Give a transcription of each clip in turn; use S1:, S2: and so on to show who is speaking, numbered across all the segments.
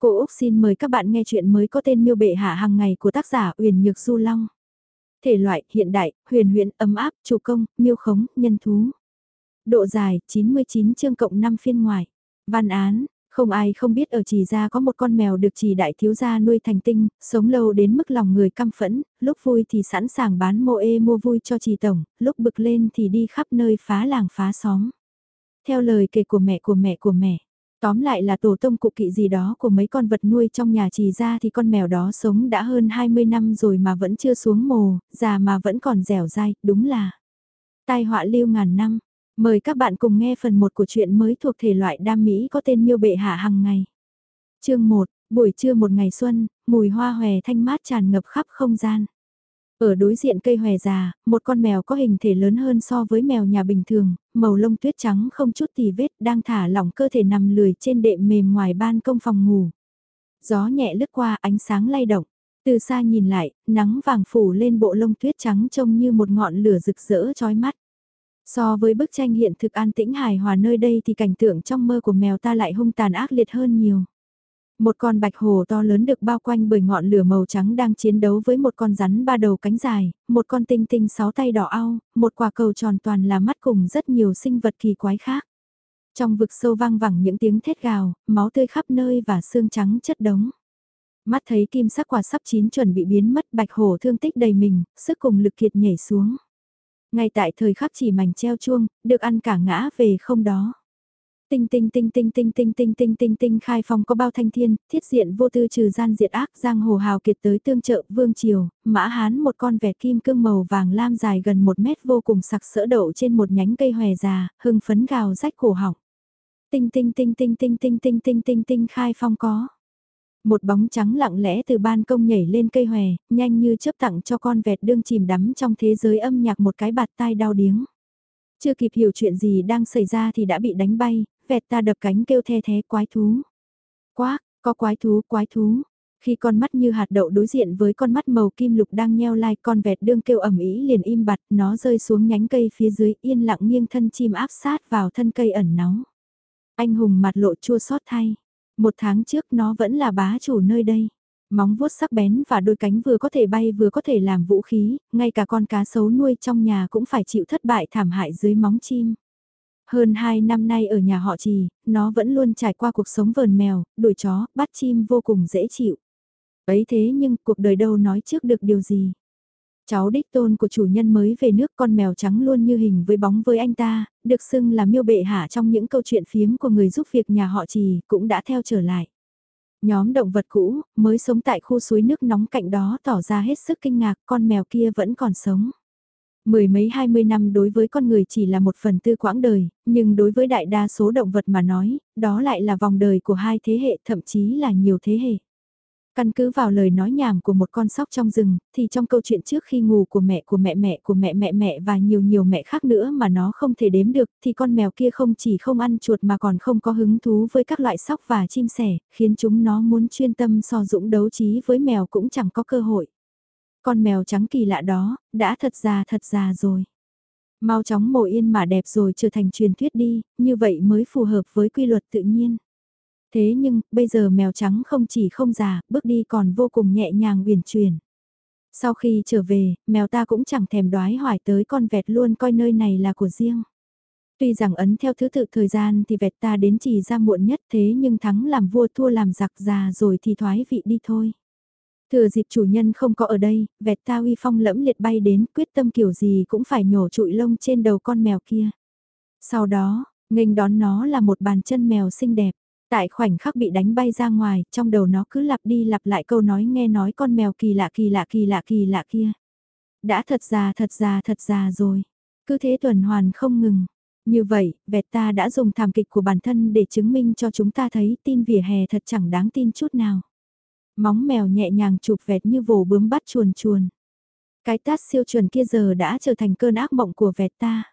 S1: Cô Úc xin mời các bạn nghe chuyện mới có tên miêu bệ hạ hàng ngày của tác giả Uyển Nhược Du Long. Thể loại, hiện đại, huyền huyễn, ấm áp, chủ công, miêu khống, nhân thú. Độ dài, 99 chương cộng 5 phiên ngoài. Văn án, không ai không biết ở trì gia có một con mèo được trì đại thiếu gia nuôi thành tinh, sống lâu đến mức lòng người căm phẫn, lúc vui thì sẵn sàng bán mô ê mua vui cho trì tổng, lúc bực lên thì đi khắp nơi phá làng phá xóm. Theo lời kể của mẹ của mẹ của mẹ, Tóm lại là tổ tông cụ kỵ gì đó của mấy con vật nuôi trong nhà trì ra thì con mèo đó sống đã hơn 20 năm rồi mà vẫn chưa xuống mồ, già mà vẫn còn dẻo dai, đúng là tai họa lưu ngàn năm. Mời các bạn cùng nghe phần 1 của chuyện mới thuộc thể loại đam mỹ có tên miêu bệ hạ hàng ngày. Chương 1, buổi trưa một ngày xuân, mùi hoa hòe thanh mát tràn ngập khắp không gian. Ở đối diện cây hòe già, một con mèo có hình thể lớn hơn so với mèo nhà bình thường, màu lông tuyết trắng không chút tì vết đang thả lỏng cơ thể nằm lười trên đệm mềm ngoài ban công phòng ngủ. Gió nhẹ lướt qua ánh sáng lay động. Từ xa nhìn lại, nắng vàng phủ lên bộ lông tuyết trắng trông như một ngọn lửa rực rỡ chói mắt. So với bức tranh hiện thực an tĩnh hài hòa nơi đây thì cảnh tượng trong mơ của mèo ta lại hung tàn ác liệt hơn nhiều. Một con bạch hồ to lớn được bao quanh bởi ngọn lửa màu trắng đang chiến đấu với một con rắn ba đầu cánh dài, một con tinh tinh sáu tay đỏ ao, một quả cầu tròn toàn là mắt cùng rất nhiều sinh vật kỳ quái khác. Trong vực sâu vang vẳng những tiếng thét gào, máu tươi khắp nơi và xương trắng chất đống. Mắt thấy kim sắc quả sắp chín chuẩn bị biến mất bạch hồ thương tích đầy mình, sức cùng lực kiệt nhảy xuống. Ngay tại thời khắc chỉ mảnh treo chuông, được ăn cả ngã về không đó. Tinh tinh tinh tinh tinh tinh tinh tinh tinh tinh khai phong có bao thanh thiên, thiết diện vô tư trừ gian diệt ác giang hồ hào kiệt tới tương trợ vương triều, mã hán một con vẹt kim cương màu vàng lam dài gần một mét vô cùng sặc sỡ đậu trên một nhánh cây hòe già, hưng phấn gào rách cổ họng. Tinh tinh tinh tinh tinh tinh tinh tinh tinh tinh khai phong có. Một bóng trắng lặng lẽ từ ban công nhảy lên cây hòe, nhanh như chớp tặng cho con vẹt đương chìm đắm trong thế giới âm nhạc một cái bạt tai đau điếng. Chưa kịp hiểu chuyện gì đang xảy ra thì đã bị đánh bay, vẹt ta đập cánh kêu the thế quái thú. Quá, có quái thú, quái thú. Khi con mắt như hạt đậu đối diện với con mắt màu kim lục đang nheo lai con vẹt đương kêu ẩm ý liền im bặt nó rơi xuống nhánh cây phía dưới yên lặng nghiêng thân chim áp sát vào thân cây ẩn nóng. Anh hùng mặt lộ chua xót thay. Một tháng trước nó vẫn là bá chủ nơi đây. Móng vuốt sắc bén và đôi cánh vừa có thể bay vừa có thể làm vũ khí, ngay cả con cá sấu nuôi trong nhà cũng phải chịu thất bại thảm hại dưới móng chim. Hơn 2 năm nay ở nhà họ trì, nó vẫn luôn trải qua cuộc sống vờn mèo, đuổi chó, bắt chim vô cùng dễ chịu. Ấy thế nhưng cuộc đời đâu nói trước được điều gì. Cháu đích tôn của chủ nhân mới về nước con mèo trắng luôn như hình với bóng với anh ta, được xưng là miêu bệ hạ trong những câu chuyện phiếm của người giúp việc nhà họ trì cũng đã theo trở lại. Nhóm động vật cũ, mới sống tại khu suối nước nóng cạnh đó tỏ ra hết sức kinh ngạc con mèo kia vẫn còn sống. Mười mấy hai mươi năm đối với con người chỉ là một phần tư quãng đời, nhưng đối với đại đa số động vật mà nói, đó lại là vòng đời của hai thế hệ thậm chí là nhiều thế hệ. Căn cứ vào lời nói nhảm của một con sóc trong rừng, thì trong câu chuyện trước khi ngủ của mẹ của mẹ mẹ của mẹ mẹ mẹ và nhiều nhiều mẹ khác nữa mà nó không thể đếm được, thì con mèo kia không chỉ không ăn chuột mà còn không có hứng thú với các loại sóc và chim sẻ, khiến chúng nó muốn chuyên tâm so dũng đấu trí với mèo cũng chẳng có cơ hội. Con mèo trắng kỳ lạ đó, đã thật già thật già rồi. Mau chóng mộ yên mà đẹp rồi trở thành truyền thuyết đi, như vậy mới phù hợp với quy luật tự nhiên. Thế nhưng, bây giờ mèo trắng không chỉ không già, bước đi còn vô cùng nhẹ nhàng uyển chuyển. Sau khi trở về, mèo ta cũng chẳng thèm đoái hỏi tới con vẹt luôn coi nơi này là của riêng. Tuy rằng ấn theo thứ tự thời gian thì vẹt ta đến chỉ ra muộn nhất thế nhưng thắng làm vua thua làm giặc già rồi thì thoái vị đi thôi. Thừa dịp chủ nhân không có ở đây, vẹt ta uy phong lẫm liệt bay đến quyết tâm kiểu gì cũng phải nhổ trụi lông trên đầu con mèo kia. Sau đó, nghênh đón nó là một bàn chân mèo xinh đẹp. Tại khoảnh khắc bị đánh bay ra ngoài, trong đầu nó cứ lặp đi lặp lại câu nói nghe nói con mèo kỳ lạ kỳ lạ kỳ lạ kỳ lạ kia. Đã thật già thật già thật già rồi. Cứ thế tuần hoàn không ngừng. Như vậy, vẹt ta đã dùng thảm kịch của bản thân để chứng minh cho chúng ta thấy tin vỉa hè thật chẳng đáng tin chút nào. Móng mèo nhẹ nhàng chụp vẹt như vồ bướm bắt chuồn chuồn. Cái tát siêu chuẩn kia giờ đã trở thành cơn ác mộng của vẹt ta.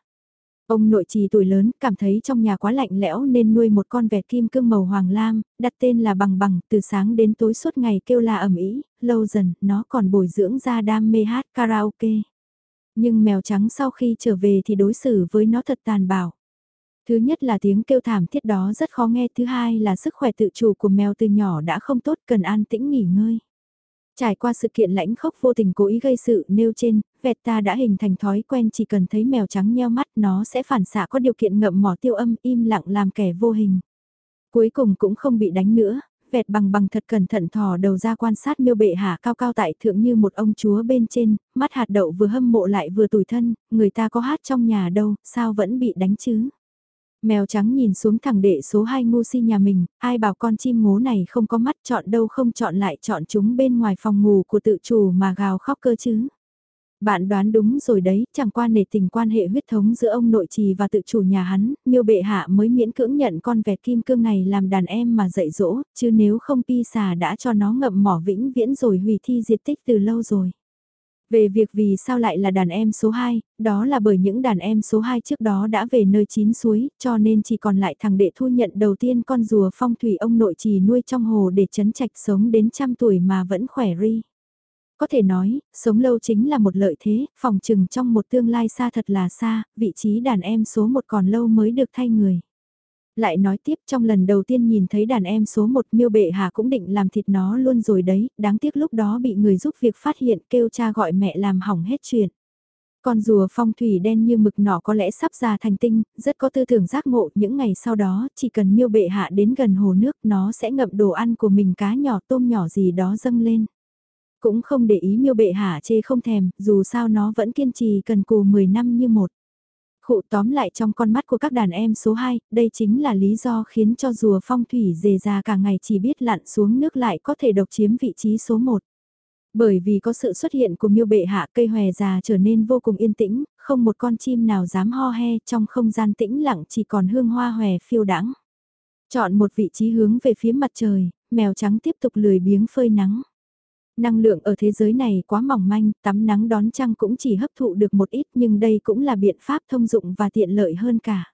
S1: Ông nội trì tuổi lớn cảm thấy trong nhà quá lạnh lẽo nên nuôi một con vẹt kim cương màu hoàng lam, đặt tên là bằng bằng, từ sáng đến tối suốt ngày kêu la ẩm ý, lâu dần nó còn bồi dưỡng ra đam mê hát karaoke. Nhưng mèo trắng sau khi trở về thì đối xử với nó thật tàn bạo. Thứ nhất là tiếng kêu thảm thiết đó rất khó nghe, thứ hai là sức khỏe tự chủ của mèo từ nhỏ đã không tốt cần an tĩnh nghỉ ngơi. Trải qua sự kiện lãnh khốc vô tình cố ý gây sự nêu trên, vẹt ta đã hình thành thói quen chỉ cần thấy mèo trắng nheo mắt nó sẽ phản xạ có điều kiện ngậm mỏ tiêu âm im lặng làm kẻ vô hình. Cuối cùng cũng không bị đánh nữa, vẹt bằng bằng thật cẩn thận thò đầu ra quan sát miêu bệ hạ cao cao tại thượng như một ông chúa bên trên, mắt hạt đậu vừa hâm mộ lại vừa tủi thân, người ta có hát trong nhà đâu, sao vẫn bị đánh chứ? Mèo trắng nhìn xuống thẳng đệ số 2 ngu si nhà mình, ai bảo con chim ngố này không có mắt chọn đâu không chọn lại chọn chúng bên ngoài phòng ngủ của tự chủ mà gào khóc cơ chứ. Bạn đoán đúng rồi đấy, chẳng qua nể tình quan hệ huyết thống giữa ông nội trì và tự chủ nhà hắn, miêu bệ hạ mới miễn cưỡng nhận con vẹt kim cương này làm đàn em mà dạy dỗ, chứ nếu không pi xà đã cho nó ngậm mỏ vĩnh viễn rồi hủy thi diệt tích từ lâu rồi. Về việc vì sao lại là đàn em số 2, đó là bởi những đàn em số 2 trước đó đã về nơi chín suối, cho nên chỉ còn lại thằng đệ thu nhận đầu tiên con rùa phong thủy ông nội trì nuôi trong hồ để chấn trạch sống đến trăm tuổi mà vẫn khỏe ri. Có thể nói, sống lâu chính là một lợi thế, phòng trừng trong một tương lai xa thật là xa, vị trí đàn em số 1 còn lâu mới được thay người. Lại nói tiếp trong lần đầu tiên nhìn thấy đàn em số 1 miêu bệ hà cũng định làm thịt nó luôn rồi đấy, đáng tiếc lúc đó bị người giúp việc phát hiện kêu cha gọi mẹ làm hỏng hết chuyện. Con rùa phong thủy đen như mực nọ có lẽ sắp ra thành tinh, rất có tư tưởng giác ngộ những ngày sau đó, chỉ cần miêu bệ hạ đến gần hồ nước nó sẽ ngậm đồ ăn của mình cá nhỏ tôm nhỏ gì đó dâng lên. Cũng không để ý miêu bệ hạ chê không thèm, dù sao nó vẫn kiên trì cần cù 10 năm như một. Khụ tóm lại trong con mắt của các đàn em số 2, đây chính là lý do khiến cho rùa phong thủy dề già cả ngày chỉ biết lặn xuống nước lại có thể độc chiếm vị trí số 1. Bởi vì có sự xuất hiện của miêu bệ hạ cây hòe già trở nên vô cùng yên tĩnh, không một con chim nào dám ho he trong không gian tĩnh lặng chỉ còn hương hoa hòe phiêu đãng. Chọn một vị trí hướng về phía mặt trời, mèo trắng tiếp tục lười biếng phơi nắng. Năng lượng ở thế giới này quá mỏng manh, tắm nắng đón trăng cũng chỉ hấp thụ được một ít nhưng đây cũng là biện pháp thông dụng và tiện lợi hơn cả.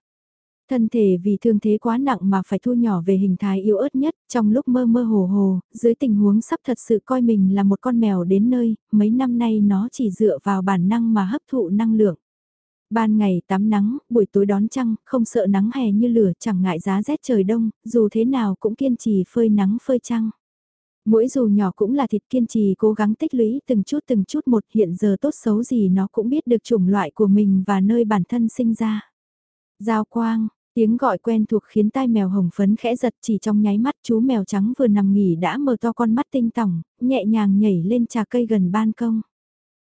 S1: Thân thể vì thương thế quá nặng mà phải thu nhỏ về hình thái yếu ớt nhất, trong lúc mơ mơ hồ hồ, dưới tình huống sắp thật sự coi mình là một con mèo đến nơi, mấy năm nay nó chỉ dựa vào bản năng mà hấp thụ năng lượng. Ban ngày tắm nắng, buổi tối đón trăng, không sợ nắng hè như lửa chẳng ngại giá rét trời đông, dù thế nào cũng kiên trì phơi nắng phơi trăng. Mỗi dù nhỏ cũng là thịt kiên trì cố gắng tích lũy từng chút từng chút một hiện giờ tốt xấu gì nó cũng biết được chủng loại của mình và nơi bản thân sinh ra. Giao quang, tiếng gọi quen thuộc khiến tai mèo hồng phấn khẽ giật chỉ trong nháy mắt chú mèo trắng vừa nằm nghỉ đã mở to con mắt tinh tỏng, nhẹ nhàng nhảy lên trà cây gần ban công.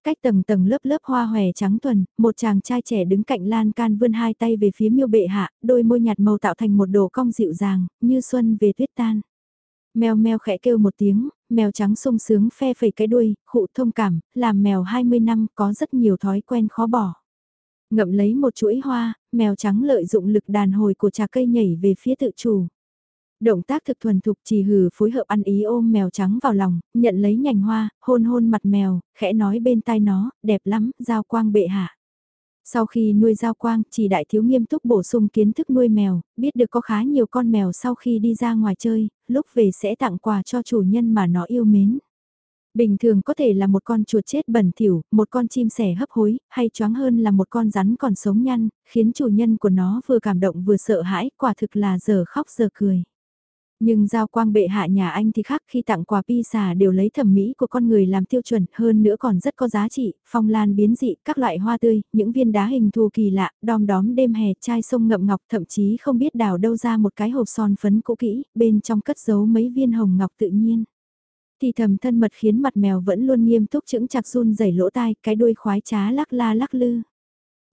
S1: Cách tầng tầng lớp lớp hoa hòe trắng tuần, một chàng trai trẻ đứng cạnh lan can vươn hai tay về phía miêu bệ hạ, đôi môi nhạt màu tạo thành một đồ cong dịu dàng, như xuân về tuyết tan. Mèo mèo khẽ kêu một tiếng, mèo trắng sung sướng phe phẩy cái đuôi, khụ thông cảm, làm mèo 20 năm có rất nhiều thói quen khó bỏ. Ngậm lấy một chuỗi hoa, mèo trắng lợi dụng lực đàn hồi của trà cây nhảy về phía tự chủ. Động tác thực thuần thục chỉ hừ phối hợp ăn ý ôm mèo trắng vào lòng, nhận lấy nhành hoa, hôn hôn mặt mèo, khẽ nói bên tai nó, đẹp lắm, giao quang bệ hạ. Sau khi nuôi giao quang, chỉ đại thiếu nghiêm túc bổ sung kiến thức nuôi mèo, biết được có khá nhiều con mèo sau khi đi ra ngoài chơi, lúc về sẽ tặng quà cho chủ nhân mà nó yêu mến. Bình thường có thể là một con chuột chết bẩn thỉu, một con chim sẻ hấp hối, hay choáng hơn là một con rắn còn sống nhăn, khiến chủ nhân của nó vừa cảm động vừa sợ hãi, quả thực là giờ khóc giờ cười. Nhưng giao quang bệ hạ nhà anh thì khác khi tặng quà pizza đều lấy thẩm mỹ của con người làm tiêu chuẩn hơn nữa còn rất có giá trị, phong lan biến dị, các loại hoa tươi, những viên đá hình thù kỳ lạ, đom đóm đêm hè chai sông ngậm ngọc thậm chí không biết đào đâu ra một cái hộp son phấn cũ kỹ, bên trong cất giấu mấy viên hồng ngọc tự nhiên. Thì thầm thân mật khiến mặt mèo vẫn luôn nghiêm túc chững chặt run rẩy lỗ tai, cái đuôi khoái trá lắc la lắc lư.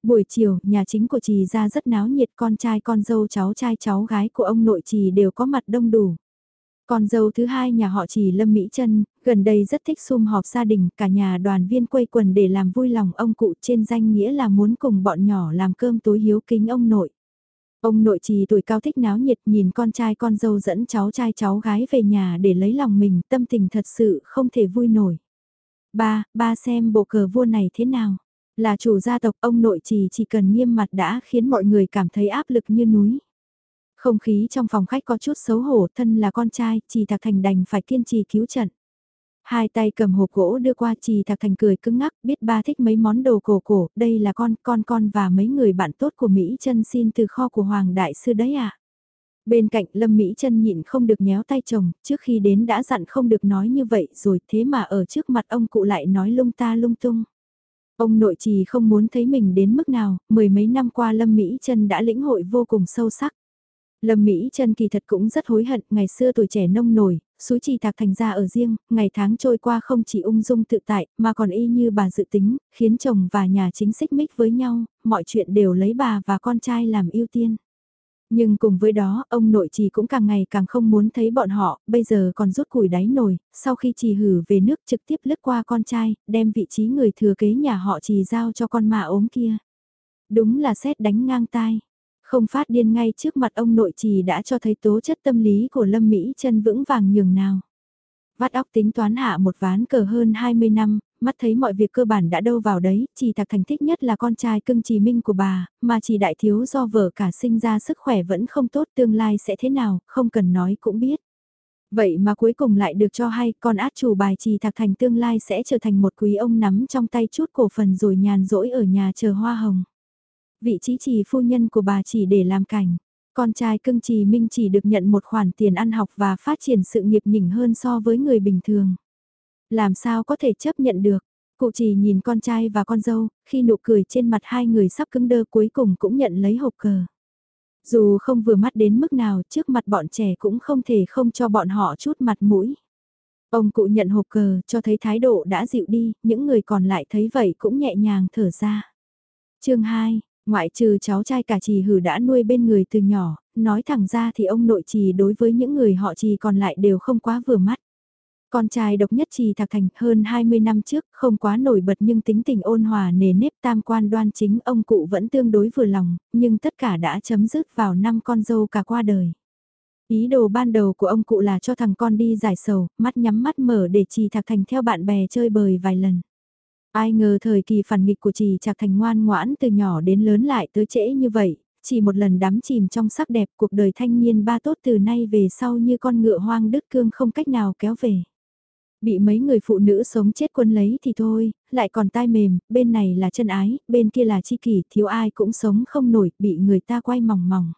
S1: Buổi chiều, nhà chính của trì ra rất náo nhiệt con trai con dâu cháu trai cháu gái của ông nội trì đều có mặt đông đủ. Con dâu thứ hai nhà họ trì Lâm Mỹ Trân, gần đây rất thích sum họp gia đình, cả nhà đoàn viên quây quần để làm vui lòng ông cụ trên danh nghĩa là muốn cùng bọn nhỏ làm cơm tối hiếu kính ông nội. Ông nội trì tuổi cao thích náo nhiệt nhìn con trai con dâu dẫn cháu trai cháu gái về nhà để lấy lòng mình, tâm tình thật sự không thể vui nổi. Ba, ba xem bộ cờ vua này thế nào? Là chủ gia tộc ông nội trì chỉ cần nghiêm mặt đã khiến mọi người cảm thấy áp lực như núi. Không khí trong phòng khách có chút xấu hổ thân là con trai, trì thạc thành đành phải kiên trì cứu trận. Hai tay cầm hộp gỗ đưa qua trì thạc thành cười cứng ngắc, biết ba thích mấy món đồ cổ cổ, đây là con, con con và mấy người bạn tốt của Mỹ chân xin từ kho của Hoàng Đại Sư đấy à. Bên cạnh Lâm Mỹ chân nhịn không được nhéo tay chồng, trước khi đến đã dặn không được nói như vậy rồi thế mà ở trước mặt ông cụ lại nói lung ta lung tung. Ông nội trì không muốn thấy mình đến mức nào, mười mấy năm qua Lâm Mỹ Trân đã lĩnh hội vô cùng sâu sắc. Lâm Mỹ Trân kỳ thật cũng rất hối hận, ngày xưa tuổi trẻ nông nổi, suối trì tạc thành ra ở riêng, ngày tháng trôi qua không chỉ ung dung tự tại, mà còn y như bà dự tính, khiến chồng và nhà chính xích mích với nhau, mọi chuyện đều lấy bà và con trai làm ưu tiên. Nhưng cùng với đó, ông nội trì cũng càng ngày càng không muốn thấy bọn họ, bây giờ còn rút củi đáy nồi, sau khi trì hử về nước trực tiếp lướt qua con trai, đem vị trí người thừa kế nhà họ trì giao cho con mà ốm kia. Đúng là xét đánh ngang tai. Không phát điên ngay trước mặt ông nội trì đã cho thấy tố chất tâm lý của Lâm Mỹ chân vững vàng nhường nào. Vắt óc tính toán hạ một ván cờ hơn 20 năm, mắt thấy mọi việc cơ bản đã đâu vào đấy, chỉ thạc Thành thích nhất là con trai cưng trì minh của bà, mà chỉ đại thiếu do vợ cả sinh ra sức khỏe vẫn không tốt tương lai sẽ thế nào, không cần nói cũng biết. Vậy mà cuối cùng lại được cho hay con át chủ bài trì Thạc Thành tương lai sẽ trở thành một quý ông nắm trong tay chút cổ phần rồi nhàn rỗi ở nhà chờ hoa hồng. Vị trí trì phu nhân của bà chỉ để làm cảnh. Con trai cưng trì Minh chỉ được nhận một khoản tiền ăn học và phát triển sự nghiệp nhỉnh hơn so với người bình thường. Làm sao có thể chấp nhận được? Cụ chỉ nhìn con trai và con dâu, khi nụ cười trên mặt hai người sắp cứng đơ cuối cùng cũng nhận lấy hộp cờ. Dù không vừa mắt đến mức nào trước mặt bọn trẻ cũng không thể không cho bọn họ chút mặt mũi. Ông cụ nhận hộp cờ cho thấy thái độ đã dịu đi, những người còn lại thấy vậy cũng nhẹ nhàng thở ra. chương 2, ngoại trừ cháu trai cả trì hử đã nuôi bên người từ nhỏ, nói thẳng ra thì ông nội trì đối với những người họ trì còn lại đều không quá vừa mắt. Con trai độc nhất trì thạc thành hơn 20 năm trước, không quá nổi bật nhưng tính tình ôn hòa nề nếp tam quan đoan chính ông cụ vẫn tương đối vừa lòng, nhưng tất cả đã chấm dứt vào năm con dâu cả qua đời. Ý đồ ban đầu của ông cụ là cho thằng con đi giải sầu, mắt nhắm mắt mở để trì thạc thành theo bạn bè chơi bời vài lần. Ai ngờ thời kỳ phản nghịch của trì thạc thành ngoan ngoãn từ nhỏ đến lớn lại tới trễ như vậy, chỉ một lần đắm chìm trong sắc đẹp cuộc đời thanh niên ba tốt từ nay về sau như con ngựa hoang đứt cương không cách nào kéo về. Bị mấy người phụ nữ sống chết quân lấy thì thôi, lại còn tai mềm, bên này là chân ái, bên kia là chi kỷ, thiếu ai cũng sống không nổi, bị người ta quay mỏng mỏng.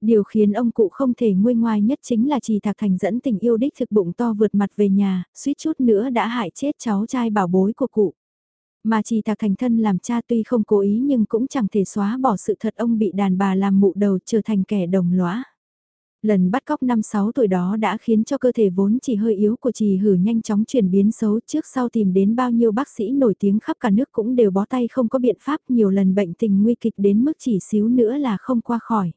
S1: Điều khiến ông cụ không thể nguôi ngoai nhất chính là chỉ thạc thành dẫn tình yêu đích thực bụng to vượt mặt về nhà, suýt chút nữa đã hại chết cháu trai bảo bối của cụ. Mà chỉ thạc thành thân làm cha tuy không cố ý nhưng cũng chẳng thể xóa bỏ sự thật ông bị đàn bà làm mụ đầu trở thành kẻ đồng lõa. Lần bắt cóc 5-6 tuổi đó đã khiến cho cơ thể vốn chỉ hơi yếu của trì hử nhanh chóng chuyển biến xấu trước sau tìm đến bao nhiêu bác sĩ nổi tiếng khắp cả nước cũng đều bó tay không có biện pháp nhiều lần bệnh tình nguy kịch đến mức chỉ xíu nữa là không qua khỏi.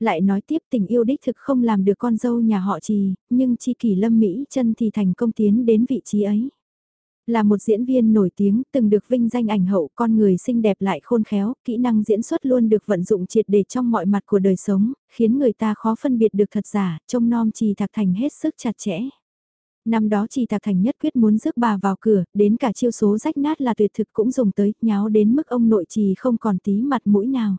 S1: Lại nói tiếp tình yêu đích thực không làm được con dâu nhà họ trì, nhưng chi kỷ lâm Mỹ chân thì thành công tiến đến vị trí ấy. Là một diễn viên nổi tiếng, từng được vinh danh ảnh hậu, con người xinh đẹp lại khôn khéo, kỹ năng diễn xuất luôn được vận dụng triệt để trong mọi mặt của đời sống, khiến người ta khó phân biệt được thật giả, trông nom trì thạc thành hết sức chặt chẽ. Năm đó trì thạc thành nhất quyết muốn rước bà vào cửa, đến cả chiêu số rách nát là tuyệt thực cũng dùng tới, nháo đến mức ông nội trì không còn tí mặt mũi nào.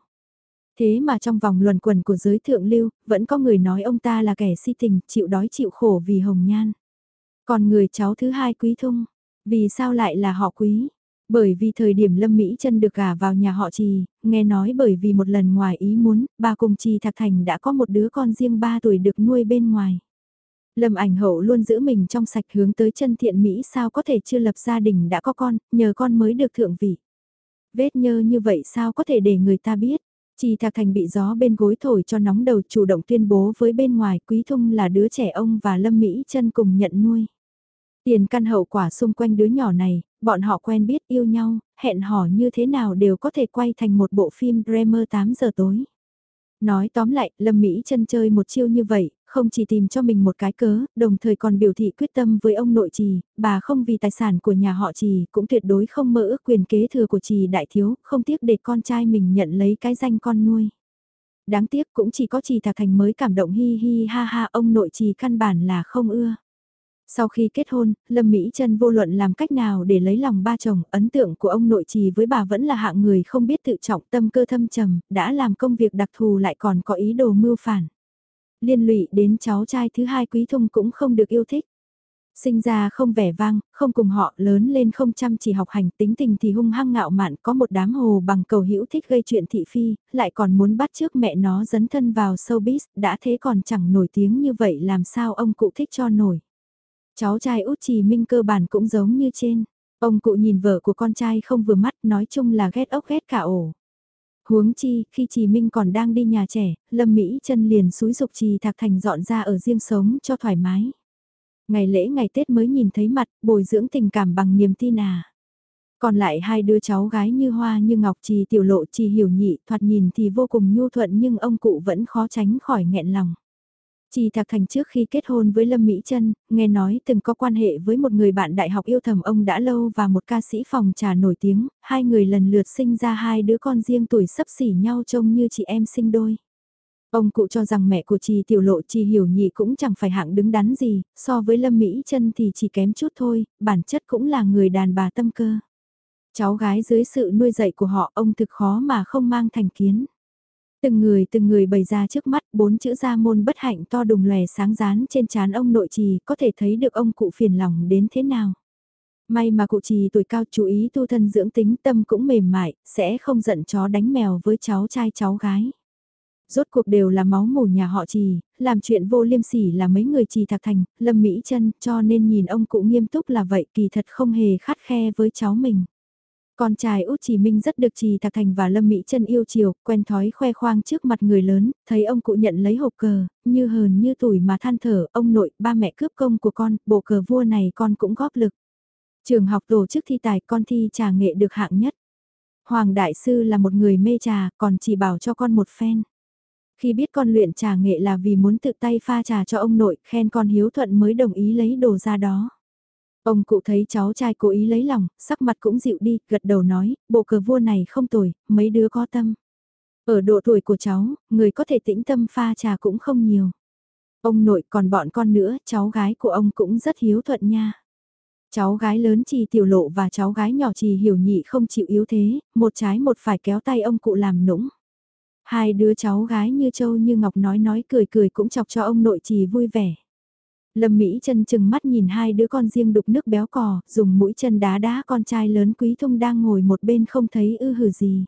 S1: Thế mà trong vòng luẩn quẩn của giới thượng lưu, vẫn có người nói ông ta là kẻ si tình, chịu đói chịu khổ vì hồng nhan. Còn người cháu thứ hai quý thung, vì sao lại là họ quý? Bởi vì thời điểm Lâm Mỹ chân được gả vào nhà họ Trì, nghe nói bởi vì một lần ngoài ý muốn, bà cùng Trì Thạc Thành đã có một đứa con riêng 3 tuổi được nuôi bên ngoài. Lâm ảnh hậu luôn giữ mình trong sạch hướng tới chân thiện Mỹ sao có thể chưa lập gia đình đã có con, nhờ con mới được thượng vị. Vết nhơ như vậy sao có thể để người ta biết. Trì Thạc Thành bị gió bên gối thổi cho nóng đầu chủ động tuyên bố với bên ngoài Quý Thung là đứa trẻ ông và Lâm Mỹ chân cùng nhận nuôi. Tiền căn hậu quả xung quanh đứa nhỏ này, bọn họ quen biết yêu nhau, hẹn hò như thế nào đều có thể quay thành một bộ phim Dreamer 8 giờ tối. Nói tóm lại, Lâm Mỹ chân chơi một chiêu như vậy, không chỉ tìm cho mình một cái cớ, đồng thời còn biểu thị quyết tâm với ông nội trì, bà không vì tài sản của nhà họ trì, cũng tuyệt đối không mơ ước quyền kế thừa của trì đại thiếu, không tiếc để con trai mình nhận lấy cái danh con nuôi. Đáng tiếc cũng chỉ có trì thạc thành mới cảm động hi hi ha ha ông nội trì căn bản là không ưa. Sau khi kết hôn, Lâm Mỹ Trân vô luận làm cách nào để lấy lòng ba chồng, ấn tượng của ông nội trì với bà vẫn là hạng người không biết tự trọng tâm cơ thâm trầm, đã làm công việc đặc thù lại còn có ý đồ mưu phản. Liên lụy đến cháu trai thứ hai Quý Thung cũng không được yêu thích. Sinh ra không vẻ vang, không cùng họ, lớn lên không chăm chỉ học hành, tính tình thì hung hăng ngạo mạn, có một đám hồ bằng cầu hữu thích gây chuyện thị phi, lại còn muốn bắt trước mẹ nó dấn thân vào showbiz, đã thế còn chẳng nổi tiếng như vậy làm sao ông cụ thích cho nổi. Cháu trai út trì minh cơ bản cũng giống như trên, ông cụ nhìn vợ của con trai không vừa mắt, nói chung là ghét ốc ghét cả ổ. Huống chi, khi Trì Minh còn đang đi nhà trẻ, Lâm Mỹ chân liền xúi dục Trì Thạc Thành dọn ra ở riêng sống cho thoải mái ngày lễ ngày Tết mới nhìn thấy mặt, bồi dưỡng tình cảm bằng niềm tin à. Còn lại hai đứa cháu gái như Hoa như Ngọc Trì tiểu lộ trì hiểu nhị, thoạt nhìn thì vô cùng nhu thuận nhưng ông cụ vẫn khó tránh khỏi nghẹn lòng. Trì Thạc Thành trước khi kết hôn với Lâm Mỹ Trân, nghe nói từng có quan hệ với một người bạn đại học yêu thầm ông đã lâu và một ca sĩ phòng trà nổi tiếng, hai người lần lượt sinh ra hai đứa con riêng tuổi sấp xỉ nhau trông như chị em sinh đôi. Ông cụ cho rằng mẹ của trì tiểu lộ trì hiểu nhị cũng chẳng phải hạng đứng đắn gì, so với Lâm Mỹ Trân thì chỉ kém chút thôi, bản chất cũng là người đàn bà tâm cơ. Cháu gái dưới sự nuôi dạy của họ ông thực khó mà không mang thành kiến. Từng người từng người bày ra trước mắt bốn chữ gia môn bất hạnh to đùng lòe sáng rán trên trán ông nội trì có thể thấy được ông cụ phiền lòng đến thế nào. May mà cụ trì tuổi cao chú ý tu thân dưỡng tính tâm cũng mềm mại, sẽ không giận chó đánh mèo với cháu trai cháu gái rốt cuộc đều là máu mủ nhà họ trì, làm chuyện vô liêm sỉ là mấy người trì thạc thành, lâm mỹ chân cho nên nhìn ông cụ nghiêm túc là vậy kỳ thật không hề khắt khe với cháu mình. Con trai út trì minh rất được trì thạc thành và lâm mỹ chân yêu chiều, quen thói khoe khoang trước mặt người lớn, thấy ông cụ nhận lấy hộp cờ, như hờn như tuổi mà than thở, ông nội, ba mẹ cướp công của con, bộ cờ vua này con cũng góp lực. Trường học tổ chức thi tài con thi trà nghệ được hạng nhất. Hoàng Đại Sư là một người mê trà, còn chỉ bảo cho con một phen. Khi biết con luyện trà nghệ là vì muốn tự tay pha trà cho ông nội, khen con hiếu thuận mới đồng ý lấy đồ ra đó. Ông cụ thấy cháu trai cố ý lấy lòng, sắc mặt cũng dịu đi, gật đầu nói, bộ cờ vua này không tồi, mấy đứa có tâm. Ở độ tuổi của cháu, người có thể tĩnh tâm pha trà cũng không nhiều. Ông nội còn bọn con nữa, cháu gái của ông cũng rất hiếu thuận nha. Cháu gái lớn trì tiểu lộ và cháu gái nhỏ trì hiểu nhị không chịu yếu thế, một trái một phải kéo tay ông cụ làm nũng. Hai đứa cháu gái như Châu như Ngọc nói nói cười cười cũng chọc cho ông nội trì vui vẻ. Lâm Mỹ chân chừng mắt nhìn hai đứa con riêng đục nước béo cò, dùng mũi chân đá đá con trai lớn Quý thông đang ngồi một bên không thấy ư hử gì.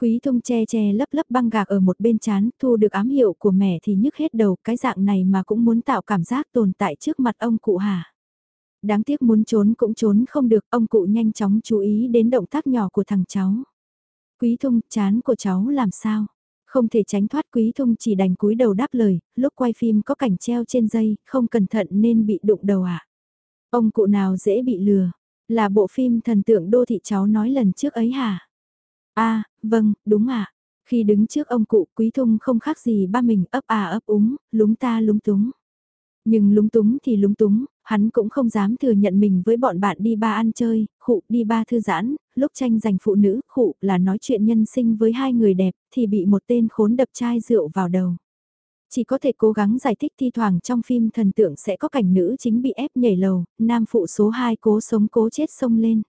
S1: Quý thông che che lấp lấp băng gạc ở một bên chán, thu được ám hiệu của mẹ thì nhức hết đầu, cái dạng này mà cũng muốn tạo cảm giác tồn tại trước mặt ông cụ hả. Đáng tiếc muốn trốn cũng trốn không được, ông cụ nhanh chóng chú ý đến động tác nhỏ của thằng cháu. Quý thông chán của cháu làm sao? Không thể tránh thoát quý thung chỉ đành cúi đầu đáp lời, lúc quay phim có cảnh treo trên dây, không cẩn thận nên bị đụng đầu ạ. À? Ông cụ nào dễ bị lừa, là bộ phim thần tượng đô thị cháu nói lần trước ấy hả? a à, vâng, đúng ạ. Khi đứng trước ông cụ quý thung không khác gì ba mình ấp à ấp úng, lúng ta lúng túng. Nhưng lúng túng thì lúng túng, hắn cũng không dám thừa nhận mình với bọn bạn đi ba ăn chơi, khụ đi ba thư giãn, lúc tranh giành phụ nữ, khụ là nói chuyện nhân sinh với hai người đẹp, thì bị một tên khốn đập chai rượu vào đầu. Chỉ có thể cố gắng giải thích thi thoảng trong phim thần tượng sẽ có cảnh nữ chính bị ép nhảy lầu, nam phụ số 2 cố sống cố chết sông lên.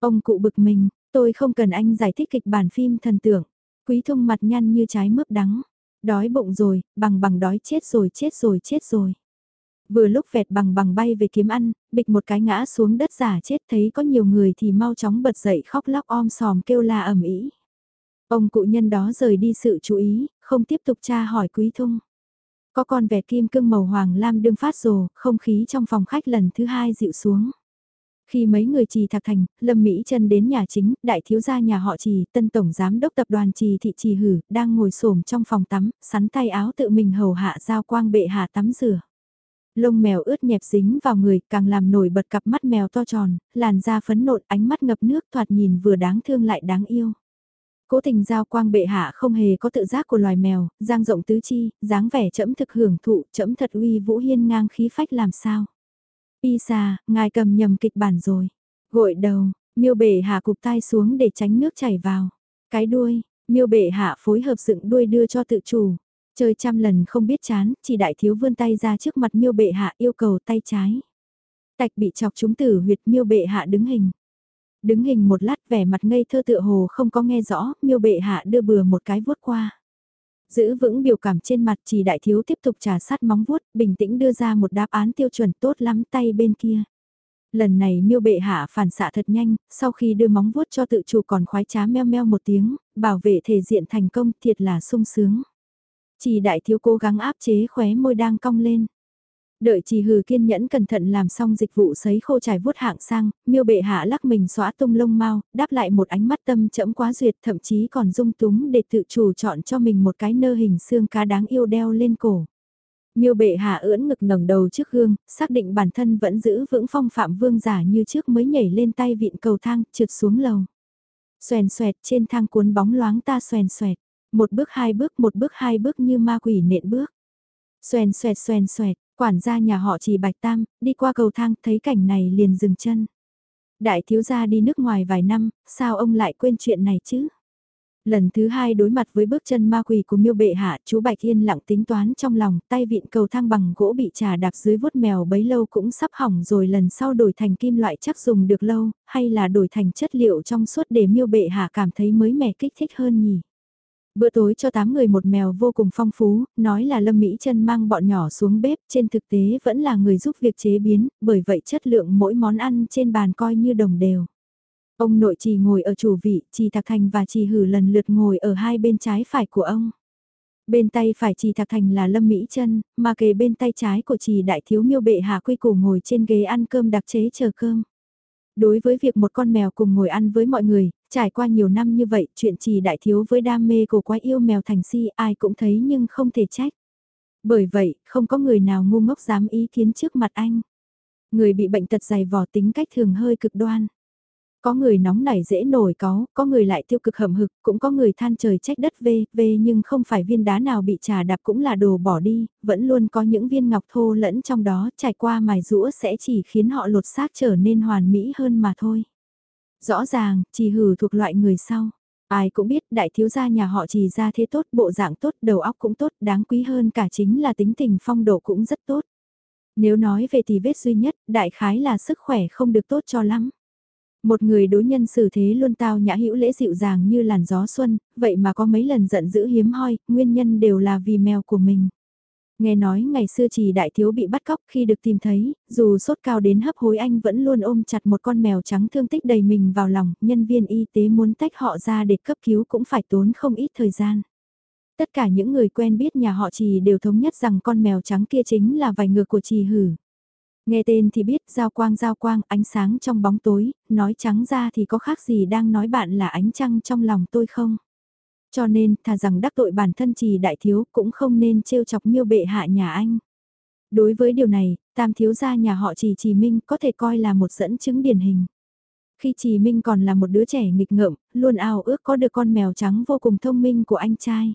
S1: Ông cụ bực mình, tôi không cần anh giải thích kịch bản phim thần tượng. Quý thông mặt nhăn như trái mướp đắng. Đói bụng rồi, bằng bằng đói chết rồi chết rồi chết rồi. Vừa lúc vẹt bằng bằng bay về kiếm ăn, bịch một cái ngã xuống đất giả chết thấy có nhiều người thì mau chóng bật dậy khóc lóc om sòm kêu la ầm ĩ. Ông cụ nhân đó rời đi sự chú ý, không tiếp tục tra hỏi quý thung. Có con vẹt kim cương màu hoàng lam đương phát rồ, không khí trong phòng khách lần thứ hai dịu xuống. Khi mấy người trì thạc thành, Lâm Mỹ chân đến nhà chính, đại thiếu gia nhà họ trì, tân tổng giám đốc tập đoàn trì thị trì hử, đang ngồi xổm trong phòng tắm, sắn tay áo tự mình hầu hạ giao quang bệ hạ tắm rửa. Lông mèo ướt nhẹp dính vào người càng làm nổi bật cặp mắt mèo to tròn, làn da phấn nộn ánh mắt ngập nước thoạt nhìn vừa đáng thương lại đáng yêu. Cố tình giao quang bệ hạ không hề có tự giác của loài mèo, giang rộng tứ chi, dáng vẻ chẫm thực hưởng thụ, chẫm thật uy vũ hiên ngang khí phách làm sao. Y xà, ngài cầm nhầm kịch bản rồi. Gội đầu, miêu bệ hạ cụp tai xuống để tránh nước chảy vào. Cái đuôi, miêu bệ hạ phối hợp dựng đuôi đưa cho tự chủ. Chơi trăm lần không biết chán, chỉ đại thiếu vươn tay ra trước mặt miêu bệ hạ yêu cầu tay trái. Tạch bị chọc chúng tử huyệt miêu bệ hạ đứng hình. Đứng hình một lát vẻ mặt ngây thơ tựa hồ không có nghe rõ, miêu bệ hạ đưa bừa một cái vuốt qua. Giữ vững biểu cảm trên mặt chỉ đại thiếu tiếp tục trà sát móng vuốt, bình tĩnh đưa ra một đáp án tiêu chuẩn tốt lắm tay bên kia. Lần này miêu bệ hạ phản xạ thật nhanh, sau khi đưa móng vuốt cho tự chủ còn khoái trá meo meo một tiếng, bảo vệ thể diện thành công thiệt là sung sướng. Chỉ đại thiếu cố gắng áp chế khóe môi đang cong lên. Đợi chỉ hừ kiên nhẫn cẩn thận làm xong dịch vụ sấy khô trải vuốt hạng sang, miêu bệ hạ lắc mình xóa tung lông mau, đáp lại một ánh mắt tâm chậm quá duyệt thậm chí còn dung túng để tự chủ chọn cho mình một cái nơ hình xương cá đáng yêu đeo lên cổ. Miêu bệ hạ ưỡn ngực ngẩng đầu trước gương, xác định bản thân vẫn giữ vững phong phạm vương giả như trước mới nhảy lên tay vịn cầu thang, trượt xuống lầu. Xoèn xoẹt trên thang cuốn bóng loáng ta xoèn xoẹt, một bước hai bước một bước hai bước như ma quỷ nện bước. Xoèn xoẹt xoèn xoẹt, quản gia nhà họ chỉ bạch tam, đi qua cầu thang thấy cảnh này liền dừng chân. Đại thiếu gia đi nước ngoài vài năm, sao ông lại quên chuyện này chứ? Lần thứ hai đối mặt với bước chân ma quỷ của miêu bệ hạ, chú Bạch Yên lặng tính toán trong lòng, tay vịn cầu thang bằng gỗ bị trà đạp dưới vuốt mèo bấy lâu cũng sắp hỏng rồi lần sau đổi thành kim loại chắc dùng được lâu, hay là đổi thành chất liệu trong suốt để miêu bệ hạ cảm thấy mới mẻ kích thích hơn nhỉ. Bữa tối cho 8 người một mèo vô cùng phong phú, nói là Lâm Mỹ chân mang bọn nhỏ xuống bếp, trên thực tế vẫn là người giúp việc chế biến, bởi vậy chất lượng mỗi món ăn trên bàn coi như đồng đều. Ông nội trì ngồi ở chủ vị, trì Thạc Thành và trì Hử lần lượt ngồi ở hai bên trái phải của ông. Bên tay phải trì Thạc Thành là Lâm Mỹ Trân, mà kề bên tay trái của trì Đại Thiếu Miêu Bệ Hạ Quy Củ ngồi trên ghế ăn cơm đặc chế chờ cơm. Đối với việc một con mèo cùng ngồi ăn với mọi người, trải qua nhiều năm như vậy, chuyện trì Đại Thiếu với đam mê của quái yêu mèo thành si ai cũng thấy nhưng không thể trách. Bởi vậy, không có người nào ngu ngốc dám ý kiến trước mặt anh. Người bị bệnh tật dày vò tính cách thường hơi cực đoan. Có người nóng nảy dễ nổi có, có người lại tiêu cực hầm hực, cũng có người than trời trách đất về, về nhưng không phải viên đá nào bị trà đạp cũng là đồ bỏ đi, vẫn luôn có những viên ngọc thô lẫn trong đó, trải qua mài rũa sẽ chỉ khiến họ lột xác trở nên hoàn mỹ hơn mà thôi. Rõ ràng, chỉ hử thuộc loại người sau. Ai cũng biết đại thiếu gia nhà họ chỉ ra thế tốt, bộ dạng tốt, đầu óc cũng tốt, đáng quý hơn cả chính là tính tình phong độ cũng rất tốt. Nếu nói về thì vết duy nhất, đại khái là sức khỏe không được tốt cho lắm. Một người đối nhân xử thế luôn tao nhã hữu lễ dịu dàng như làn gió xuân, vậy mà có mấy lần giận dữ hiếm hoi, nguyên nhân đều là vì mèo của mình. Nghe nói ngày xưa chỉ đại thiếu bị bắt cóc khi được tìm thấy, dù sốt cao đến hấp hối anh vẫn luôn ôm chặt một con mèo trắng thương tích đầy mình vào lòng, nhân viên y tế muốn tách họ ra để cấp cứu cũng phải tốn không ít thời gian. Tất cả những người quen biết nhà họ trì đều thống nhất rằng con mèo trắng kia chính là vài ngược của trì hử. Nghe tên thì biết giao quang giao quang ánh sáng trong bóng tối, nói trắng ra thì có khác gì đang nói bạn là ánh trăng trong lòng tôi không? Cho nên, thà rằng đắc tội bản thân trì đại thiếu cũng không nên trêu chọc miêu bệ hạ nhà anh. Đối với điều này, tam thiếu gia nhà họ trì trì minh có thể coi là một dẫn chứng điển hình. Khi trì minh còn là một đứa trẻ nghịch ngợm, luôn ao ước có được con mèo trắng vô cùng thông minh của anh trai.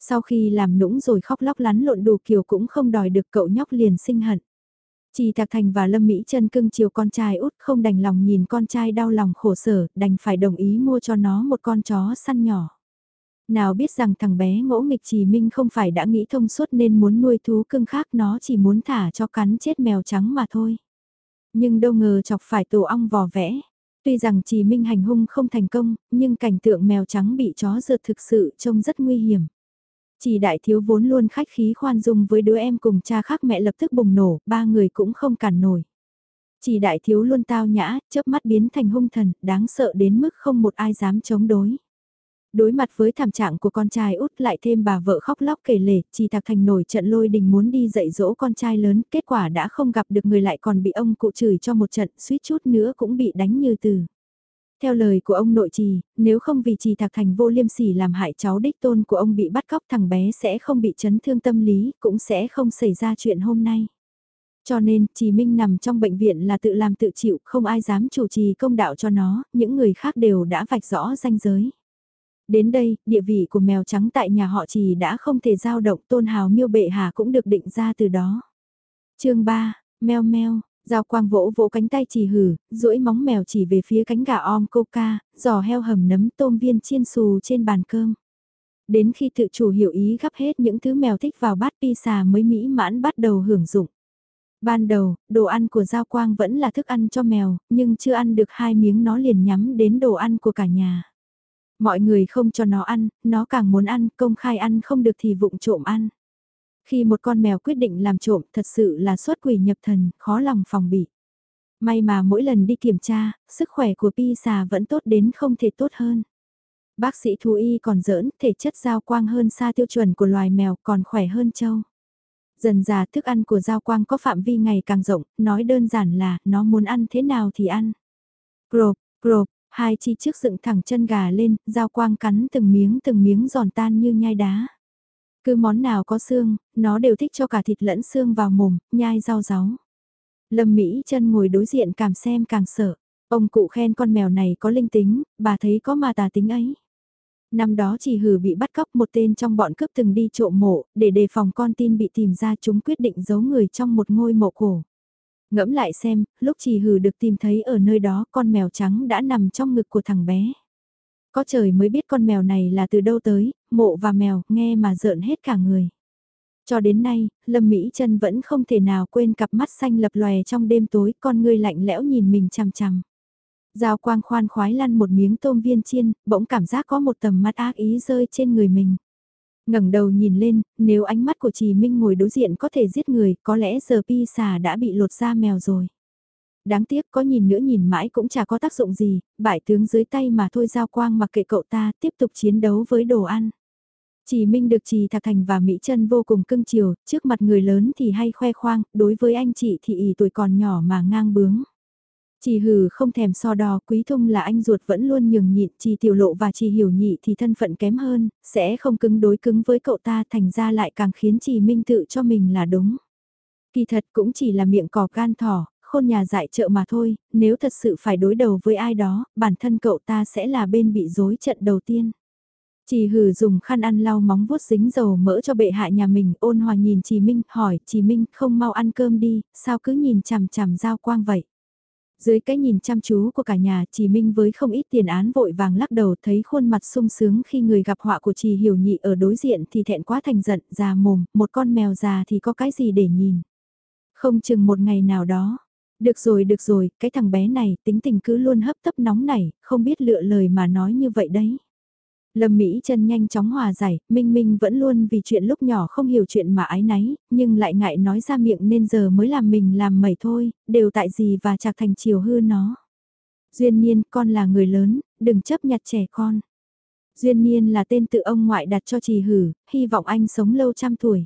S1: Sau khi làm nũng rồi khóc lóc lắn lộn đủ kiểu cũng không đòi được cậu nhóc liền sinh hận. Chỉ Thạc Thành và Lâm Mỹ Trân cưng chiều con trai út không đành lòng nhìn con trai đau lòng khổ sở, đành phải đồng ý mua cho nó một con chó săn nhỏ. Nào biết rằng thằng bé ngỗ nghịch Trì Minh không phải đã nghĩ thông suốt nên muốn nuôi thú cưng khác nó chỉ muốn thả cho cắn chết mèo trắng mà thôi. Nhưng đâu ngờ chọc phải tổ ong vò vẽ. Tuy rằng Trì Minh hành hung không thành công, nhưng cảnh tượng mèo trắng bị chó rượt thực sự trông rất nguy hiểm. Chỉ đại thiếu vốn luôn khách khí khoan dung với đứa em cùng cha khác mẹ lập tức bùng nổ, ba người cũng không cản nổi. Chỉ đại thiếu luôn tao nhã, chớp mắt biến thành hung thần, đáng sợ đến mức không một ai dám chống đối. Đối mặt với thảm trạng của con trai út lại thêm bà vợ khóc lóc kể lể, chỉ thạc thành nổi trận lôi đình muốn đi dạy dỗ con trai lớn, kết quả đã không gặp được người lại còn bị ông cụ chửi cho một trận, suýt chút nữa cũng bị đánh như từ. Theo lời của ông nội trì, nếu không vì trì thạc thành vô liêm sỉ làm hại cháu đích tôn của ông bị bắt cóc thằng bé sẽ không bị chấn thương tâm lý, cũng sẽ không xảy ra chuyện hôm nay. Cho nên, trì Minh nằm trong bệnh viện là tự làm tự chịu, không ai dám chủ trì công đạo cho nó, những người khác đều đã vạch rõ ranh giới. Đến đây, địa vị của mèo trắng tại nhà họ trì đã không thể giao động tôn hào miêu bệ hà cũng được định ra từ đó. chương 3, meo meo, Giao quang vỗ vỗ cánh tay chỉ hử, duỗi móng mèo chỉ về phía cánh gà om coca, giò heo hầm nấm tôm viên chiên xù trên bàn cơm. Đến khi tự chủ hiểu ý gắp hết những thứ mèo thích vào bát pizza mới mỹ mãn bắt đầu hưởng dụng. Ban đầu, đồ ăn của Giao Quang vẫn là thức ăn cho mèo, nhưng chưa ăn được hai miếng nó liền nhắm đến đồ ăn của cả nhà. Mọi người không cho nó ăn, nó càng muốn ăn, công khai ăn không được thì vụng trộm ăn. Khi một con mèo quyết định làm trộm thật sự là xuất quỷ nhập thần, khó lòng phòng bị. May mà mỗi lần đi kiểm tra, sức khỏe của Pi xà vẫn tốt đến không thể tốt hơn. Bác sĩ thú y còn giỡn, thể chất giao quang hơn xa tiêu chuẩn của loài mèo còn khỏe hơn trâu. Dần già thức ăn của giao quang có phạm vi ngày càng rộng, nói đơn giản là nó muốn ăn thế nào thì ăn. Grộp, grộp, hai chi trước dựng thẳng chân gà lên, giao quang cắn từng miếng từng miếng giòn tan như nhai đá. Cứ món nào có xương, nó đều thích cho cả thịt lẫn xương vào mồm, nhai rau ráu. Lâm Mỹ chân ngồi đối diện cảm xem càng sợ. Ông cụ khen con mèo này có linh tính, bà thấy có mà tà tính ấy. Năm đó chỉ hử bị bắt cóc một tên trong bọn cướp từng đi trộm mộ, để đề phòng con tin bị tìm ra chúng quyết định giấu người trong một ngôi mộ cổ. Ngẫm lại xem, lúc chỉ hử được tìm thấy ở nơi đó con mèo trắng đã nằm trong ngực của thằng bé. Có trời mới biết con mèo này là từ đâu tới, mộ và mèo, nghe mà rợn hết cả người. Cho đến nay, Lâm Mỹ Trân vẫn không thể nào quên cặp mắt xanh lập lòe trong đêm tối, con người lạnh lẽo nhìn mình chằm chằm. Giao quang khoan khoái lăn một miếng tôm viên chiên, bỗng cảm giác có một tầm mắt ác ý rơi trên người mình. ngẩng đầu nhìn lên, nếu ánh mắt của Trì Minh ngồi đối diện có thể giết người, có lẽ giờ pi xà đã bị lột da mèo rồi. Đáng tiếc có nhìn nữa nhìn mãi cũng chả có tác dụng gì, bại tướng dưới tay mà thôi giao quang mặc kệ cậu ta tiếp tục chiến đấu với đồ ăn. Chỉ Minh được Trì Thạc Thành và Mỹ Trân vô cùng cưng chiều, trước mặt người lớn thì hay khoe khoang, đối với anh chị thì ỉ tuổi còn nhỏ mà ngang bướng. Chỉ hừ không thèm so đo, quý thung là anh ruột vẫn luôn nhường nhịn, chỉ tiểu lộ và chỉ hiểu nhị thì thân phận kém hơn, sẽ không cứng đối cứng với cậu ta thành ra lại càng khiến chỉ minh tự cho mình là đúng. Kỳ thật cũng chỉ là miệng cỏ gan thỏ, khôn nhà dạy trợ mà thôi, nếu thật sự phải đối đầu với ai đó, bản thân cậu ta sẽ là bên bị dối trận đầu tiên. Chỉ hử dùng khăn ăn lau móng vuốt dính dầu mỡ cho bệ hạ nhà mình ôn hòa nhìn Trì Minh hỏi Trì Minh không mau ăn cơm đi, sao cứ nhìn chằm chằm giao quang vậy. Dưới cái nhìn chăm chú của cả nhà, Trì Minh với không ít tiền án vội vàng lắc đầu thấy khuôn mặt sung sướng khi người gặp họa của Trì Hiểu Nhị ở đối diện thì thẹn quá thành giận, già mồm, một con mèo già thì có cái gì để nhìn. Không chừng một ngày nào đó. Được rồi, được rồi, cái thằng bé này tính tình cứ luôn hấp tấp nóng nảy, không biết lựa lời mà nói như vậy đấy. Lâm Mỹ chân nhanh chóng hòa giải, Minh Minh vẫn luôn vì chuyện lúc nhỏ không hiểu chuyện mà ái náy, nhưng lại ngại nói ra miệng nên giờ mới làm mình làm mẩy thôi, đều tại gì và chạc thành chiều hư nó. Duyên Niên, con là người lớn, đừng chấp nhặt trẻ con. Duyên Niên là tên tự ông ngoại đặt cho trì hử, hy vọng anh sống lâu trăm tuổi.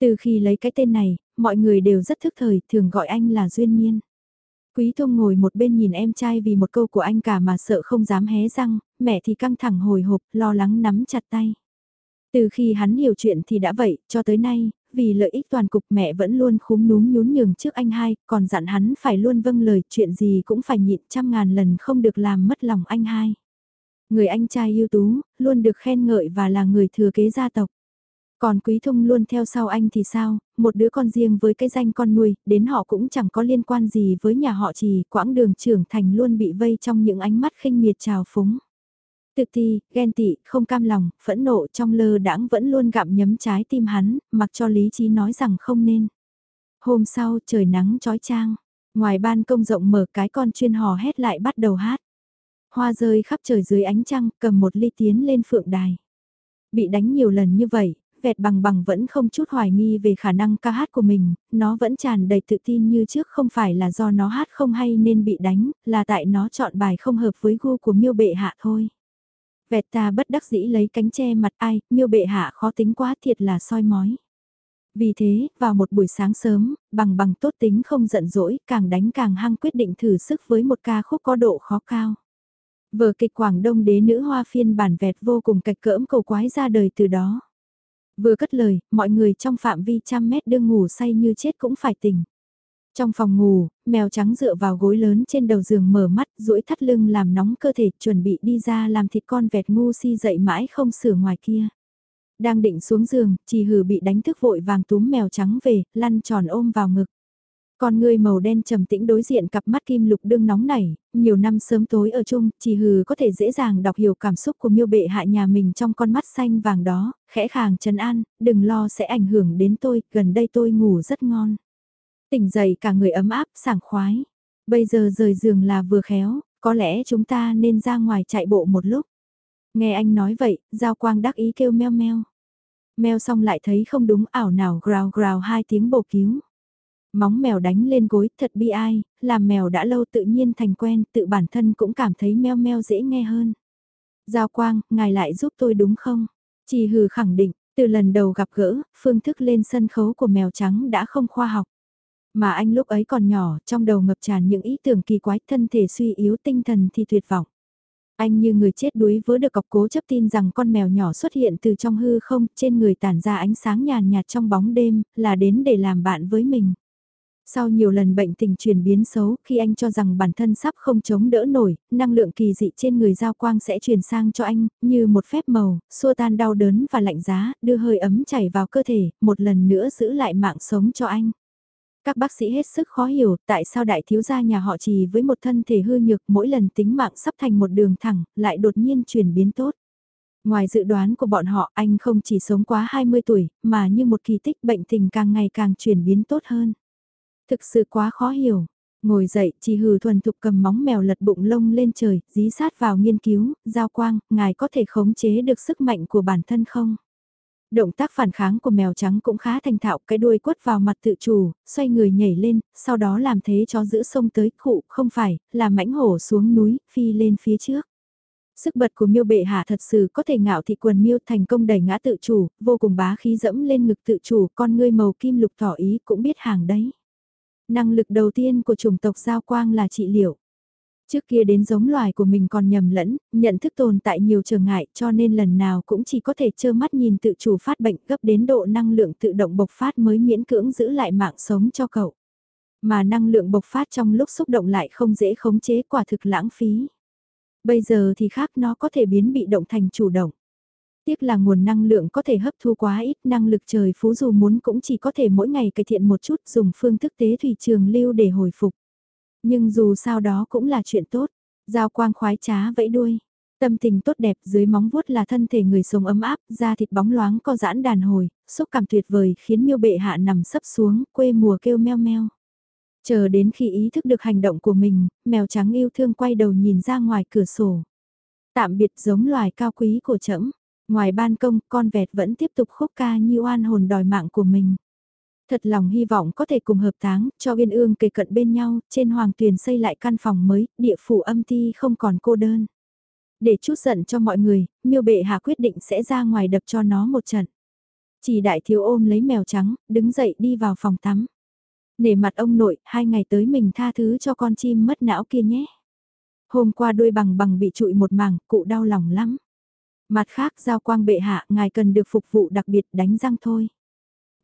S1: Từ khi lấy cái tên này, mọi người đều rất thức thời, thường gọi anh là Duyên Niên. Quý Thông ngồi một bên nhìn em trai vì một câu của anh cả mà sợ không dám hé răng, mẹ thì căng thẳng hồi hộp, lo lắng nắm chặt tay. Từ khi hắn hiểu chuyện thì đã vậy, cho tới nay, vì lợi ích toàn cục mẹ vẫn luôn khúm núm nhún nhường trước anh hai, còn dặn hắn phải luôn vâng lời, chuyện gì cũng phải nhịn trăm ngàn lần không được làm mất lòng anh hai. Người anh trai ưu tú, luôn được khen ngợi và là người thừa kế gia tộc. Còn Quý Thông luôn theo sau anh thì sao, một đứa con riêng với cái danh con nuôi, đến họ cũng chẳng có liên quan gì với nhà họ chỉ quãng đường trưởng thành luôn bị vây trong những ánh mắt khinh miệt trào phúng. Tự ti, ghen tị, không cam lòng, phẫn nộ trong lơ đãng vẫn luôn gặm nhấm trái tim hắn, mặc cho lý trí nói rằng không nên. Hôm sau trời nắng trói trang, ngoài ban công rộng mở cái con chuyên hò hét lại bắt đầu hát. Hoa rơi khắp trời dưới ánh trăng, cầm một ly tiến lên phượng đài. Bị đánh nhiều lần như vậy, vẹt bằng bằng vẫn không chút hoài nghi về khả năng ca hát của mình, nó vẫn tràn đầy tự tin như trước không phải là do nó hát không hay nên bị đánh, là tại nó chọn bài không hợp với gu của miêu bệ hạ thôi. Vẹt ta bất đắc dĩ lấy cánh che mặt ai, miêu bệ hạ khó tính quá thiệt là soi mói. Vì thế, vào một buổi sáng sớm, bằng bằng tốt tính không giận dỗi, càng đánh càng hăng quyết định thử sức với một ca khúc có độ khó cao. Vở kịch Quảng Đông đế nữ hoa phiên bản vẹt vô cùng cạch cỡm cầu quái ra đời từ đó. Vừa cất lời, mọi người trong phạm vi trăm mét đương ngủ say như chết cũng phải tỉnh. Trong phòng ngủ, mèo trắng dựa vào gối lớn trên đầu giường mở mắt, duỗi thắt lưng làm nóng cơ thể, chuẩn bị đi ra làm thịt con vẹt ngu si dậy mãi không sửa ngoài kia. Đang định xuống giường, chỉ hừ bị đánh thức vội vàng túm mèo trắng về, lăn tròn ôm vào ngực. Con người màu đen trầm tĩnh đối diện cặp mắt kim lục đương nóng nảy, nhiều năm sớm tối ở chung, chỉ hừ có thể dễ dàng đọc hiểu cảm xúc của miêu bệ hạ nhà mình trong con mắt xanh vàng đó, khẽ khàng trấn an, đừng lo sẽ ảnh hưởng đến tôi, gần đây tôi ngủ rất ngon. Tỉnh dậy cả người ấm áp, sảng khoái. Bây giờ rời giường là vừa khéo, có lẽ chúng ta nên ra ngoài chạy bộ một lúc. Nghe anh nói vậy, Giao Quang đắc ý kêu meo meo. Meo xong lại thấy không đúng ảo nào grào grào hai tiếng bổ cứu. Móng mèo đánh lên gối thật bi ai, làm mèo đã lâu tự nhiên thành quen, tự bản thân cũng cảm thấy meo meo dễ nghe hơn. Giao Quang, ngài lại giúp tôi đúng không? Chỉ hừ khẳng định, từ lần đầu gặp gỡ, phương thức lên sân khấu của mèo trắng đã không khoa học. Mà anh lúc ấy còn nhỏ, trong đầu ngập tràn những ý tưởng kỳ quái, thân thể suy yếu tinh thần thì tuyệt vọng. Anh như người chết đuối vớ được cọc cố chấp tin rằng con mèo nhỏ xuất hiện từ trong hư không, trên người tản ra ánh sáng nhàn nhạt trong bóng đêm, là đến để làm bạn với mình. Sau nhiều lần bệnh tình chuyển biến xấu, khi anh cho rằng bản thân sắp không chống đỡ nổi, năng lượng kỳ dị trên người giao quang sẽ truyền sang cho anh, như một phép màu, xua tan đau đớn và lạnh giá, đưa hơi ấm chảy vào cơ thể, một lần nữa giữ lại mạng sống cho anh. Các bác sĩ hết sức khó hiểu tại sao đại thiếu gia nhà họ trì với một thân thể hư nhược mỗi lần tính mạng sắp thành một đường thẳng, lại đột nhiên chuyển biến tốt. Ngoài dự đoán của bọn họ anh không chỉ sống quá 20 tuổi, mà như một kỳ tích bệnh tình càng ngày càng chuyển biến tốt hơn. Thực sự quá khó hiểu. Ngồi dậy, chỉ hừ thuần thục cầm móng mèo lật bụng lông lên trời, dí sát vào nghiên cứu, giao quang, ngài có thể khống chế được sức mạnh của bản thân không? Động tác phản kháng của mèo trắng cũng khá thành thạo, cái đuôi quất vào mặt tự chủ, xoay người nhảy lên, sau đó làm thế cho giữ sông tới, khụ, không phải, là mãnh hổ xuống núi, phi lên phía trước. Sức bật của miêu bệ hạ thật sự có thể ngạo thị quần miêu thành công đẩy ngã tự chủ, vô cùng bá khí dẫm lên ngực tự chủ, con ngươi màu kim lục thỏ ý cũng biết hàng đấy. Năng lực đầu tiên của chủng tộc giao quang là trị liệu. Trước kia đến giống loài của mình còn nhầm lẫn, nhận thức tồn tại nhiều trở ngại cho nên lần nào cũng chỉ có thể trơ mắt nhìn tự chủ phát bệnh gấp đến độ năng lượng tự động bộc phát mới miễn cưỡng giữ lại mạng sống cho cậu. Mà năng lượng bộc phát trong lúc xúc động lại không dễ khống chế quả thực lãng phí. Bây giờ thì khác nó có thể biến bị động thành chủ động. Tiếc là nguồn năng lượng có thể hấp thu quá ít, năng lực trời phú dù muốn cũng chỉ có thể mỗi ngày cải thiện một chút dùng phương thức tế thủy trường lưu để hồi phục. Nhưng dù sao đó cũng là chuyện tốt, giao quang khoái trá vẫy đuôi. Tâm tình tốt đẹp dưới móng vuốt là thân thể người sống ấm áp, da thịt bóng loáng co giãn đàn hồi, xúc cảm tuyệt vời khiến miêu bệ hạ nằm sấp xuống, quê mùa kêu meo meo. Chờ đến khi ý thức được hành động của mình, mèo trắng yêu thương quay đầu nhìn ra ngoài cửa sổ. Tạm biệt giống loài cao quý của trẫm Ngoài ban công, con vẹt vẫn tiếp tục khúc ca như oan hồn đòi mạng của mình. Thật lòng hy vọng có thể cùng hợp táng, cho Uyên Ương kề cận bên nhau, trên hoàng tuyền xây lại căn phòng mới, địa phủ âm ti không còn cô đơn. Để chút giận cho mọi người, miêu bệ hạ quyết định sẽ ra ngoài đập cho nó một trận. Chỉ đại thiếu ôm lấy mèo trắng, đứng dậy đi vào phòng tắm. Nể mặt ông nội, hai ngày tới mình tha thứ cho con chim mất não kia nhé. Hôm qua đuôi bằng bằng bị trụi một mảng, cụ đau lòng lắm. Mặt khác giao quang bệ hạ, ngài cần được phục vụ đặc biệt đánh răng thôi.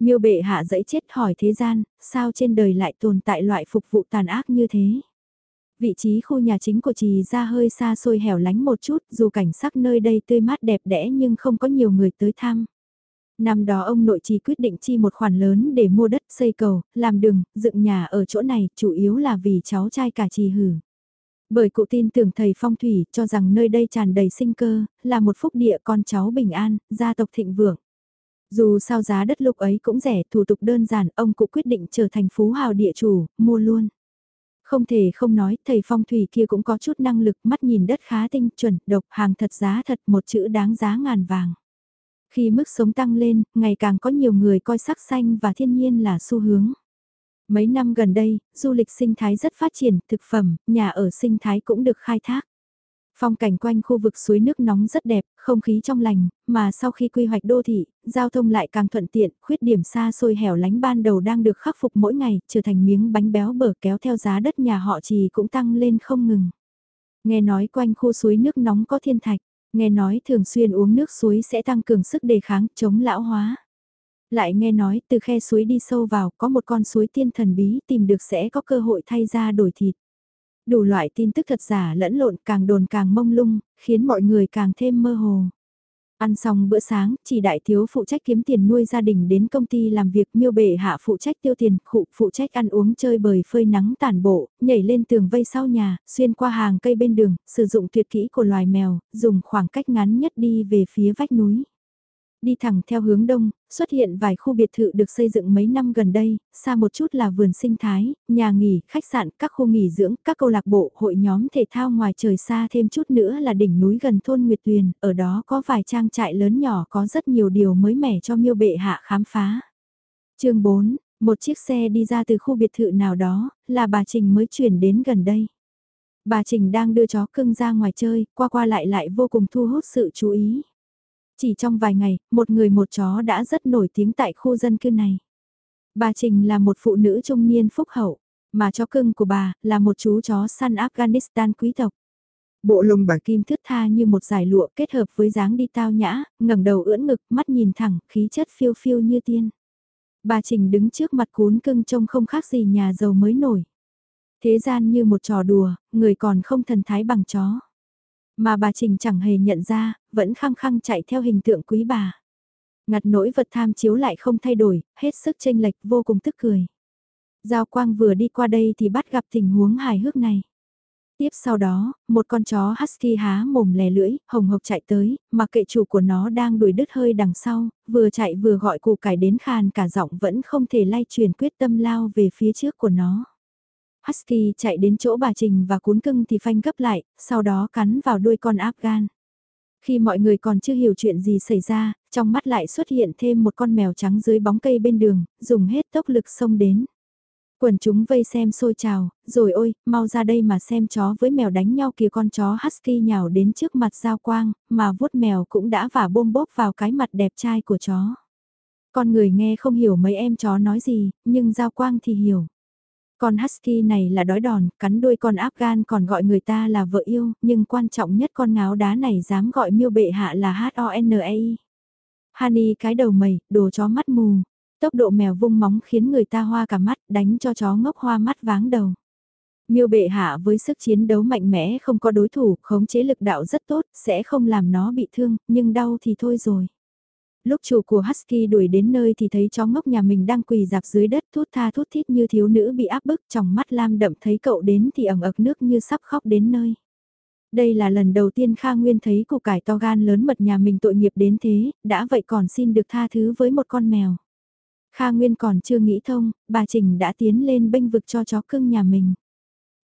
S1: Miêu bệ hạ dẫy chết hỏi thế gian, sao trên đời lại tồn tại loại phục vụ tàn ác như thế? Vị trí khu nhà chính của trì ra hơi xa xôi hẻo lánh một chút, dù cảnh sắc nơi đây tươi mát đẹp đẽ nhưng không có nhiều người tới thăm. Năm đó ông nội trì quyết định chi một khoản lớn để mua đất xây cầu, làm đường, dựng nhà ở chỗ này, chủ yếu là vì cháu trai cả trì hử. Bởi cụ tin tưởng thầy phong thủy cho rằng nơi đây tràn đầy sinh cơ, là một phúc địa con cháu bình an, gia tộc thịnh vượng. Dù sao giá đất lúc ấy cũng rẻ, thủ tục đơn giản, ông cụ quyết định trở thành phú hào địa chủ, mua luôn. Không thể không nói, thầy phong thủy kia cũng có chút năng lực, mắt nhìn đất khá tinh chuẩn, độc, hàng thật giá thật, một chữ đáng giá ngàn vàng. Khi mức sống tăng lên, ngày càng có nhiều người coi sắc xanh và thiên nhiên là xu hướng. Mấy năm gần đây, du lịch sinh thái rất phát triển, thực phẩm, nhà ở sinh thái cũng được khai thác. Phong cảnh quanh khu vực suối nước nóng rất đẹp, không khí trong lành, mà sau khi quy hoạch đô thị, giao thông lại càng thuận tiện, khuyết điểm xa xôi hẻo lánh ban đầu đang được khắc phục mỗi ngày, trở thành miếng bánh béo bở kéo theo giá đất nhà họ trì cũng tăng lên không ngừng. Nghe nói quanh khu suối nước nóng có thiên thạch, nghe nói thường xuyên uống nước suối sẽ tăng cường sức đề kháng, chống lão hóa. Lại nghe nói từ khe suối đi sâu vào có một con suối tiên thần bí tìm được sẽ có cơ hội thay ra đổi thịt. Đủ loại tin tức thật giả lẫn lộn càng đồn càng mông lung, khiến mọi người càng thêm mơ hồ. Ăn xong bữa sáng, chỉ đại thiếu phụ trách kiếm tiền nuôi gia đình đến công ty làm việc miêu bệ hạ phụ trách tiêu tiền, khụ phụ trách ăn uống chơi bời phơi nắng tản bộ, nhảy lên tường vây sau nhà, xuyên qua hàng cây bên đường, sử dụng tuyệt kỹ của loài mèo, dùng khoảng cách ngắn nhất đi về phía vách núi. Đi thẳng theo hướng đông, xuất hiện vài khu biệt thự được xây dựng mấy năm gần đây, xa một chút là vườn sinh thái, nhà nghỉ, khách sạn, các khu nghỉ dưỡng, các câu lạc bộ, hội nhóm thể thao ngoài trời xa thêm chút nữa là đỉnh núi gần thôn Nguyệt Tuyền, ở đó có vài trang trại lớn nhỏ có rất nhiều điều mới mẻ cho miêu bệ hạ khám phá. chương 4, một chiếc xe đi ra từ khu biệt thự nào đó, là bà Trình mới chuyển đến gần đây. Bà Trình đang đưa chó cưng ra ngoài chơi, qua qua lại lại vô cùng thu hút sự chú ý. Chỉ trong vài ngày, một người một chó đã rất nổi tiếng tại khu dân cư này. Bà Trình là một phụ nữ trung niên phúc hậu, mà chó cưng của bà là một chú chó săn Afghanistan quý tộc. Bộ lông bà kim thướt tha như một giải lụa kết hợp với dáng đi tao nhã, ngẩng đầu ưỡn ngực, mắt nhìn thẳng, khí chất phiêu phiêu như tiên. Bà Trình đứng trước mặt cún cưng trông không khác gì nhà giàu mới nổi. Thế gian như một trò đùa, người còn không thần thái bằng chó. Mà bà Trình chẳng hề nhận ra, vẫn khăng khăng chạy theo hình tượng quý bà. Ngặt nỗi vật tham chiếu lại không thay đổi, hết sức tranh lệch vô cùng tức cười. Giao Quang vừa đi qua đây thì bắt gặp tình huống hài hước này. Tiếp sau đó, một con chó husky há mồm lè lưỡi, hồng hộc chạy tới, mà kệ chủ của nó đang đuổi đứt hơi đằng sau, vừa chạy vừa gọi củ cải đến khàn cả giọng vẫn không thể lay truyền quyết tâm lao về phía trước của nó. Husky chạy đến chỗ bà Trình và cuốn cưng thì phanh gấp lại, sau đó cắn vào đuôi con Afghan. Khi mọi người còn chưa hiểu chuyện gì xảy ra, trong mắt lại xuất hiện thêm một con mèo trắng dưới bóng cây bên đường, dùng hết tốc lực xông đến. Quần chúng vây xem xôi trào, rồi ôi, mau ra đây mà xem chó với mèo đánh nhau kìa con chó husky nhào đến trước mặt giao quang, mà vuốt mèo cũng đã vả bôm bốp vào cái mặt đẹp trai của chó. Con người nghe không hiểu mấy em chó nói gì, nhưng giao quang thì hiểu. Con husky này là đói đòn, cắn đuôi con Afghan còn gọi người ta là vợ yêu, nhưng quan trọng nhất con ngáo đá này dám gọi miêu bệ hạ là H-O-N-E-I. Honey cái đầu mẩy đồ chó mắt mù. Tốc độ mèo vung móng khiến người ta hoa cả mắt, đánh cho chó ngốc hoa mắt váng đầu. Miêu bệ hạ với sức chiến đấu mạnh mẽ không có đối thủ, khống chế lực đạo rất tốt, sẽ không làm nó bị thương, nhưng đau thì thôi rồi. Lúc chủ của Husky đuổi đến nơi thì thấy chó ngốc nhà mình đang quỳ dạp dưới đất thút tha thút thít như thiếu nữ bị áp bức trong mắt lam đậm thấy cậu đến thì ẩm ực nước như sắp khóc đến nơi. Đây là lần đầu tiên Kha Nguyên thấy củ cải to gan lớn mật nhà mình tội nghiệp đến thế, đã vậy còn xin được tha thứ với một con mèo. Kha Nguyên còn chưa nghĩ thông, bà Trình đã tiến lên bênh vực cho chó cưng nhà mình.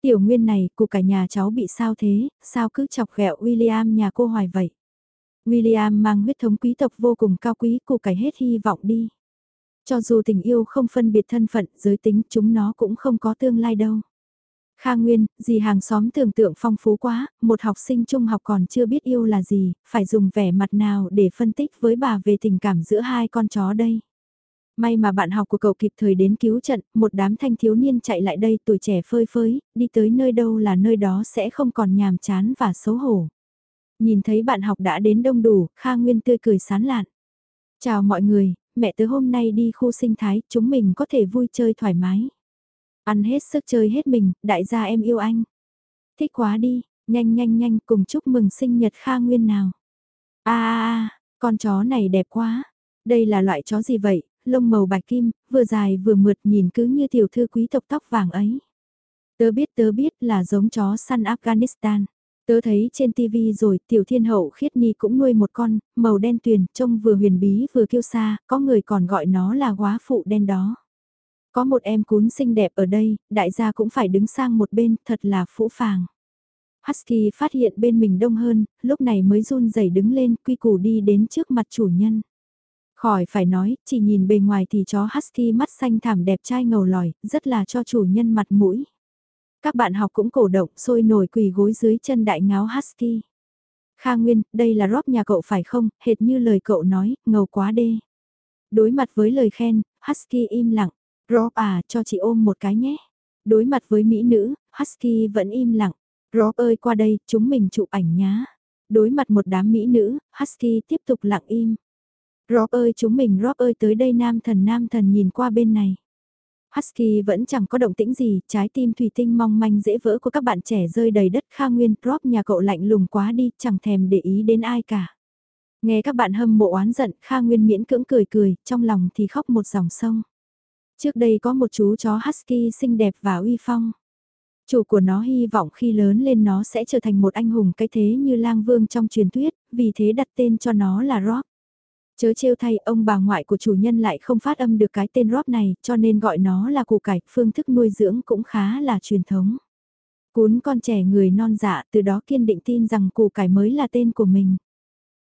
S1: Tiểu Nguyên này, cụ cả nhà cháu bị sao thế, sao cứ chọc ghẹo William nhà cô hoài vậy? William mang huyết thống quý tộc vô cùng cao quý, cụ cải hết hy vọng đi. Cho dù tình yêu không phân biệt thân phận, giới tính, chúng nó cũng không có tương lai đâu. Kha Nguyên, gì hàng xóm tưởng tượng phong phú quá, một học sinh trung học còn chưa biết yêu là gì, phải dùng vẻ mặt nào để phân tích với bà về tình cảm giữa hai con chó đây. May mà bạn học của cậu kịp thời đến cứu trận, một đám thanh thiếu niên chạy lại đây tuổi trẻ phơi phới, đi tới nơi đâu là nơi đó sẽ không còn nhàm chán và xấu hổ. Nhìn thấy bạn học đã đến đông đủ, Kha Nguyên tươi cười sán lạn. Chào mọi người, mẹ tớ hôm nay đi khu sinh thái, chúng mình có thể vui chơi thoải mái. Ăn hết sức chơi hết mình, đại gia em yêu anh. Thích quá đi, nhanh nhanh nhanh cùng chúc mừng sinh nhật Kha Nguyên nào. a a con chó này đẹp quá. Đây là loại chó gì vậy, lông màu bạch kim, vừa dài vừa mượt nhìn cứ như tiểu thư quý tộc tóc vàng ấy. Tớ biết tớ biết là giống chó săn Afghanistan. Tớ thấy trên TV rồi tiểu thiên hậu khiết ni cũng nuôi một con, màu đen tuyền, trông vừa huyền bí vừa kiêu xa, có người còn gọi nó là quá phụ đen đó. Có một em cún xinh đẹp ở đây, đại gia cũng phải đứng sang một bên, thật là phũ phàng. Husky phát hiện bên mình đông hơn, lúc này mới run rẩy đứng lên quy củ đi đến trước mặt chủ nhân. Khỏi phải nói, chỉ nhìn bề ngoài thì chó Husky mắt xanh thảm đẹp trai ngầu lòi, rất là cho chủ nhân mặt mũi. Các bạn học cũng cổ động sôi nổi quỳ gối dưới chân đại ngáo Husky. Kha Nguyên, đây là Rob nhà cậu phải không, hệt như lời cậu nói, ngầu quá đê. Đối mặt với lời khen, Husky im lặng. Rob à, cho chị ôm một cái nhé. Đối mặt với mỹ nữ, Husky vẫn im lặng. Rob ơi qua đây, chúng mình chụp ảnh nhá. Đối mặt một đám mỹ nữ, Husky tiếp tục lặng im. Rob ơi chúng mình Rob ơi tới đây nam thần nam thần nhìn qua bên này. Husky vẫn chẳng có động tĩnh gì, trái tim thủy tinh mong manh dễ vỡ của các bạn trẻ rơi đầy đất Kha Nguyên, drop nhà cậu lạnh lùng quá đi, chẳng thèm để ý đến ai cả. Nghe các bạn hâm mộ oán giận, Kha Nguyên miễn cưỡng cười cười, trong lòng thì khóc một dòng sông. Trước đây có một chú chó Husky xinh đẹp và uy phong. Chủ của nó hy vọng khi lớn lên nó sẽ trở thành một anh hùng cái thế như lang vương trong truyền thuyết, vì thế đặt tên cho nó là Rob. Chớ trêu thay ông bà ngoại của chủ nhân lại không phát âm được cái tên Rob này cho nên gọi nó là củ cải, phương thức nuôi dưỡng cũng khá là truyền thống. Cuốn con trẻ người non dạ từ đó kiên định tin rằng củ cải mới là tên của mình.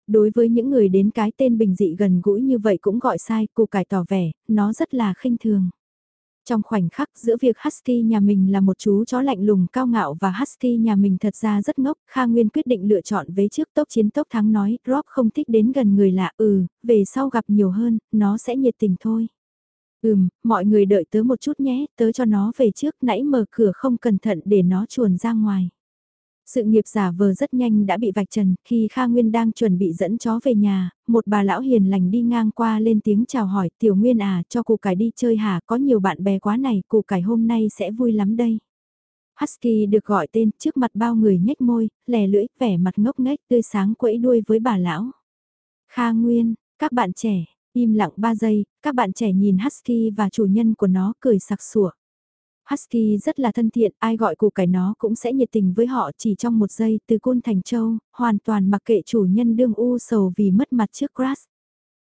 S1: Đối với những người đến cái tên bình dị gần gũi như vậy cũng gọi sai, củ cải tỏ vẻ, nó rất là khinh thường. Trong khoảnh khắc giữa việc Husky nhà mình là một chú chó lạnh lùng cao ngạo và Husky nhà mình thật ra rất ngốc, Kha Nguyên quyết định lựa chọn vế trước tốc chiến tốc thắng nói, Rob không thích đến gần người lạ, ừ, về sau gặp nhiều hơn, nó sẽ nhiệt tình thôi. Ừm, mọi người đợi tớ một chút nhé, tớ cho nó về trước, nãy mở cửa không cẩn thận để nó chuồn ra ngoài. Sự nghiệp giả vờ rất nhanh đã bị vạch trần, khi Kha Nguyên đang chuẩn bị dẫn chó về nhà, một bà lão hiền lành đi ngang qua lên tiếng chào hỏi, tiểu Nguyên à, cho cụ cải đi chơi hả, có nhiều bạn bè quá này, cụ cải hôm nay sẽ vui lắm đây. Husky được gọi tên trước mặt bao người nhếch môi, lè lưỡi, vẻ mặt ngốc nghếch tươi sáng quẫy đuôi với bà lão. Kha Nguyên, các bạn trẻ, im lặng 3 giây, các bạn trẻ nhìn Husky và chủ nhân của nó cười sặc sủa. Husky rất là thân thiện, ai gọi củ cải nó cũng sẽ nhiệt tình với họ chỉ trong một giây từ côn thành châu, hoàn toàn mặc kệ chủ nhân đương u sầu vì mất mặt trước Grass.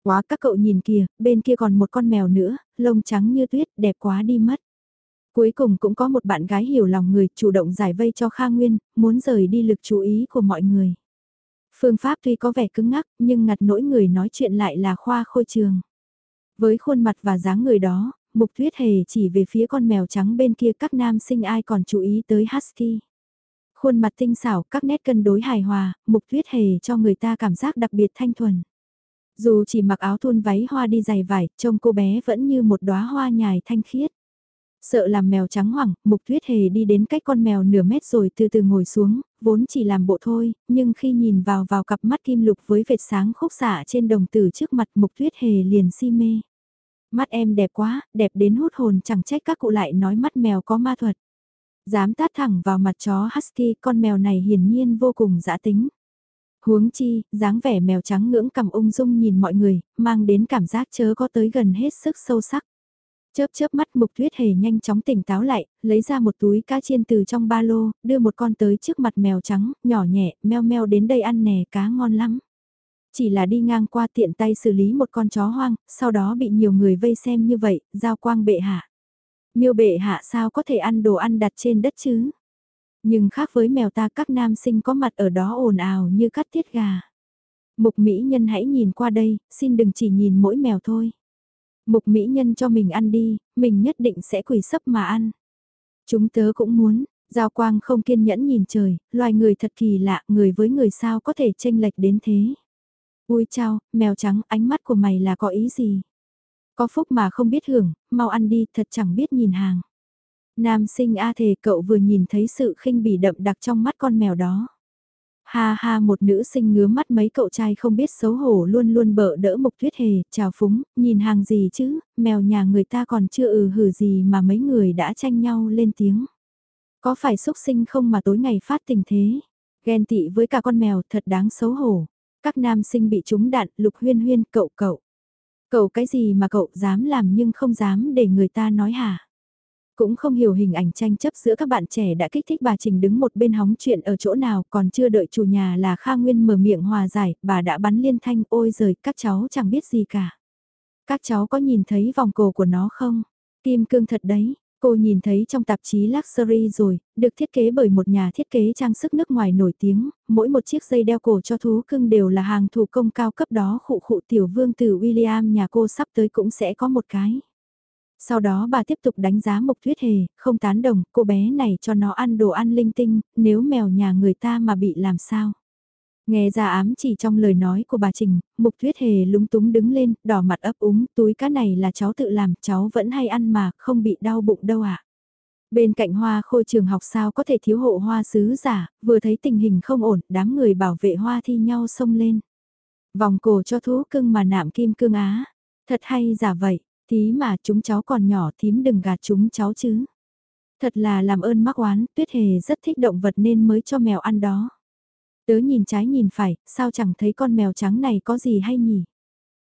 S1: Quá các cậu nhìn kìa, bên kia còn một con mèo nữa, lông trắng như tuyết, đẹp quá đi mất. Cuối cùng cũng có một bạn gái hiểu lòng người, chủ động giải vây cho Kha Nguyên, muốn rời đi lực chú ý của mọi người. Phương pháp tuy có vẻ cứng ngắc, nhưng ngặt nỗi người nói chuyện lại là khoa khôi trường. Với khuôn mặt và dáng người đó, Mục Tuyết Hề chỉ về phía con mèo trắng bên kia các nam sinh ai còn chú ý tới Husky. Khuôn mặt tinh xảo, các nét cân đối hài hòa, Mục Tuyết Hề cho người ta cảm giác đặc biệt thanh thuần. Dù chỉ mặc áo thun váy hoa đi giày vải, trông cô bé vẫn như một đóa hoa nhài thanh khiết. Sợ làm mèo trắng hoảng, Mục Tuyết Hề đi đến cách con mèo nửa mét rồi từ từ ngồi xuống, vốn chỉ làm bộ thôi, nhưng khi nhìn vào vào cặp mắt kim lục với vệt sáng khúc xạ trên đồng tử trước mặt Mục Tuyết Hề liền si mê. Mắt em đẹp quá, đẹp đến hút hồn chẳng trách các cụ lại nói mắt mèo có ma thuật. Dám tát thẳng vào mặt chó Husky, con mèo này hiển nhiên vô cùng dã tính. Huống chi, dáng vẻ mèo trắng ngưỡng cầm ung dung nhìn mọi người, mang đến cảm giác chớ có tới gần hết sức sâu sắc. Chớp chớp mắt mục tuyết hề nhanh chóng tỉnh táo lại, lấy ra một túi cá chiên từ trong ba lô, đưa một con tới trước mặt mèo trắng, nhỏ nhẹ, meo meo đến đây ăn nè cá ngon lắm. Chỉ là đi ngang qua tiện tay xử lý một con chó hoang, sau đó bị nhiều người vây xem như vậy, giao quang bệ hạ. Miêu bệ hạ sao có thể ăn đồ ăn đặt trên đất chứ? Nhưng khác với mèo ta các nam sinh có mặt ở đó ồn ào như cắt tiết gà. Mục Mỹ Nhân hãy nhìn qua đây, xin đừng chỉ nhìn mỗi mèo thôi. Mục Mỹ Nhân cho mình ăn đi, mình nhất định sẽ quỳ sấp mà ăn. Chúng tớ cũng muốn, Giao Quang không kiên nhẫn nhìn trời, loài người thật kỳ lạ, người với người sao có thể tranh lệch đến thế. Ui chao, mèo trắng, ánh mắt của mày là có ý gì? Có phúc mà không biết hưởng, mau ăn đi, thật chẳng biết nhìn hàng. Nam sinh A thề cậu vừa nhìn thấy sự khinh bỉ đậm đặc trong mắt con mèo đó. Ha ha một nữ sinh ngứa mắt mấy cậu trai không biết xấu hổ luôn luôn bợ đỡ mục tuyết hề, chào phúng, nhìn hàng gì chứ, mèo nhà người ta còn chưa ừ hử gì mà mấy người đã tranh nhau lên tiếng. Có phải xúc sinh không mà tối ngày phát tình thế? Ghen tị với cả con mèo thật đáng xấu hổ. Các nam sinh bị trúng đạn, lục huyên huyên, cậu cậu. Cậu cái gì mà cậu dám làm nhưng không dám để người ta nói hả? Cũng không hiểu hình ảnh tranh chấp giữa các bạn trẻ đã kích thích bà Trình đứng một bên hóng chuyện ở chỗ nào còn chưa đợi chủ nhà là Kha Nguyên mở miệng hòa giải, bà đã bắn liên thanh ôi giời các cháu chẳng biết gì cả. Các cháu có nhìn thấy vòng cổ của nó không? Kim cương thật đấy, Cô nhìn thấy trong tạp chí Luxury rồi, được thiết kế bởi một nhà thiết kế trang sức nước ngoài nổi tiếng, mỗi một chiếc dây đeo cổ cho thú cưng đều là hàng thủ công cao cấp đó khụ khụ tiểu vương tử William nhà cô sắp tới cũng sẽ có một cái. Sau đó bà tiếp tục đánh giá Mục Tuyết Hề, không tán đồng, cô bé này cho nó ăn đồ ăn linh tinh, nếu mèo nhà người ta mà bị làm sao. Nghe ra ám chỉ trong lời nói của bà Trình, Mục Tuyết Hề lúng túng đứng lên, đỏ mặt ấp úng, túi cá này là cháu tự làm, cháu vẫn hay ăn mà, không bị đau bụng đâu ạ. À. Bên cạnh hoa khôi trường học sao có thể thiếu hộ hoa sứ giả, vừa thấy tình hình không ổn, đám người bảo vệ hoa thi nhau xông lên. Vòng cổ cho thú cưng mà nạm kim cương á, thật hay giả vậy, tí mà chúng cháu còn nhỏ thím đừng gạt chúng cháu chứ. Thật là làm ơn mắc oán, tuyết hề rất thích động vật nên mới cho mèo ăn đó. Tớ nhìn trái nhìn phải, sao chẳng thấy con mèo trắng này có gì hay nhỉ?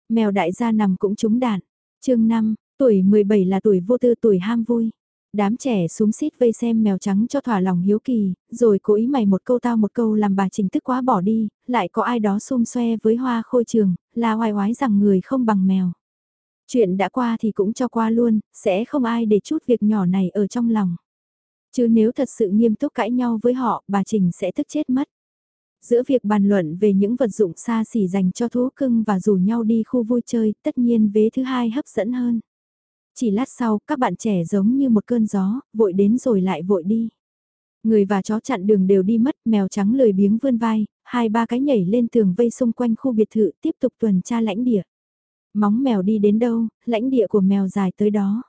S1: Mèo đại gia nằm cũng trúng đạn. chương 5, tuổi 17 là tuổi vô tư tuổi ham vui. Đám trẻ súng xít vây xem mèo trắng cho thỏa lòng hiếu kỳ, rồi cố ý mày một câu tao một câu làm bà trình tức quá bỏ đi, lại có ai đó xung xoe với hoa khôi trường, là hoài hoái rằng người không bằng mèo. Chuyện đã qua thì cũng cho qua luôn, sẽ không ai để chút việc nhỏ này ở trong lòng. Chứ nếu thật sự nghiêm túc cãi nhau với họ, bà Trình sẽ tức chết mất. Giữa việc bàn luận về những vật dụng xa xỉ dành cho thú cưng và rủ nhau đi khu vui chơi, tất nhiên vế thứ hai hấp dẫn hơn. Chỉ lát sau, các bạn trẻ giống như một cơn gió, vội đến rồi lại vội đi. Người và chó chặn đường đều đi mất, mèo trắng lười biếng vươn vai, hai ba cái nhảy lên tường vây xung quanh khu biệt thự tiếp tục tuần tra lãnh địa. Móng mèo đi đến đâu, lãnh địa của mèo dài tới đó.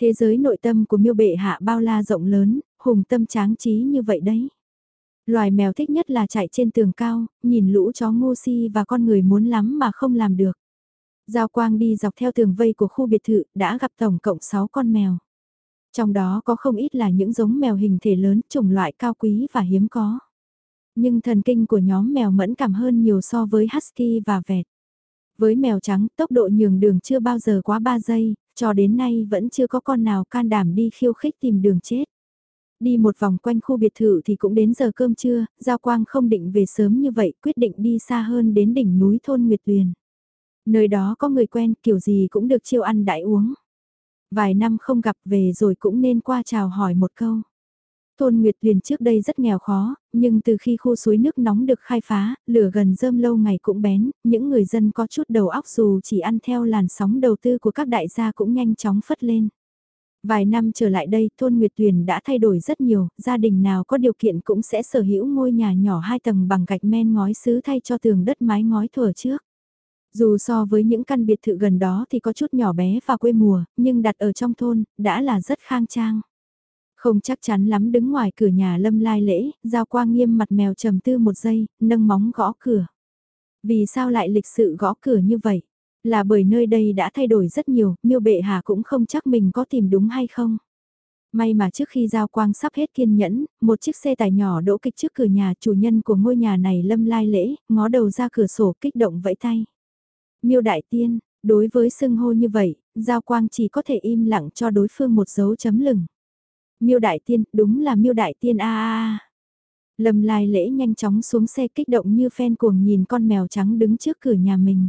S1: Thế giới nội tâm của miêu bệ hạ bao la rộng lớn, hùng tâm tráng trí như vậy đấy. Loài mèo thích nhất là chạy trên tường cao, nhìn lũ chó ngu si và con người muốn lắm mà không làm được. Giao quang đi dọc theo tường vây của khu biệt thự, đã gặp tổng cộng 6 con mèo. Trong đó có không ít là những giống mèo hình thể lớn, chủng loại cao quý và hiếm có. Nhưng thần kinh của nhóm mèo mẫn cảm hơn nhiều so với Husky và vẹt. Với mèo trắng, tốc độ nhường đường chưa bao giờ quá 3 giây, cho đến nay vẫn chưa có con nào can đảm đi khiêu khích tìm đường chết. Đi một vòng quanh khu biệt thự thì cũng đến giờ cơm trưa, Giao Quang không định về sớm như vậy, quyết định đi xa hơn đến đỉnh núi thôn Nguyệt Tuyền. Nơi đó có người quen, kiểu gì cũng được chiêu ăn đại uống. Vài năm không gặp về rồi cũng nên qua chào hỏi một câu. Thôn Nguyệt Tuyền trước đây rất nghèo khó, nhưng từ khi khu suối nước nóng được khai phá, lửa gần rơm lâu ngày cũng bén, những người dân có chút đầu óc dù chỉ ăn theo làn sóng đầu tư của các đại gia cũng nhanh chóng phất lên. Vài năm trở lại đây, thôn Nguyệt Tuyền đã thay đổi rất nhiều, gia đình nào có điều kiện cũng sẽ sở hữu ngôi nhà nhỏ hai tầng bằng gạch men ngói sứ thay cho tường đất mái ngói thuở trước. Dù so với những căn biệt thự gần đó thì có chút nhỏ bé và quê mùa, nhưng đặt ở trong thôn, đã là rất khang trang. Không chắc chắn lắm đứng ngoài cửa nhà lâm lai lễ, giao quang nghiêm mặt mèo trầm tư một giây, nâng móng gõ cửa. Vì sao lại lịch sự gõ cửa như vậy? Là bởi nơi đây đã thay đổi rất nhiều, miêu bệ hạ cũng không chắc mình có tìm đúng hay không. May mà trước khi giao quang sắp hết kiên nhẫn, một chiếc xe tải nhỏ đỗ kịch trước cửa nhà chủ nhân của ngôi nhà này lâm lai lễ, ngó đầu ra cửa sổ kích động vẫy tay. Miêu đại tiên, đối với xưng hô như vậy, giao quang chỉ có thể im lặng cho đối phương một dấu chấm lửng. Miêu đại tiên, đúng là miêu đại tiên a a a. Lâm lai lễ nhanh chóng xuống xe kích động như phen cuồng nhìn con mèo trắng đứng trước cửa nhà mình.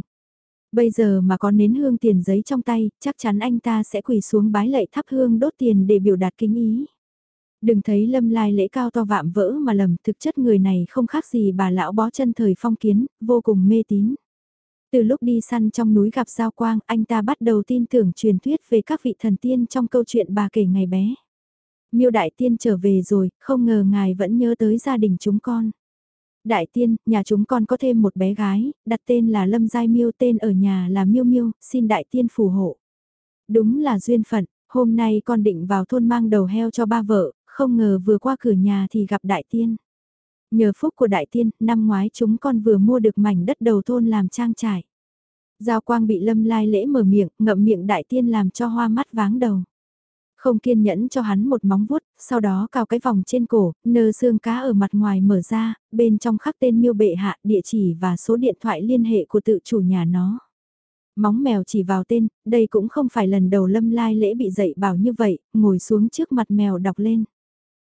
S1: Bây giờ mà có nến hương tiền giấy trong tay, chắc chắn anh ta sẽ quỳ xuống bái lạy thắp hương đốt tiền để biểu đạt kính ý. Đừng thấy lâm lai lễ cao to vạm vỡ mà lầm, thực chất người này không khác gì bà lão bó chân thời phong kiến, vô cùng mê tín. Từ lúc đi săn trong núi gặp Giao Quang, anh ta bắt đầu tin tưởng truyền thuyết về các vị thần tiên trong câu chuyện bà kể ngày bé. Miêu Đại Tiên trở về rồi, không ngờ ngài vẫn nhớ tới gia đình chúng con. Đại Tiên, nhà chúng con có thêm một bé gái, đặt tên là Lâm Giai Miêu tên ở nhà là Miêu Miêu, xin Đại Tiên phù hộ. Đúng là duyên phận, hôm nay con định vào thôn mang đầu heo cho ba vợ, không ngờ vừa qua cửa nhà thì gặp Đại Tiên. Nhờ phúc của Đại Tiên, năm ngoái chúng con vừa mua được mảnh đất đầu thôn làm trang trải. Giao quang bị lâm lai lễ mở miệng, ngậm miệng Đại Tiên làm cho hoa mắt váng đầu. Không kiên nhẫn cho hắn một móng vuốt, sau đó cào cái vòng trên cổ, nơ xương cá ở mặt ngoài mở ra, bên trong khắc tên miêu bệ hạ, địa chỉ và số điện thoại liên hệ của tự chủ nhà nó. Móng mèo chỉ vào tên, đây cũng không phải lần đầu lâm lai lễ bị dạy bảo như vậy, ngồi xuống trước mặt mèo đọc lên.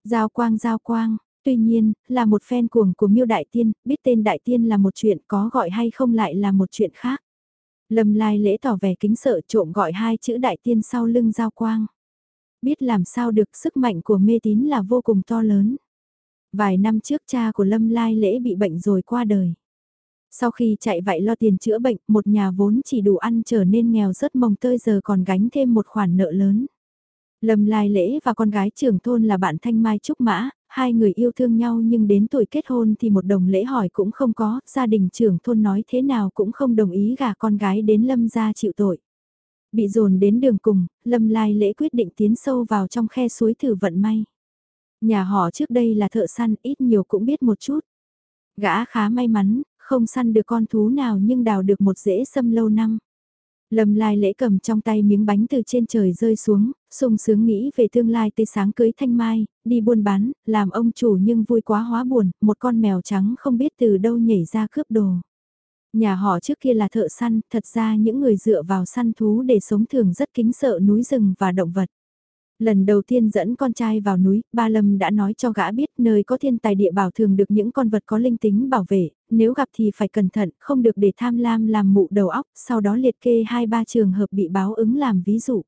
S1: Giao quang giao quang, tuy nhiên, là một fan cuồng của miêu đại tiên, biết tên đại tiên là một chuyện có gọi hay không lại là một chuyện khác. Lâm lai lễ tỏ vẻ kính sợ trộm gọi hai chữ đại tiên sau lưng giao quang. Biết làm sao được sức mạnh của mê tín là vô cùng to lớn. Vài năm trước cha của Lâm Lai Lễ bị bệnh rồi qua đời. Sau khi chạy vậy lo tiền chữa bệnh, một nhà vốn chỉ đủ ăn trở nên nghèo rất mồng tơi giờ còn gánh thêm một khoản nợ lớn. Lâm Lai Lễ và con gái trưởng thôn là bạn Thanh Mai Trúc Mã, hai người yêu thương nhau nhưng đến tuổi kết hôn thì một đồng lễ hỏi cũng không có, gia đình trưởng thôn nói thế nào cũng không đồng ý gả con gái đến Lâm gia chịu tội. Bị dồn đến đường cùng, Lâm Lai Lễ quyết định tiến sâu vào trong khe suối thử vận may. Nhà họ trước đây là thợ săn, ít nhiều cũng biết một chút. Gã khá may mắn, không săn được con thú nào nhưng đào được một rễ sâm lâu năm. Lâm lai lễ cầm trong tay miếng bánh từ trên trời rơi xuống, sung sướng nghĩ về tương lai tươi sáng cưới thanh mai, đi buôn bán, làm ông chủ nhưng vui quá hóa buồn, một con mèo trắng không biết từ đâu nhảy ra cướp đồ. Nhà họ trước kia là thợ săn, thật ra những người dựa vào săn thú để sống thường rất kính sợ núi rừng và động vật. Lần đầu tiên dẫn con trai vào núi, ba Lâm đã nói cho gã biết nơi có thiên tài địa bảo thường được những con vật có linh tính bảo vệ, nếu gặp thì phải cẩn thận, không được để tham lam làm mụ đầu óc, sau đó liệt kê hai ba trường hợp bị báo ứng làm ví dụ.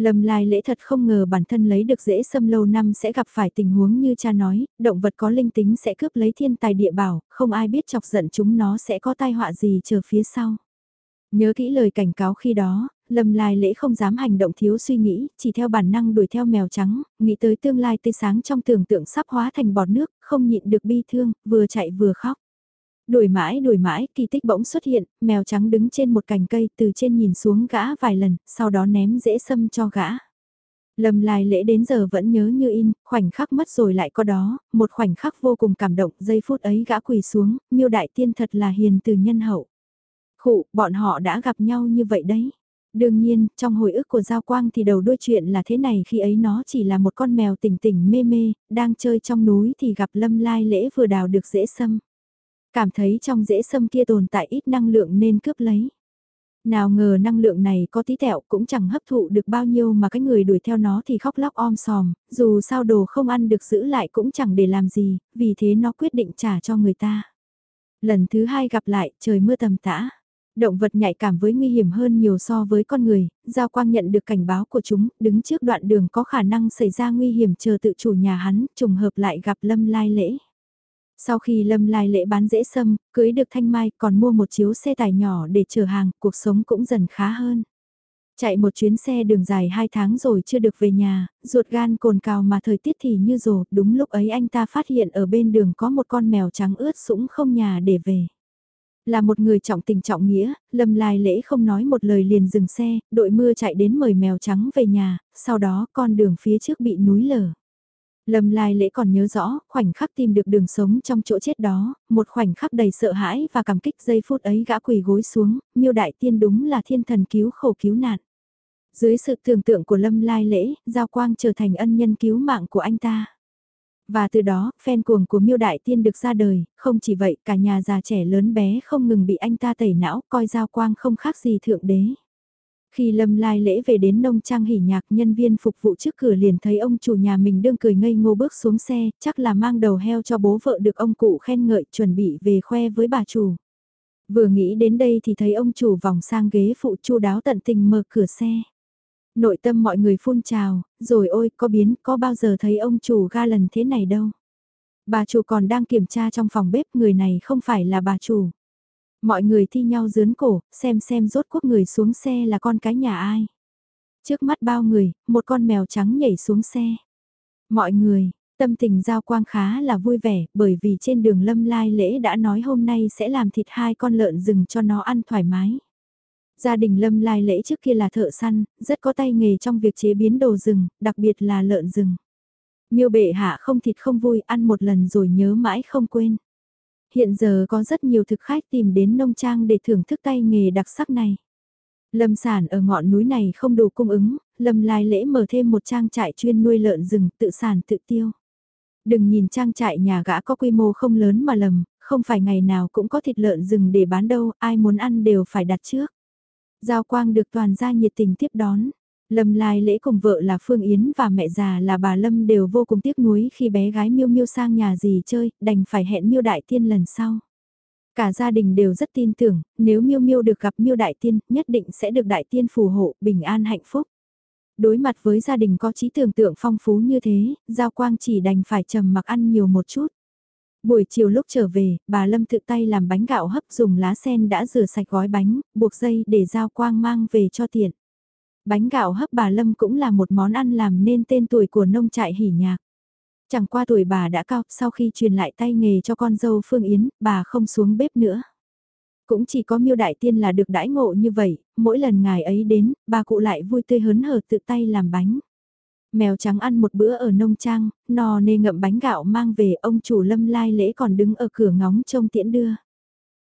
S1: Lâm lai lễ thật không ngờ bản thân lấy được dễ xâm lâu năm sẽ gặp phải tình huống như cha nói, động vật có linh tính sẽ cướp lấy thiên tài địa bảo, không ai biết chọc giận chúng nó sẽ có tai họa gì chờ phía sau. Nhớ kỹ lời cảnh cáo khi đó, Lâm Lai Lễ không dám hành động thiếu suy nghĩ, chỉ theo bản năng đuổi theo mèo trắng, nghĩ tới tương lai tươi sáng trong tưởng tượng sắp hóa thành bọt nước, không nhịn được bi thương, vừa chạy vừa khóc. Đuổi mãi đuổi mãi, kỳ tích bỗng xuất hiện, mèo trắng đứng trên một cành cây từ trên nhìn xuống gã vài lần, sau đó ném dễ sâm cho gã. Lâm lai lễ đến giờ vẫn nhớ như in, khoảnh khắc mất rồi lại có đó, một khoảnh khắc vô cùng cảm động, giây phút ấy gã quỳ xuống, miêu đại tiên thật là hiền từ nhân hậu. Khụ, bọn họ đã gặp nhau như vậy đấy. Đương nhiên, trong hồi ức của Giao Quang thì đầu đuôi chuyện là thế này khi ấy nó chỉ là một con mèo tỉnh tỉnh mê mê, đang chơi trong núi thì gặp Lâm Lai Lễ vừa đào được dễ sâm. Cảm thấy trong dễ sâm kia tồn tại ít năng lượng nên cướp lấy. Nào ngờ năng lượng này có tí tẹo cũng chẳng hấp thụ được bao nhiêu mà cái người đuổi theo nó thì khóc lóc om sòm, dù sao đồ không ăn được giữ lại cũng chẳng để làm gì, vì thế nó quyết định trả cho người ta. Lần thứ hai gặp lại, trời mưa tầm tã. Động vật nhạy cảm với nguy hiểm hơn nhiều so với con người, Giao Quang nhận được cảnh báo của chúng, đứng trước đoạn đường có khả năng xảy ra nguy hiểm chờ tự chủ nhà hắn, trùng hợp lại gặp Lâm Lai Lễ. Sau khi Lâm Lai Lễ bán dễ sâm, cưới được Thanh Mai còn mua một chiếu xe tải nhỏ để chở hàng, cuộc sống cũng dần khá hơn. Chạy một chuyến xe đường dài 2 tháng rồi chưa được về nhà, ruột gan cồn cào mà thời tiết thì như rồ, đúng lúc ấy anh ta phát hiện ở bên đường có một con mèo trắng ướt sũng không nhà để về. Là một người trọng tình trọng nghĩa, Lâm Lai Lễ không nói một lời liền dừng xe, đội mưa chạy đến mời mèo trắng về nhà, sau đó con đường phía trước bị núi lở. Lâm Lai Lễ còn nhớ rõ, khoảnh khắc tìm được đường sống trong chỗ chết đó, một khoảnh khắc đầy sợ hãi và cảm kích giây phút ấy gã quỳ gối xuống, miêu đại tiên đúng là thiên thần cứu khổ cứu nạn. Dưới sự tưởng tượng của Lâm Lai Lễ, Giao Quang trở thành ân nhân cứu mạng của anh ta. Và từ đó, fan cuồng của miêu đại tiên được ra đời, không chỉ vậy cả nhà già trẻ lớn bé không ngừng bị anh ta tẩy não, coi giao quang không khác gì thượng đế. Khi Lâm Lai lễ về đến nông trang hỉ nhạc nhân viên phục vụ trước cửa liền thấy ông chủ nhà mình đương cười ngây ngô bước xuống xe, chắc là mang đầu heo cho bố vợ được ông cụ khen ngợi chuẩn bị về khoe với bà chủ. Vừa nghĩ đến đây thì thấy ông chủ vòng sang ghế phụ chu đáo tận tình mở cửa xe. Nội tâm mọi người phun trào, rồi ôi có biến có bao giờ thấy ông chủ ga lần thế này đâu. Bà chủ còn đang kiểm tra trong phòng bếp người này không phải là bà chủ. Mọi người thi nhau dướn cổ, xem xem rốt cuộc người xuống xe là con cái nhà ai. Trước mắt bao người, một con mèo trắng nhảy xuống xe. Mọi người, tâm tình giao quang khá là vui vẻ bởi vì trên đường lâm lai lễ đã nói hôm nay sẽ làm thịt hai con lợn rừng cho nó ăn thoải mái. Gia đình Lâm Lai Lễ trước kia là thợ săn, rất có tay nghề trong việc chế biến đồ rừng, đặc biệt là lợn rừng. Miêu bệ hạ không thịt không vui, ăn một lần rồi nhớ mãi không quên. Hiện giờ có rất nhiều thực khách tìm đến nông trang để thưởng thức tay nghề đặc sắc này. Lâm sản ở ngọn núi này không đủ cung ứng, Lâm Lai Lễ mở thêm một trang trại chuyên nuôi lợn rừng tự sản tự tiêu. Đừng nhìn trang trại nhà gã có quy mô không lớn mà lầm, không phải ngày nào cũng có thịt lợn rừng để bán đâu, ai muốn ăn đều phải đặt trước. Giao Quang được toàn gia nhiệt tình tiếp đón. Lâm Lai lễ cùng vợ là Phương Yến và mẹ già là bà Lâm đều vô cùng tiếc nuối khi bé gái Miêu Miêu sang nhà gì chơi, đành phải hẹn Miêu Đại Tiên lần sau. Cả gia đình đều rất tin tưởng, nếu Miêu Miêu được gặp Miêu Đại Tiên, nhất định sẽ được Đại Tiên phù hộ, bình an hạnh phúc. Đối mặt với gia đình có trí tưởng tượng phong phú như thế, Giao Quang chỉ đành phải trầm mặc ăn nhiều một chút. Buổi chiều lúc trở về, bà Lâm tự tay làm bánh gạo hấp dùng lá sen đã rửa sạch gói bánh, buộc dây để giao quang mang về cho tiện. Bánh gạo hấp bà Lâm cũng là một món ăn làm nên tên tuổi của nông trại hỉ nhạc. Chẳng qua tuổi bà đã cao, sau khi truyền lại tay nghề cho con dâu Phương Yến, bà không xuống bếp nữa. Cũng chỉ có miêu đại tiên là được đãi ngộ như vậy, mỗi lần ngài ấy đến, bà cụ lại vui tươi hớn hở tự tay làm bánh. Mèo trắng ăn một bữa ở nông trang, no nê ngậm bánh gạo mang về ông chủ lâm lai lễ còn đứng ở cửa ngóng trông tiễn đưa.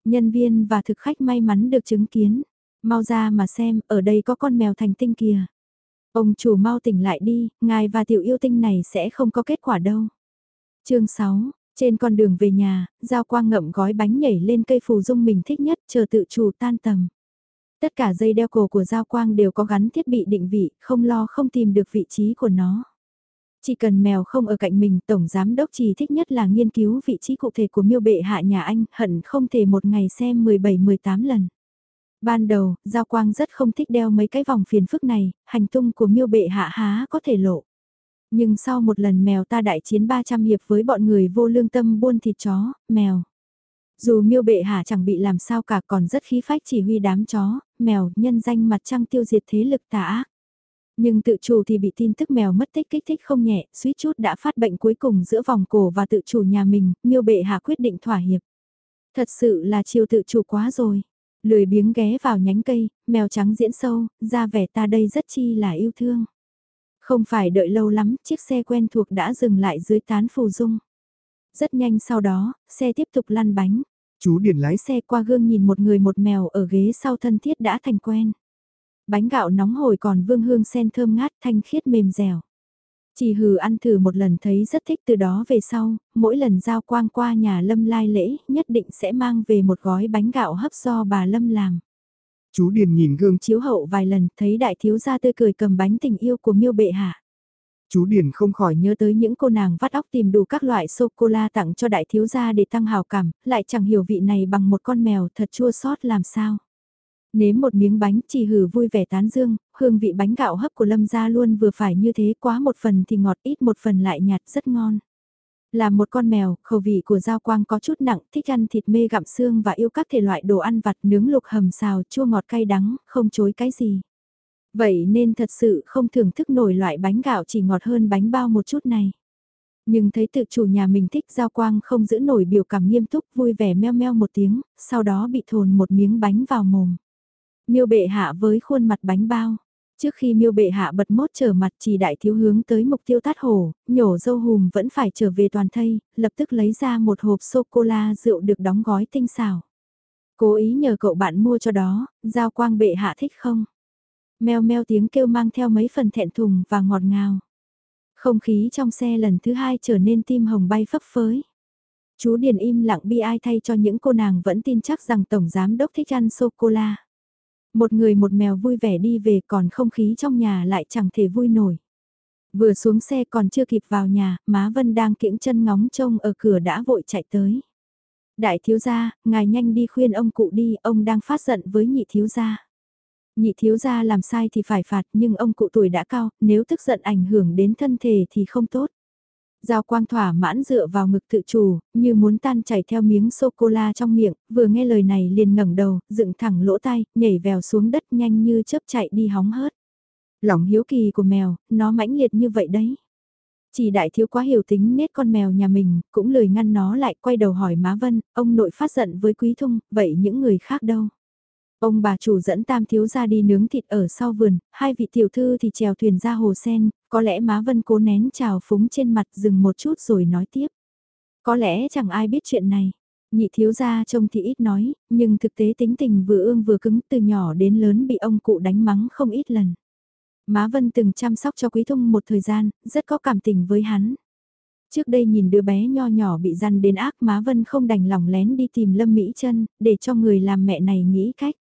S1: Nhân viên và thực khách may mắn được chứng kiến. Mau ra mà xem, ở đây có con mèo thành tinh kìa. Ông chủ mau tỉnh lại đi, ngài và tiểu yêu tinh này sẽ không có kết quả đâu. chương 6, trên con đường về nhà, Giao Quang ngậm gói bánh nhảy lên cây phù dung mình thích nhất chờ tự chủ tan tầm. Tất cả dây đeo cổ của Giao Quang đều có gắn thiết bị định vị, không lo không tìm được vị trí của nó. Chỉ cần mèo không ở cạnh mình, Tổng Giám Đốc chỉ thích nhất là nghiên cứu vị trí cụ thể của miêu bệ hạ nhà anh, hận không thể một ngày xem 17-18 lần. Ban đầu, Giao Quang rất không thích đeo mấy cái vòng phiền phức này, hành tung của miêu bệ hạ há có thể lộ. Nhưng sau một lần mèo ta đại chiến 300 hiệp với bọn người vô lương tâm buôn thịt chó, mèo. Dù miêu bệ hạ chẳng bị làm sao cả còn rất khí phách chỉ huy đám chó, mèo, nhân danh mặt trăng tiêu diệt thế lực tà ác. Nhưng tự chủ thì bị tin tức mèo mất tích kích thích không nhẹ, suýt chút đã phát bệnh cuối cùng giữa vòng cổ và tự chủ nhà mình, miêu bệ hạ quyết định thỏa hiệp. Thật sự là chiều tự chủ quá rồi. Lười biếng ghé vào nhánh cây, mèo trắng diễn sâu, ra vẻ ta đây rất chi là yêu thương. Không phải đợi lâu lắm, chiếc xe quen thuộc đã dừng lại dưới tán phù dung. Rất nhanh sau đó, xe tiếp tục lăn bánh.
S2: Chú Điền lái
S1: xe qua gương nhìn một người một mèo ở ghế sau thân thiết đã thành quen. Bánh gạo nóng hổi còn vương hương sen thơm ngát thanh khiết mềm dẻo. Chỉ hừ ăn thử một lần thấy rất thích từ đó về sau, mỗi lần giao quang qua nhà Lâm lai lễ nhất định sẽ mang về một gói bánh gạo hấp do bà Lâm làm.
S2: Chú Điền nhìn gương
S1: chiếu hậu vài lần thấy đại thiếu gia tươi cười cầm bánh tình yêu của miêu bệ hạ.
S2: Chú Điền không khỏi
S1: nhớ tới những cô nàng vắt óc tìm đủ các loại sô-cô-la tặng cho đại thiếu gia để tăng hào cảm, lại chẳng hiểu vị này bằng một con mèo thật chua xót làm sao. Nếm một miếng bánh chỉ hử vui vẻ tán dương, hương vị bánh gạo hấp của Lâm gia luôn vừa phải như thế quá một phần thì ngọt ít một phần lại nhạt rất ngon. Là một con mèo, khẩu vị của Giao Quang có chút nặng, thích ăn thịt mê gặm xương và yêu các thể loại đồ ăn vặt nướng lục hầm xào chua ngọt cay đắng, không chối cái gì. Vậy nên thật sự không thưởng thức nổi loại bánh gạo chỉ ngọt hơn bánh bao một chút này. Nhưng thấy tự chủ nhà mình thích Giao Quang không giữ nổi biểu cảm nghiêm túc vui vẻ meo meo một tiếng, sau đó bị thồn một miếng bánh vào mồm. Miêu bệ hạ với khuôn mặt bánh bao. Trước khi miêu bệ hạ bật mốt trở mặt chỉ đại thiếu hướng tới mục tiêu tát hổ, nhổ dâu hùm vẫn phải trở về toàn thây, lập tức lấy ra một hộp sô-cô-la rượu được đóng gói tinh xảo. Cố ý nhờ cậu bạn mua cho đó, giao quang bệ hạ thích không? Mèo meo tiếng kêu mang theo mấy phần thẹn thùng và ngọt ngào. Không khí trong xe lần thứ hai trở nên tim hồng bay phấp phới. Chú Điền im lặng bi ai thay cho những cô nàng vẫn tin chắc rằng Tổng Giám Đốc thích ăn sô-cô-la. Một người một mèo vui vẻ đi về còn không khí trong nhà lại chẳng thể vui nổi. Vừa xuống xe còn chưa kịp vào nhà, má Vân đang kiễng chân ngóng trông ở cửa đã vội chạy tới. Đại thiếu gia, ngài nhanh đi khuyên ông cụ đi, ông đang phát giận với nhị thiếu gia. Nhị thiếu gia làm sai thì phải phạt nhưng ông cụ tuổi đã cao, nếu tức giận ảnh hưởng đến thân thể thì không tốt. Giao quang thỏa mãn dựa vào ngực tự chủ, như muốn tan chảy theo miếng sô-cô-la trong miệng, vừa nghe lời này liền ngẩng đầu, dựng thẳng lỗ tai, nhảy vèo xuống đất nhanh như chớp chạy đi hóng hớt. Lòng hiếu kỳ của mèo, nó mãnh liệt như vậy đấy. Chỉ đại thiếu quá hiểu tính nết con mèo nhà mình, cũng lời ngăn nó lại quay đầu hỏi má Vân, ông nội phát giận với Quý Thung, vậy những người khác đâu? Ông bà chủ dẫn tam thiếu ra đi nướng thịt ở sau vườn, hai vị tiểu thư thì chèo thuyền ra hồ sen, có lẽ má Vân cố nén trào phúng trên mặt dừng một chút rồi nói tiếp. Có lẽ chẳng ai biết chuyện này. Nhị thiếu gia trông thì ít nói, nhưng thực tế tính tình vừa ương vừa cứng từ nhỏ đến lớn bị ông cụ đánh mắng không ít lần. Má Vân từng chăm sóc cho Quý thông một thời gian, rất có cảm tình với hắn. Trước đây nhìn đứa bé nho nhỏ bị răn đến ác má Vân không đành lòng lén đi tìm Lâm Mỹ chân để cho người làm mẹ này nghĩ cách.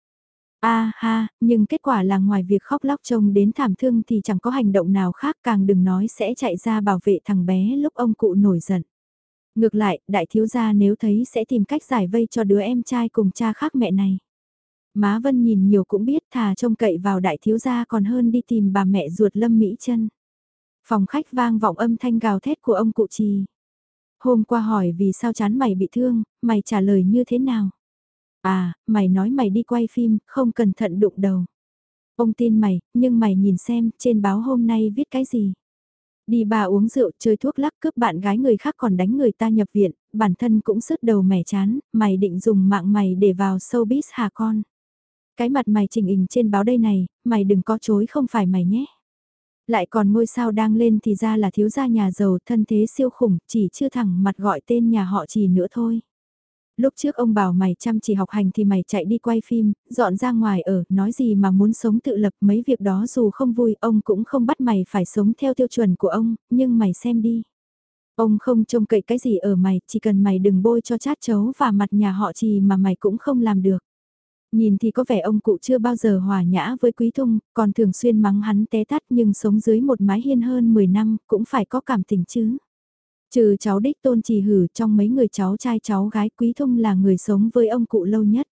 S1: A ha, nhưng kết quả là ngoài việc khóc lóc trông đến thảm thương thì chẳng có hành động nào khác càng đừng nói sẽ chạy ra bảo vệ thằng bé lúc ông cụ nổi giận. Ngược lại, đại thiếu gia nếu thấy sẽ tìm cách giải vây cho đứa em trai cùng cha khác mẹ này. Má Vân nhìn nhiều cũng biết thà trông cậy vào đại thiếu gia còn hơn đi tìm bà mẹ ruột Lâm Mỹ chân Phòng khách vang vọng âm thanh gào thét của ông cụ trì. Hôm qua hỏi vì sao chán mày bị thương, mày trả lời như thế nào? À, mày nói mày đi quay phim, không cẩn thận đụng đầu. Ông tin mày, nhưng mày nhìn xem, trên báo hôm nay viết cái gì? Đi bà uống rượu, chơi thuốc lắc cướp bạn gái người khác còn đánh người ta nhập viện, bản thân cũng sứt đầu mẻ chán, mày định dùng mạng mày để vào showbiz Hà con? Cái mặt mày trình hình trên báo đây này, mày đừng có chối không phải mày nhé. Lại còn ngôi sao đang lên thì ra là thiếu gia nhà giàu thân thế siêu khủng, chỉ chưa thẳng mặt gọi tên nhà họ chỉ nữa thôi. Lúc trước ông bảo mày chăm chỉ học hành thì mày chạy đi quay phim, dọn ra ngoài ở, nói gì mà muốn sống tự lập mấy việc đó dù không vui ông cũng không bắt mày phải sống theo tiêu chuẩn của ông, nhưng mày xem đi. Ông không trông cậy cái gì ở mày, chỉ cần mày đừng bôi cho chát chấu và mặt nhà họ trì mà mày cũng không làm được. Nhìn thì có vẻ ông cụ chưa bao giờ hòa nhã với Quý Thung, còn thường xuyên mắng hắn té tát nhưng sống dưới một mái hiên hơn 10 năm cũng phải có cảm tình chứ. Trừ cháu đích tôn trì hử trong mấy người cháu trai cháu gái Quý thông là người sống với ông cụ lâu nhất.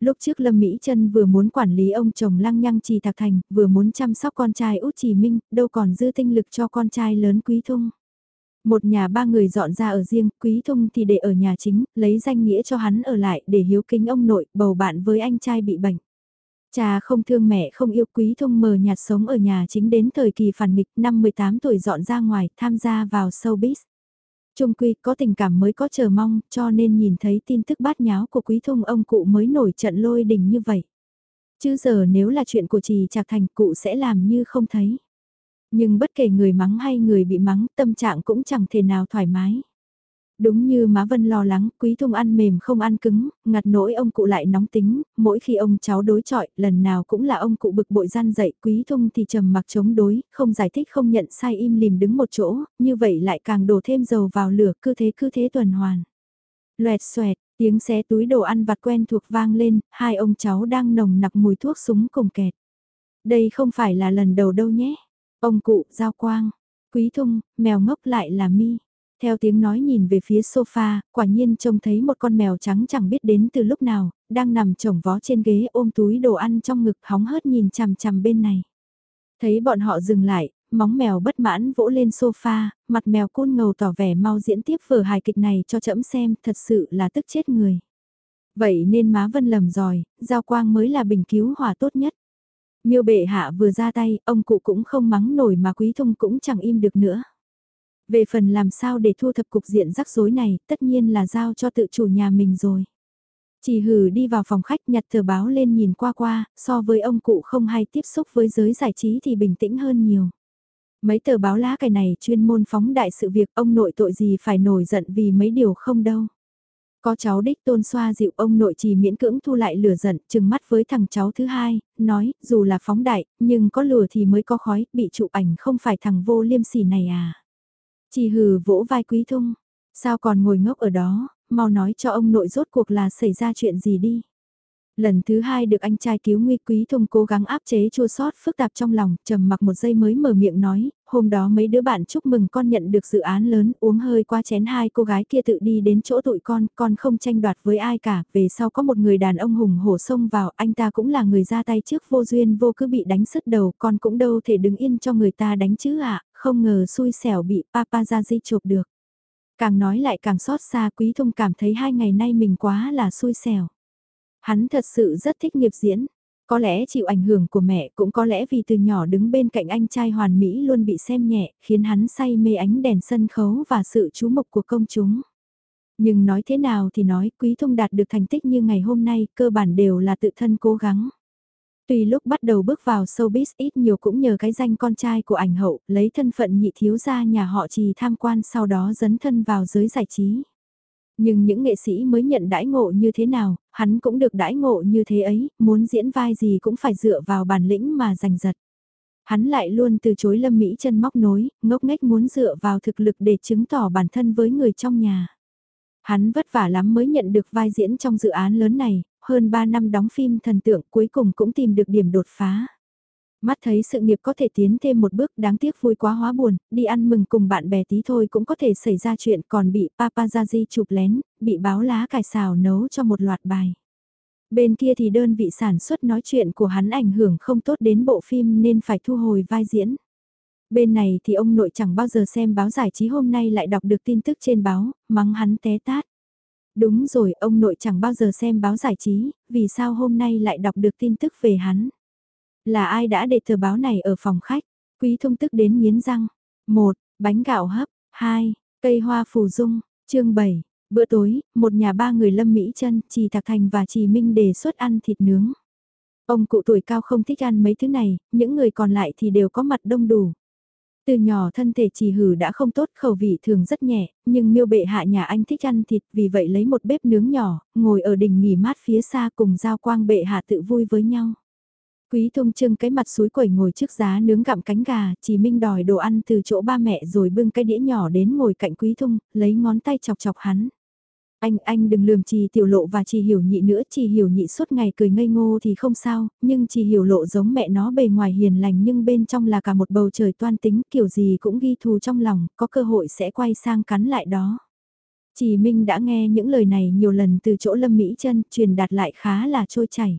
S1: Lúc trước Lâm Mỹ Trân vừa muốn quản lý ông chồng lăng nhăng trì thạc thành, vừa muốn chăm sóc con trai út trì minh, đâu còn dư tinh lực cho con trai lớn Quý thông Một nhà ba người dọn ra ở riêng, Quý thông thì để ở nhà chính, lấy danh nghĩa cho hắn ở lại để hiếu kính ông nội, bầu bạn với anh trai bị bệnh. Cha không thương mẹ không yêu Quý thông mờ nhạt sống ở nhà chính đến thời kỳ phản nghịch năm 18 tuổi dọn ra ngoài tham gia vào showbiz. Trung quy có tình cảm mới có chờ mong cho nên nhìn thấy tin tức bát nháo của Quý Thung ông cụ mới nổi trận lôi đình như vậy. Chứ giờ nếu là chuyện của trì Trạc Thành cụ sẽ làm như không thấy. Nhưng bất kể người mắng hay người bị mắng, tâm trạng cũng chẳng thể nào thoải mái. Đúng như má Vân lo lắng, Quý Thung ăn mềm không ăn cứng, ngặt nỗi ông cụ lại nóng tính, mỗi khi ông cháu đối chọi, lần nào cũng là ông cụ bực bội gian dậy, Quý Thung thì trầm mặc chống đối, không giải thích không nhận sai im lìm đứng một chỗ, như vậy lại càng đổ thêm dầu vào lửa, cứ thế cứ thế tuần hoàn. Loẹt xoẹt, tiếng xé túi đồ ăn vặt quen thuộc vang lên, hai ông cháu đang nồng nặc mùi thuốc súng cùng kẹt. Đây không phải là lần đầu đâu nhé. Ông cụ, giao quang, quý thung, mèo ngốc lại là mi. Theo tiếng nói nhìn về phía sofa, quả nhiên trông thấy một con mèo trắng chẳng biết đến từ lúc nào, đang nằm chồng vó trên ghế ôm túi đồ ăn trong ngực hóng hớt nhìn chằm chằm bên này. Thấy bọn họ dừng lại, móng mèo bất mãn vỗ lên sofa, mặt mèo côn ngầu tỏ vẻ mau diễn tiếp vở hài kịch này cho chậm xem, thật sự là tức chết người. Vậy nên má vân lầm rồi, giao quang mới là bình cứu hỏa tốt nhất. Miêu bệ hạ vừa ra tay, ông cụ cũng không mắng nổi mà quý thông cũng chẳng im được nữa. Về phần làm sao để thu thập cục diện rắc rối này, tất nhiên là giao cho tự chủ nhà mình rồi. Chỉ hử đi vào phòng khách nhặt tờ báo lên nhìn qua qua, so với ông cụ không hay tiếp xúc với giới giải trí thì bình tĩnh hơn nhiều. Mấy tờ báo lá cải này chuyên môn phóng đại sự việc ông nội tội gì phải nổi giận vì mấy điều không đâu. Có cháu đích tôn xoa dịu ông nội chỉ miễn cưỡng thu lại lửa giận, chừng mắt với thằng cháu thứ hai, nói, dù là phóng đại, nhưng có lửa thì mới có khói, bị chụp ảnh không phải thằng vô liêm sỉ này à. Chỉ hừ vỗ vai quý thung, sao còn ngồi ngốc ở đó, mau nói cho ông nội rốt cuộc là xảy ra chuyện gì đi. Lần thứ hai được anh trai cứu nguy quý thông cố gắng áp chế chua sót phức tạp trong lòng, trầm mặc một giây mới mở miệng nói, hôm đó mấy đứa bạn chúc mừng con nhận được dự án lớn, uống hơi qua chén hai cô gái kia tự đi đến chỗ tụi con, con không tranh đoạt với ai cả, về sau có một người đàn ông hùng hổ xông vào, anh ta cũng là người ra tay trước vô duyên vô cứ bị đánh sứt đầu, con cũng đâu thể đứng yên cho người ta đánh chứ ạ, không ngờ xui xẻo bị paparazzi chụp được. Càng nói lại càng xót xa quý thông cảm thấy hai ngày nay mình quá là xui xẻo. Hắn thật sự rất thích nghiệp diễn. Có lẽ chịu ảnh hưởng của mẹ cũng có lẽ vì từ nhỏ đứng bên cạnh anh trai hoàn mỹ luôn bị xem nhẹ, khiến hắn say mê ánh đèn sân khấu và sự chú mục của công chúng. Nhưng nói thế nào thì nói, Quý Thông đạt được thành tích như ngày hôm nay, cơ bản đều là tự thân cố gắng. Tuy lúc bắt đầu bước vào showbiz ít nhiều cũng nhờ cái danh con trai của ảnh hậu, lấy thân phận nhị thiếu gia nhà họ trì tham quan sau đó dấn thân vào giới giải trí. Nhưng những nghệ sĩ mới nhận đãi ngộ như thế nào, hắn cũng được đãi ngộ như thế ấy, muốn diễn vai gì cũng phải dựa vào bản lĩnh mà giành giật. Hắn lại luôn từ chối Lâm Mỹ chân móc nối, ngốc nghếch muốn dựa vào thực lực để chứng tỏ bản thân với người trong nhà. Hắn vất vả lắm mới nhận được vai diễn trong dự án lớn này, hơn 3 năm đóng phim thần tượng cuối cùng cũng tìm được điểm đột phá. Mắt thấy sự nghiệp có thể tiến thêm một bước đáng tiếc vui quá hóa buồn, đi ăn mừng cùng bạn bè tí thôi cũng có thể xảy ra chuyện còn bị paparazzi chụp lén, bị báo lá cải xào nấu cho một loạt bài. Bên kia thì đơn vị sản xuất nói chuyện của hắn ảnh hưởng không tốt đến bộ phim nên phải thu hồi vai diễn. Bên này thì ông nội chẳng bao giờ xem báo giải trí hôm nay lại đọc được tin tức trên báo, mắng hắn té tát. Đúng rồi, ông nội chẳng bao giờ xem báo giải trí, vì sao hôm nay lại đọc được tin tức về hắn. Là ai đã để tờ báo này ở phòng khách? Quý thông tức đến nghiến răng. một Bánh gạo hấp. hai Cây hoa phù dung. chương 7. Bữa tối, một nhà ba người Lâm Mỹ chân Trì Thạc Thành và Trì Minh đề xuất ăn thịt nướng. Ông cụ tuổi cao không thích ăn mấy thứ này, những người còn lại thì đều có mặt đông đủ. Từ nhỏ thân thể trì hử đã không tốt khẩu vị thường rất nhẹ, nhưng miêu bệ hạ nhà anh thích ăn thịt vì vậy lấy một bếp nướng nhỏ, ngồi ở đỉnh nghỉ mát phía xa cùng giao quang bệ hạ tự vui với nhau. Quý thông trưng cái mặt suối quẩy ngồi trước giá nướng gặm cánh gà, chỉ minh đòi đồ ăn từ chỗ ba mẹ rồi bưng cái đĩa nhỏ đến ngồi cạnh quý thông, lấy ngón tay chọc chọc hắn. Anh, anh đừng lườm trì tiểu lộ và trì hiểu nhị nữa, trì hiểu nhị suốt ngày cười ngây ngô thì không sao, nhưng trì hiểu lộ giống mẹ nó bề ngoài hiền lành nhưng bên trong là cả một bầu trời toan tính, kiểu gì cũng ghi thù trong lòng, có cơ hội sẽ quay sang cắn lại đó. Trì Minh đã nghe những lời này nhiều lần từ chỗ Lâm Mỹ chân truyền đạt lại khá là trôi chảy.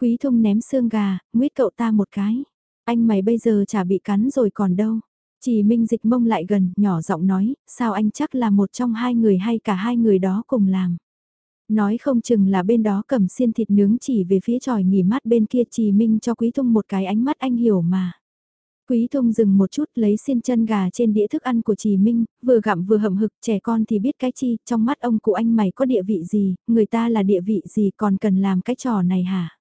S1: Quý thông ném xương gà, nguyết cậu ta một cái. Anh mày bây giờ chả bị cắn rồi còn đâu. Chỉ Minh dịch mông lại gần, nhỏ giọng nói, sao anh chắc là một trong hai người hay cả hai người đó cùng làm. Nói không chừng là bên đó cầm xiên thịt nướng chỉ về phía tròi nghỉ mát bên kia Chỉ Minh cho Quý Thông một cái ánh mắt anh hiểu mà. Quý Thông dừng một chút lấy xiên chân gà trên đĩa thức ăn của Chỉ Minh, vừa gặm vừa hậm hực trẻ con thì biết cái chi, trong mắt ông cụ anh mày có địa vị gì, người ta là địa vị gì còn cần làm cái trò này hả?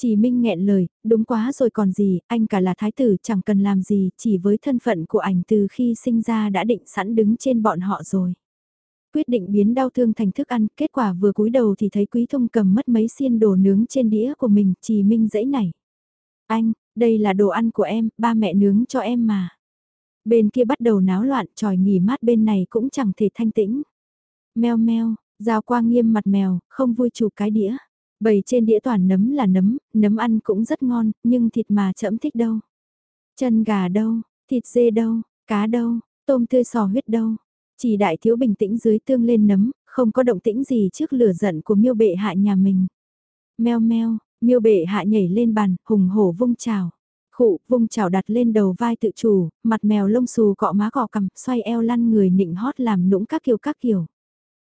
S1: Chỉ Minh nghẹn lời, đúng quá rồi còn gì, anh cả là thái tử chẳng cần làm gì, chỉ với thân phận của ảnh từ khi sinh ra đã định sẵn đứng trên bọn họ rồi. Quyết định biến đau thương thành thức ăn, kết quả vừa cúi đầu thì thấy Quý Thông cầm mất mấy xiên đồ nướng trên đĩa của mình, Chỉ Minh dãy nảy. Anh, đây là đồ ăn của em, ba mẹ nướng cho em mà. Bên kia bắt đầu náo loạn, tròi nghỉ mát bên này cũng chẳng thể thanh tĩnh. Mèo meo, Giao quang nghiêm mặt mèo, không vui chụp cái đĩa. Bầy trên đĩa toàn nấm là nấm, nấm ăn cũng rất ngon, nhưng thịt mà chậm thích đâu. Chân gà đâu, thịt dê đâu, cá đâu, tôm tươi sò huyết đâu. Chỉ đại thiếu bình tĩnh dưới tương lên nấm, không có động tĩnh gì trước lửa giận của miêu bệ hạ nhà mình. Meo meo, miêu bệ hạ nhảy lên bàn, hùng hổ vung trào. Khụ, vung trào đặt lên đầu vai tự chủ, mặt mèo lông xù cọ má cọ cằm, xoay eo lăn người nịnh hót làm nũng các kiểu các kiểu.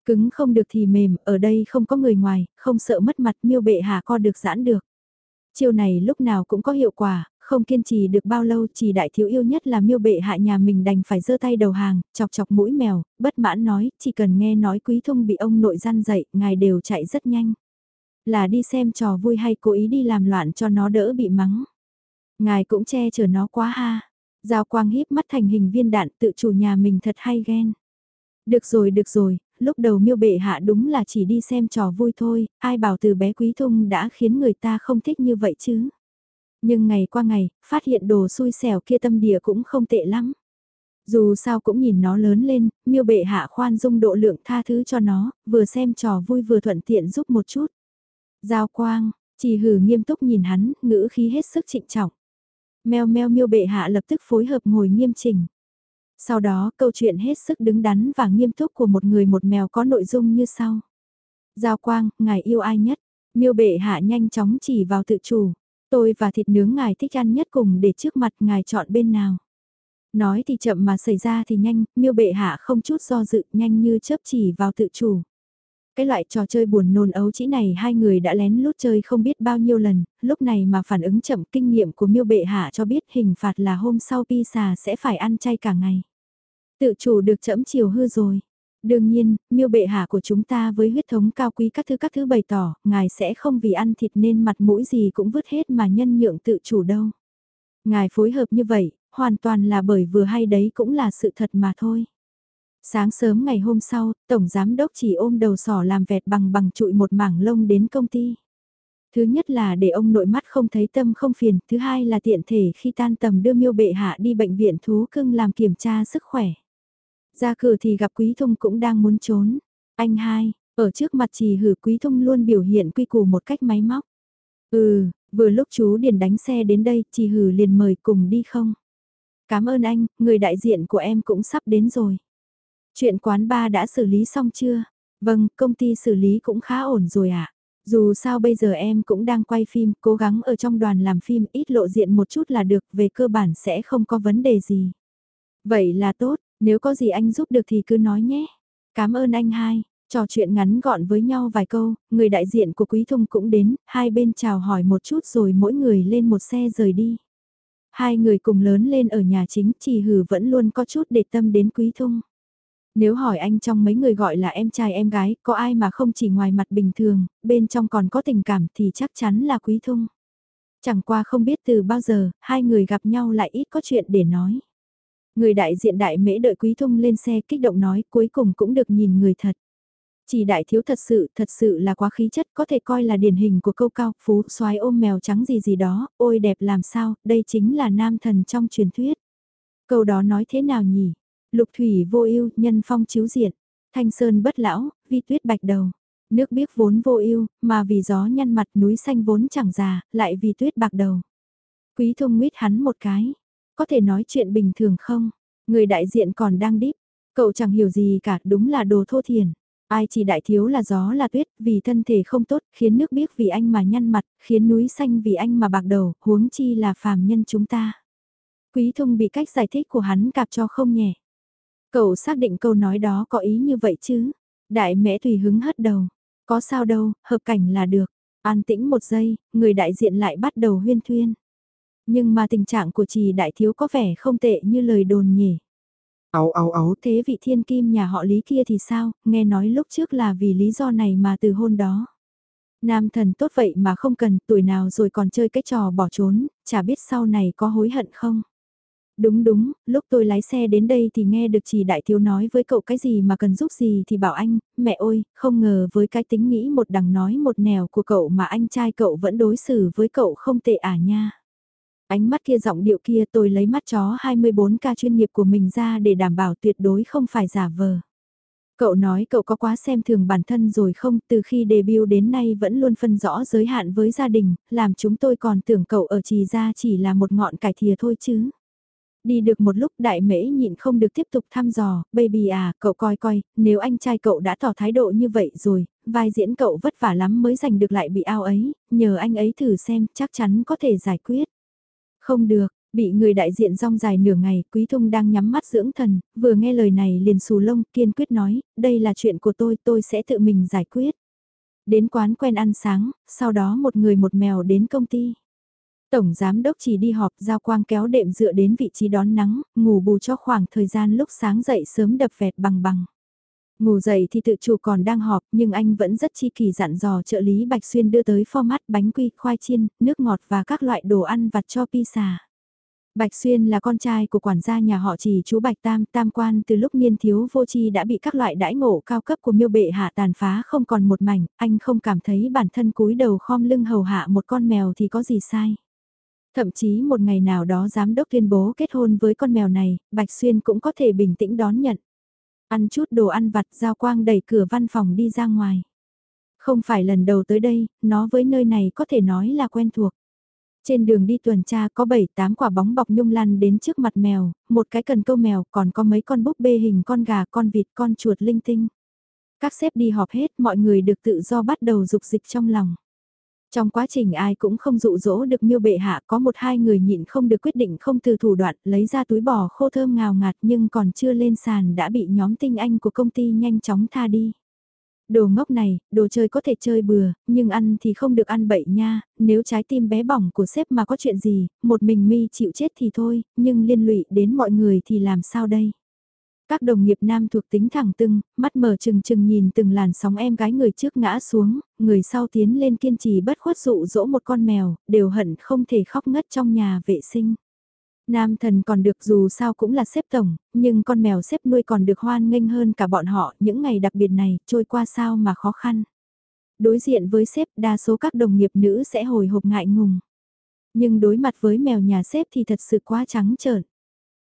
S1: Cứng không được thì mềm, ở đây không có người ngoài, không sợ mất mặt miêu bệ hạ co được giãn được. chiều này lúc nào cũng có hiệu quả, không kiên trì được bao lâu chỉ đại thiếu yêu nhất là miêu bệ hạ nhà mình đành phải giơ tay đầu hàng, chọc chọc mũi mèo, bất mãn nói, chỉ cần nghe nói quý thông bị ông nội gian dậy, ngài đều chạy rất nhanh. Là đi xem trò vui hay cố ý đi làm loạn cho nó đỡ bị mắng. Ngài cũng che chở nó quá ha. Giao quang híp mắt thành hình viên đạn tự chủ nhà mình thật hay ghen. Được rồi được rồi, lúc đầu miêu bệ hạ đúng là chỉ đi xem trò vui thôi, ai bảo từ bé quý thung đã khiến người ta không thích như vậy chứ. Nhưng ngày qua ngày, phát hiện đồ xui xẻo kia tâm địa cũng không tệ lắm. Dù sao cũng nhìn nó lớn lên, miêu bệ hạ khoan dung độ lượng tha thứ cho nó, vừa xem trò vui vừa thuận tiện giúp một chút. Giao quang, chỉ hử nghiêm túc nhìn hắn, ngữ khí hết sức trịnh trọng. Mèo meo miêu bệ hạ lập tức phối hợp ngồi nghiêm chỉnh. Sau đó câu chuyện hết sức đứng đắn và nghiêm túc của một người một mèo có nội dung như sau. Giao quang, ngài yêu ai nhất? Miêu bệ hạ nhanh chóng chỉ vào tự chủ. Tôi và thịt nướng ngài thích ăn nhất cùng để trước mặt ngài chọn bên nào. Nói thì chậm mà xảy ra thì nhanh, miêu bệ hạ không chút do dự nhanh như chớp chỉ vào tự chủ. Cái loại trò chơi buồn nôn ấu chỉ này hai người đã lén lút chơi không biết bao nhiêu lần, lúc này mà phản ứng chậm kinh nghiệm của miêu bệ hạ cho biết hình phạt là hôm sau pizza sẽ phải ăn chay cả ngày. Tự chủ được chậm chiều hư rồi. Đương nhiên, miêu bệ hạ của chúng ta với huyết thống cao quý các thứ các thứ bày tỏ, ngài sẽ không vì ăn thịt nên mặt mũi gì cũng vứt hết mà nhân nhượng tự chủ đâu. Ngài phối hợp như vậy, hoàn toàn là bởi vừa hay đấy cũng là sự thật mà thôi. Sáng sớm ngày hôm sau, Tổng Giám Đốc chỉ ôm đầu sỏ làm vẹt bằng bằng trụi một mảng lông đến công ty. Thứ nhất là để ông nội mắt không thấy tâm không phiền, thứ hai là tiện thể khi tan tầm đưa miêu bệ hạ đi bệnh viện thú cưng làm kiểm tra sức khỏe. Ra cửa thì gặp Quý Thông cũng đang muốn trốn. Anh hai, ở trước mặt trì hử Quý Thông luôn biểu hiện quy củ một cách máy móc. Ừ, vừa lúc chú Điền đánh xe đến đây, trì hử liền mời cùng đi không? Cảm ơn anh, người đại diện của em cũng sắp đến rồi. Chuyện quán ba đã xử lý xong chưa? Vâng, công ty xử lý cũng khá ổn rồi ạ. À? Dù sao bây giờ em cũng đang quay phim, cố gắng ở trong đoàn làm phim ít lộ diện một chút là được, về cơ bản sẽ không có vấn đề gì. Vậy là tốt, nếu có gì anh giúp được thì cứ nói nhé. Cảm ơn anh hai, trò chuyện ngắn gọn với nhau vài câu, người đại diện của Quý Thông cũng đến, hai bên chào hỏi một chút rồi mỗi người lên một xe rời đi. Hai người cùng lớn lên ở nhà chính, chỉ hử vẫn luôn có chút để tâm đến Quý Thông. Nếu hỏi anh trong mấy người gọi là em trai em gái, có ai mà không chỉ ngoài mặt bình thường, bên trong còn có tình cảm thì chắc chắn là Quý Thung. Chẳng qua không biết từ bao giờ, hai người gặp nhau lại ít có chuyện để nói. Người đại diện đại mễ đợi Quý Thung lên xe kích động nói cuối cùng cũng được nhìn người thật. Chỉ đại thiếu thật sự, thật sự là quá khí chất có thể coi là điển hình của câu cao, phú, xoái ôm mèo trắng gì gì đó, ôi đẹp làm sao, đây chính là nam thần trong truyền thuyết. Câu đó nói thế nào nhỉ? Lục thủy vô ưu nhân phong chiếu diện. Thanh sơn bất lão, vi tuyết bạch đầu. Nước biếc vốn vô ưu, mà vì gió nhăn mặt núi xanh vốn chẳng già, lại vì tuyết bạc đầu. Quý thông nguyết hắn một cái. Có thể nói chuyện bình thường không? Người đại diện còn đang đíp. Cậu chẳng hiểu gì cả, đúng là đồ thô thiền. Ai chỉ đại thiếu là gió là tuyết, vì thân thể không tốt, khiến nước biếc vì anh mà nhăn mặt, khiến núi xanh vì anh mà bạc đầu, huống chi là phàm nhân chúng ta. Quý thông bị cách giải thích của hắn cạp cho không nhẹ. Cậu xác định câu nói đó có ý như vậy chứ? Đại mẹ tùy hứng hất đầu. Có sao đâu, hợp cảnh là được. An tĩnh một giây, người đại diện lại bắt đầu huyên thuyên. Nhưng mà tình trạng của trì đại thiếu có vẻ không tệ như lời đồn nhỉ.
S2: Áo áo áo.
S1: Thế vị thiên kim nhà họ Lý kia thì sao, nghe nói lúc trước là vì lý do này mà từ hôn đó. Nam thần tốt vậy mà không cần, tuổi nào rồi còn chơi cái trò bỏ trốn, chả biết sau này có hối hận không. Đúng đúng, lúc tôi lái xe đến đây thì nghe được chỉ đại thiếu nói với cậu cái gì mà cần giúp gì thì bảo anh, mẹ ơi, không ngờ với cái tính nghĩ một đằng nói một nẻo của cậu mà anh trai cậu vẫn đối xử với cậu không tệ à nha. Ánh mắt kia giọng điệu kia tôi lấy mắt chó 24 ca chuyên nghiệp của mình ra để đảm bảo tuyệt đối không phải giả vờ. Cậu nói cậu có quá xem thường bản thân rồi không, từ khi debut đến nay vẫn luôn phân rõ giới hạn với gia đình, làm chúng tôi còn tưởng cậu ở trì ra chỉ là một ngọn cải thìa thôi chứ. Đi được một lúc đại mễ nhịn không được tiếp tục thăm dò, baby à, cậu coi coi, nếu anh trai cậu đã tỏ thái độ như vậy rồi, vai diễn cậu vất vả lắm mới giành được lại bị ao ấy, nhờ anh ấy thử xem, chắc chắn có thể giải quyết. Không được, bị người đại diện rong dài nửa ngày, Quý Thung đang nhắm mắt dưỡng thần, vừa nghe lời này liền xù lông, kiên quyết nói, đây là chuyện của tôi, tôi sẽ tự mình giải quyết. Đến quán quen ăn sáng, sau đó một người một mèo đến công ty. Tổng giám đốc chỉ đi họp giao quang kéo đệm dựa đến vị trí đón nắng, ngủ bù cho khoảng thời gian lúc sáng dậy sớm đập vẹt bằng bằng. Ngủ dậy thì tự chủ còn đang họp nhưng anh vẫn rất chi kỳ dặn dò trợ lý Bạch Xuyên đưa tới format bánh quy, khoai chiên, nước ngọt và các loại đồ ăn vặt cho pizza. Bạch Xuyên là con trai của quản gia nhà họ chỉ chú Bạch Tam, tam quan từ lúc niên thiếu vô tri đã bị các loại đãi ngộ cao cấp của miêu bệ hạ tàn phá không còn một mảnh, anh không cảm thấy bản thân cúi đầu khom lưng hầu hạ một con mèo thì có gì sai. Thậm chí một ngày nào đó giám đốc tuyên bố kết hôn với con mèo này, Bạch Xuyên cũng có thể bình tĩnh đón nhận. Ăn chút đồ ăn vặt giao quang đẩy cửa văn phòng đi ra ngoài. Không phải lần đầu tới đây, nó với nơi này có thể nói là quen thuộc. Trên đường đi tuần tra có 7-8 quả bóng bọc nhung lăn đến trước mặt mèo, một cái cần câu mèo còn có mấy con búp bê hình con gà, con vịt, con chuột linh tinh. Các sếp đi họp hết mọi người được tự do bắt đầu dục dịch trong lòng. Trong quá trình ai cũng không dụ dỗ được miêu bệ hạ có một hai người nhịn không được quyết định không từ thủ đoạn lấy ra túi bò khô thơm ngào ngạt nhưng còn chưa lên sàn đã bị nhóm tinh anh của công ty nhanh chóng tha đi. Đồ ngốc này, đồ chơi có thể chơi bừa, nhưng ăn thì không được ăn bậy nha, nếu trái tim bé bỏng của sếp mà có chuyện gì, một mình mi chịu chết thì thôi, nhưng liên lụy đến mọi người thì làm sao đây? Các đồng nghiệp nam thuộc tính thẳng tưng, mắt mở trừng trừng nhìn từng làn sóng em gái người trước ngã xuống, người sau tiến lên kiên trì bất khuất dụ dỗ một con mèo, đều hận không thể khóc ngất trong nhà vệ sinh. Nam thần còn được dù sao cũng là xếp tổng, nhưng con mèo xếp nuôi còn được hoan nghênh hơn cả bọn họ những ngày đặc biệt này, trôi qua sao mà khó khăn. Đối diện với xếp đa số các đồng nghiệp nữ sẽ hồi hộp ngại ngùng. Nhưng đối mặt với mèo nhà xếp thì thật sự quá trắng trợn.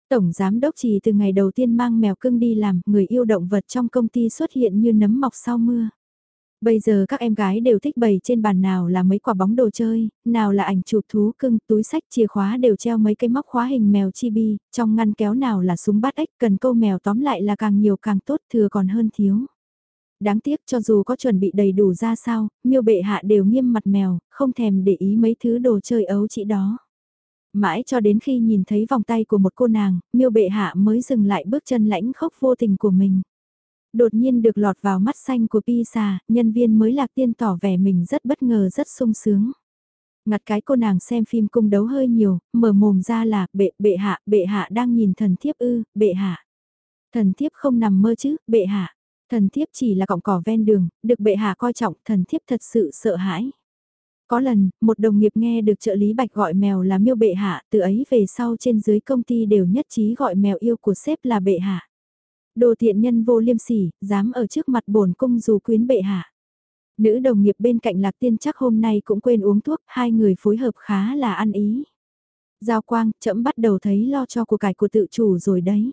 S1: Tổng giám đốc chỉ từ ngày đầu tiên mang mèo cưng đi làm, người yêu động vật trong công ty xuất hiện như nấm mọc sau mưa. Bây giờ các em gái đều thích bày trên bàn nào là mấy quả bóng đồ chơi, nào là ảnh chụp thú cưng, túi sách chìa khóa đều treo mấy cái móc khóa hình mèo chibi, trong ngăn kéo nào là súng bát ếch, cần câu mèo tóm lại là càng nhiều càng tốt, thừa còn hơn thiếu. Đáng tiếc cho dù có chuẩn bị đầy đủ ra sao, miêu bệ hạ đều nghiêm mặt mèo, không thèm để ý mấy thứ đồ chơi ấu chỉ đó. Mãi cho đến khi nhìn thấy vòng tay của một cô nàng, miêu bệ hạ mới dừng lại bước chân lãnh khốc vô tình của mình. Đột nhiên được lọt vào mắt xanh của Pisa, nhân viên mới lạc tiên tỏ vẻ mình rất bất ngờ rất sung sướng. Ngặt cái cô nàng xem phim cung đấu hơi nhiều, mở mồm ra là bệ bệ hạ, bệ hạ đang nhìn thần thiếp ư, bệ hạ. Thần thiếp không nằm mơ chứ, bệ hạ. Thần thiếp chỉ là cọng cỏ ven đường, được bệ hạ coi trọng, thần thiếp thật sự sợ hãi. Có lần, một đồng nghiệp nghe được trợ lý Bạch gọi mèo là miêu bệ hạ, từ ấy về sau trên dưới công ty đều nhất trí gọi mèo yêu của sếp là bệ hạ. Đồ thiện nhân vô liêm sỉ, dám ở trước mặt bổn cung dù quyến bệ hạ. Nữ đồng nghiệp bên cạnh lạc tiên chắc hôm nay cũng quên uống thuốc, hai người phối hợp khá là ăn ý. Giao quang, chậm bắt đầu thấy lo cho của cải của tự chủ rồi đấy.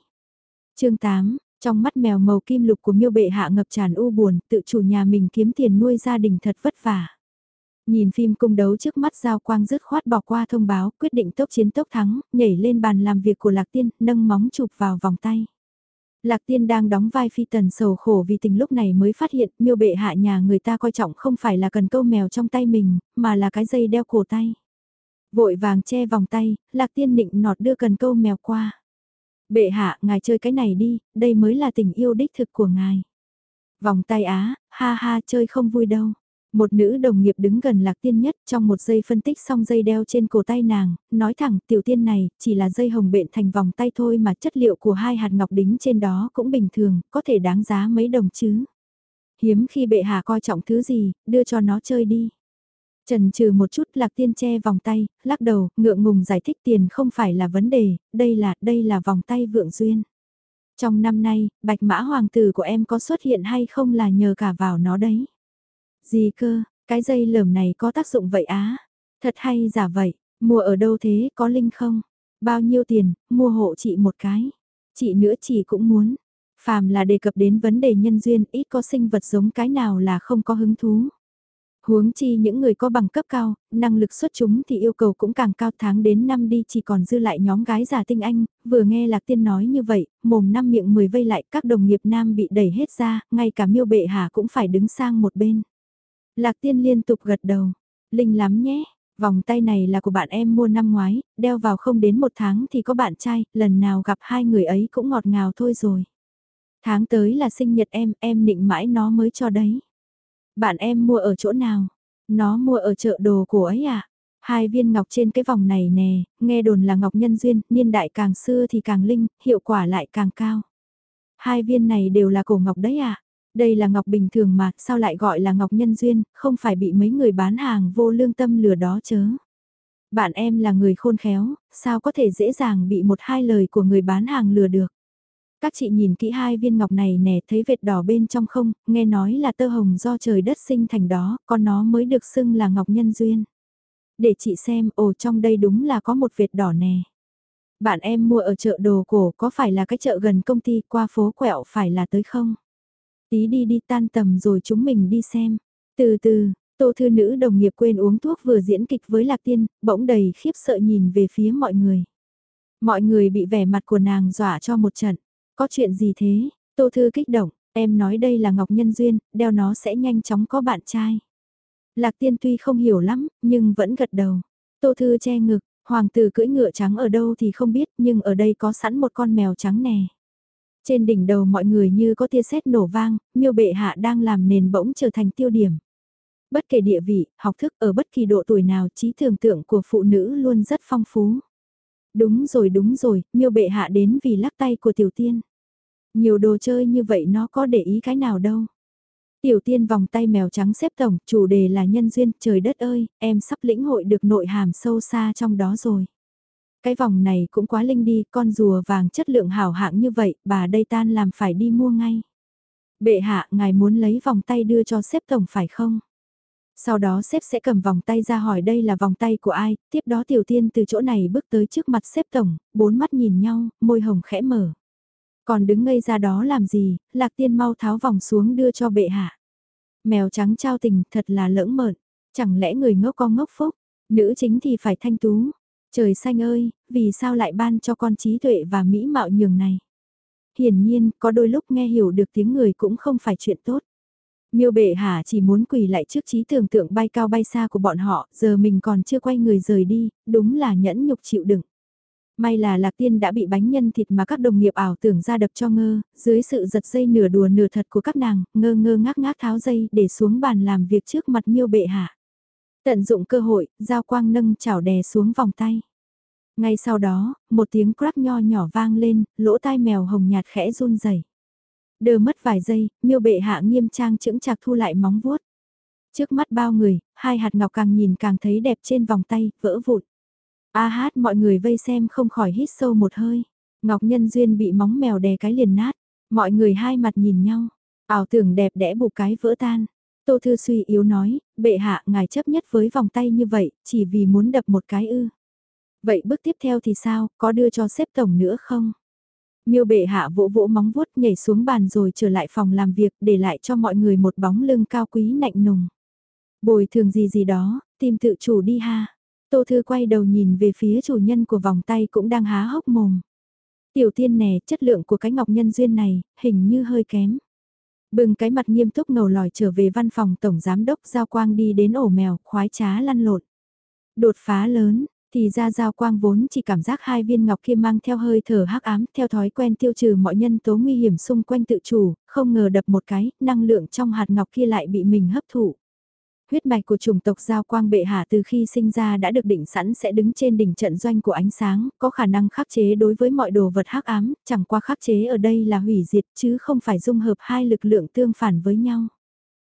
S1: chương 8, Trong mắt mèo màu kim lục của miêu bệ hạ ngập tràn u buồn, tự chủ nhà mình kiếm tiền nuôi gia đình thật vất vả. Nhìn phim cung đấu trước mắt giao quang dứt khoát bỏ qua thông báo, quyết định tốc chiến tốc thắng, nhảy lên bàn làm việc của Lạc Tiên, nâng móng chụp vào vòng tay. Lạc Tiên đang đóng vai phi tần sầu khổ vì tình lúc này mới phát hiện miêu bệ hạ nhà người ta coi trọng không phải là cần câu mèo trong tay mình, mà là cái dây đeo cổ tay. Vội vàng che vòng tay, Lạc Tiên định nọt đưa cần câu mèo qua. Bệ hạ, ngài chơi cái này đi, đây mới là tình yêu đích thực của ngài. Vòng tay á, ha ha chơi không vui đâu. Một nữ đồng nghiệp đứng gần lạc tiên nhất trong một giây phân tích xong dây đeo trên cổ tay nàng, nói thẳng tiểu tiên này chỉ là dây hồng bện thành vòng tay thôi mà chất liệu của hai hạt ngọc đính trên đó cũng bình thường, có thể đáng giá mấy đồng chứ. Hiếm khi bệ hạ coi trọng thứ gì, đưa cho nó chơi đi. Trần trừ một chút lạc tiên che vòng tay, lắc đầu, ngượng ngùng giải thích tiền không phải là vấn đề, đây là, đây là vòng tay vượng duyên. Trong năm nay, bạch mã hoàng tử của em có xuất hiện hay không là nhờ cả vào nó đấy. Gì cơ, cái dây lởm này có tác dụng vậy á? Thật hay giả vậy, mua ở đâu thế, có linh không? Bao nhiêu tiền, mua hộ chị một cái. Chị nữa chị cũng muốn. Phàm là đề cập đến vấn đề nhân duyên ít có sinh vật giống cái nào là không có hứng thú. Huống chi những người có bằng cấp cao, năng lực xuất chúng thì yêu cầu cũng càng cao tháng đến năm đi chỉ còn dư lại nhóm gái giả tinh anh, vừa nghe Lạc Tiên nói như vậy, mồm năm miệng mười vây lại các đồng nghiệp nam bị đẩy hết ra, ngay cả miêu bệ hà cũng phải đứng sang một bên. Lạc tiên liên tục gật đầu. Linh lắm nhé, vòng tay này là của bạn em mua năm ngoái, đeo vào không đến một tháng thì có bạn trai, lần nào gặp hai người ấy cũng ngọt ngào thôi rồi. Tháng tới là sinh nhật em, em định mãi nó mới cho đấy. Bạn em mua ở chỗ nào? Nó mua ở chợ đồ của ấy à? Hai viên ngọc trên cái vòng này nè, nghe đồn là ngọc nhân duyên, niên đại càng xưa thì càng linh, hiệu quả lại càng cao. Hai viên này đều là cổ ngọc đấy à? Đây là ngọc bình thường mà, sao lại gọi là ngọc nhân duyên, không phải bị mấy người bán hàng vô lương tâm lừa đó chớ. Bạn em là người khôn khéo, sao có thể dễ dàng bị một hai lời của người bán hàng lừa được. Các chị nhìn kỹ hai viên ngọc này nè thấy vệt đỏ bên trong không, nghe nói là tơ hồng do trời đất sinh thành đó, con nó mới được xưng là ngọc nhân duyên. Để chị xem, ồ trong đây đúng là có một vệt đỏ nè. Bạn em mua ở chợ đồ cổ có phải là cái chợ gần công ty qua phố quẹo phải là tới không? Tí đi đi tan tầm rồi chúng mình đi xem. Từ từ, tô thư nữ đồng nghiệp quên uống thuốc vừa diễn kịch với Lạc Tiên, bỗng đầy khiếp sợ nhìn về phía mọi người. Mọi người bị vẻ mặt của nàng dọa cho một trận. Có chuyện gì thế? Tô thư kích động, em nói đây là Ngọc Nhân Duyên, đeo nó sẽ nhanh chóng có bạn trai. Lạc Tiên tuy không hiểu lắm, nhưng vẫn gật đầu. Tô thư che ngực, hoàng tử cưỡi ngựa trắng ở đâu thì không biết, nhưng ở đây có sẵn một con mèo trắng nè. Trên đỉnh đầu mọi người như có tia sét nổ vang, miêu bệ hạ đang làm nền bỗng trở thành tiêu điểm. Bất kể địa vị, học thức ở bất kỳ độ tuổi nào trí tưởng tượng của phụ nữ luôn rất phong phú. Đúng rồi đúng rồi, miêu bệ hạ đến vì lắc tay của tiểu tiên. Nhiều đồ chơi như vậy nó có để ý cái nào đâu. Tiểu tiên vòng tay mèo trắng xếp tổng, chủ đề là nhân duyên, trời đất ơi, em sắp lĩnh hội được nội hàm sâu xa trong đó rồi. Cái vòng này cũng quá linh đi, con rùa vàng chất lượng hảo hạng như vậy, bà đây tan làm phải đi mua ngay. Bệ hạ, ngài muốn lấy vòng tay đưa cho xếp tổng phải không? Sau đó xếp sẽ cầm vòng tay ra hỏi đây là vòng tay của ai, tiếp đó tiểu tiên từ chỗ này bước tới trước mặt xếp tổng, bốn mắt nhìn nhau, môi hồng khẽ mở. Còn đứng ngây ra đó làm gì, lạc tiên mau tháo vòng xuống đưa cho bệ hạ. Mèo trắng trao tình thật là lỡng mợn, chẳng lẽ người ngốc con ngốc phúc, nữ chính thì phải thanh tú, Trời xanh ơi, vì sao lại ban cho con trí tuệ và mỹ mạo nhường này? Hiển nhiên, có đôi lúc nghe hiểu được tiếng người cũng không phải chuyện tốt. Miêu bệ hạ chỉ muốn quỳ lại trước trí tưởng tượng bay cao bay xa của bọn họ, giờ mình còn chưa quay người rời đi, đúng là nhẫn nhục chịu đựng. May là Lạc Tiên đã bị bánh nhân thịt mà các đồng nghiệp ảo tưởng ra đập cho ngơ, dưới sự giật dây nửa đùa nửa thật của các nàng, ngơ ngơ ngác ngác tháo dây để xuống bàn làm việc trước mặt miêu bệ hạ. Tận dụng cơ hội, giao quang nâng chảo đè xuống vòng tay. Ngay sau đó, một tiếng crack nho nhỏ vang lên, lỗ tai mèo hồng nhạt khẽ run rẩy. Đờ mất vài giây, miêu bệ hạ nghiêm trang chững chạc thu lại móng vuốt. Trước mắt bao người, hai hạt ngọc càng nhìn càng thấy đẹp trên vòng tay, vỡ vụn. A hát mọi người vây xem không khỏi hít sâu một hơi. Ngọc Nhân Duyên bị móng mèo đè cái liền nát. Mọi người hai mặt nhìn nhau. Ảo tưởng đẹp đẽ bục cái vỡ tan. Tô Thư suy yếu nói, bệ hạ ngài chấp nhất với vòng tay như vậy, chỉ vì muốn đập một cái ư. Vậy bước tiếp theo thì sao, có đưa cho xếp tổng nữa không? Miêu bệ hạ vỗ vỗ móng vuốt nhảy xuống bàn rồi trở lại phòng làm việc để lại cho mọi người một bóng lưng cao quý nạnh nùng. Bồi thường gì gì đó, tìm tự chủ đi ha. Tô Thư quay đầu nhìn về phía chủ nhân của vòng tay cũng đang há hốc mồm. Tiểu tiên nè, chất lượng của cái ngọc nhân duyên này, hình như hơi kém. Bừng cái mặt nghiêm túc ngầu lòi trở về văn phòng tổng giám đốc Giao Quang đi đến ổ mèo, khoái trá lăn lộn. Đột phá lớn, thì ra Giao Quang vốn chỉ cảm giác hai viên ngọc kia mang theo hơi thở hắc ám, theo thói quen tiêu trừ mọi nhân tố nguy hiểm xung quanh tự chủ, không ngờ đập một cái, năng lượng trong hạt ngọc kia lại bị mình hấp thụ. Huyết mạch của chủng tộc Giao Quang Bệ Hạ từ khi sinh ra đã được định sẵn sẽ đứng trên đỉnh trận doanh của ánh sáng, có khả năng khắc chế đối với mọi đồ vật hắc ám, chẳng qua khắc chế ở đây là hủy diệt chứ không phải dung hợp hai lực lượng tương phản với nhau.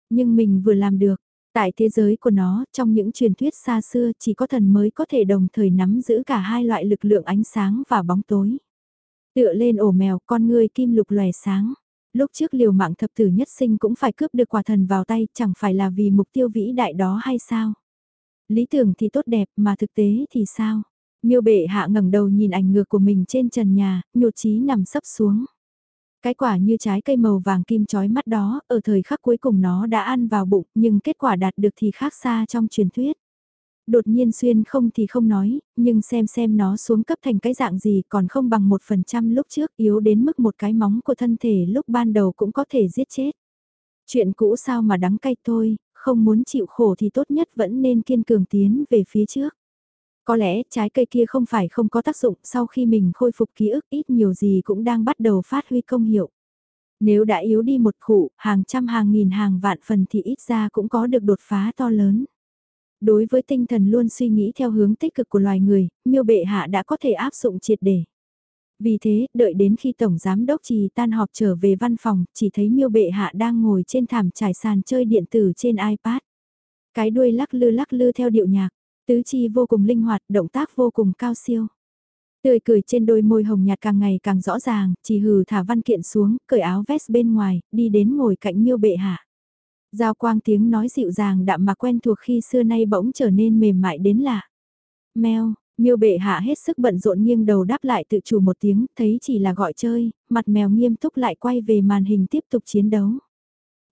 S1: Nhưng mình vừa làm được, tại thế giới của nó, trong những truyền thuyết xa xưa chỉ có thần mới có thể đồng thời nắm giữ cả hai loại lực lượng ánh sáng và bóng tối. Tựa lên ổ mèo con người kim lục lòe sáng. Lúc trước liều mạng thập tử nhất sinh cũng phải cướp được quả thần vào tay, chẳng phải là vì mục tiêu vĩ đại đó hay sao? Lý tưởng thì tốt đẹp mà thực tế thì sao? Miêu bệ hạ ngẩng đầu nhìn ảnh ngược của mình trên trần nhà, nhột chí nằm sấp xuống. Cái quả như trái cây màu vàng kim chói mắt đó, ở thời khắc cuối cùng nó đã ăn vào bụng, nhưng kết quả đạt được thì khác xa trong truyền thuyết đột nhiên xuyên không thì không nói, nhưng xem xem nó xuống cấp thành cái dạng gì còn không bằng một phần trăm lúc trước yếu đến mức một cái móng của thân thể lúc ban đầu cũng có thể giết chết. Chuyện cũ sao mà đắng cay thôi, không muốn chịu khổ thì tốt nhất vẫn nên kiên cường tiến về phía trước. Có lẽ trái cây kia không phải không có tác dụng sau khi mình khôi phục ký ức ít nhiều gì cũng đang bắt đầu phát huy công hiệu. Nếu đã yếu đi một khủ, hàng trăm hàng nghìn hàng vạn phần thì ít ra cũng có được đột phá to lớn. Đối với tinh thần luôn suy nghĩ theo hướng tích cực của loài người, miêu bệ hạ đã có thể áp dụng triệt để. Vì thế, đợi đến khi Tổng Giám Đốc Trì tan họp trở về văn phòng, chỉ thấy miêu bệ hạ đang ngồi trên thảm trải sàn chơi điện tử trên iPad. Cái đuôi lắc lư lắc lư theo điệu nhạc, tứ chi vô cùng linh hoạt, động tác vô cùng cao siêu. Tươi cười trên đôi môi hồng nhạt càng ngày càng rõ ràng, chỉ hừ thả văn kiện xuống, cởi áo vest bên ngoài, đi đến ngồi cạnh miêu bệ hạ. Giao quang tiếng nói dịu dàng đạm mà quen thuộc khi xưa nay bỗng trở nên mềm mại đến lạ. Mèo, miêu bệ hạ hết sức bận rộn nghiêng đầu đáp lại tự chủ một tiếng, thấy chỉ là gọi chơi, mặt mèo nghiêm túc lại quay về màn hình tiếp tục chiến đấu.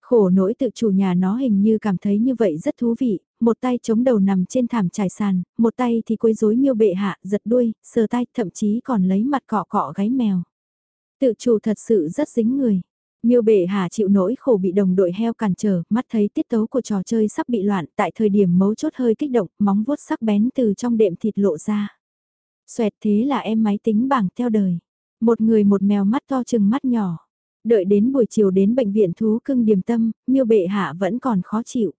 S1: Khổ nỗi tự chủ nhà nó hình như cảm thấy như vậy rất thú vị, một tay chống đầu nằm trên thảm trải sàn, một tay thì quấy rối miêu bệ hạ, giật đuôi, sờ tay, thậm chí còn lấy mặt cọ cọ gáy mèo. Tự chủ thật sự rất dính người. Miêu bệ hạ chịu nỗi khổ bị đồng đội heo cản trở, mắt thấy tiết tấu của trò chơi sắp bị loạn tại thời điểm mấu chốt hơi kích động, móng vuốt sắc bén từ trong đệm thịt lộ ra. Xoẹt thế là em máy tính bảng theo đời. Một người một mèo mắt to chừng mắt nhỏ. Đợi đến buổi chiều đến bệnh viện thú cưng điềm tâm, miêu bệ hạ vẫn còn khó chịu.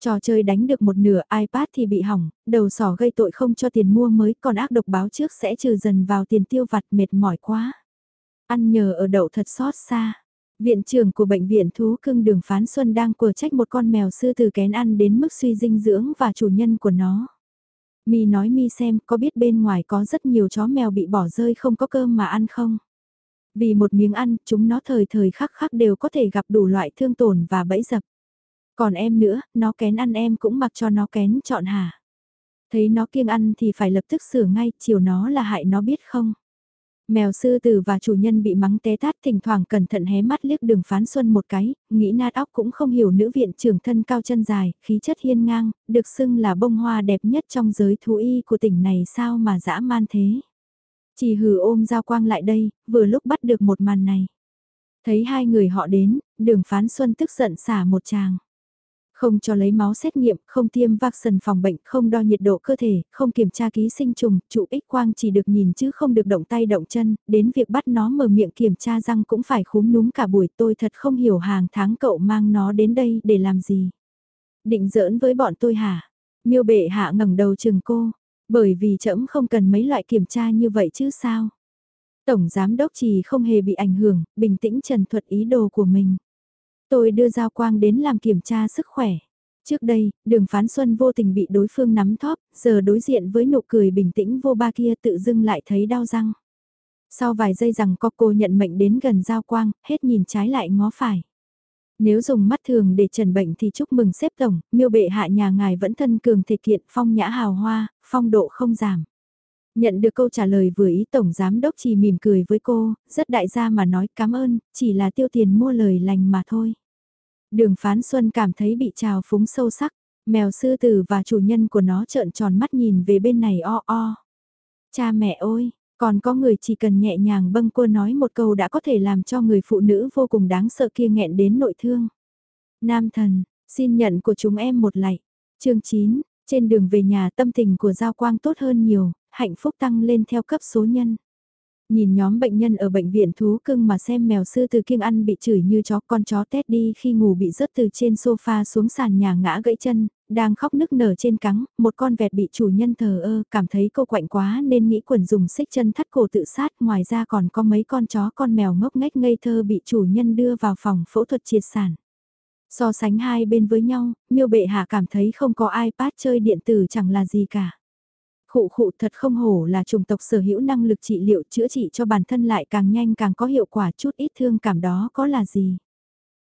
S1: Trò chơi đánh được một nửa iPad thì bị hỏng, đầu sỏ gây tội không cho tiền mua mới còn ác độc báo trước sẽ trừ dần vào tiền tiêu vặt mệt mỏi quá. Ăn nhờ ở đậu thật xót xa. Viện trưởng của bệnh viện thú cưng đường Phán Xuân đang quở trách một con mèo sư từ kén ăn đến mức suy dinh dưỡng và chủ nhân của nó. Mi nói Mi xem có biết bên ngoài có rất nhiều chó mèo bị bỏ rơi không có cơm mà ăn không? Vì một miếng ăn, chúng nó thời thời khắc khắc đều có thể gặp đủ loại thương tổn và bẫy dập. Còn em nữa, nó kén ăn em cũng mặc cho nó kén chọn hả? Thấy nó kiêng ăn thì phải lập tức sửa ngay, chiều nó là hại nó biết không? Mèo sư tử và chủ nhân bị mắng té tát thỉnh thoảng cẩn thận hé mắt liếc đường phán xuân một cái, nghĩ nát óc cũng không hiểu nữ viện trưởng thân cao chân dài, khí chất hiên ngang, được xưng là bông hoa đẹp nhất trong giới thú y của tỉnh này sao mà dã man thế. Chỉ hừ ôm giao quang lại đây, vừa lúc bắt được một màn này. Thấy hai người họ đến, đường phán xuân tức giận xả một chàng. Không cho lấy máu xét nghiệm, không tiêm vaccine phòng bệnh, không đo nhiệt độ cơ thể, không kiểm tra ký sinh trùng, trụ ích quang chỉ được nhìn chứ không được động tay động chân, đến việc bắt nó mở miệng kiểm tra răng cũng phải khúm núm cả buổi tôi thật không hiểu hàng tháng cậu mang nó đến đây để làm gì. Định giỡn với bọn tôi hả? Miêu bệ hạ ngẩng đầu chừng cô, bởi vì trẫm không cần mấy loại kiểm tra như vậy chứ sao? Tổng giám đốc chỉ không hề bị ảnh hưởng, bình tĩnh trần thuật ý đồ của mình. Tôi đưa Giao Quang đến làm kiểm tra sức khỏe. Trước đây, đường phán xuân vô tình bị đối phương nắm thóp, giờ đối diện với nụ cười bình tĩnh vô ba kia tự dưng lại thấy đau răng. Sau vài giây rằng có cô nhận mệnh đến gần Giao Quang, hết nhìn trái lại ngó phải. Nếu dùng mắt thường để trần bệnh thì chúc mừng xếp tổng, miêu bệ hạ nhà ngài vẫn thân cường thể kiện phong nhã hào hoa, phong độ không giảm. Nhận được câu trả lời vừa ý Tổng Giám Đốc chỉ mỉm cười với cô, rất đại gia mà nói cảm ơn, chỉ là tiêu tiền mua lời lành mà thôi. Đường Phán Xuân cảm thấy bị trào phúng sâu sắc, mèo sư tử và chủ nhân của nó trợn tròn mắt nhìn về bên này o o. Cha mẹ ơi, còn có người chỉ cần nhẹ nhàng bâng quơ nói một câu đã có thể làm cho người phụ nữ vô cùng đáng sợ kia nghẹn đến nội thương. Nam thần, xin nhận của chúng em một lạy. chương 9, trên đường về nhà tâm tình của Giao Quang tốt hơn nhiều, hạnh phúc tăng lên theo cấp số nhân. Nhìn nhóm bệnh nhân ở bệnh viện thú cưng mà xem mèo sư từ kiêng ăn bị chửi như chó con chó tét đi khi ngủ bị rớt từ trên sofa xuống sàn nhà ngã gãy chân, đang khóc nức nở trên cắn, một con vẹt bị chủ nhân thờ ơ, cảm thấy cô quạnh quá nên nghĩ quần dùng xích chân thắt cổ tự sát, ngoài ra còn có mấy con chó con mèo ngốc nghếch ngây thơ bị chủ nhân đưa vào phòng phẫu thuật triệt sản. So sánh hai bên với nhau, miêu bệ hạ cảm thấy không có iPad chơi điện tử chẳng là gì cả. Khụ khụ thật không hổ là chủng tộc sở hữu năng lực trị liệu chữa trị cho bản thân lại càng nhanh càng có hiệu quả chút ít thương cảm đó có là gì.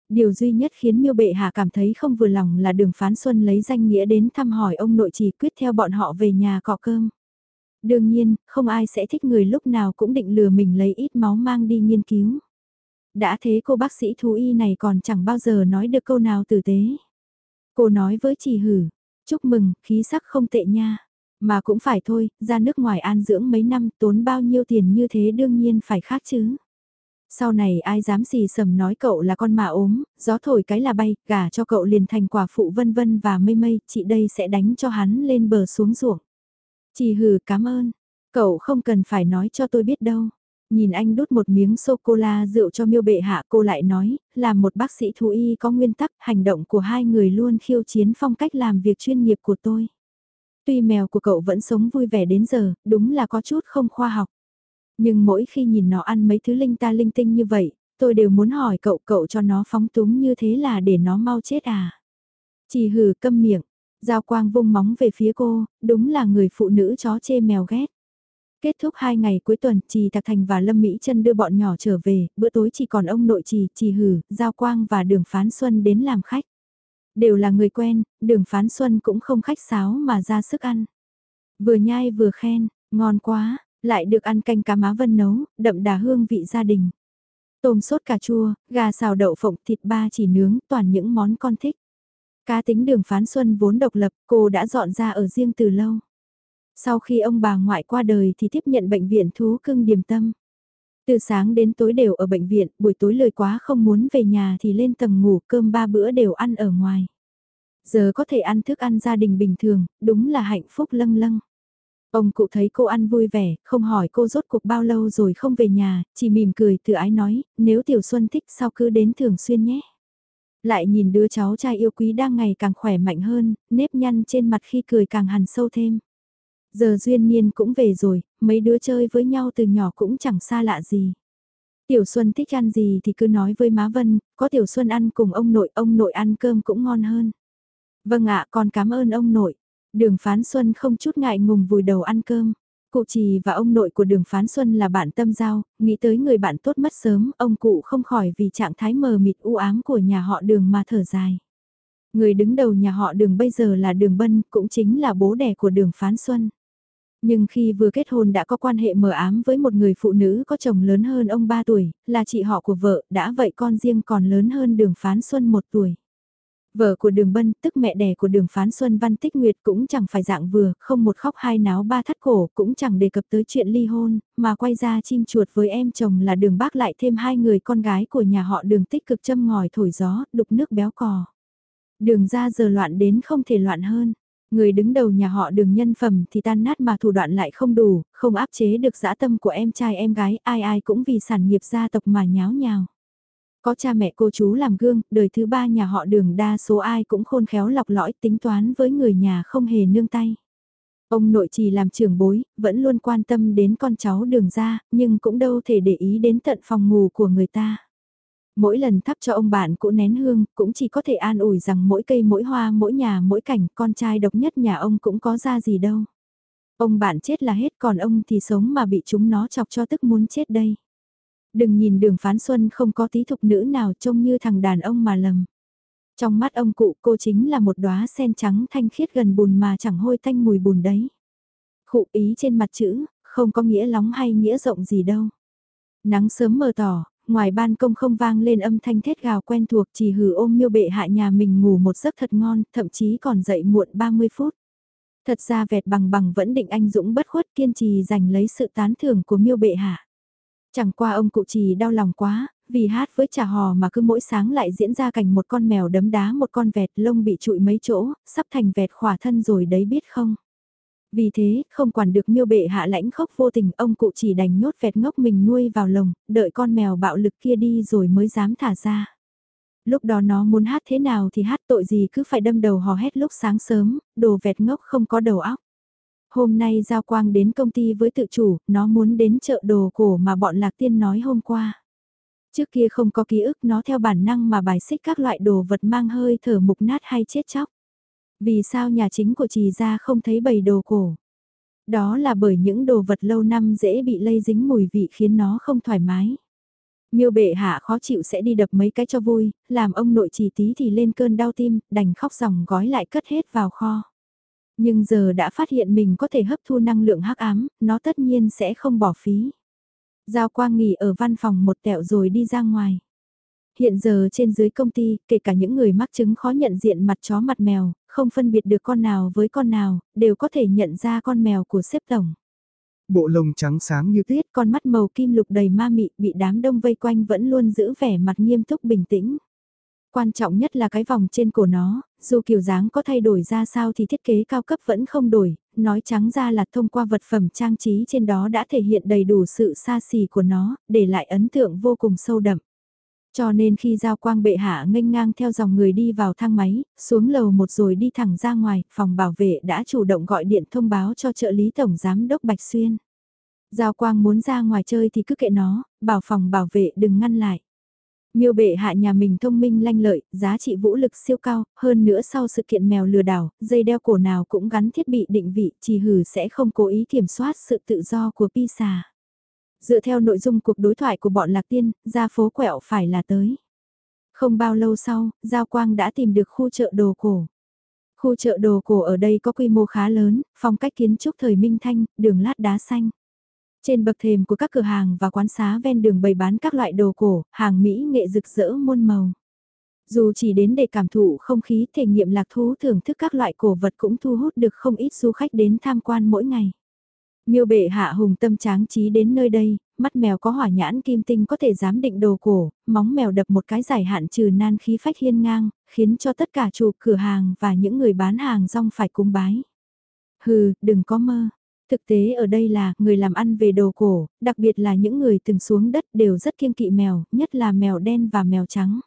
S1: Điều duy nhất khiến miêu bệ hạ cảm thấy không vừa lòng là đường phán xuân lấy danh nghĩa đến thăm hỏi ông nội chỉ quyết theo bọn họ về nhà cọ cơm. Đương nhiên, không ai sẽ thích người lúc nào cũng định lừa mình lấy ít máu mang đi nghiên cứu. Đã thế cô bác sĩ thú y này còn chẳng bao giờ nói được câu nào tử tế. Cô nói với chị hử, chúc mừng, khí sắc không tệ nha. Mà cũng phải thôi, ra nước ngoài an dưỡng mấy năm tốn bao nhiêu tiền như thế đương nhiên phải khác chứ. Sau này ai dám xì sầm nói cậu là con mà ốm, gió thổi cái là bay, gả cho cậu liền thành quả phụ vân vân và mây mây, chị đây sẽ đánh cho hắn lên bờ xuống ruộng. Chị hừ cảm ơn, cậu không cần phải nói cho tôi biết đâu. Nhìn anh đút một miếng sô-cô-la rượu cho miêu bệ hạ cô lại nói, là một bác sĩ thú y có nguyên tắc, hành động của hai người luôn khiêu chiến phong cách làm việc chuyên nghiệp của tôi. Tuy mèo của cậu vẫn sống vui vẻ đến giờ, đúng là có chút không khoa học. Nhưng mỗi khi nhìn nó ăn mấy thứ linh ta linh tinh như vậy, tôi đều muốn hỏi cậu cậu cho nó phóng túng như thế là để nó mau chết à. Chỉ hừ câm miệng, Giao Quang vung móng về phía cô, đúng là người phụ nữ chó chê mèo ghét. Kết thúc hai ngày cuối tuần, Trì Thạc Thành và Lâm Mỹ Trân đưa bọn nhỏ trở về, bữa tối chỉ còn ông nội Trì, Trì Hử, Giao Quang và Đường Phán Xuân đến làm khách. Đều là người quen, Đường Phán Xuân cũng không khách sáo mà ra sức ăn. Vừa nhai vừa khen, ngon quá, lại được ăn canh cá má vân nấu, đậm đà hương vị gia đình. Tôm sốt cà chua, gà xào đậu phộng, thịt ba chỉ nướng, toàn những món con thích. Cá tính đường phán xuân vốn độc lập, cô đã dọn ra ở riêng từ lâu. Sau khi ông bà ngoại qua đời thì tiếp nhận bệnh viện thú cưng điềm tâm. Từ sáng đến tối đều ở bệnh viện, buổi tối lời quá không muốn về nhà thì lên tầng ngủ cơm ba bữa đều ăn ở ngoài. Giờ có thể ăn thức ăn gia đình bình thường, đúng là hạnh phúc lâng lâng. Ông cụ thấy cô ăn vui vẻ, không hỏi cô rốt cuộc bao lâu rồi không về nhà, chỉ mỉm cười tự ái nói, nếu Tiểu Xuân thích sao cứ đến thường xuyên nhé. Lại nhìn đứa cháu trai yêu quý đang ngày càng khỏe mạnh hơn, nếp nhăn trên mặt khi cười càng hằn sâu thêm. Giờ duyên niên cũng về rồi, mấy đứa chơi với nhau từ nhỏ cũng chẳng xa lạ gì. Tiểu Xuân thích ăn gì thì cứ nói với má Vân, có Tiểu Xuân ăn cùng ông nội, ông nội ăn cơm cũng ngon hơn. Vâng ạ, con cảm ơn ông nội. Đường Phán Xuân không chút ngại ngùng vùi đầu ăn cơm. Cụ trì và ông nội của đường Phán Xuân là bạn tâm giao, nghĩ tới người bạn tốt mất sớm, ông cụ không khỏi vì trạng thái mờ mịt u ám của nhà họ đường mà thở dài. Người đứng đầu nhà họ đường bây giờ là đường Bân, cũng chính là bố đẻ của đường Phán Xuân. Nhưng khi vừa kết hôn đã có quan hệ mờ ám với một người phụ nữ có chồng lớn hơn ông 3 tuổi, là chị họ của vợ, đã vậy con riêng còn lớn hơn đường Phán Xuân 1 tuổi. Vợ của đường bân, tức mẹ đẻ của đường phán Xuân Văn Tích Nguyệt cũng chẳng phải dạng vừa, không một khóc hai náo ba thắt cổ, cũng chẳng đề cập tới chuyện ly hôn, mà quay ra chim chuột với em chồng là đường bác lại thêm hai người con gái của nhà họ đường tích cực châm ngòi thổi gió, đục nước béo cò. Đường ra giờ loạn đến không thể loạn hơn. Người đứng đầu nhà họ đường nhân phẩm thì tan nát mà thủ đoạn lại không đủ, không áp chế được dã tâm của em trai em gái, ai ai cũng vì sản nghiệp gia tộc mà nháo nhào. Có cha mẹ cô chú làm gương, đời thứ ba nhà họ đường đa số ai cũng khôn khéo lọc lõi tính toán với người nhà không hề nương tay. Ông nội chỉ làm trưởng bối, vẫn luôn quan tâm đến con cháu đường ra, nhưng cũng đâu thể để ý đến tận phòng ngủ của người ta. Mỗi lần thắp cho ông bạn cũ nén hương, cũng chỉ có thể an ủi rằng mỗi cây mỗi hoa mỗi nhà mỗi cảnh, con trai độc nhất nhà ông cũng có ra gì đâu. Ông bạn chết là hết còn ông thì sống mà bị chúng nó chọc cho tức muốn chết đây. Đừng nhìn đường phán xuân không có tí thục nữ nào trông như thằng đàn ông mà lầm. Trong mắt ông cụ cô chính là một đóa sen trắng thanh khiết gần bùn mà chẳng hôi tanh mùi bùn đấy. Khụ ý trên mặt chữ, không có nghĩa lóng hay nghĩa rộng gì đâu. Nắng sớm mờ tỏ, ngoài ban công không vang lên âm thanh thét gào quen thuộc chỉ hử ôm miêu bệ hạ nhà mình ngủ một giấc thật ngon, thậm chí còn dậy muộn 30 phút. Thật ra vẹt bằng bằng vẫn định anh Dũng bất khuất kiên trì giành lấy sự tán thưởng của miêu bệ hạ. Chẳng qua ông cụ trì đau lòng quá, vì hát với trà hò mà cứ mỗi sáng lại diễn ra cảnh một con mèo đấm đá một con vẹt lông bị trụi mấy chỗ, sắp thành vẹt khỏa thân rồi đấy biết không. Vì thế, không quản được miêu bệ hạ lãnh khốc vô tình, ông cụ chỉ đành nhốt vẹt ngốc mình nuôi vào lồng, đợi con mèo bạo lực kia đi rồi mới dám thả ra. Lúc đó nó muốn hát thế nào thì hát tội gì cứ phải đâm đầu hò hét lúc sáng sớm, đồ vẹt ngốc không có đầu óc. Hôm nay Giao Quang đến công ty với tự chủ, nó muốn đến chợ đồ cổ mà bọn Lạc Tiên nói hôm qua. Trước kia không có ký ức nó theo bản năng mà bài xích các loại đồ vật mang hơi thở mục nát hay chết chóc. Vì sao nhà chính của trì gia không thấy bầy đồ cổ? Đó là bởi những đồ vật lâu năm dễ bị lây dính mùi vị khiến nó không thoải mái. Miêu bệ hạ khó chịu sẽ đi đập mấy cái cho vui, làm ông nội trì tí thì lên cơn đau tim, đành khóc ròng gói lại cất hết vào kho. Nhưng giờ đã phát hiện mình có thể hấp thu năng lượng hắc ám, nó tất nhiên sẽ không bỏ phí. Giao Quang nghỉ ở văn phòng một tẹo rồi đi ra ngoài. Hiện giờ trên dưới công ty, kể cả những người mắc chứng khó nhận diện mặt chó mặt mèo, không phân biệt được con nào với con nào, đều có thể nhận ra con mèo của xếp tổng.
S2: Bộ lông trắng sáng như
S1: tuyết, con mắt màu kim lục đầy ma mị, bị đám đông vây quanh vẫn luôn giữ vẻ mặt nghiêm túc bình tĩnh. Quan trọng nhất là cái vòng trên cổ nó, dù kiểu dáng có thay đổi ra sao thì thiết kế cao cấp vẫn không đổi, nói trắng ra là thông qua vật phẩm trang trí trên đó đã thể hiện đầy đủ sự xa xỉ của nó, để lại ấn tượng vô cùng sâu đậm. Cho nên khi Giao Quang bệ hạ nghênh ngang theo dòng người đi vào thang máy, xuống lầu một rồi đi thẳng ra ngoài, phòng bảo vệ đã chủ động gọi điện thông báo cho trợ lý tổng giám đốc Bạch Xuyên. Giao Quang muốn ra ngoài chơi thì cứ kệ nó, bảo phòng bảo vệ đừng ngăn lại. Miêu bệ hạ nhà mình thông minh lanh lợi, giá trị vũ lực siêu cao, hơn nữa sau sự kiện mèo lừa đảo, dây đeo cổ nào cũng gắn thiết bị định vị, chỉ hử sẽ không cố ý kiểm soát sự tự do của Pisa. Dựa theo nội dung cuộc đối thoại của bọn Lạc Tiên, ra phố quẹo phải là tới. Không bao lâu sau, Giao Quang đã tìm được khu chợ đồ cổ. Khu chợ đồ cổ ở đây có quy mô khá lớn, phong cách kiến trúc thời Minh Thanh, đường lát đá xanh. Trên bậc thềm của các cửa hàng và quán xá ven đường bày bán các loại đồ cổ, hàng Mỹ nghệ rực rỡ muôn màu. Dù chỉ đến để cảm thụ không khí thể nghiệm lạc thú thưởng thức các loại cổ vật cũng thu hút được không ít du khách đến tham quan mỗi ngày. Miêu bệ hạ hùng tâm tráng trí đến nơi đây, mắt mèo có hỏa nhãn kim tinh có thể giám định đồ cổ, móng mèo đập một cái giải hạn trừ nan khí phách hiên ngang, khiến cho tất cả chủ cửa hàng và những người bán hàng rong phải cung bái. Hừ, đừng có mơ. Thực tế ở đây là người làm ăn về đồ cổ, đặc biệt là những người từng xuống đất đều rất kiêng kỵ mèo, nhất là mèo đen và mèo trắng.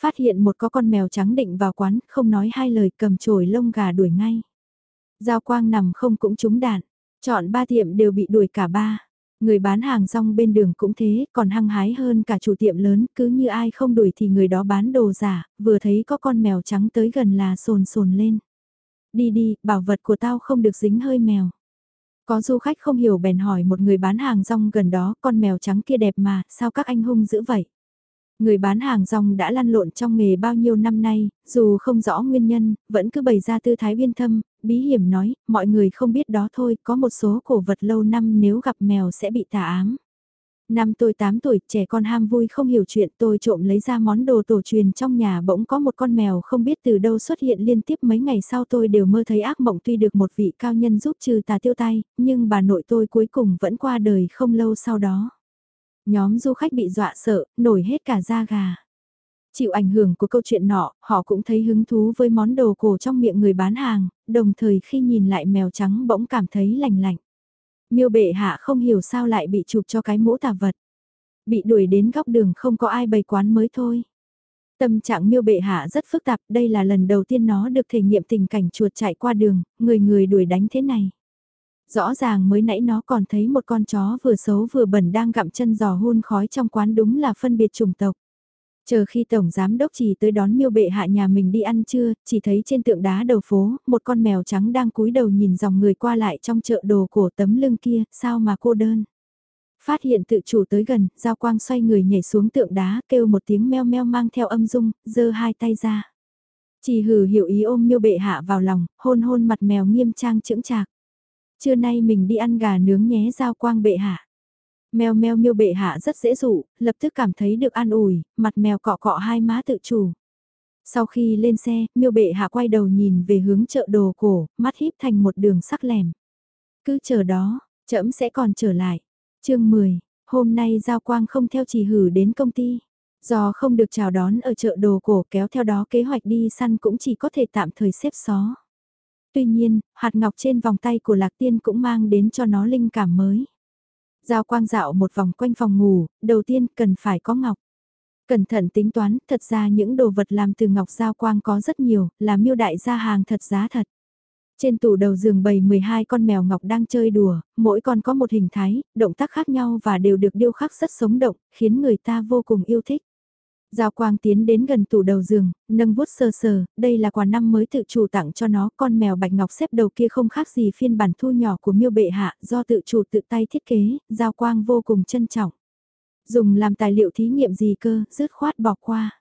S1: Phát hiện một có con mèo trắng định vào quán, không nói hai lời cầm chổi lông gà đuổi ngay. Giao quang nằm không cũng trúng đạn. Chọn ba tiệm đều bị đuổi cả ba. Người bán hàng rong bên đường cũng thế, còn hăng hái hơn cả chủ tiệm lớn, cứ như ai không đuổi thì người đó bán đồ giả, vừa thấy có con mèo trắng tới gần là sồn sồn lên. Đi đi, bảo vật của tao không được dính hơi mèo. Có du khách không hiểu bèn hỏi một người bán hàng rong gần đó, con mèo trắng kia đẹp mà, sao các anh hung dữ vậy? Người bán hàng rong đã lăn lộn trong nghề bao nhiêu năm nay, dù không rõ nguyên nhân, vẫn cứ bày ra tư thái uyên thâm, bí hiểm nói, mọi người không biết đó thôi, có một số cổ vật lâu năm nếu gặp mèo sẽ bị tà ám. Năm tôi 8 tuổi, trẻ con ham vui không hiểu chuyện tôi trộm lấy ra món đồ tổ truyền trong nhà bỗng có một con mèo không biết từ đâu xuất hiện liên tiếp mấy ngày sau tôi đều mơ thấy ác mộng tuy được một vị cao nhân giúp trừ tà tiêu tay, nhưng bà nội tôi cuối cùng vẫn qua đời không lâu sau đó. Nhóm du khách bị dọa sợ, nổi hết cả da gà. Chịu ảnh hưởng của câu chuyện nọ, họ cũng thấy hứng thú với món đồ cổ trong miệng người bán hàng, đồng thời khi nhìn lại mèo trắng bỗng cảm thấy lành lạnh. Miêu bệ hạ không hiểu sao lại bị chụp cho cái mũ tà vật. Bị đuổi đến góc đường không có ai bày quán mới thôi. Tâm trạng miêu bệ hạ rất phức tạp, đây là lần đầu tiên nó được thể nghiệm tình cảnh chuột chạy qua đường, người người đuổi đánh thế này. Rõ ràng mới nãy nó còn thấy một con chó vừa xấu vừa bẩn đang gặm chân giò hun khói trong quán đúng là phân biệt chủng tộc. Chờ khi Tổng Giám Đốc chỉ tới đón miêu bệ hạ nhà mình đi ăn trưa, chỉ thấy trên tượng đá đầu phố, một con mèo trắng đang cúi đầu nhìn dòng người qua lại trong chợ đồ cổ tấm lưng kia, sao mà cô đơn. Phát hiện tự chủ tới gần, Giao Quang xoay người nhảy xuống tượng đá, kêu một tiếng meo meo mang theo âm dung, giơ hai tay ra. Chỉ hử hiểu ý ôm miêu bệ hạ vào lòng, hôn hôn mặt mèo nghiêm trang chững chạc. Trưa nay mình đi ăn gà nướng nhé giao quang bệ hạ. Mèo mèo miêu bệ hạ rất dễ dụ, lập tức cảm thấy được an ủi, mặt mèo cọ cọ hai má tự chủ. Sau khi lên xe, miêu bệ hạ quay đầu nhìn về hướng chợ đồ cổ, mắt híp thành một đường sắc lẻm. Cứ chờ đó, trẫm sẽ còn trở lại. chương 10, hôm nay Giao Quang không theo chỉ hử đến công ty. Do không được chào đón ở chợ đồ cổ kéo theo đó kế hoạch đi săn cũng chỉ có thể tạm thời xếp xó. Tuy nhiên, hạt ngọc trên vòng tay của Lạc Tiên cũng mang đến cho nó linh cảm mới. Giao quang dạo một vòng quanh phòng ngủ, đầu tiên cần phải có ngọc. Cẩn thận tính toán, thật ra những đồ vật làm từ ngọc giao quang có rất nhiều, là miêu đại gia hàng thật giá thật. Trên tủ đầu giường bày 12 con mèo ngọc đang chơi đùa, mỗi con có một hình thái, động tác khác nhau và đều được điêu khắc rất sống động, khiến người ta vô cùng yêu thích. Giao Quang tiến đến gần tủ đầu giường, nâng vuốt sờ sờ, đây là quà năm mới tự chủ tặng cho nó, con mèo bạch ngọc xếp đầu kia không khác gì phiên bản thu nhỏ của miêu bệ hạ, do tự chủ tự tay thiết kế, Giao Quang vô cùng trân trọng. Dùng làm tài liệu thí nghiệm gì cơ, rứt khoát bỏ qua.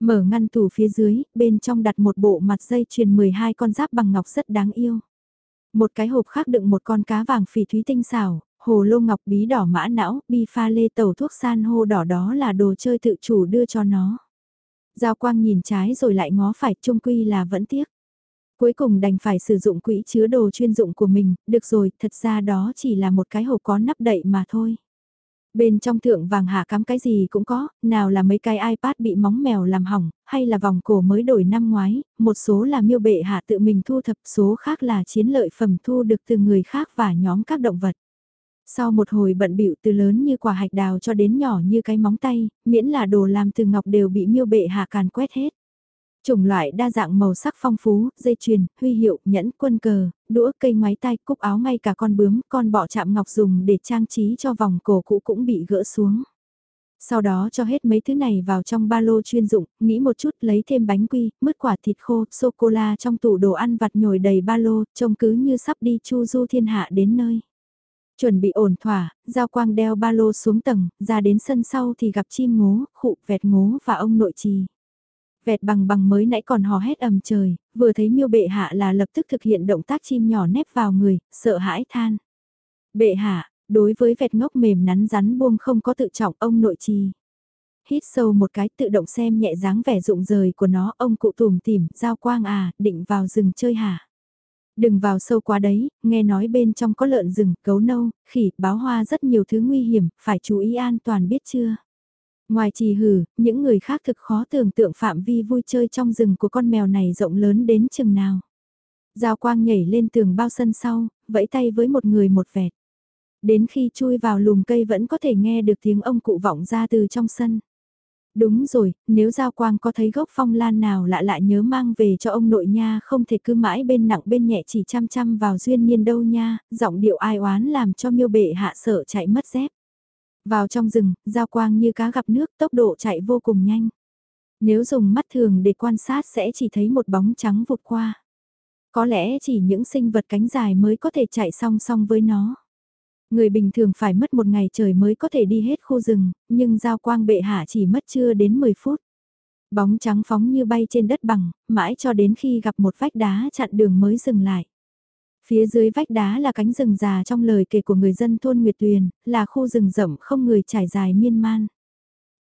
S1: Mở ngăn tủ phía dưới, bên trong đặt một bộ mặt dây chuyền 12 con giáp bằng ngọc rất đáng yêu. Một cái hộp khác đựng một con cá vàng phỉ thúy tinh xảo, hồ lô ngọc bí đỏ mã não, bi pha lê tàu thuốc san hô đỏ đó là đồ chơi tự chủ đưa cho nó. Giao quang nhìn trái rồi lại ngó phải, trung quy là vẫn tiếc. Cuối cùng đành phải sử dụng quỹ chứa đồ chuyên dụng của mình, được rồi, thật ra đó chỉ là một cái hộp có nắp đậy mà thôi. Bên trong thượng vàng hạ cắm cái gì cũng có, nào là mấy cái iPad bị móng mèo làm hỏng, hay là vòng cổ mới đổi năm ngoái, một số là miêu bệ hạ tự mình thu thập, số khác là chiến lợi phẩm thu được từ người khác và nhóm các động vật. Sau một hồi bận bịu từ lớn như quả hạch đào cho đến nhỏ như cái móng tay, miễn là đồ làm từ ngọc đều bị miêu bệ hạ càn quét hết. Chủng loại đa dạng màu sắc phong phú, dây chuyền, huy hiệu, nhẫn, quân cờ, đũa, cây ngoái tay, cúc áo ngay cả con bướm, con bọ chạm ngọc dùng để trang trí cho vòng cổ cũ cũng bị gỡ xuống. Sau đó cho hết mấy thứ này vào trong ba lô chuyên dụng, nghĩ một chút lấy thêm bánh quy, mứt quả thịt khô, sô-cô-la trong tủ đồ ăn vặt nhồi đầy ba lô, trông cứ như sắp đi chu du thiên hạ đến nơi. Chuẩn bị ổn thỏa, giao quang đeo ba lô xuống tầng, ra đến sân sau thì gặp chim ngố, khụ vẹt ngố và ông nội trì. Vẹt bằng bằng mới nãy còn hò hét ầm trời, vừa thấy miêu bệ hạ là lập tức thực hiện động tác chim nhỏ nép vào người, sợ hãi than. Bệ hạ, đối với vẹt ngốc mềm nắn rắn buông không có tự trọng ông nội trì. Hít sâu một cái tự động xem nhẹ dáng vẻ rụng rời của nó ông cụ tùm tìm, giao quang à, định vào rừng chơi hả? Đừng vào sâu quá đấy, nghe nói bên trong có lợn rừng, cấu nâu, khỉ, báo hoa rất nhiều thứ nguy hiểm, phải chú ý an toàn biết chưa? Ngoài trì hử, những người khác thực khó tưởng tượng phạm vi vui chơi trong rừng của con mèo này rộng lớn đến chừng nào. Giao quang nhảy lên tường bao sân sau, vẫy tay với một người một vẹt. Đến khi chui vào lùm cây vẫn có thể nghe được tiếng ông cụ vọng ra từ trong sân. Đúng rồi, nếu Giao Quang có thấy gốc phong lan nào lạ lạ nhớ mang về cho ông nội nha không thể cứ mãi bên nặng bên nhẹ chỉ chăm chăm vào duyên niên đâu nha, giọng điệu ai oán làm cho miêu bệ hạ sợ chạy mất dép. Vào trong rừng, Giao Quang như cá gặp nước tốc độ chạy vô cùng nhanh. Nếu dùng mắt thường để quan sát sẽ chỉ thấy một bóng trắng vụt qua. Có lẽ chỉ những sinh vật cánh dài mới có thể chạy song song với nó. Người bình thường phải mất một ngày trời mới có thể đi hết khu rừng, nhưng giao quang bệ hạ chỉ mất chưa đến 10 phút. Bóng trắng phóng như bay trên đất bằng, mãi cho đến khi gặp một vách đá chặn đường mới dừng lại. Phía dưới vách đá là cánh rừng già trong lời kể của người dân thôn Nguyệt Tuyền, là khu rừng rậm không người trải dài miên man.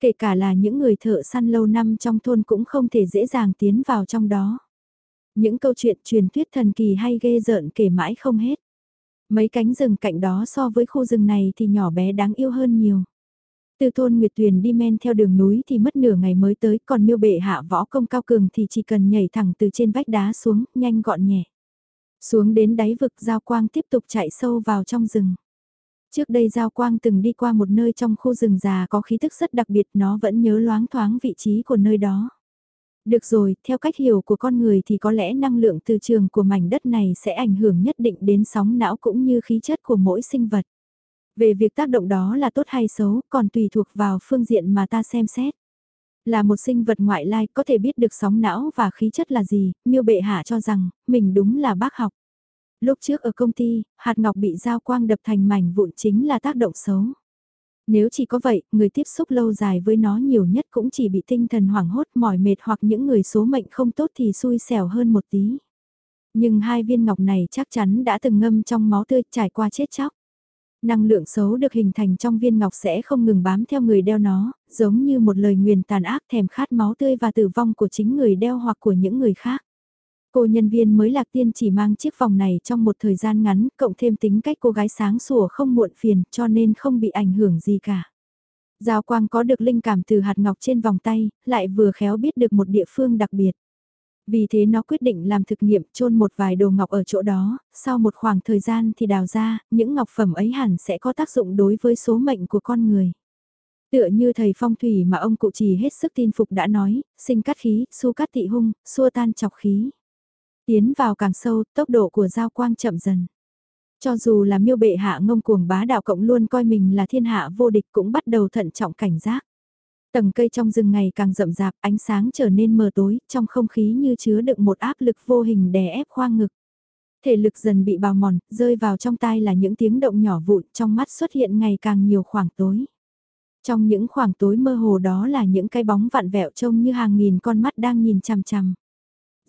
S1: Kể cả là những người thợ săn lâu năm trong thôn cũng không thể dễ dàng tiến vào trong đó. Những câu chuyện truyền thuyết thần kỳ hay ghê rợn kể mãi không hết. Mấy cánh rừng cạnh đó so với khu rừng này thì nhỏ bé đáng yêu hơn nhiều. Từ thôn Nguyệt Tuyền đi men theo đường núi thì mất nửa ngày mới tới, còn miêu bệ hạ võ công cao cường thì chỉ cần nhảy thẳng từ trên vách đá xuống, nhanh gọn nhẹ. Xuống đến đáy vực Giao Quang tiếp tục chạy sâu vào trong rừng. Trước đây Giao Quang từng đi qua một nơi trong khu rừng già có khí thức rất đặc biệt nó vẫn nhớ loáng thoáng vị trí của nơi đó. Được rồi, theo cách hiểu của con người thì có lẽ năng lượng từ trường của mảnh đất này sẽ ảnh hưởng nhất định đến sóng não cũng như khí chất của mỗi sinh vật. Về việc tác động đó là tốt hay xấu, còn tùy thuộc vào phương diện mà ta xem xét. Là một sinh vật ngoại lai có thể biết được sóng não và khí chất là gì, miêu bệ hạ cho rằng, mình đúng là bác học. Lúc trước ở công ty, hạt ngọc bị giao quang đập thành mảnh vụn chính là tác động xấu. Nếu chỉ có vậy, người tiếp xúc lâu dài với nó nhiều nhất cũng chỉ bị tinh thần hoảng hốt mỏi mệt hoặc những người số mệnh không tốt thì xui xẻo hơn một tí. Nhưng hai viên ngọc này chắc chắn đã từng ngâm trong máu tươi trải qua chết chóc. Năng lượng xấu được hình thành trong viên ngọc sẽ không ngừng bám theo người đeo nó, giống như một lời nguyền tàn ác thèm khát máu tươi và tử vong của chính người đeo hoặc của những người khác. Cô nhân viên mới lạc tiên chỉ mang chiếc vòng này trong một thời gian ngắn, cộng thêm tính cách cô gái sáng sủa không muộn phiền cho nên không bị ảnh hưởng gì cả. Giao quang có được linh cảm từ hạt ngọc trên vòng tay, lại vừa khéo biết được một địa phương đặc biệt. Vì thế nó quyết định làm thực nghiệm chôn một vài đồ ngọc ở chỗ đó, sau một khoảng thời gian thì đào ra, những ngọc phẩm ấy hẳn sẽ có tác dụng đối với số mệnh của con người. Tựa như thầy phong thủy mà ông cụ trì hết sức tin phục đã nói, sinh cát khí, su cát tị hung, xua tan chọc khí. Tiến vào càng sâu, tốc độ của giao quang chậm dần. Cho dù là miêu bệ hạ ngông cuồng bá đạo cộng luôn coi mình là thiên hạ vô địch cũng bắt đầu thận trọng cảnh giác. Tầng cây trong rừng ngày càng rậm rạp, ánh sáng trở nên mờ tối, trong không khí như chứa đựng một áp lực vô hình đè ép khoang ngực. Thể lực dần bị bào mòn, rơi vào trong tai là những tiếng động nhỏ vụn, trong mắt xuất hiện ngày càng nhiều khoảng tối. Trong những khoảng tối mơ hồ đó là những cái bóng vặn vẹo trông như hàng nghìn con mắt đang nhìn chằm chằm.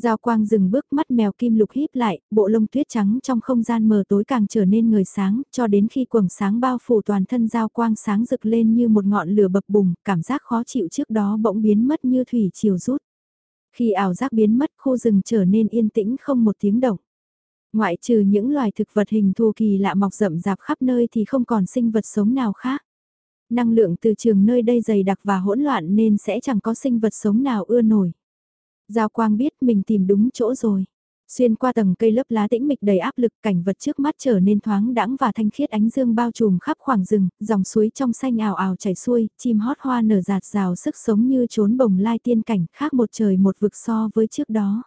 S1: Giao quang dừng bước mắt mèo kim lục híp lại, bộ lông tuyết trắng trong không gian mờ tối càng trở nên người sáng, cho đến khi quầng sáng bao phủ toàn thân giao quang sáng rực lên như một ngọn lửa bập bùng, cảm giác khó chịu trước đó bỗng biến mất như thủy chiều rút. Khi ảo giác biến mất khu rừng trở nên yên tĩnh không một tiếng động. Ngoại trừ những loài thực vật hình thù kỳ lạ mọc rậm rạp khắp nơi thì không còn sinh vật sống nào khác. Năng lượng từ trường nơi đây dày đặc và hỗn loạn nên sẽ chẳng có sinh vật sống nào ưa nổi. Giao quang biết mình tìm đúng chỗ rồi. Xuyên qua tầng cây lớp lá tĩnh mịch đầy áp lực cảnh vật trước mắt trở nên thoáng đãng và thanh khiết ánh dương bao trùm khắp khoảng rừng, dòng suối trong xanh ảo ảo chảy xuôi, chim hót hoa nở rạt rào sức sống như trốn bồng lai tiên cảnh khác một trời một vực so với trước đó.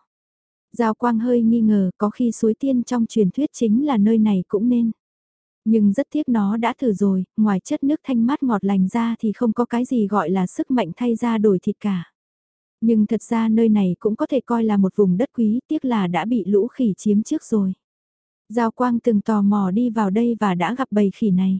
S1: Giao quang hơi nghi ngờ có khi suối tiên trong truyền thuyết chính là nơi này cũng nên. Nhưng rất tiếc nó đã thử rồi, ngoài chất nước thanh mát ngọt lành ra thì không có cái gì gọi là sức mạnh thay ra đổi thịt cả. Nhưng thật ra nơi này cũng có thể coi là một vùng đất quý, tiếc là đã bị lũ khỉ chiếm trước rồi. Giao Quang từng tò mò đi vào đây và đã gặp bầy khỉ này.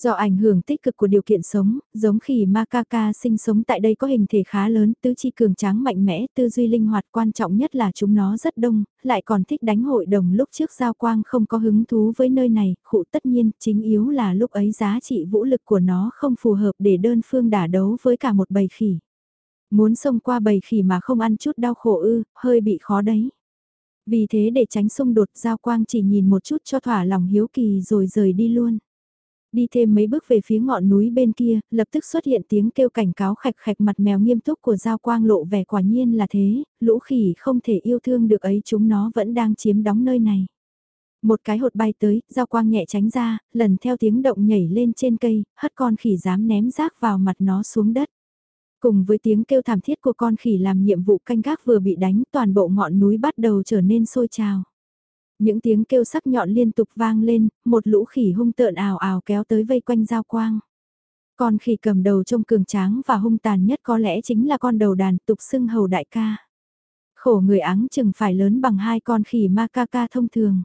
S1: Do ảnh hưởng tích cực của điều kiện sống, giống khỉ macaca sinh sống tại đây có hình thể khá lớn, tứ chi cường tráng mạnh mẽ, tư duy linh hoạt quan trọng nhất là chúng nó rất đông, lại còn thích đánh hội đồng lúc trước giao quang không có hứng thú với nơi này, khụ tất nhiên, chính yếu là lúc ấy giá trị vũ lực của nó không phù hợp để đơn phương đả đấu với cả một bầy khỉ. Muốn xông qua bầy khỉ mà không ăn chút đau khổ ư, hơi bị khó đấy. Vì thế để tránh xung đột Giao Quang chỉ nhìn một chút cho thỏa lòng hiếu kỳ rồi rời đi luôn. Đi thêm mấy bước về phía ngọn núi bên kia, lập tức xuất hiện tiếng kêu cảnh cáo khạch khạch mặt mèo nghiêm túc của Giao Quang lộ vẻ quả nhiên là thế, lũ khỉ không thể yêu thương được ấy chúng nó vẫn đang chiếm đóng nơi này. Một cái hột bay tới, Giao Quang nhẹ tránh ra, lần theo tiếng động nhảy lên trên cây, hất con khỉ dám ném rác vào mặt nó xuống đất. Cùng với tiếng kêu thảm thiết của con khỉ làm nhiệm vụ canh gác vừa bị đánh toàn bộ ngọn núi bắt đầu trở nên sôi trào. Những tiếng kêu sắc nhọn liên tục vang lên, một lũ khỉ hung tợn ào ào kéo tới vây quanh giao quang. Con khỉ cầm đầu trông cường tráng và hung tàn nhất có lẽ chính là con đầu đàn tục xưng hầu đại ca. Khổ người áng chừng phải lớn bằng hai con khỉ macaca thông thường.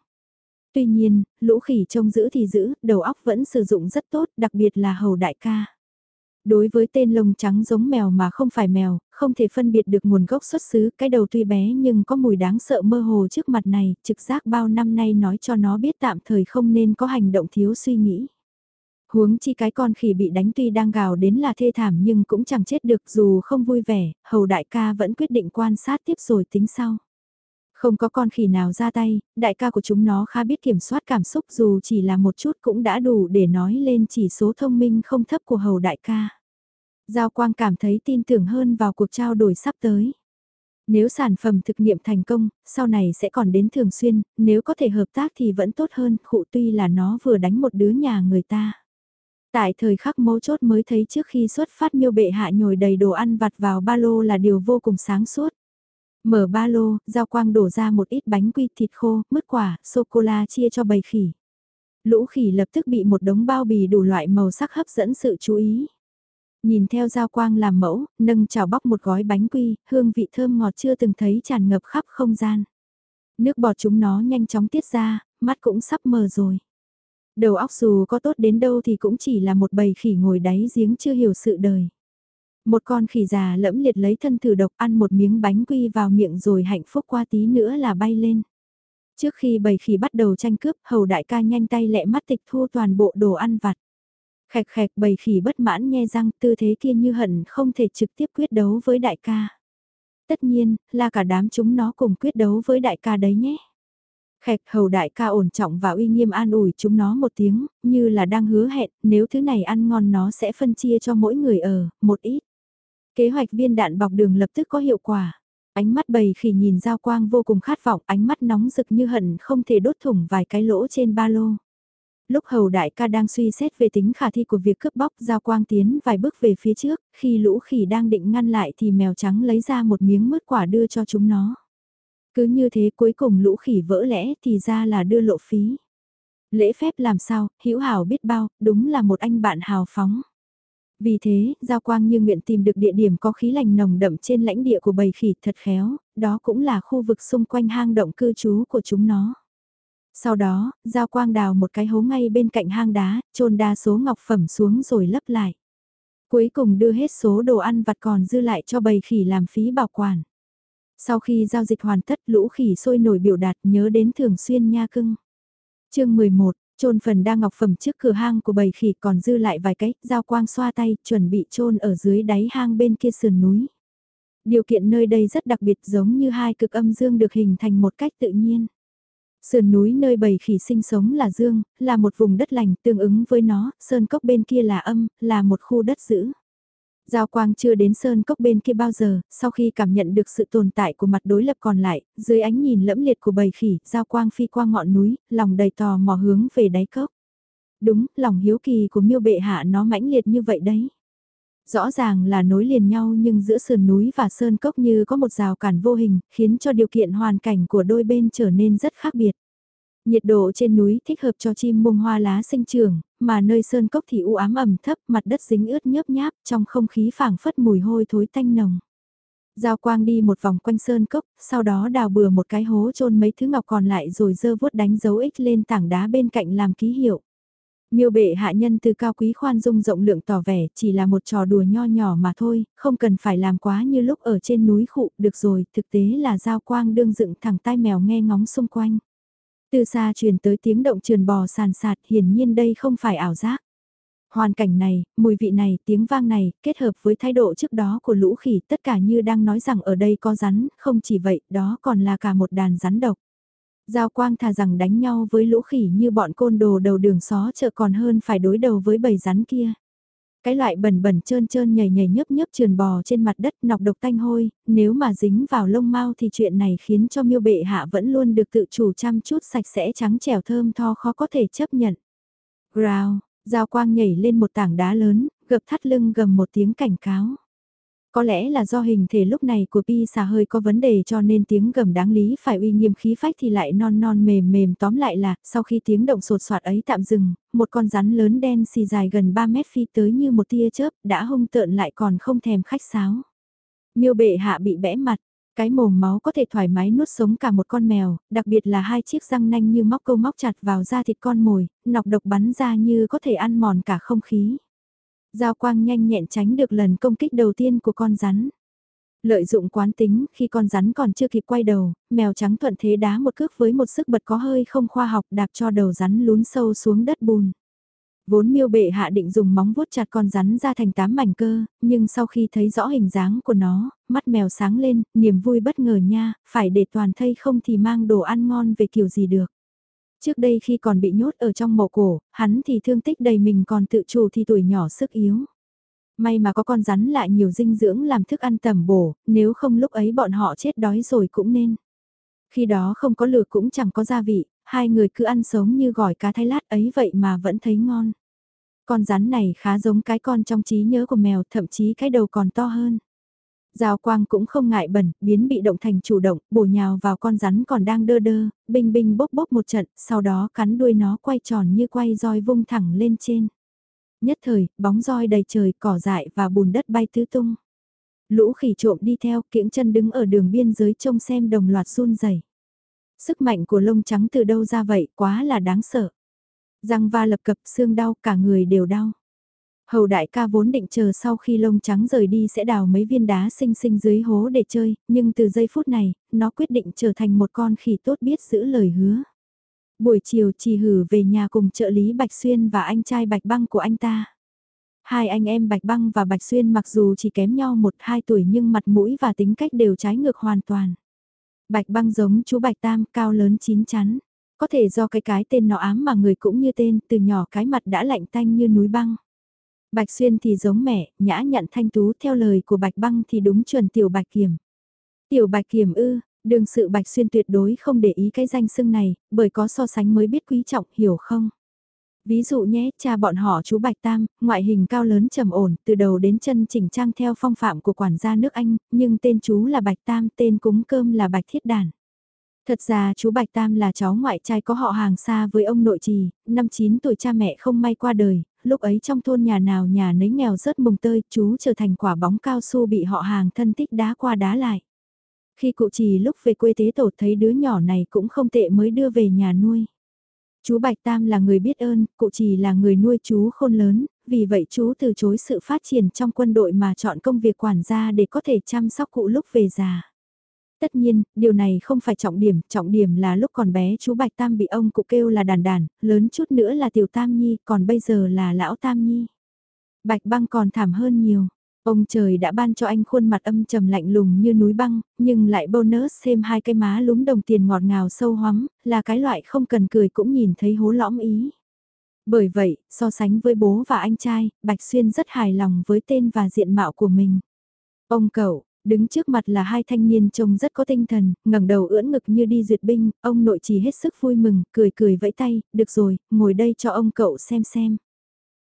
S1: Tuy nhiên, lũ khỉ trông giữ thì giữ, đầu óc vẫn sử dụng rất tốt, đặc biệt là hầu đại ca. Đối với tên lông trắng giống mèo mà không phải mèo, không thể phân biệt được nguồn gốc xuất xứ, cái đầu tuy bé nhưng có mùi đáng sợ mơ hồ trước mặt này, trực giác bao năm nay nói cho nó biết tạm thời không nên có hành động thiếu suy nghĩ. Huống chi cái con khỉ bị đánh tuy đang gào đến là thê thảm nhưng cũng chẳng chết được dù không vui vẻ, hầu đại ca vẫn quyết định quan sát tiếp rồi tính sau. Không có con khỉ nào ra tay, đại ca của chúng nó khá biết kiểm soát cảm xúc dù chỉ là một chút cũng đã đủ để nói lên chỉ số thông minh không thấp của hầu đại ca. Giao Quang cảm thấy tin tưởng hơn vào cuộc trao đổi sắp tới. Nếu sản phẩm thực nghiệm thành công, sau này sẽ còn đến thường xuyên, nếu có thể hợp tác thì vẫn tốt hơn, khụ tuy là nó vừa đánh một đứa nhà người ta. Tại thời khắc mấu chốt mới thấy trước khi xuất phát miêu bệ hạ nhồi đầy đồ ăn vặt vào ba lô là điều vô cùng sáng suốt. Mở ba lô, Giao Quang đổ ra một ít bánh quy thịt khô, mứt quả, sô-cô-la chia cho bầy khỉ. Lũ khỉ lập tức bị một đống bao bì đủ loại màu sắc hấp dẫn sự chú ý. Nhìn theo Giao Quang làm mẫu, nâng chảo bóc một gói bánh quy, hương vị thơm ngọt chưa từng thấy tràn ngập khắp không gian. Nước bọt chúng nó nhanh chóng tiết ra, mắt cũng sắp mờ rồi. Đầu óc dù có tốt đến đâu thì cũng chỉ là một bầy khỉ ngồi đáy giếng chưa hiểu sự đời. Một con khỉ già lẫm liệt lấy thân thử độc ăn một miếng bánh quy vào miệng rồi hạnh phúc qua tí nữa là bay lên. Trước khi bầy khỉ bắt đầu tranh cướp, hầu đại ca nhanh tay lẹ mắt tịch thu toàn bộ đồ ăn vặt. Khạch khạch bầy khỉ bất mãn nhe răng tư thế kia như hận không thể trực tiếp quyết đấu với đại ca. Tất nhiên, là cả đám chúng nó cùng quyết đấu với đại ca đấy nhé. Khạch hầu đại ca ổn trọng và uy nghiêm an ủi chúng nó một tiếng, như là đang hứa hẹn, nếu thứ này ăn ngon nó sẽ phân chia cho mỗi người ở, một ít. Kế hoạch viên đạn bọc đường lập tức có hiệu quả. Ánh mắt bầy khỉ nhìn giao quang vô cùng khát vọng, ánh mắt nóng rực như hận không thể đốt thủng vài cái lỗ trên ba lô. Lúc hầu đại ca đang suy xét về tính khả thi của việc cướp bóc giao quang tiến vài bước về phía trước, khi lũ khỉ đang định ngăn lại thì mèo trắng lấy ra một miếng mứt quả đưa cho chúng nó. Cứ như thế cuối cùng lũ khỉ vỡ lẽ thì ra là đưa lộ phí. Lễ phép làm sao, hữu hảo biết bao, đúng là một anh bạn hào phóng. Vì thế, Giao Quang như nguyện tìm được địa điểm có khí lành nồng đậm trên lãnh địa của bầy khỉ thật khéo, đó cũng là khu vực xung quanh hang động cư trú của chúng nó. Sau đó, Giao Quang đào một cái hố ngay bên cạnh hang đá, trôn đa số ngọc phẩm xuống rồi lấp lại. Cuối cùng đưa hết số đồ ăn vặt còn dư lại cho bầy khỉ làm phí bảo quản. Sau khi giao dịch hoàn tất lũ khỉ sôi nổi biểu đạt nhớ đến thường xuyên nha cưng. chương 11, trôn phần đa ngọc phẩm trước cửa hang của bầy khỉ còn dư lại vài cái, giao quang xoa tay, chuẩn bị trôn ở dưới đáy hang bên kia sườn núi. Điều kiện nơi đây rất đặc biệt giống như hai cực âm dương được hình thành một cách tự nhiên. Sườn núi nơi bầy khỉ sinh sống là dương, là một vùng đất lành tương ứng với nó, sơn cốc bên kia là âm, là một khu đất giữ. Giao quang chưa đến sơn cốc bên kia bao giờ, sau khi cảm nhận được sự tồn tại của mặt đối lập còn lại, dưới ánh nhìn lẫm liệt của bầy khỉ, giao quang phi qua ngọn núi, lòng đầy tò mò hướng về đáy cốc. Đúng, lòng hiếu kỳ của miêu bệ hạ nó mãnh liệt như vậy đấy. Rõ ràng là nối liền nhau nhưng giữa sườn núi và sơn cốc như có một rào cản vô hình, khiến cho điều kiện hoàn cảnh của đôi bên trở nên rất khác biệt. Nhiệt độ trên núi thích hợp cho chim mông hoa lá sinh trưởng, mà nơi sơn cốc thì u ám ẩm thấp, mặt đất dính ướt nhớp nháp, trong không khí phảng phất mùi hôi thối tanh nồng. Giao quang đi một vòng quanh sơn cốc, sau đó đào bừa một cái hố chôn mấy thứ ngọc còn lại rồi dơ vuốt đánh dấu ích lên tảng đá bên cạnh làm ký hiệu. Miêu bệ hạ nhân từ cao quý khoan dung rộng lượng tỏ vẻ chỉ là một trò đùa nho nhỏ mà thôi, không cần phải làm quá như lúc ở trên núi khụ, được rồi, thực tế là giao quang đương dựng thẳng tai mèo nghe ngóng xung quanh. Từ xa truyền tới tiếng động trườn bò sàn sạt, hiển nhiên đây không phải ảo giác. Hoàn cảnh này, mùi vị này, tiếng vang này, kết hợp với thái độ trước đó của lũ khỉ, tất cả như đang nói rằng ở đây có rắn, không chỉ vậy, đó còn là cả một đàn rắn độc. Giao quang thà rằng đánh nhau với lũ khỉ như bọn côn đồ đầu đường xó chợ còn hơn phải đối đầu với bầy rắn kia. Cái loại bẩn bẩn trơn trơn nhảy nhảy nhấp nhấp trườn bò trên mặt đất nọc độc tanh hôi, nếu mà dính vào lông mau thì chuyện này khiến cho miêu bệ hạ vẫn luôn được tự chủ chăm chút sạch sẽ trắng trẻo thơm tho khó có thể chấp nhận. Growl, giao quang nhảy lên một tảng đá lớn, gập thắt lưng gầm một tiếng cảnh cáo. Có lẽ là do hình thể lúc này của Pi xà hơi có vấn đề cho nên tiếng gầm đáng lý phải uy nghiêm khí phách thì lại non non mềm mềm tóm lại là, sau khi tiếng động sột soạt ấy tạm dừng, một con rắn lớn đen xì dài gần 3 mét phi tới như một tia chớp, đã hung tợn lại còn không thèm khách sáo. Miêu bệ hạ bị bẽ mặt, cái mồm máu có thể thoải mái nuốt sống cả một con mèo, đặc biệt là hai chiếc răng nanh như móc câu móc chặt vào da thịt con mồi, nọc độc bắn ra như có thể ăn mòn cả không khí. Giao quang nhanh nhẹn tránh được lần công kích đầu tiên của con rắn. Lợi dụng quán tính, khi con rắn còn chưa kịp quay đầu, mèo trắng thuận thế đá một cước với một sức bật có hơi không khoa học đạp cho đầu rắn lún sâu xuống đất bùn. Vốn miêu bệ hạ định dùng móng vuốt chặt con rắn ra thành tám mảnh cơ, nhưng sau khi thấy rõ hình dáng của nó, mắt mèo sáng lên, niềm vui bất ngờ nha, phải để toàn thây không thì mang đồ ăn ngon về kiểu gì được. Trước đây khi còn bị nhốt ở trong mộ cổ, hắn thì thương tích đầy mình còn tự chủ thì tuổi nhỏ sức yếu. May mà có con rắn lại nhiều dinh dưỡng làm thức ăn tầm bổ, nếu không lúc ấy bọn họ chết đói rồi cũng nên. Khi đó không có lửa cũng chẳng có gia vị, hai người cứ ăn sống như gỏi cá thái lát ấy vậy mà vẫn thấy ngon. Con rắn này khá giống cái con trong trí nhớ của mèo, thậm chí cái đầu còn to hơn. Giao quang cũng không ngại bẩn, biến bị động thành chủ động, bổ nhào vào con rắn còn đang đơ đơ, binh binh bốc bốc một trận, sau đó cắn đuôi nó quay tròn như quay roi vung thẳng lên trên. Nhất thời, bóng roi đầy trời, cỏ dại và bùn đất bay tứ tung. Lũ khỉ trộm đi theo, kiễng chân đứng ở đường biên giới trông xem đồng loạt run rẩy. Sức mạnh của lông trắng từ đâu ra vậy, quá là đáng sợ. Răng va lập cập xương đau, cả người đều đau. Hầu đại ca vốn định chờ sau khi lông trắng rời đi sẽ đào mấy viên đá xinh xinh dưới hố để chơi, nhưng từ giây phút này, nó quyết định trở thành một con khỉ tốt biết giữ lời hứa. Buổi chiều trì hử về nhà cùng trợ lý Bạch Xuyên và anh trai Bạch Băng của anh ta. Hai anh em Bạch Băng và Bạch Xuyên mặc dù chỉ kém nhau một hai tuổi nhưng mặt mũi và tính cách đều trái ngược hoàn toàn. Bạch Băng giống chú Bạch Tam cao lớn chín chắn. Có thể do cái cái tên nó ám mà người cũng như tên, từ nhỏ cái mặt đã lạnh tanh như núi băng. Bạch Xuyên thì giống mẹ, nhã nhặn thanh tú theo lời của Bạch Băng thì đúng chuẩn tiểu Bạch Kiểm. Tiểu Bạch Kiểm ư, đương sự Bạch Xuyên tuyệt đối không để ý cái danh xưng này, bởi có so sánh mới biết quý trọng, hiểu không? Ví dụ nhé, cha bọn họ chú Bạch Tam, ngoại hình cao lớn trầm ổn, từ đầu đến chân chỉnh trang theo phong phạm của quản gia nước Anh, nhưng tên chú là Bạch Tam, tên cúng cơm là Bạch Thiết Đàn. Thật ra chú Bạch Tam là cháu ngoại trai có họ hàng xa với ông nội trì, năm 9 tuổi cha mẹ không may qua đời, lúc ấy trong thôn nhà nào nhà nấy nghèo rớt mùng tơi, chú trở thành quả bóng cao su bị họ hàng thân tích đá qua đá lại. Khi cụ trì lúc về quê tế tổ thấy đứa nhỏ này cũng không tệ mới đưa về nhà nuôi. Chú Bạch Tam là người biết ơn, cụ trì là người nuôi chú khôn lớn, vì vậy chú từ chối sự phát triển trong quân đội mà chọn công việc quản gia để có thể chăm sóc cụ lúc về già. Tất nhiên, điều này không phải trọng điểm, trọng điểm là lúc còn bé chú Bạch Tam bị ông cụ kêu là đàn đàn, lớn chút nữa là tiểu Tam Nhi, còn bây giờ là lão Tam Nhi. Bạch băng còn thảm hơn nhiều. Ông trời đã ban cho anh khuôn mặt âm trầm lạnh lùng như núi băng, nhưng lại bonus thêm hai cái má lúm đồng tiền ngọt ngào sâu hoắm, là cái loại không cần cười cũng nhìn thấy hố lõm ý. Bởi vậy, so sánh với bố và anh trai, Bạch Xuyên rất hài lòng với tên và diện mạo của mình. Ông cậu, đứng trước mặt là hai thanh niên trông rất có tinh thần, ngẩng đầu ưỡn ngực như đi duyệt binh, ông nội chỉ hết sức vui mừng, cười cười vẫy tay, được rồi, ngồi đây cho ông cậu xem xem.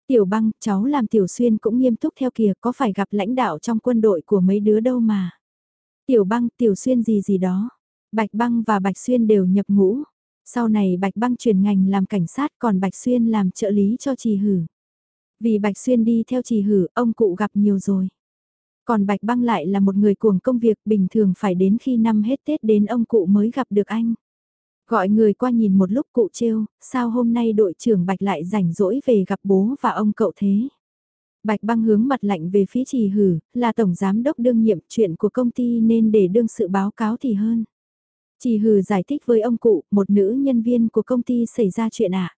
S1: Tiểu băng, cháu làm tiểu xuyên cũng nghiêm túc theo kìa, có phải gặp lãnh đạo trong quân đội của mấy đứa đâu mà. Tiểu băng, tiểu xuyên gì gì đó. Bạch băng và bạch xuyên đều nhập ngũ. Sau này bạch băng chuyển ngành làm cảnh sát còn bạch xuyên làm trợ lý cho trì hử. Vì bạch xuyên đi theo trì hử, ông cụ gặp nhiều rồi. Còn Bạch Băng lại là một người cuồng công việc bình thường phải đến khi năm hết Tết đến ông cụ mới gặp được anh. Gọi người qua nhìn một lúc cụ trêu, sao hôm nay đội trưởng Bạch lại rảnh rỗi về gặp bố và ông cậu thế? Bạch băng hướng mặt lạnh về phía trì hử, là tổng giám đốc đương nhiệm chuyện của công ty nên để đương sự báo cáo thì hơn. Trì hử giải thích với ông cụ, một nữ nhân viên của công ty xảy ra chuyện ạ. À.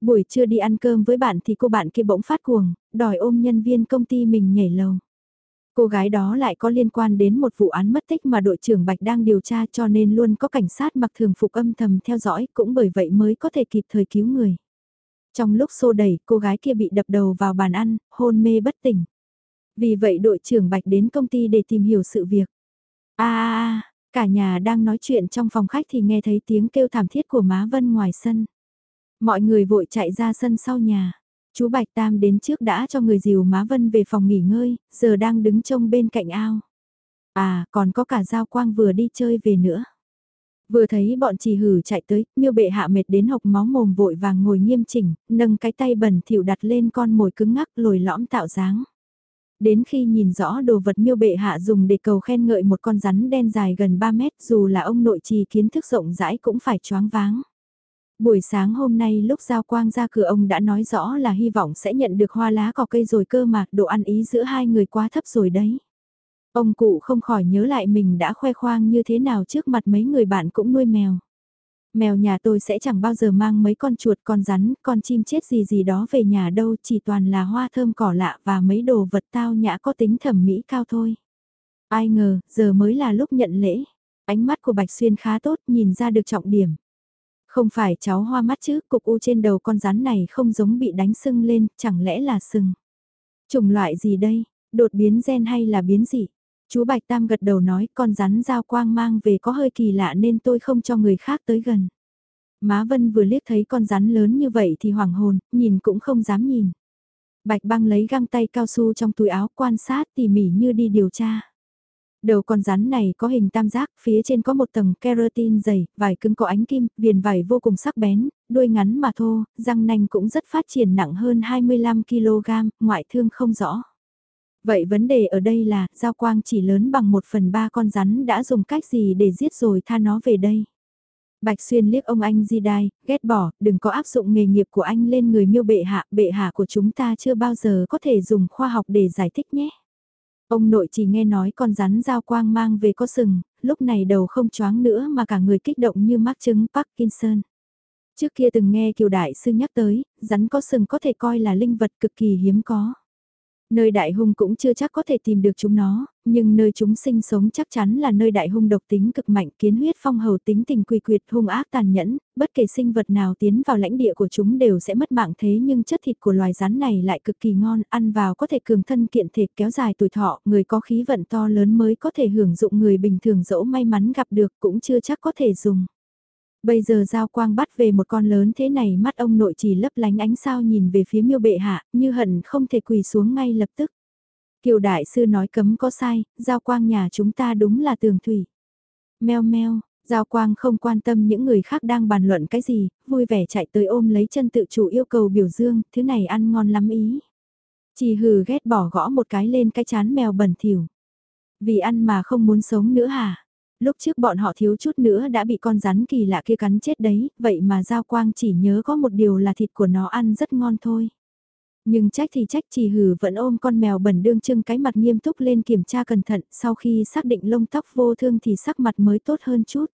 S1: Buổi trưa đi ăn cơm với bạn thì cô bạn kia bỗng phát cuồng, đòi ôm nhân viên công ty mình nhảy lầu. Cô gái đó lại có liên quan đến một vụ án mất tích mà đội trưởng Bạch đang điều tra cho nên luôn có cảnh sát mặc thường phục âm thầm theo dõi cũng bởi vậy mới có thể kịp thời cứu người. Trong lúc xô đẩy, cô gái kia bị đập đầu vào bàn ăn, hôn mê bất tỉnh. Vì vậy đội trưởng Bạch đến công ty để tìm hiểu sự việc. a à, cả nhà đang nói chuyện trong phòng khách thì nghe thấy tiếng kêu thảm thiết của má Vân ngoài sân. Mọi người vội chạy ra sân sau nhà. Chú Bạch Tam đến trước đã cho người dìu má Vân về phòng nghỉ ngơi, giờ đang đứng trông bên cạnh ao. À, còn có cả Giao Quang vừa đi chơi về nữa. Vừa thấy bọn trì hử chạy tới, miêu bệ hạ mệt đến hộc máu mồm vội vàng ngồi nghiêm chỉnh, nâng cái tay bẩn thỉu đặt lên con mồi cứng ngắc lồi lõm tạo dáng. Đến khi nhìn rõ đồ vật miêu bệ hạ dùng để cầu khen ngợi một con rắn đen dài gần 3 mét dù là ông nội trì kiến thức rộng rãi cũng phải choáng váng. Buổi sáng hôm nay lúc Giao Quang ra cửa ông đã nói rõ là hy vọng sẽ nhận được hoa lá cỏ cây rồi cơ mà độ ăn ý giữa hai người quá thấp rồi đấy. Ông cụ không khỏi nhớ lại mình đã khoe khoang như thế nào trước mặt mấy người bạn cũng nuôi mèo. Mèo nhà tôi sẽ chẳng bao giờ mang mấy con chuột, con rắn, con chim chết gì gì đó về nhà đâu, chỉ toàn là hoa thơm cỏ lạ và mấy đồ vật tao nhã có tính thẩm mỹ cao thôi. Ai ngờ, giờ mới là lúc nhận lễ. Ánh mắt của Bạch Xuyên khá tốt, nhìn ra được trọng điểm. Không phải cháu hoa mắt chứ, cục u trên đầu con rắn này không giống bị đánh sưng lên, chẳng lẽ là sừng. Chủng loại gì đây, đột biến gen hay là biến gì Chú Bạch Tam gật đầu nói con rắn giao quang mang về có hơi kỳ lạ nên tôi không cho người khác tới gần. Má Vân vừa liếc thấy con rắn lớn như vậy thì hoảng hồn, nhìn cũng không dám nhìn. Bạch băng lấy găng tay cao su trong túi áo quan sát tỉ mỉ như đi điều tra. Đầu con rắn này có hình tam giác, phía trên có một tầng keratin dày, vải cứng có ánh kim, viền vải vô cùng sắc bén, đuôi ngắn mà thô, răng nanh cũng rất phát triển nặng hơn 25kg, ngoại thương không rõ. Vậy vấn đề ở đây là, giao quang chỉ lớn bằng một phần ba con rắn đã dùng cách gì để giết rồi tha nó về đây. Bạch Xuyên liếc ông anh Di Đai, ghét bỏ, đừng có áp dụng nghề nghiệp của anh lên người miêu bệ hạ, bệ hạ của chúng ta chưa bao giờ có thể dùng khoa học để giải thích nhé. Ông nội chỉ nghe nói con rắn giao quang mang về có sừng, lúc này đầu không choáng nữa mà cả người kích động như mắc chứng Parkinson. Trước kia từng nghe Kiều Đại Sư nhắc tới, rắn có sừng có thể coi là linh vật cực kỳ hiếm có. Nơi đại hung cũng chưa chắc có thể tìm được chúng nó, nhưng nơi chúng sinh sống chắc chắn là nơi đại hung độc tính cực mạnh kiến huyết phong hầu tính tình quỳ quyệt hung ác tàn nhẫn, bất kể sinh vật nào tiến vào lãnh địa của chúng đều sẽ mất mạng thế nhưng chất thịt của loài rắn này lại cực kỳ ngon, ăn vào có thể cường thân kiện thể kéo dài tuổi thọ, người có khí vận to lớn mới có thể hưởng dụng người bình thường dẫu may mắn gặp được cũng chưa chắc có thể dùng. Bây giờ giao quang bắt về một con lớn thế này mắt ông nội chỉ lấp lánh ánh sao nhìn về phía miêu bệ hạ, như hận không thể quỳ xuống ngay lập tức. Kiều đại sư nói cấm có sai, giao quang nhà chúng ta đúng là tường thủy. Meo meo, giao quang không quan tâm những người khác đang bàn luận cái gì, vui vẻ chạy tới ôm lấy chân tự chủ yêu cầu biểu dương, thứ này ăn ngon lắm ý. Chỉ hừ ghét bỏ gõ một cái lên cái chán mèo bẩn thỉu. Vì ăn mà không muốn sống nữa hả? Lúc trước bọn họ thiếu chút nữa đã bị con rắn kỳ lạ kia cắn chết đấy, vậy mà Giao Quang chỉ nhớ có một điều là thịt của nó ăn rất ngon thôi. Nhưng trách thì trách chỉ hử vẫn ôm con mèo bẩn đương trưng cái mặt nghiêm túc lên kiểm tra cẩn thận, sau khi xác định lông tóc vô thương thì sắc mặt mới tốt hơn chút.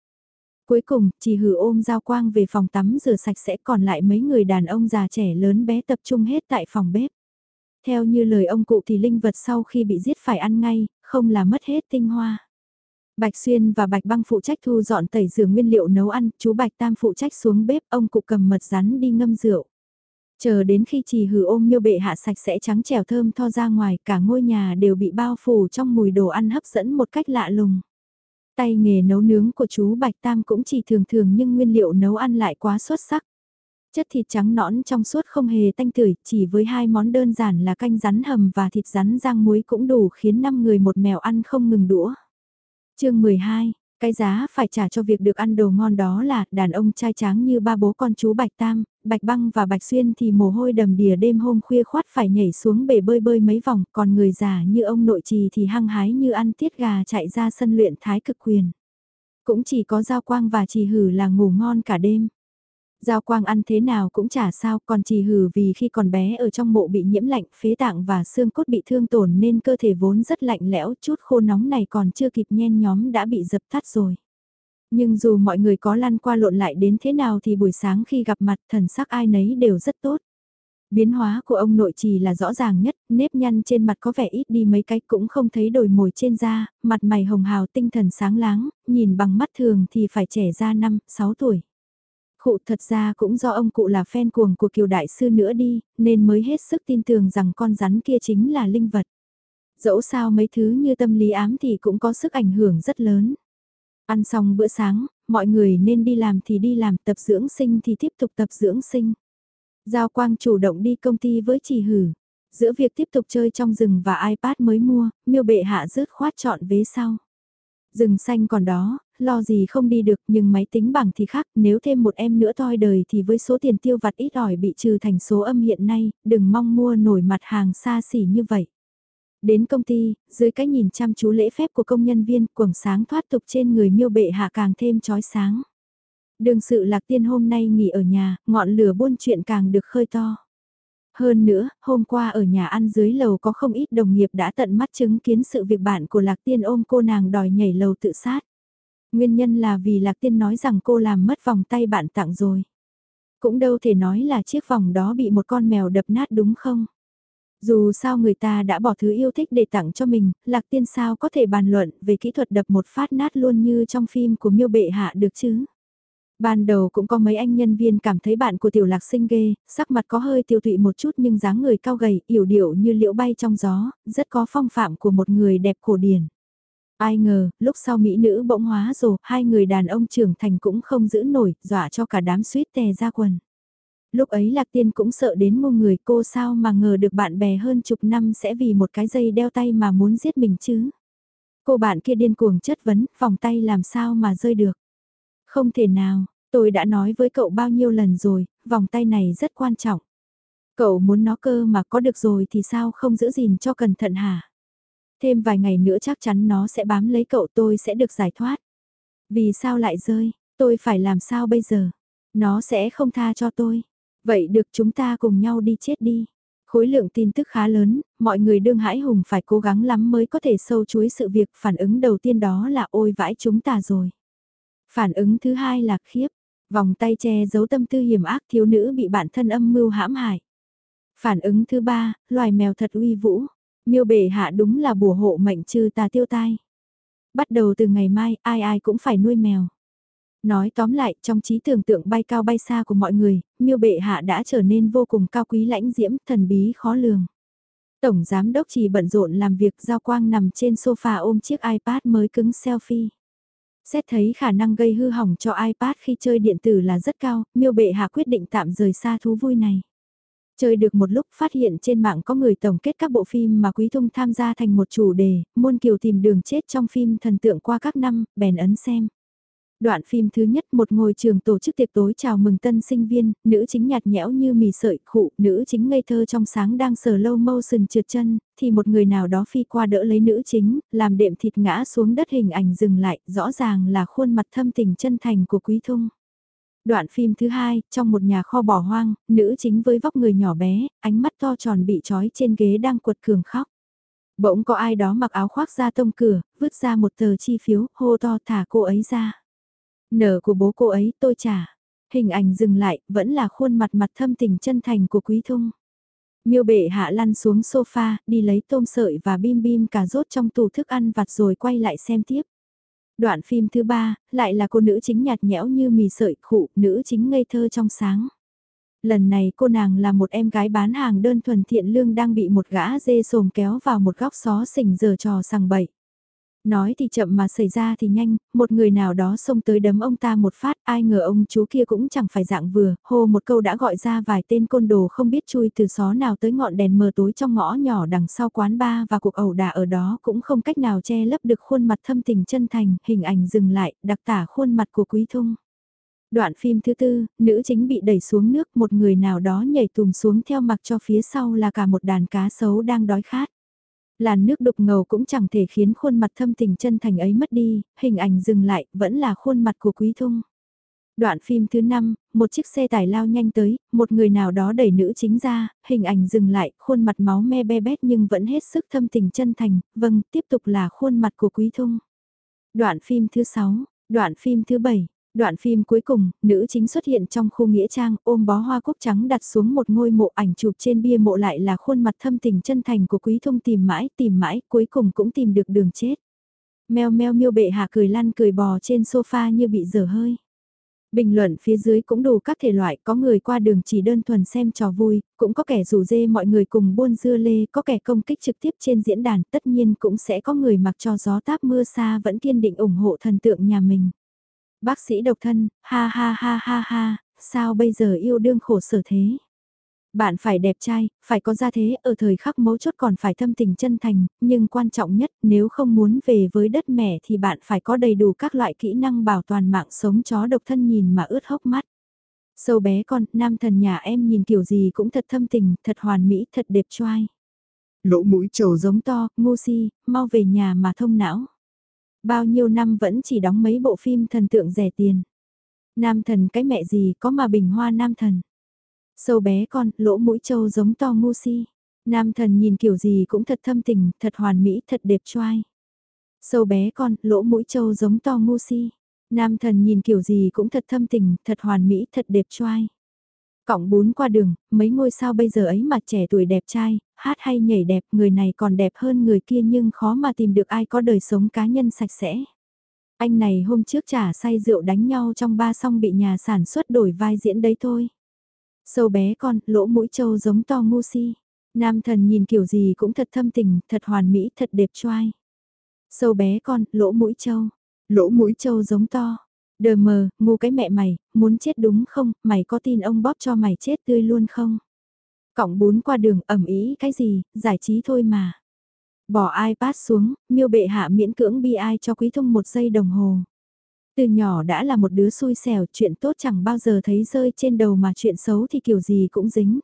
S1: Cuối cùng, chỉ hử ôm Giao Quang về phòng tắm rửa sạch sẽ còn lại mấy người đàn ông già trẻ lớn bé tập trung hết tại phòng bếp. Theo như lời ông cụ thì linh vật sau khi bị giết phải ăn ngay, không là mất hết tinh hoa. Bạch Xuyên và Bạch Băng phụ trách thu dọn tẩy rửa nguyên liệu nấu ăn, chú Bạch Tam phụ trách xuống bếp, ông cụ cầm mật rắn đi ngâm rượu. Chờ đến khi trì hử ôm miêu bệ hạ sạch sẽ trắng trẻo thơm tho ra ngoài, cả ngôi nhà đều bị bao phủ trong mùi đồ ăn hấp dẫn một cách lạ lùng. Tay nghề nấu nướng của chú Bạch Tam cũng chỉ thường thường nhưng nguyên liệu nấu ăn lại quá xuất sắc. Chất thịt trắng nõn trong suốt không hề tanh tưởi, chỉ với hai món đơn giản là canh rắn hầm và thịt rắn rang muối cũng đủ khiến 5 người một mèo ăn không ngừng đũa chương 12, cái giá phải trả cho việc được ăn đồ ngon đó là đàn ông trai tráng như ba bố con chú Bạch Tam, Bạch Băng và Bạch Xuyên thì mồ hôi đầm đìa đêm hôm khuya khoát phải nhảy xuống bể bơi bơi mấy vòng, còn người già như ông nội trì thì hăng hái như ăn tiết gà chạy ra sân luyện thái cực quyền. Cũng chỉ có Giao Quang và Trì Hử là ngủ ngon cả đêm. Giao quang ăn thế nào cũng chả sao, còn chỉ hử vì khi còn bé ở trong mộ bị nhiễm lạnh, phế tạng và xương cốt bị thương tổn nên cơ thể vốn rất lạnh lẽo, chút khô nóng này còn chưa kịp nhen nhóm đã bị dập tắt rồi. Nhưng dù mọi người có lăn qua lộn lại đến thế nào thì buổi sáng khi gặp mặt thần sắc ai nấy đều rất tốt. Biến hóa của ông nội trì là rõ ràng nhất, nếp nhăn trên mặt có vẻ ít đi mấy cái cũng không thấy đồi mồi trên da, mặt mày hồng hào tinh thần sáng láng, nhìn bằng mắt thường thì phải trẻ ra 5, 6 tuổi. Khụ thật ra cũng do ông cụ là fan cuồng của kiều đại sư nữa đi, nên mới hết sức tin tưởng rằng con rắn kia chính là linh vật. Dẫu sao mấy thứ như tâm lý ám thì cũng có sức ảnh hưởng rất lớn. Ăn xong bữa sáng, mọi người nên đi làm thì đi làm, tập dưỡng sinh thì tiếp tục tập dưỡng sinh. Giao Quang chủ động đi công ty với chỉ hử. Giữa việc tiếp tục chơi trong rừng và iPad mới mua, miêu bệ hạ rớt khoát chọn vế sau. Rừng xanh còn đó, lo gì không đi được nhưng máy tính bảng thì khác, nếu thêm một em nữa toi đời thì với số tiền tiêu vặt ít ỏi bị trừ thành số âm hiện nay, đừng mong mua nổi mặt hàng xa xỉ như vậy. Đến công ty, dưới cái nhìn chăm chú lễ phép của công nhân viên, quầng sáng thoát tục trên người miêu bệ hạ càng thêm chói sáng. Đường sự lạc tiên hôm nay nghỉ ở nhà, ngọn lửa buôn chuyện càng được khơi to. Hơn nữa, hôm qua ở nhà ăn dưới lầu có không ít đồng nghiệp đã tận mắt chứng kiến sự việc bạn của Lạc Tiên ôm cô nàng đòi nhảy lầu tự sát. Nguyên nhân là vì Lạc Tiên nói rằng cô làm mất vòng tay bạn tặng rồi. Cũng đâu thể nói là chiếc vòng đó bị một con mèo đập nát đúng không? Dù sao người ta đã bỏ thứ yêu thích để tặng cho mình, Lạc Tiên sao có thể bàn luận về kỹ thuật đập một phát nát luôn như trong phim của miêu bệ hạ được chứ? Ban đầu cũng có mấy anh nhân viên cảm thấy bạn của tiểu lạc sinh ghê, sắc mặt có hơi tiêu tụy một chút nhưng dáng người cao gầy, yểu điệu như liễu bay trong gió, rất có phong phạm của một người đẹp cổ điển. Ai ngờ, lúc sau mỹ nữ bỗng hóa rồi, hai người đàn ông trưởng thành cũng không giữ nổi, dọa cho cả đám suýt tè ra quần. Lúc ấy Lạc Tiên cũng sợ đến ngu người cô sao mà ngờ được bạn bè hơn chục năm sẽ vì một cái dây đeo tay mà muốn giết mình chứ. Cô bạn kia điên cuồng chất vấn, vòng tay làm sao mà rơi được. Không thể nào, tôi đã nói với cậu bao nhiêu lần rồi, vòng tay này rất quan trọng. Cậu muốn nó cơ mà có được rồi thì sao không giữ gìn cho cẩn thận hả? Thêm vài ngày nữa chắc chắn nó sẽ bám lấy cậu tôi sẽ được giải thoát. Vì sao lại rơi? Tôi phải làm sao bây giờ? Nó sẽ không tha cho tôi. Vậy được chúng ta cùng nhau đi chết đi. Khối lượng tin tức khá lớn, mọi người đương hãi hùng phải cố gắng lắm mới có thể sâu chuối sự việc. Phản ứng đầu tiên đó là ôi vãi chúng ta rồi. Phản ứng thứ hai là khiếp. Vòng tay che giấu tâm tư hiểm ác thiếu nữ bị bản thân âm mưu hãm hại. Phản ứng thứ ba, loài mèo thật uy vũ. Miêu bể hạ đúng là bùa hộ mệnh trừ tà tiêu tai. Bắt đầu từ ngày mai, ai ai cũng phải nuôi mèo. Nói tóm lại, trong trí tưởng tượng bay cao bay xa của mọi người, miêu bệ hạ đã trở nên vô cùng cao quý lãnh diễm, thần bí khó lường. Tổng giám đốc chỉ bận rộn làm việc giao quang nằm trên sofa ôm chiếc iPad mới cứng selfie. Xét thấy khả năng gây hư hỏng cho iPad khi chơi điện tử là rất cao, miêu bệ hạ quyết định tạm rời xa thú vui này. Chơi được một lúc phát hiện trên mạng có người tổng kết các bộ phim mà Quý Thung tham gia thành một chủ đề, muôn kiều tìm đường chết trong phim thần tượng qua các năm, bèn ấn xem. Đoạn phim thứ nhất một ngôi trường tổ chức tiệc tối chào mừng tân sinh viên, nữ chính nhạt nhẽo như mì sợi khụ, nữ chính ngây thơ trong sáng đang sờ lâu mâu sừng trượt chân, thì một người nào đó phi qua đỡ lấy nữ chính, làm đệm thịt ngã xuống đất hình ảnh dừng lại, rõ ràng là khuôn mặt thâm tình chân thành của quý thung. Đoạn phim thứ hai, trong một nhà kho bỏ hoang, nữ chính với vóc người nhỏ bé, ánh mắt to tròn bị trói trên ghế đang quật cường khóc. Bỗng có ai đó mặc áo khoác ra tông cửa, vứt ra một tờ chi phiếu, hô to thả cô ấy ra. Nở của bố cô ấy tôi trả. Hình ảnh dừng lại, vẫn là khuôn mặt mặt thâm tình chân thành của Quý Thung. Miêu bệ hạ lăn xuống sofa, đi lấy tôm sợi và bim bim cà rốt trong tủ thức ăn vặt rồi quay lại xem tiếp. Đoạn phim thứ ba, lại là cô nữ chính nhạt nhẽo như mì sợi khụ, nữ chính ngây thơ trong sáng. Lần này cô nàng là một em gái bán hàng đơn thuần thiện lương đang bị một gã dê sồm kéo vào một góc xó xỉnh giờ trò sằng bậy. Nói thì chậm mà xảy ra thì nhanh, một người nào đó xông tới đấm ông ta một phát, ai ngờ ông chú kia cũng chẳng phải dạng vừa, hô một câu đã gọi ra vài tên côn đồ không biết chui từ xó nào tới ngọn đèn mờ tối trong ngõ nhỏ đằng sau quán bar và cuộc ẩu đả ở đó cũng không cách nào che lấp được khuôn mặt thâm tình chân thành, hình ảnh dừng lại, đặc tả khuôn mặt của Quý Thung. Đoạn phim thứ tư, nữ chính bị đẩy xuống nước, một người nào đó nhảy tùm xuống theo mặc cho phía sau là cả một đàn cá sấu đang đói khát làn nước đục ngầu cũng chẳng thể khiến khuôn mặt thâm tình chân thành ấy mất đi, hình ảnh dừng lại, vẫn là khuôn mặt của Quý Thung. Đoạn phim thứ 5, một chiếc xe tải lao nhanh tới, một người nào đó đẩy nữ chính ra, hình ảnh dừng lại, khuôn mặt máu me be bét nhưng vẫn hết sức thâm tình chân thành, vâng, tiếp tục là khuôn mặt của Quý Thung. Đoạn phim thứ 6, đoạn phim thứ 7, Đoạn phim cuối cùng, nữ chính xuất hiện trong khu nghĩa trang ôm bó hoa quốc trắng đặt xuống một ngôi mộ ảnh chụp trên bia mộ lại là khuôn mặt thâm tình chân thành của quý thông tìm mãi tìm mãi cuối cùng cũng tìm được đường chết. Mèo meo miêu bệ hạ cười lăn cười bò trên sofa như bị dở hơi. Bình luận phía dưới cũng đủ các thể loại, có người qua đường chỉ đơn thuần xem trò vui, cũng có kẻ rủ dê mọi người cùng buôn dưa lê, có kẻ công kích trực tiếp trên diễn đàn, tất nhiên cũng sẽ có người mặc cho gió táp mưa xa vẫn kiên định ủng hộ thần tượng nhà mình. Bác sĩ độc thân, ha ha ha ha ha, sao bây giờ yêu đương khổ sở thế? Bạn phải đẹp trai, phải có gia thế, ở thời khắc mấu chốt còn phải thâm tình chân thành, nhưng quan trọng nhất nếu không muốn về với đất mẹ thì bạn phải có đầy đủ các loại kỹ năng bảo toàn mạng sống chó độc thân nhìn mà ướt hốc mắt. Sâu bé con, nam thần nhà em nhìn kiểu gì cũng thật thâm tình, thật hoàn mỹ, thật đẹp trai.
S2: Lỗ mũi trầu
S1: giống to, ngu si, mau về nhà mà thông não. Bao nhiêu năm vẫn chỉ đóng mấy bộ phim thần tượng rẻ tiền. Nam thần cái mẹ gì có mà bình hoa nam thần. Sâu bé con, lỗ mũi trâu giống to ngu si. Nam thần nhìn kiểu gì cũng thật thâm tình, thật hoàn mỹ, thật đẹp trai. Sâu bé con, lỗ mũi trâu giống to ngu si. Nam thần nhìn kiểu gì cũng thật thâm tình, thật hoàn mỹ, thật đẹp trai. Cọng bún qua đường, mấy ngôi sao bây giờ ấy mà trẻ tuổi đẹp trai, hát hay nhảy đẹp, người này còn đẹp hơn người kia nhưng khó mà tìm được ai có đời sống cá nhân sạch sẽ. Anh này hôm trước trả say rượu đánh nhau trong ba xong bị nhà sản xuất đổi vai diễn đấy thôi. Sâu bé con, lỗ mũi trâu giống to ngu si. Nam thần nhìn kiểu gì cũng thật thâm tình, thật hoàn mỹ, thật đẹp trai. Sâu bé con, lỗ mũi trâu. Lỗ mũi trâu giống to. Đờ mờ, ngu cái mẹ mày, muốn chết đúng không, mày có tin ông bóp cho mày chết tươi luôn không? Cọng bún qua đường ẩm ý cái gì, giải trí thôi mà. Bỏ iPad xuống, miêu bệ hạ miễn cưỡng bi ai cho quý thông một giây đồng hồ. Từ nhỏ đã là một đứa xui xẻo, chuyện tốt chẳng bao giờ thấy rơi trên đầu mà chuyện xấu thì kiểu gì cũng dính.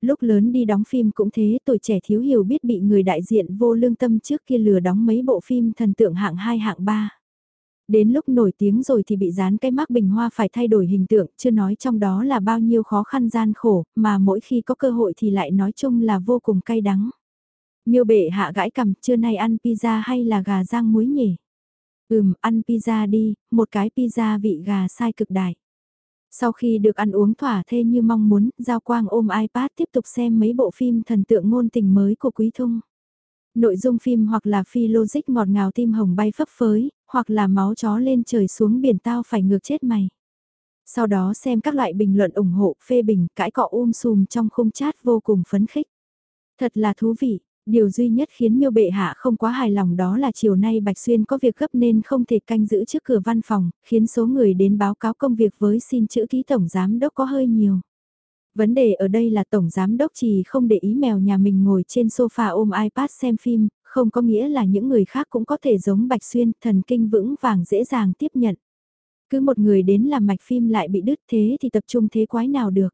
S1: Lúc lớn đi đóng phim cũng thế, tuổi trẻ thiếu hiểu biết bị người đại diện vô lương tâm trước kia lừa đóng mấy bộ phim thần tượng hạng 2 hạng 3. Đến lúc nổi tiếng rồi thì bị dán cái mác bình hoa phải thay đổi hình tượng, chưa nói trong đó là bao nhiêu khó khăn gian khổ, mà mỗi khi có cơ hội thì lại nói chung là vô cùng cay đắng. Miêu bệ hạ gãi cầm, trưa nay ăn pizza hay là gà rang muối nhỉ? Ừm, ăn pizza đi, một cái pizza vị gà sai cực đại. Sau khi được ăn uống thỏa thê như mong muốn, Giao Quang ôm iPad tiếp tục xem mấy bộ phim thần tượng ngôn tình mới của Quý Thung. Nội dung phim hoặc là phi logic ngọt ngào tim hồng bay phấp phới, hoặc là máu chó lên trời xuống biển tao phải ngược chết mày. Sau đó xem các loại bình luận ủng hộ, phê bình, cãi cọ um sùm trong khung chat vô cùng phấn khích. Thật là thú vị, Điều duy nhất khiến miêu bệ hạ không quá hài lòng đó là chiều nay Bạch Xuyên có việc gấp nên không thể canh giữ trước cửa văn phòng, khiến số người đến báo cáo công việc với xin chữ ký tổng giám đốc có hơi nhiều. Vấn đề ở đây là tổng giám đốc chỉ không để ý mèo nhà mình ngồi trên sofa ôm iPad xem phim, không có nghĩa là những người khác cũng có thể giống Bạch Xuyên, thần kinh vững vàng dễ dàng tiếp nhận. Cứ một người đến làm mạch phim lại bị đứt thế thì tập trung thế quái nào được.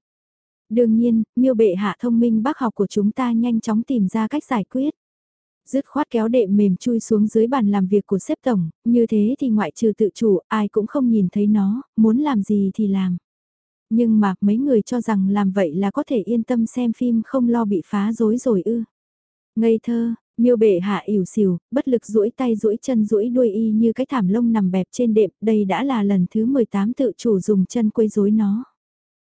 S1: Đương nhiên, miêu bệ hạ thông minh bác học của chúng ta nhanh chóng tìm ra cách giải quyết. Dứt khoát kéo đệm mềm chui xuống dưới bàn làm việc của xếp tổng, như thế thì ngoại trừ tự chủ, ai cũng không nhìn thấy nó, muốn làm gì thì làm. Nhưng mà mấy người cho rằng làm vậy là có thể yên tâm xem phim không lo bị phá rối rồi ư. Ngây thơ, miêu bệ hạ ỉu xìu, bất lực duỗi tay duỗi chân duỗi đuôi y như cái thảm lông nằm bẹp trên đệm, đây đã là lần thứ 18 tự chủ dùng chân quấy rối nó.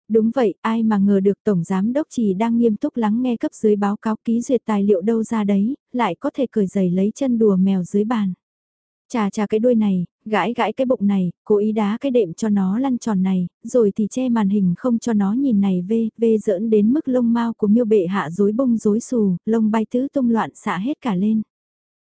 S1: Đúng vậy, ai mà ngờ được Tổng Giám Đốc chỉ đang nghiêm túc lắng nghe cấp dưới báo cáo ký duyệt tài liệu đâu ra đấy, lại có thể cởi giày lấy chân đùa mèo dưới bàn. Chà chà cái đuôi này, gãi gãi cái bụng này, cố ý đá cái đệm cho nó lăn tròn này, rồi thì che màn hình không cho nó nhìn này vê, vê giỡn đến mức lông mau của miêu bệ hạ rối bông rối xù, lông bay tứ tung loạn xạ hết cả lên.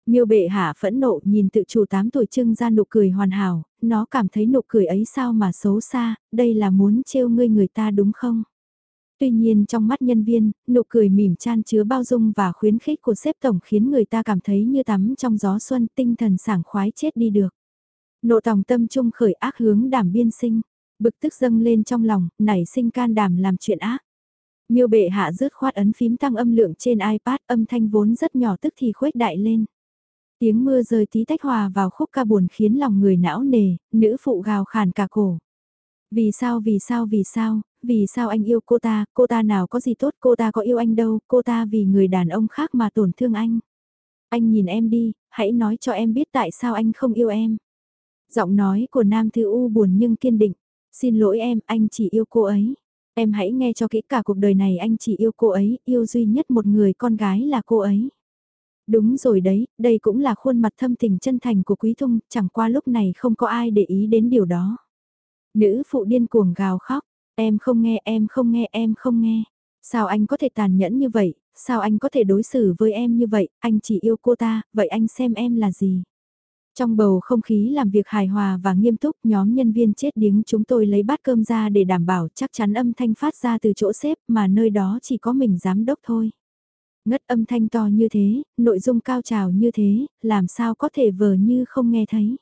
S1: Miêu bệ hạ phẫn nộ nhìn tự chủ 8 tuổi trưng ra nụ cười hoàn hảo, nó cảm thấy nụ cười ấy sao mà xấu xa, đây là muốn trêu ngươi người ta đúng không? Tuy nhiên trong mắt nhân viên, nụ cười mỉm chan chứa bao dung và khuyến khích của sếp tổng khiến người ta cảm thấy như tắm trong gió xuân tinh thần sảng khoái chết đi được. Nộ tòng tâm trung khởi ác hướng đảm biên sinh, bực tức dâng lên trong lòng, nảy sinh can đảm làm chuyện ác. Miêu bệ hạ rớt khoát ấn phím tăng âm lượng trên iPad âm thanh vốn rất nhỏ tức thì khuếch đại lên. Tiếng mưa rơi tí tách hòa vào khúc ca buồn khiến lòng người não nề, nữ phụ gào khàn cả cổ. Vì sao vì sao vì sao, vì sao anh yêu cô ta, cô ta nào có gì tốt, cô ta có yêu anh đâu, cô ta vì người đàn ông khác mà tổn thương anh. Anh nhìn em đi, hãy nói cho em biết tại sao anh không yêu em. Giọng nói của Nam Thư U buồn nhưng kiên định. Xin lỗi em, anh chỉ yêu cô ấy. Em hãy nghe cho kỹ cả cuộc đời này anh chỉ yêu cô ấy, yêu duy nhất một người con gái là cô ấy. Đúng rồi đấy, đây cũng là khuôn mặt thâm tình chân thành của Quý Thung, chẳng qua lúc này không có ai để ý đến điều đó. Nữ phụ điên cuồng gào khóc, em không nghe, em không nghe, em không nghe. Sao anh có thể tàn nhẫn như vậy, sao anh có thể đối xử với em như vậy, anh chỉ yêu cô ta, vậy anh xem em là gì? Trong bầu không khí làm việc hài hòa và nghiêm túc, nhóm nhân viên chết điếng chúng tôi lấy bát cơm ra để đảm bảo chắc chắn âm thanh phát ra từ chỗ xếp mà nơi đó chỉ có mình giám đốc thôi. Ngất âm thanh to như thế, nội dung cao trào như thế, làm sao có thể vờ như không nghe thấy.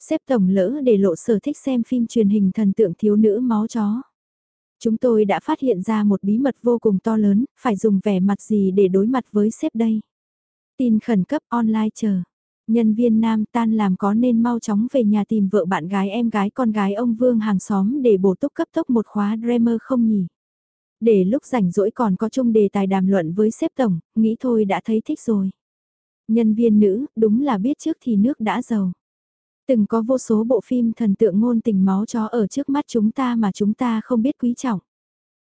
S1: Xếp tổng lỡ để lộ sở thích xem phim truyền hình thần tượng thiếu nữ máu chó. Chúng tôi đã phát hiện ra một bí mật vô cùng to lớn, phải dùng vẻ mặt gì để đối mặt với sếp đây. Tin khẩn cấp online chờ. Nhân viên nam tan làm có nên mau chóng về nhà tìm vợ bạn gái em gái con gái ông Vương hàng xóm để bổ túc cấp tốc một khóa Dreamer không nhỉ? Để lúc rảnh rỗi còn có chung đề tài đàm luận với sếp tổng, nghĩ thôi đã thấy thích rồi. Nhân viên nữ, đúng là biết trước thì nước đã giàu. Từng có vô số bộ phim thần tượng ngôn tình máu chó ở trước mắt chúng ta mà chúng ta không biết quý trọng.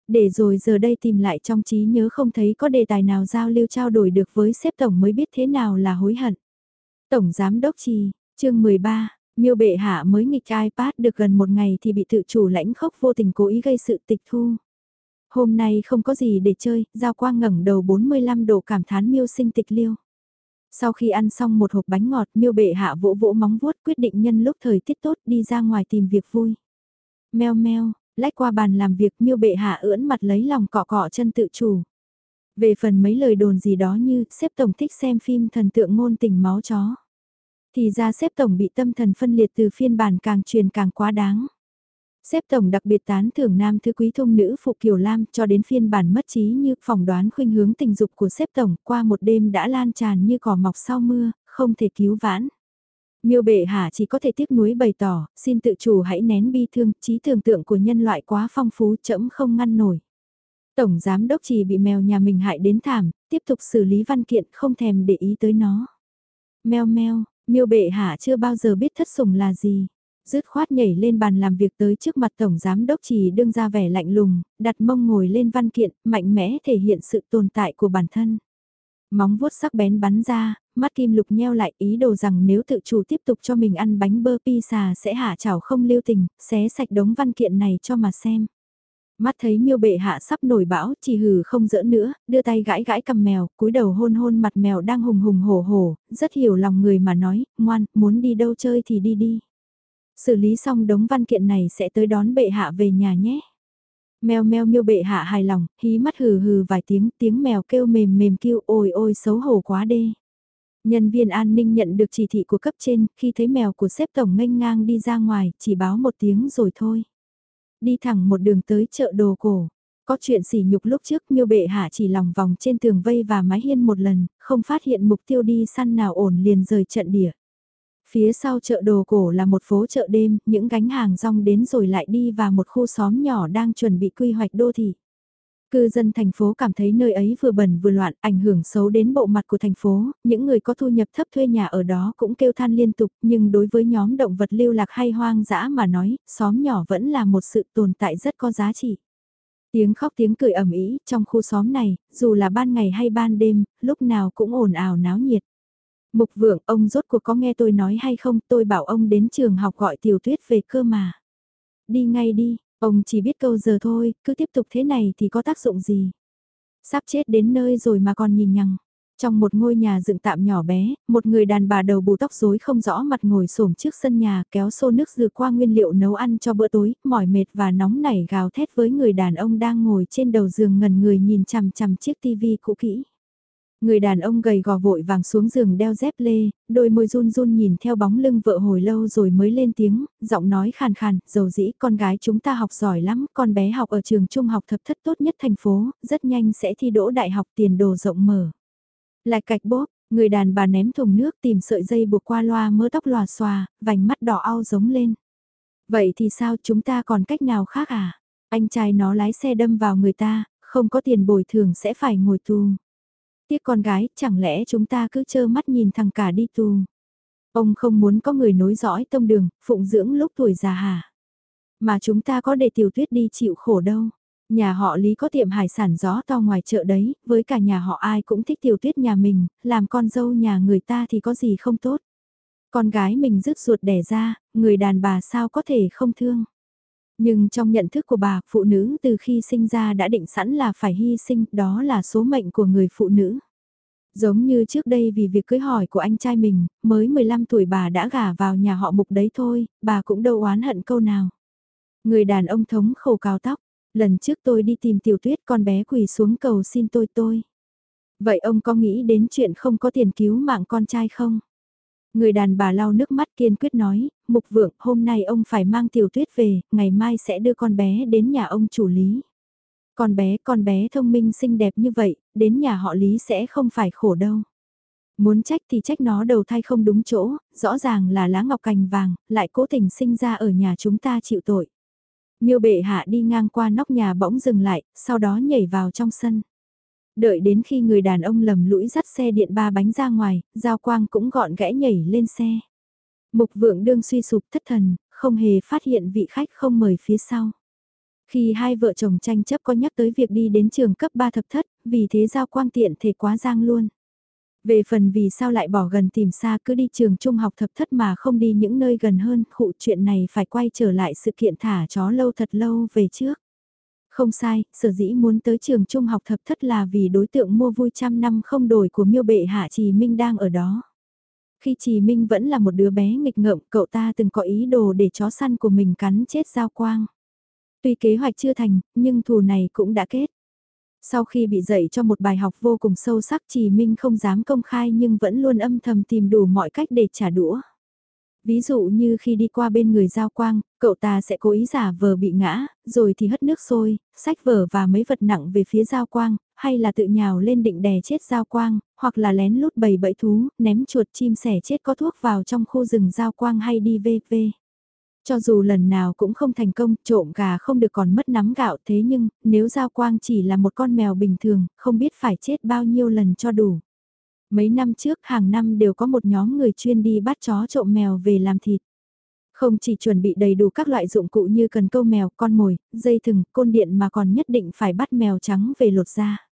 S1: Để rồi giờ đây tìm lại trong trí nhớ không thấy có đề tài nào giao lưu trao đổi được với sếp tổng mới biết thế nào là hối hận. Tổng Giám Đốc Trì, chương 13, miêu bệ hạ mới nghịch iPad được gần một ngày thì bị tự chủ lãnh khốc vô tình cố ý gây sự tịch thu. Hôm nay không có gì để chơi, Giao Quang ngẩng đầu 45 độ cảm thán miêu sinh tịch liêu. Sau khi ăn xong một hộp bánh ngọt miêu bệ hạ vỗ vỗ móng vuốt quyết định nhân lúc thời tiết tốt đi ra ngoài tìm việc vui. Mèo meo, lách qua bàn làm việc miêu bệ hạ ưỡn mặt lấy lòng cọ cọ chân tự chủ. Về phần mấy lời đồn gì đó như xếp tổng thích xem phim thần tượng ngôn tình máu chó. Thì ra xếp tổng bị tâm thần phân liệt từ phiên bản càng truyền càng quá đáng. Xếp tổng đặc biệt tán thưởng nam thư quý thông nữ phụ Kiều Lam cho đến phiên bản mất trí như phỏng đoán khuynh hướng tình dục của xếp tổng qua một đêm đã lan tràn như cỏ mọc sau mưa, không thể cứu vãn. Miêu bệ hạ chỉ có thể tiếc nuối bày tỏ, xin tự chủ hãy nén bi thương, trí tưởng tượng của nhân loại quá phong phú chậm không ngăn nổi. Tổng giám đốc chỉ bị mèo nhà mình hại đến thảm, tiếp tục xử lý văn kiện không thèm để ý tới nó. Mèo meo, miêu bệ hạ chưa bao giờ biết thất sủng là gì. Dứt khoát nhảy lên bàn làm việc tới trước mặt Tổng Giám Đốc chỉ đương ra vẻ lạnh lùng, đặt mông ngồi lên văn kiện, mạnh mẽ thể hiện sự tồn tại của bản thân. Móng vuốt sắc bén bắn ra, mắt kim lục nheo lại ý đồ rằng nếu tự chủ tiếp tục cho mình ăn bánh bơ pizza sẽ hạ chảo không lưu tình, xé sạch đống văn kiện này cho mà xem. Mắt thấy miêu bệ hạ sắp nổi bão, chỉ hừ không dỡ nữa, đưa tay gãi gãi cầm mèo, cúi đầu hôn hôn mặt mèo đang hùng hùng hổ hổ, rất hiểu lòng người mà nói, ngoan, muốn đi đâu chơi thì đi đi. Xử lý xong đống văn kiện này sẽ tới đón bệ hạ về nhà nhé. Mèo mèo miêu bệ hạ hài lòng, hí mắt hừ hừ vài tiếng, tiếng mèo kêu mềm mềm kêu ôi ôi xấu hổ quá đê. Nhân viên an ninh nhận được chỉ thị của cấp trên, khi thấy mèo của xếp tổng nghênh ngang đi ra ngoài, chỉ báo một tiếng rồi thôi. Đi thẳng một đường tới chợ đồ cổ. Có chuyện sỉ nhục lúc trước miêu bệ hạ chỉ lòng vòng trên tường vây và mái hiên một lần, không phát hiện mục tiêu đi săn nào ổn liền rời trận địa. Phía sau chợ đồ cổ là một phố chợ đêm, những gánh hàng rong đến rồi lại đi vào một khu xóm nhỏ đang chuẩn bị quy hoạch đô thị. Cư dân thành phố cảm thấy nơi ấy vừa bẩn vừa loạn, ảnh hưởng xấu đến bộ mặt của thành phố, những người có thu nhập thấp thuê nhà ở đó cũng kêu than liên tục, nhưng đối với nhóm động vật lưu lạc hay hoang dã mà nói, xóm nhỏ vẫn là một sự tồn tại rất có giá trị. Tiếng khóc tiếng cười ẩm ý trong khu xóm này, dù là ban ngày hay ban đêm, lúc nào cũng ồn ào náo nhiệt. Mục vượng, ông rốt cuộc có nghe tôi nói hay không, tôi bảo ông đến trường học gọi tiểu tuyết về cơ mà. Đi ngay đi, ông chỉ biết câu giờ thôi, cứ tiếp tục thế này thì có tác dụng gì. Sắp chết đến nơi rồi mà còn nhìn nhằng. Trong một ngôi nhà dựng tạm nhỏ bé, một người đàn bà đầu bù tóc rối không rõ mặt ngồi xổm trước sân nhà kéo xô nước dừa qua nguyên liệu nấu ăn cho bữa tối, mỏi mệt và nóng nảy gào thét với người đàn ông đang ngồi trên đầu giường ngần người nhìn chằm chằm chiếc tivi cũ kỹ. Người đàn ông gầy gò vội vàng xuống giường đeo dép lê, đôi môi run run nhìn theo bóng lưng vợ hồi lâu rồi mới lên tiếng, giọng nói khàn khàn, dầu dĩ con gái chúng ta học giỏi lắm, con bé học ở trường trung học thập thất tốt nhất thành phố, rất nhanh sẽ thi đỗ đại học tiền đồ rộng mở. Lại cạch bóp người đàn bà ném thùng nước tìm sợi dây buộc qua loa mớ tóc lòa xòa, vành mắt đỏ au giống lên. Vậy thì sao chúng ta còn cách nào khác à? Anh trai nó lái xe đâm vào người ta, không có tiền bồi thường sẽ phải ngồi tù. Tiếc con gái, chẳng lẽ chúng ta cứ trơ mắt nhìn thằng cả đi tù. Ông không muốn có người nối dõi tông đường, phụng dưỡng lúc tuổi già hả? Mà chúng ta có để tiểu tuyết đi chịu khổ đâu. Nhà họ Lý có tiệm hải sản gió to ngoài chợ đấy, với cả nhà họ ai cũng thích tiểu tuyết nhà mình, làm con dâu nhà người ta thì có gì không tốt. Con gái mình rứt ruột đẻ ra, người đàn bà sao có thể không thương. Nhưng trong nhận thức của bà, phụ nữ từ khi sinh ra đã định sẵn là phải hy sinh, đó là số mệnh của người phụ nữ. Giống như trước đây vì việc cưới hỏi của anh trai mình, mới 15 tuổi bà đã gả vào nhà họ mục đấy thôi, bà cũng đâu oán hận câu nào. Người đàn ông thống khổ cao tóc, lần trước tôi đi tìm tiểu tuyết con bé quỳ xuống cầu xin tôi tôi. Vậy ông có nghĩ đến chuyện không có tiền cứu mạng con trai không? Người đàn bà lau nước mắt kiên quyết nói, mục vượng hôm nay ông phải mang tiểu tuyết về, ngày mai sẽ đưa con bé đến nhà ông chủ lý. Con bé, con bé thông minh xinh đẹp như vậy, đến nhà họ lý sẽ không phải khổ đâu. Muốn trách thì trách nó đầu thai không đúng chỗ, rõ ràng là lá ngọc cành vàng, lại cố tình sinh ra ở nhà chúng ta chịu tội. Miêu bệ hạ đi ngang qua nóc nhà bỗng dừng lại, sau đó nhảy vào trong sân. Đợi đến khi người đàn ông lầm lũi dắt xe điện ba bánh ra ngoài, Giao Quang cũng gọn gẽ nhảy lên xe. Mục vượng đương suy sụp thất thần, không hề phát hiện vị khách không mời phía sau. Khi hai vợ chồng tranh chấp có nhắc tới việc đi đến trường cấp 3 thập thất, vì thế Giao Quang tiện thể quá giang luôn. Về phần vì sao lại bỏ gần tìm xa cứ đi trường trung học thập thất mà không đi những nơi gần hơn, khụ chuyện này phải quay trở lại sự kiện thả chó lâu thật lâu về trước. Không sai, sở dĩ muốn tới trường trung học thập thất là vì đối tượng mua vui trăm năm không đổi của miêu bệ hạ Trì Minh đang ở đó. Khi Trì Minh vẫn là một đứa bé nghịch ngợm, cậu ta từng có ý đồ để chó săn của mình cắn chết giao quang. Tuy kế hoạch chưa thành, nhưng thù này cũng đã kết. Sau khi bị dạy cho một bài học vô cùng sâu sắc Trì Minh không dám công khai nhưng vẫn luôn âm thầm tìm đủ mọi cách để trả đũa. Ví dụ như khi đi qua bên người giao quang, cậu ta sẽ cố ý giả vờ bị ngã, rồi thì hất nước sôi, sách vở và mấy vật nặng về phía giao quang, hay là tự nhào lên định đè chết giao quang, hoặc là lén lút bầy bẫy thú, ném chuột chim sẻ chết có thuốc vào trong khu rừng giao quang hay đi VV. Cho dù lần nào cũng không thành công, trộm gà không được còn mất nắm gạo thế nhưng, nếu Giao Quang chỉ là một con mèo bình thường, không biết phải chết bao nhiêu lần cho đủ. Mấy năm trước hàng năm đều có một nhóm người chuyên đi bắt chó trộm mèo về làm thịt. Không chỉ chuẩn bị đầy đủ các loại dụng cụ như cần câu mèo, con mồi, dây thừng, côn điện mà còn nhất định phải bắt mèo trắng về lột ra.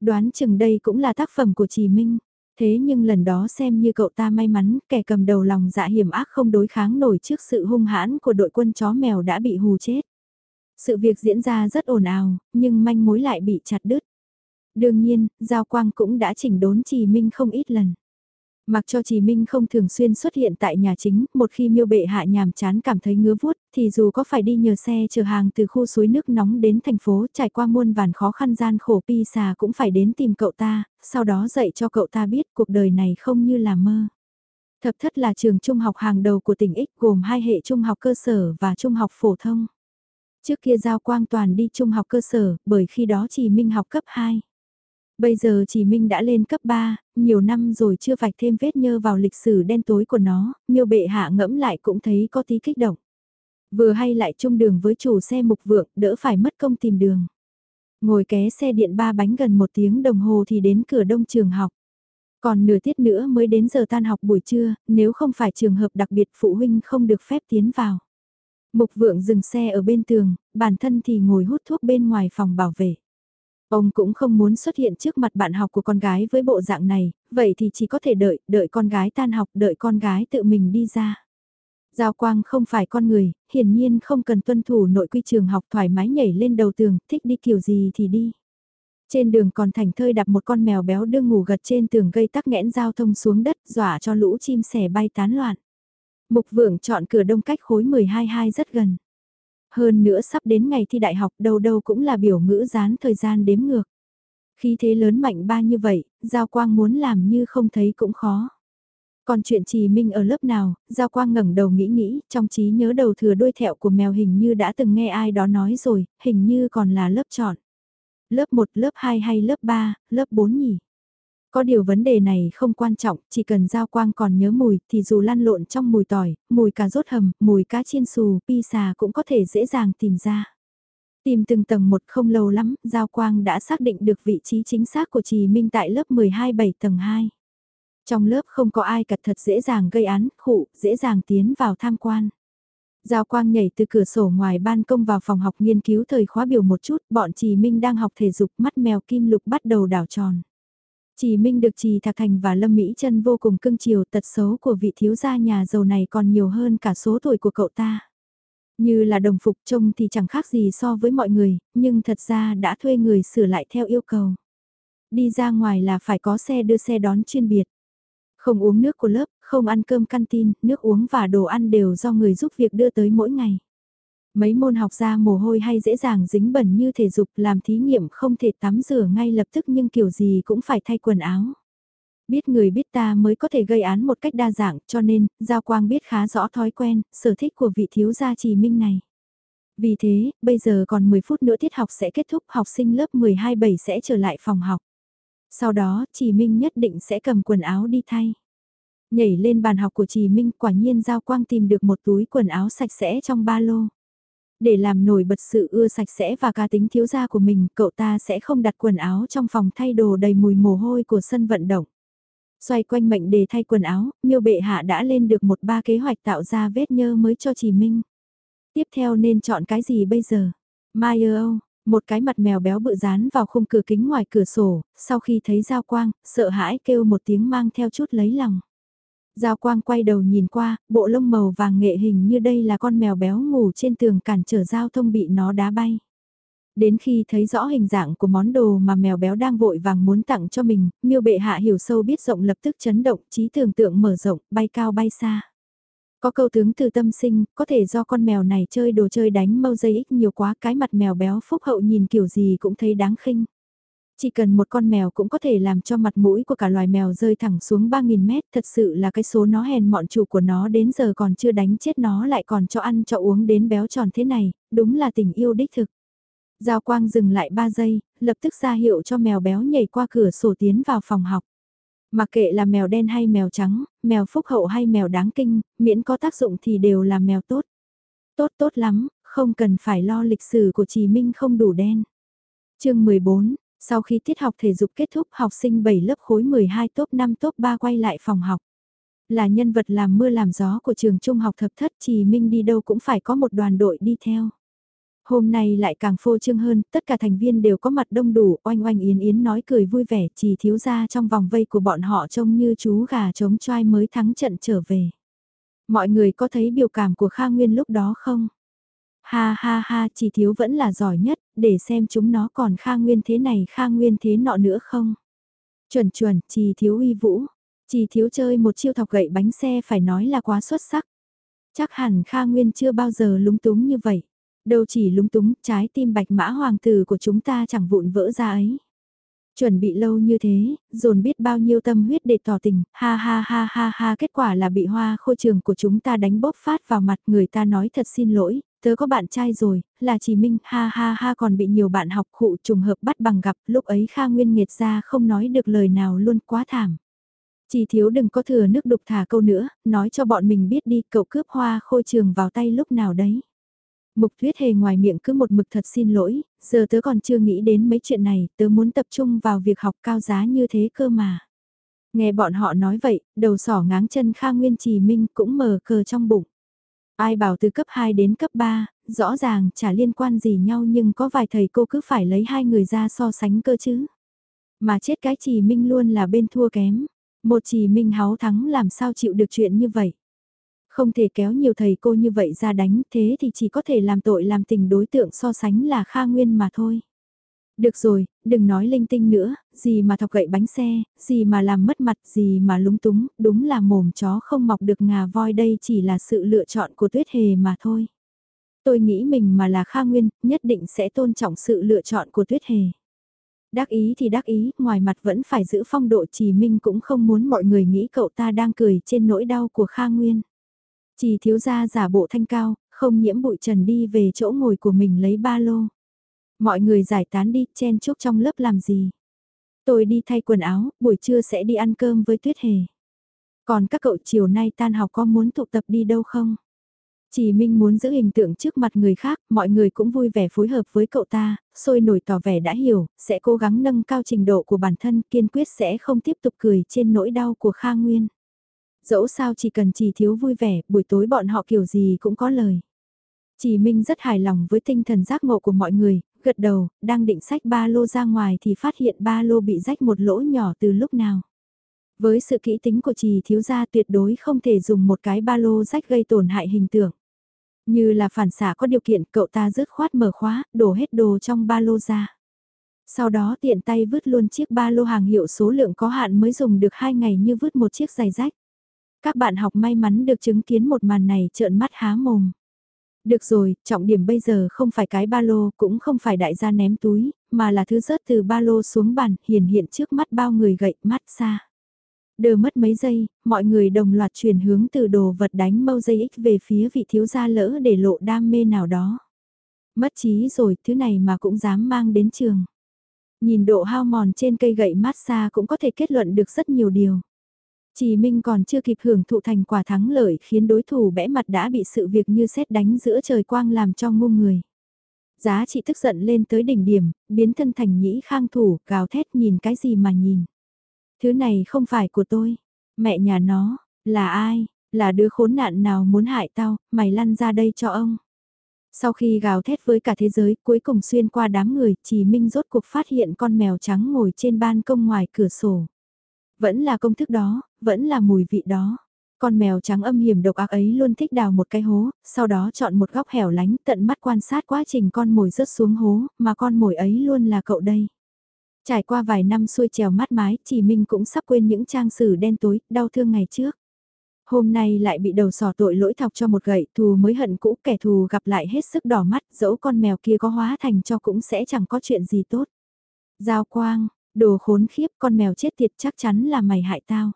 S1: Đoán chừng đây cũng là tác phẩm của Trì Minh. Thế nhưng lần đó xem như cậu ta may mắn, kẻ cầm đầu lòng dạ hiểm ác không đối kháng nổi trước sự hung hãn của đội quân chó mèo đã bị hù chết. Sự việc diễn ra rất ồn ào, nhưng manh mối lại bị chặt đứt. Đương nhiên, Giao Quang cũng đã chỉnh đốn Trì Minh không ít lần. Mặc cho Trì Minh không thường xuyên xuất hiện tại nhà chính, một khi miêu bệ hạ nhàm chán cảm thấy ngứa vuốt, thì dù có phải đi nhờ xe chở hàng từ khu suối nước nóng đến thành phố trải qua muôn vàn khó khăn gian khổ pi xà cũng phải đến tìm cậu ta, sau đó dạy cho cậu ta biết cuộc đời này không như là mơ. Thập thất là trường trung học hàng đầu của tỉnh X gồm hai hệ trung học cơ sở và trung học phổ thông. Trước kia Giao Quang Toàn đi trung học cơ sở, bởi khi đó trì Minh học cấp 2. Bây giờ chỉ Minh đã lên cấp 3, nhiều năm rồi chưa vạch thêm vết nhơ vào lịch sử đen tối của nó, miêu bệ hạ ngẫm lại cũng thấy có tí kích động. Vừa hay lại chung đường với chủ xe mục vượng, đỡ phải mất công tìm đường. Ngồi ké xe điện ba bánh gần một tiếng đồng hồ thì đến cửa đông trường học. Còn nửa tiết nữa mới đến giờ tan học buổi trưa, nếu không phải trường hợp đặc biệt phụ huynh không được phép tiến vào. Mục vượng dừng xe ở bên tường, bản thân thì ngồi hút thuốc bên ngoài phòng bảo vệ. Ông cũng không muốn xuất hiện trước mặt bạn học của con gái với bộ dạng này, vậy thì chỉ có thể đợi, đợi con gái tan học, đợi con gái tự mình đi ra. Giao Quang không phải con người, hiển nhiên không cần tuân thủ nội quy trường học thoải mái nhảy lên đầu tường, thích đi kiểu gì thì đi. Trên đường còn thành thơi đạp một con mèo béo đương ngủ gật trên tường gây tắc nghẽn giao thông xuống đất, dọa cho lũ chim sẻ bay tán loạn. Mục vượng chọn cửa đông cách khối 12-2 rất gần. Hơn nữa sắp đến ngày thi đại học đâu đâu cũng là biểu ngữ dán thời gian đếm ngược. Khi thế lớn mạnh ba như vậy, Giao Quang muốn làm như không thấy cũng khó. Còn chuyện trì minh ở lớp nào, Giao Quang ngẩng đầu nghĩ nghĩ, trong trí nhớ đầu thừa đôi thẹo của mèo hình như đã từng nghe ai đó nói rồi, hình như còn là lớp chọn. Lớp 1, lớp 2 hay lớp 3, lớp 4 nhỉ? Có điều vấn đề này không quan trọng, chỉ cần Giao Quang còn nhớ mùi thì dù lăn lộn trong mùi tỏi, mùi cà rốt hầm, mùi cá chiên xù, pizza cũng có thể dễ dàng tìm ra. Tìm từng tầng một không lâu lắm, Giao Quang đã xác định được vị trí chính xác của Trì Minh tại lớp 12 7 tầng 2. Trong lớp không có ai cật thật dễ dàng gây án, khụ, dễ dàng tiến vào tham quan. Giao Quang nhảy từ cửa sổ ngoài ban công vào phòng học nghiên cứu thời khóa biểu một chút, bọn Trì Minh đang học thể dục mắt mèo kim lục bắt đầu đảo tròn chỉ Minh được Trì Thạc Thành và Lâm Mỹ Trân vô cùng cưng chiều tật xấu của vị thiếu gia nhà giàu này còn nhiều hơn cả số tuổi của cậu ta. Như là đồng phục trông thì chẳng khác gì so với mọi người, nhưng thật ra đã thuê người sửa lại theo yêu cầu. Đi ra ngoài là phải có xe đưa xe đón chuyên biệt. Không uống nước của lớp, không ăn cơm canteen, nước uống và đồ ăn đều do người giúp việc đưa tới mỗi ngày. Mấy môn học ra mồ hôi hay dễ dàng dính bẩn như thể dục làm thí nghiệm không thể tắm rửa ngay lập tức nhưng kiểu gì cũng phải thay quần áo. Biết người biết ta mới có thể gây án một cách đa dạng cho nên, Giao Quang biết khá rõ thói quen, sở thích của vị thiếu gia trì minh này. Vì thế, bây giờ còn 10 phút nữa tiết học sẽ kết thúc học sinh lớp 12-7 sẽ trở lại phòng học. Sau đó, Trì Minh nhất định sẽ cầm quần áo đi thay. Nhảy lên bàn học của Trì Minh quả nhiên Giao Quang tìm được một túi quần áo sạch sẽ trong ba lô. Để làm nổi bật sự ưa sạch sẽ và cá tính thiếu gia của mình, cậu ta sẽ không đặt quần áo trong phòng thay đồ đầy mùi mồ hôi của sân vận động. Xoay quanh mệnh đề thay quần áo, miêu bệ hạ đã lên được một ba kế hoạch tạo ra vết nhơ mới cho Chỉ Minh. Tiếp theo nên chọn cái gì bây giờ? Mai ơ một cái mặt mèo béo bự dán vào khung cửa kính ngoài cửa sổ, sau khi thấy Giao Quang, sợ hãi kêu một tiếng mang theo chút lấy lòng. Giao Quang quay đầu nhìn qua, bộ lông màu vàng nghệ hình như đây là con mèo béo ngủ trên tường cản trở giao thông bị nó đá bay. Đến khi thấy rõ hình dạng của món đồ mà mèo béo đang vội vàng muốn tặng cho mình, miêu bệ hạ hiểu sâu biết rộng lập tức chấn động, trí tưởng tượng mở rộng, bay cao bay xa. Có câu tướng từ tâm sinh, có thể do con mèo này chơi đồ chơi đánh mâu dây ích nhiều quá cái mặt mèo béo phúc hậu nhìn kiểu gì cũng thấy đáng khinh. Chỉ cần một con mèo cũng có thể làm cho mặt mũi của cả loài mèo rơi thẳng xuống 3.000 mét, thật sự là cái số nó hèn mọn chủ của nó đến giờ còn chưa đánh chết nó lại còn cho ăn cho uống đến béo tròn thế này, đúng là tình yêu đích thực. Giao quang dừng lại 3 giây, lập tức ra hiệu cho mèo béo nhảy qua cửa sổ tiến vào phòng học. Mặc kệ là mèo đen hay mèo trắng, mèo phúc hậu hay mèo đáng kinh, miễn có tác dụng thì đều là mèo tốt. Tốt tốt lắm, không cần phải lo lịch sử của Chí Minh không đủ đen. chương 14, sau khi tiết học thể dục kết thúc học sinh 7 lớp khối 12 top 5 top 3 quay lại phòng học. Là nhân vật làm mưa làm gió của trường trung học thập thất trì Minh đi đâu cũng phải có một đoàn đội đi theo. Hôm nay lại càng phô trương hơn, tất cả thành viên đều có mặt đông đủ, oanh oanh yến yến nói cười vui vẻ, chỉ thiếu ra trong vòng vây của bọn họ trông như chú gà trống choai mới thắng trận trở về. Mọi người có thấy biểu cảm của Kha Nguyên lúc đó không? Ha ha ha, chỉ thiếu vẫn là giỏi nhất, để xem chúng nó còn Kha Nguyên thế này Kha Nguyên thế nọ nữa không? Chuẩn chuẩn, chỉ thiếu uy vũ. Chỉ thiếu chơi một chiêu thọc gậy bánh xe phải nói là quá xuất sắc. Chắc hẳn Kha Nguyên chưa bao giờ lúng túng như vậy. Đâu chỉ lúng túng, trái tim bạch mã hoàng tử của chúng ta chẳng vụn vỡ ra ấy. Chuẩn bị lâu như thế, dồn biết bao nhiêu tâm huyết để tỏ tình, ha ha ha ha ha kết quả là bị hoa khôi trường của chúng ta đánh bóp phát vào mặt người ta nói thật xin lỗi, tớ có bạn trai rồi, là chỉ Minh, ha ha ha còn bị nhiều bạn học khụ trùng hợp bắt bằng gặp, lúc ấy Kha Nguyên nghiệt ra không nói được lời nào luôn quá thảm. Chỉ thiếu đừng có thừa nước đục thả câu nữa, nói cho bọn mình biết đi cậu cướp hoa khôi trường vào tay lúc nào đấy. Mục tuyết hề ngoài miệng cứ một mực thật xin lỗi, giờ tớ còn chưa nghĩ đến mấy chuyện này, tớ muốn tập trung vào việc học cao giá như thế cơ mà. Nghe bọn họ nói vậy, đầu sỏ ngáng chân Kha Nguyên Trì Minh cũng mờ cờ trong bụng. Ai bảo từ cấp 2 đến cấp 3, rõ ràng chả liên quan gì nhau nhưng có vài thầy cô cứ phải lấy hai người ra so sánh cơ chứ. Mà chết cái chỉ Minh luôn là bên thua kém. Một chỉ Minh háo thắng làm sao chịu được chuyện như vậy. Không thể kéo nhiều thầy cô như vậy ra đánh thế thì chỉ có thể làm tội làm tình đối tượng so sánh là Kha Nguyên mà thôi. Được rồi, đừng nói linh tinh nữa, gì mà thọc gậy bánh xe, gì mà làm mất mặt, gì mà lúng túng, đúng là mồm chó không mọc được ngà voi đây chỉ là sự lựa chọn của tuyết hề mà thôi. Tôi nghĩ mình mà là Kha Nguyên, nhất định sẽ tôn trọng sự lựa chọn của tuyết hề. Đắc ý thì đắc ý, ngoài mặt vẫn phải giữ phong độ trì minh cũng không muốn mọi người nghĩ cậu ta đang cười trên nỗi đau của Kha Nguyên. Chỉ thiếu gia giả bộ thanh cao, không nhiễm bụi trần đi về chỗ ngồi của mình lấy ba lô. Mọi người giải tán đi, chen chúc trong lớp làm gì. Tôi đi thay quần áo, buổi trưa sẽ đi ăn cơm với Tuyết Hề. Còn các cậu chiều nay tan học có muốn tụ tập đi đâu không? Chỉ Minh muốn giữ hình tượng trước mặt người khác, mọi người cũng vui vẻ phối hợp với cậu ta, sôi nổi tỏ vẻ đã hiểu, sẽ cố gắng nâng cao trình độ của bản thân, kiên quyết sẽ không tiếp tục cười trên nỗi đau của Kha Nguyên dẫu sao chỉ cần chỉ thiếu vui vẻ, buổi tối bọn họ kiểu gì cũng có lời. Chỉ Minh rất hài lòng với tinh thần giác ngộ của mọi người, gật đầu, đang định sách ba lô ra ngoài thì phát hiện ba lô bị rách một lỗ nhỏ từ lúc nào. Với sự kỹ tính của trì thiếu gia tuyệt đối không thể dùng một cái ba lô rách gây tổn hại hình tượng. Như là phản xạ có điều kiện cậu ta rứt khoát mở khóa, đổ hết đồ trong ba lô ra. Sau đó tiện tay vứt luôn chiếc ba lô hàng hiệu số lượng có hạn mới dùng được hai ngày như vứt một chiếc giày rách. Các bạn học may mắn được chứng kiến một màn này trợn mắt há mồm. Được rồi, trọng điểm bây giờ không phải cái ba lô, cũng không phải đại gia ném túi, mà là thứ rớt từ ba lô xuống bàn, hiện hiện trước mắt bao người gậy mắt xa. Đờ mất mấy giây, mọi người đồng loạt chuyển hướng từ đồ vật đánh mâu dây ích về phía vị thiếu gia lỡ để lộ đam mê nào đó. Mất trí rồi, thứ này mà cũng dám mang đến trường. Nhìn độ hao mòn trên cây gậy mát xa cũng có thể kết luận được rất nhiều điều. Chỉ Minh còn chưa kịp hưởng thụ thành quả thắng lợi khiến đối thủ bẽ mặt đã bị sự việc như xét đánh giữa trời quang làm cho ngu người. Giá trị tức giận lên tới đỉnh điểm, biến thân thành nhĩ khang thủ, gào thét nhìn cái gì mà nhìn. Thứ này không phải của tôi. Mẹ nhà nó, là ai, là đứa khốn nạn nào muốn hại tao, mày lăn ra đây cho ông. Sau khi gào thét với cả thế giới, cuối cùng xuyên qua đám người, chỉ Minh rốt cuộc phát hiện con mèo trắng ngồi trên ban công ngoài cửa sổ. Vẫn là công thức đó, vẫn là mùi vị đó. Con mèo trắng âm hiểm độc ác ấy luôn thích đào một cái hố, sau đó chọn một góc hẻo lánh tận mắt quan sát quá trình con mồi rớt xuống hố, mà con mồi ấy luôn là cậu đây. Trải qua vài năm xuôi trèo mát mái, chỉ Minh cũng sắp quên những trang sử đen tối, đau thương ngày trước. Hôm nay lại bị đầu sỏ tội lỗi thọc cho một gậy, thù mới hận cũ, kẻ thù gặp lại hết sức đỏ mắt, dẫu con mèo kia có hóa thành cho cũng sẽ chẳng có chuyện gì tốt. Giao quang, Đồ khốn khiếp con mèo chết tiệt chắc chắn là mày hại tao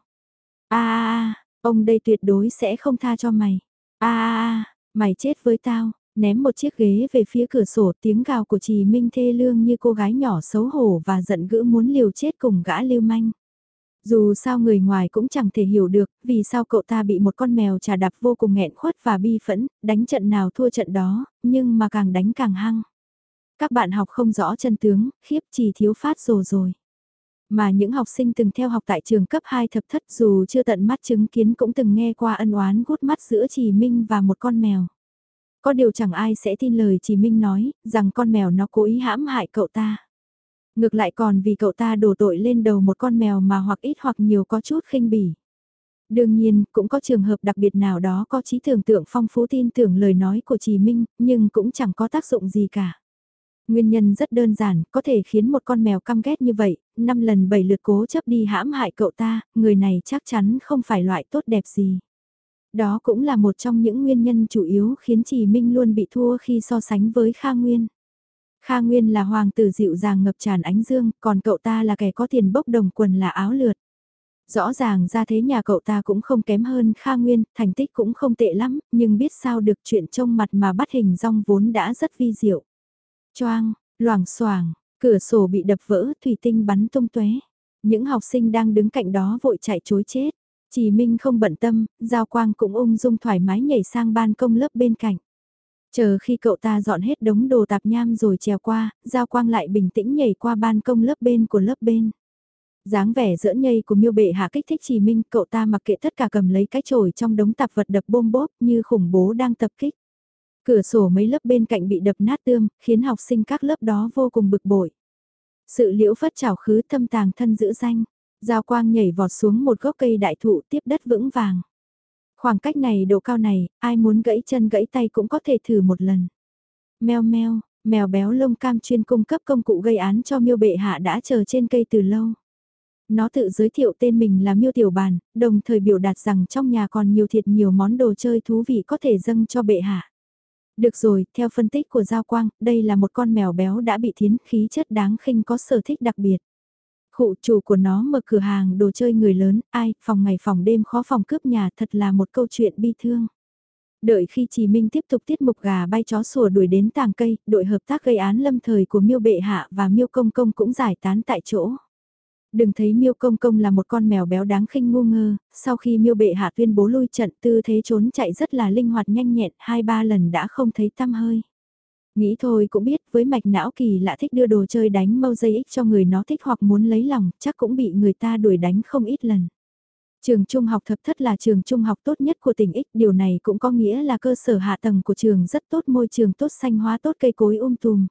S1: a a ông đây tuyệt đối sẽ không tha cho mày. a a mày chết với tao, Ném một chiếc ghế về phía cửa sổ tiếng gào của Trì Minh thê lương như cô gái nhỏ xấu hổ và giận dữ muốn liều chết cùng gã lưu manh. Dù sao người ngoài cũng chẳng thể hiểu được vì sao cậu ta bị một con mèo trà đạp vô cùng nghẹn khuất và bi phẫn, đánh trận nào thua trận đó, nhưng mà càng đánh càng hăng. Các bạn học không rõ chân tướng, khiếp chỉ thiếu phát rồi rồi. Mà những học sinh từng theo học tại trường cấp 2 thập thất dù chưa tận mắt chứng kiến cũng từng nghe qua ân oán gút mắt giữa Trì Minh và một con mèo. Có điều chẳng ai sẽ tin lời Trì Minh nói, rằng con mèo nó cố ý hãm hại cậu ta. Ngược lại còn vì cậu ta đổ tội lên đầu một con mèo mà hoặc ít hoặc nhiều có chút khinh bỉ. Đương nhiên, cũng có trường hợp đặc biệt nào đó có trí tưởng tượng phong phú tin tưởng lời nói của Trì Minh, nhưng cũng chẳng có tác dụng gì cả. Nguyên nhân rất đơn giản, có thể khiến một con mèo căm ghét như vậy, năm lần bảy lượt cố chấp đi hãm hại cậu ta, người này chắc chắn không phải loại tốt đẹp gì. Đó cũng là một trong những nguyên nhân chủ yếu khiến Trì Minh luôn bị thua khi so sánh với Kha Nguyên. Kha Nguyên là hoàng tử dịu dàng ngập tràn ánh dương, còn cậu ta là kẻ có tiền bốc đồng quần là áo lượt. Rõ ràng ra thế nhà cậu ta cũng không kém hơn Kha Nguyên, thành tích cũng không tệ lắm, nhưng biết sao được chuyện trông mặt mà bắt hình rong vốn đã rất vi diệu. Choang, loảng xoảng, cửa sổ bị đập vỡ, thủy tinh bắn tung tóe. Những học sinh đang đứng cạnh đó vội chạy chối chết. Chỉ Minh không bận tâm, Giao Quang cũng ung dung thoải mái nhảy sang ban công lớp bên cạnh. Chờ khi cậu ta dọn hết đống đồ tạp nham rồi trèo qua, Giao Quang lại bình tĩnh nhảy qua ban công lớp bên của lớp bên. dáng vẻ giỡn nhây của miêu bệ hạ kích thích Chỉ Minh, cậu ta mặc kệ tất cả cầm lấy cái chổi trong đống tạp vật đập bôm bốp như khủng bố đang tập kích. Cửa sổ mấy lớp bên cạnh bị đập nát tương khiến học sinh các lớp đó vô cùng bực bội. Sự liễu phất trào khứ thâm tàng thân giữ danh. Giao quang nhảy vọt xuống một gốc cây đại thụ tiếp đất vững vàng. Khoảng cách này độ cao này, ai muốn gãy chân gãy tay cũng có thể thử một lần. Mèo meo, mèo béo lông cam chuyên cung cấp công cụ gây án cho miêu bệ hạ đã chờ trên cây từ lâu. Nó tự giới thiệu tên mình là miêu tiểu bàn, đồng thời biểu đạt rằng trong nhà còn nhiều thiệt nhiều món đồ chơi thú vị có thể dâng cho bệ hạ. Được rồi, theo phân tích của Giao Quang, đây là một con mèo béo đã bị thiến khí chất đáng khinh có sở thích đặc biệt. Khụ chủ của nó mở cửa hàng đồ chơi người lớn, ai, phòng ngày phòng đêm khó phòng cướp nhà thật là một câu chuyện bi thương. Đợi khi Chí Minh tiếp tục tiết mục gà bay chó sủa đuổi đến tàng cây, đội hợp tác gây án lâm thời của Miêu Bệ Hạ và Miêu Công Công cũng giải tán tại chỗ. Đừng thấy Miêu Công Công là một con mèo béo đáng khinh ngu ngơ, sau khi Miêu Bệ Hạ tuyên bố lui trận tư thế trốn chạy rất là linh hoạt nhanh nhẹn, hai ba lần đã không thấy tăm hơi. Nghĩ thôi cũng biết với mạch não kỳ lạ thích đưa đồ chơi đánh mâu dây ích cho người nó thích hoặc muốn lấy lòng, chắc cũng bị người ta đuổi đánh không ít lần. Trường trung học thập thất là trường trung học tốt nhất của tỉnh X, điều này cũng có nghĩa là cơ sở hạ tầng của trường rất tốt môi trường tốt xanh hóa tốt cây cối um tùm.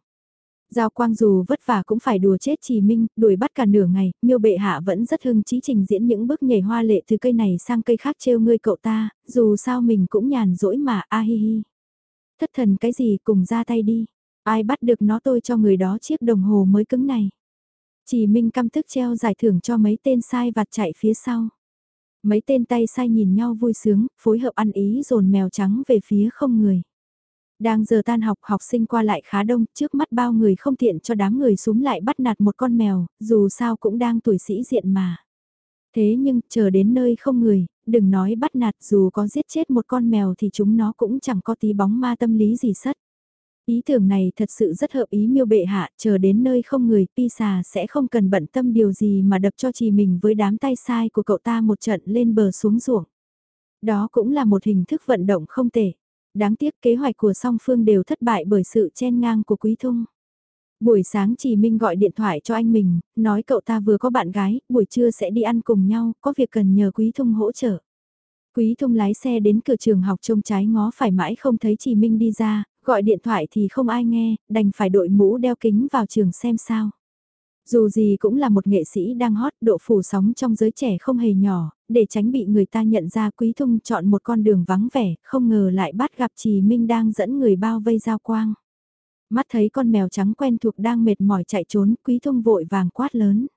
S1: Giao quang dù vất vả cũng phải đùa chết Trì Minh, đuổi bắt cả nửa ngày, miêu bệ hạ vẫn rất hưng trí trình diễn những bước nhảy hoa lệ từ cây này sang cây khác trêu ngươi cậu ta, dù sao mình cũng nhàn rỗi mà a hi hi. Thất thần cái gì cùng ra tay đi, ai bắt được nó tôi cho người đó chiếc đồng hồ mới cứng này. Trì Minh căm tức treo giải thưởng cho mấy tên sai vặt chạy phía sau. Mấy tên tay sai nhìn nhau vui sướng, phối hợp ăn ý dồn mèo trắng về phía không người. Đang giờ tan học học sinh qua lại khá đông, trước mắt bao người không tiện cho đám người xuống lại bắt nạt một con mèo, dù sao cũng đang tuổi sĩ diện mà. Thế nhưng, chờ đến nơi không người, đừng nói bắt nạt dù có giết chết một con mèo thì chúng nó cũng chẳng có tí bóng ma tâm lý gì sất. Ý tưởng này thật sự rất hợp ý miêu bệ hạ, chờ đến nơi không người, Pisa sẽ không cần bận tâm điều gì mà đập cho trì mình với đám tay sai của cậu ta một trận lên bờ xuống ruộng. Đó cũng là một hình thức vận động không tệ. Đáng tiếc kế hoạch của song phương đều thất bại bởi sự chen ngang của Quý Thung. Buổi sáng Trì Minh gọi điện thoại cho anh mình, nói cậu ta vừa có bạn gái, buổi trưa sẽ đi ăn cùng nhau, có việc cần nhờ Quý Thung hỗ trợ. Quý Thung lái xe đến cửa trường học trông trái ngó phải mãi không thấy Trì Minh đi ra, gọi điện thoại thì không ai nghe, đành phải đội mũ đeo kính vào trường xem sao. Dù gì cũng là một nghệ sĩ đang hot, độ phủ sóng trong giới trẻ không hề nhỏ, để tránh bị người ta nhận ra Quý Thung chọn một con đường vắng vẻ, không ngờ lại bắt gặp Trì Minh đang dẫn người bao vây giao quang. Mắt thấy con mèo trắng quen thuộc đang mệt mỏi chạy trốn, Quý Thung vội vàng quát lớn.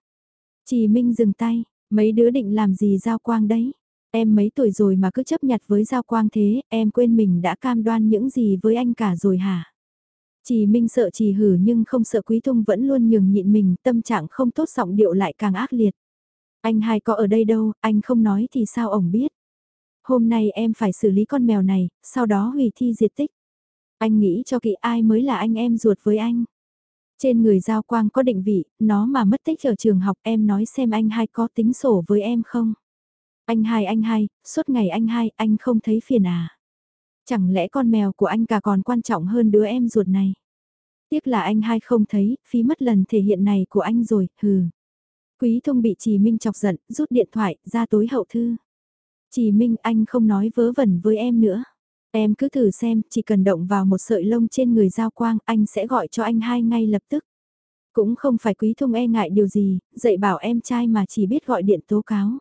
S1: Trì Minh dừng tay, mấy đứa định làm gì giao quang đấy? Em mấy tuổi rồi mà cứ chấp nhặt với giao quang thế, em quên mình đã cam đoan những gì với anh cả rồi hả? Chỉ Minh sợ chỉ hử nhưng không sợ Quý Thung vẫn luôn nhường nhịn mình, tâm trạng không tốt giọng điệu lại càng ác liệt. Anh hai có ở đây đâu, anh không nói thì sao ổng biết. Hôm nay em phải xử lý con mèo này, sau đó hủy thi diệt tích. Anh nghĩ cho kỵ ai mới là anh em ruột với anh. Trên người Giao Quang có định vị, nó mà mất tích ở trường học em nói xem anh hai có tính sổ với em không? Anh hai anh hai, suốt ngày anh hai, anh không thấy phiền à? Chẳng lẽ con mèo của anh cả còn quan trọng hơn đứa em ruột này? Tiếc là anh hai không thấy, phí mất lần thể hiện này của anh rồi, hừ. Quý thông bị Trì Minh chọc giận, rút điện thoại, ra tối hậu thư. Trì Minh anh không nói vớ vẩn với em nữa. Em cứ thử xem, chỉ cần động vào một sợi lông trên người giao quang, anh sẽ gọi cho anh hai ngay lập tức. Cũng không phải quý thông e ngại điều gì, dạy bảo em trai mà chỉ biết gọi điện tố cáo.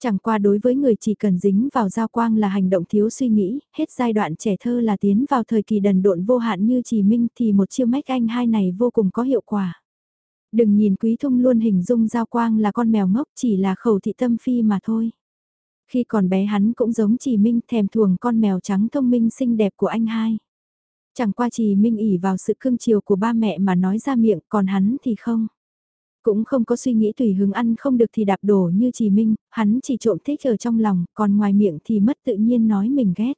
S1: Chẳng qua đối với người chỉ cần dính vào giao quang là hành động thiếu suy nghĩ, hết giai đoạn trẻ thơ là tiến vào thời kỳ đần độn vô hạn như trì minh thì một chiêu mách anh hai này vô cùng có hiệu quả. Đừng nhìn quý thông luôn hình dung giao quang là con mèo ngốc chỉ là khẩu thị tâm phi mà thôi. Khi còn bé hắn cũng giống trì minh thèm thuồng con mèo trắng thông minh xinh đẹp của anh hai. Chẳng qua trì minh ỉ vào sự cưng chiều của ba mẹ mà nói ra miệng còn hắn thì không. Cũng không có suy nghĩ tùy hứng ăn không được thì đạp đổ như Trì Minh, hắn chỉ trộm thích ở trong lòng, còn ngoài miệng thì mất tự nhiên nói mình ghét.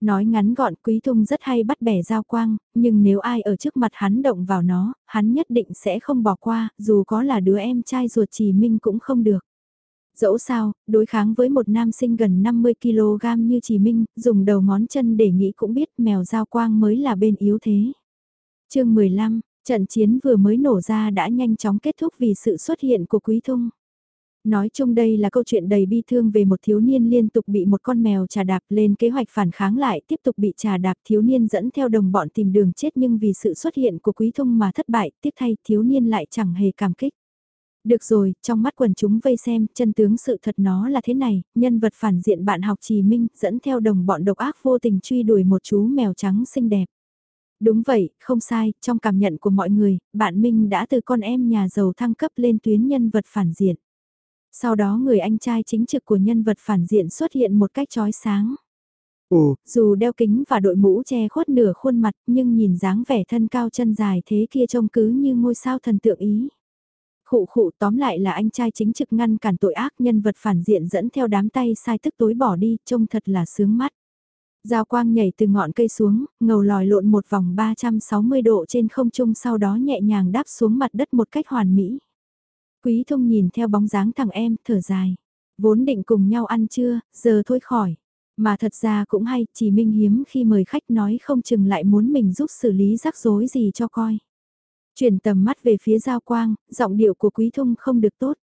S1: Nói ngắn gọn Quý Thung rất hay bắt bẻ giao quang, nhưng nếu ai ở trước mặt hắn động vào nó, hắn nhất định sẽ không bỏ qua, dù có là đứa em trai ruột Trì Minh cũng không được. Dẫu sao, đối kháng với một nam sinh gần 50kg như Trì Minh, dùng đầu ngón chân để nghĩ cũng biết mèo giao quang mới là bên yếu thế. chương 15, Trận chiến vừa mới nổ ra đã nhanh chóng kết thúc vì sự xuất hiện của Quý Thung. Nói chung đây là câu chuyện đầy bi thương về một thiếu niên liên tục bị một con mèo trà đạp lên kế hoạch phản kháng lại tiếp tục bị trà đạp thiếu niên dẫn theo đồng bọn tìm đường chết nhưng vì sự xuất hiện của quý thung mà thất bại tiếp thay thiếu niên lại chẳng hề cảm kích. Được rồi, trong mắt quần chúng vây xem, chân tướng sự thật nó là thế này, nhân vật phản diện bạn học trì minh dẫn theo đồng bọn độc ác vô tình truy đuổi một chú mèo trắng xinh đẹp. Đúng vậy, không sai, trong cảm nhận của mọi người, bạn Minh đã từ con em nhà giàu thăng cấp lên tuyến nhân vật phản diện. Sau đó người anh trai chính trực của nhân vật phản diện xuất hiện một cách chói sáng.
S2: Ồ,
S1: dù đeo kính và đội mũ che khuất nửa khuôn mặt nhưng nhìn dáng vẻ thân cao chân dài thế kia trông cứ như ngôi sao thần tượng ý. Khụ khụ tóm lại là anh trai chính trực ngăn cản tội ác nhân vật phản diện dẫn theo đám tay sai tức tối bỏ đi, trông thật là sướng mắt. Giao quang nhảy từ ngọn cây xuống, ngầu lòi lộn một vòng 360 độ trên không trung sau đó nhẹ nhàng đáp xuống mặt đất một cách hoàn mỹ. Quý thông nhìn theo bóng dáng thằng em, thở dài. Vốn định cùng nhau ăn trưa, giờ thôi khỏi. Mà thật ra cũng hay, chỉ minh hiếm khi mời khách nói không chừng lại muốn mình giúp xử lý rắc rối gì cho coi. Chuyển tầm mắt về phía giao quang, giọng điệu của quý thông không được tốt.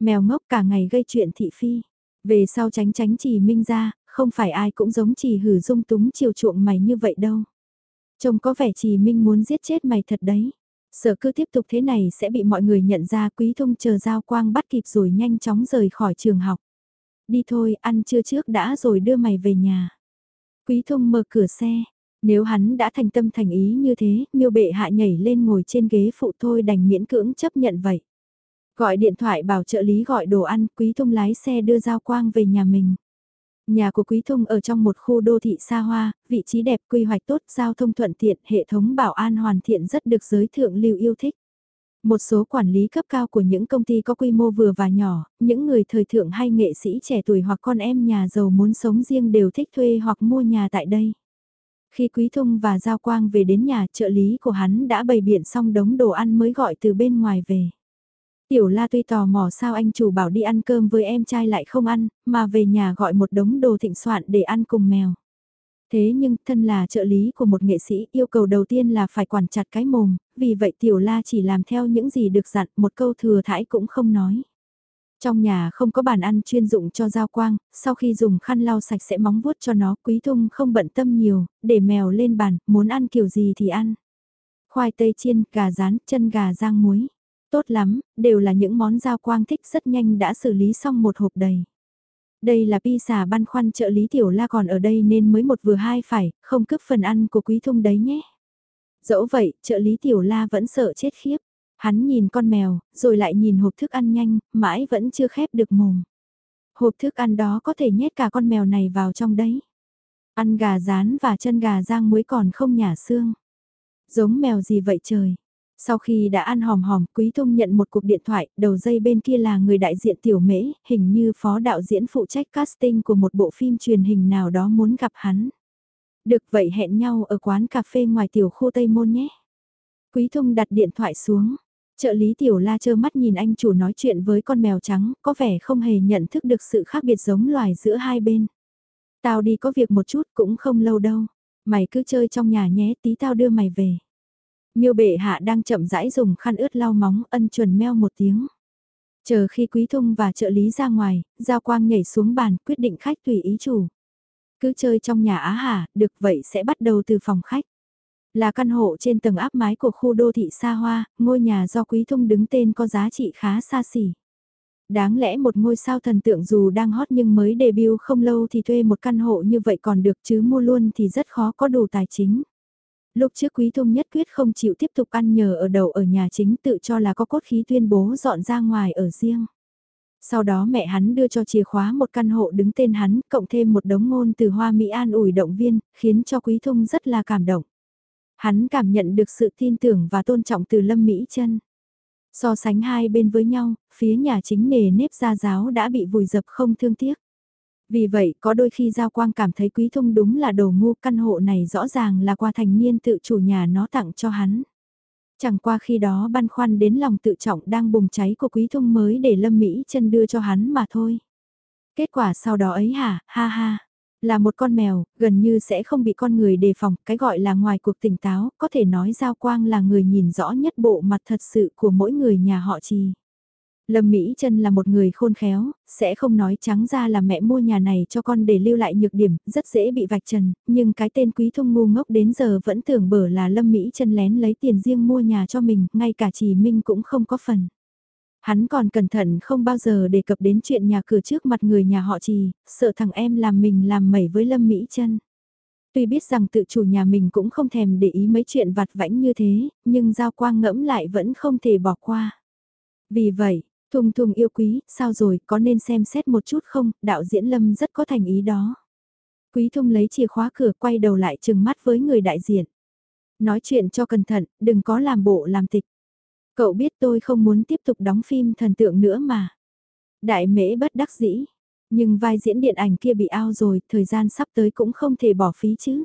S1: Mèo ngốc cả ngày gây chuyện thị phi. Về sau tránh tránh chỉ minh ra, không phải ai cũng giống chỉ hử dung túng chiều chuộng mày như vậy đâu. Trông có vẻ chỉ minh muốn giết chết mày thật đấy. Sợ cứ tiếp tục thế này sẽ bị mọi người nhận ra quý thông chờ giao quang bắt kịp rồi nhanh chóng rời khỏi trường học. Đi thôi, ăn trưa trước đã rồi đưa mày về nhà. Quý thông mở cửa xe. Nếu hắn đã thành tâm thành ý như thế, miêu bệ hạ nhảy lên ngồi trên ghế phụ thôi đành miễn cưỡng chấp nhận vậy. Gọi điện thoại bảo trợ lý gọi đồ ăn, quý thông lái xe đưa giao quang về nhà mình. Nhà của Quý Thông ở trong một khu đô thị xa hoa, vị trí đẹp quy hoạch tốt, giao thông thuận tiện, hệ thống bảo an hoàn thiện rất được giới thượng lưu yêu thích. Một số quản lý cấp cao của những công ty có quy mô vừa và nhỏ, những người thời thượng hay nghệ sĩ trẻ tuổi hoặc con em nhà giàu muốn sống riêng đều thích thuê hoặc mua nhà tại đây. Khi Quý Thông và Giao Quang về đến nhà trợ lý của hắn đã bày biện xong đống đồ ăn mới gọi từ bên ngoài về. Tiểu la tuy tò mò sao anh chủ bảo đi ăn cơm với em trai lại không ăn, mà về nhà gọi một đống đồ thịnh soạn để ăn cùng mèo. Thế nhưng thân là trợ lý của một nghệ sĩ yêu cầu đầu tiên là phải quản chặt cái mồm, vì vậy tiểu la chỉ làm theo những gì được dặn một câu thừa thãi cũng không nói. Trong nhà không có bàn ăn chuyên dụng cho giao quang, sau khi dùng khăn lau sạch sẽ móng vuốt cho nó quý thung không bận tâm nhiều, để mèo lên bàn, muốn ăn kiểu gì thì ăn. Khoai tây chiên, gà rán, chân gà rang muối. Tốt lắm, đều là những món giao quang thích rất nhanh đã xử lý xong một hộp đầy. Đây là pizza băn khoăn trợ lý tiểu la còn ở đây nên mới một vừa hai phải, không cướp phần ăn của quý thung đấy nhé. Dẫu vậy, trợ lý tiểu la vẫn sợ chết khiếp. Hắn nhìn con mèo, rồi lại nhìn hộp thức ăn nhanh, mãi vẫn chưa khép được mồm. Hộp thức ăn đó có thể nhét cả con mèo này vào trong đấy. Ăn gà rán và chân gà rang muối còn không nhả xương. Giống mèo gì vậy trời? Sau khi đã ăn hòm hòm, Quý Thông nhận một cuộc điện thoại, đầu dây bên kia là người đại diện tiểu mễ, hình như phó đạo diễn phụ trách casting của một bộ phim truyền hình nào đó muốn gặp hắn. Được vậy hẹn nhau ở quán cà phê ngoài tiểu khu Tây Môn nhé. Quý Thông đặt điện thoại xuống. Trợ lý tiểu la chơ mắt nhìn anh chủ nói chuyện với con mèo trắng, có vẻ không hề nhận thức được sự khác biệt giống loài giữa hai bên. Tao đi có việc một chút cũng không lâu đâu. Mày cứ chơi trong nhà nhé tí tao đưa mày về. Miêu bệ hạ đang chậm rãi dùng khăn ướt lau móng ân chuẩn meo một tiếng. Chờ khi Quý Thung và trợ lý ra ngoài, Giao Quang nhảy xuống bàn quyết định khách tùy ý chủ. Cứ chơi trong nhà Á Hà, được vậy sẽ bắt đầu từ phòng khách. Là căn hộ trên tầng áp mái của khu đô thị xa hoa, ngôi nhà do Quý Thung đứng tên có giá trị khá xa xỉ. Đáng lẽ một ngôi sao thần tượng dù đang hot nhưng mới debut không lâu thì thuê một căn hộ như vậy còn được chứ mua luôn thì rất khó có đủ tài chính. Lúc trước Quý thông nhất quyết không chịu tiếp tục ăn nhờ ở đầu ở nhà chính tự cho là có cốt khí tuyên bố dọn ra ngoài ở riêng. Sau đó mẹ hắn đưa cho chìa khóa một căn hộ đứng tên hắn, cộng thêm một đống ngôn từ Hoa Mỹ An ủi động viên, khiến cho Quý thông rất là cảm động. Hắn cảm nhận được sự tin tưởng và tôn trọng từ Lâm Mỹ chân So sánh hai bên với nhau, phía nhà chính nề nếp gia giáo đã bị vùi dập không thương tiếc. Vì vậy, có đôi khi Giao Quang cảm thấy Quý thông đúng là đồ ngu căn hộ này rõ ràng là qua thành niên tự chủ nhà nó tặng cho hắn. Chẳng qua khi đó băn khoăn đến lòng tự trọng đang bùng cháy của Quý thông mới để Lâm Mỹ chân đưa cho hắn mà thôi. Kết quả sau đó ấy hả, ha ha. Là một con mèo, gần như sẽ không bị con người đề phòng, cái gọi là ngoài cuộc tỉnh táo, có thể nói Giao Quang là người nhìn rõ nhất bộ mặt thật sự của mỗi người nhà họ trì. Lâm Mỹ Trân là một người khôn khéo, sẽ không nói trắng ra là mẹ mua nhà này cho con để lưu lại nhược điểm, rất dễ bị vạch trần, nhưng cái tên quý thông ngu ngốc đến giờ vẫn tưởng bở là Lâm Mỹ Trân lén lấy tiền riêng mua nhà cho mình, ngay cả chỉ Minh cũng không có phần. Hắn còn cẩn thận không bao giờ đề cập đến chuyện nhà cửa trước mặt người nhà họ Trì, sợ thằng em làm mình làm mẩy với Lâm Mỹ Trân. Tuy biết rằng tự chủ nhà mình cũng không thèm để ý mấy chuyện vặt vãnh như thế, nhưng Giao Quang ngẫm lại vẫn không thể bỏ qua. Vì vậy, Thùng thùng yêu quý, sao rồi, có nên xem xét một chút không, đạo diễn Lâm rất có thành ý đó. Quý thung lấy chìa khóa cửa quay đầu lại chừng mắt với người đại diện. Nói chuyện cho cẩn thận, đừng có làm bộ làm tịch. Cậu biết tôi không muốn tiếp tục đóng phim thần tượng nữa mà. Đại mễ bất đắc dĩ. Nhưng vai diễn điện ảnh kia bị ao rồi, thời gian sắp tới cũng không thể bỏ phí chứ.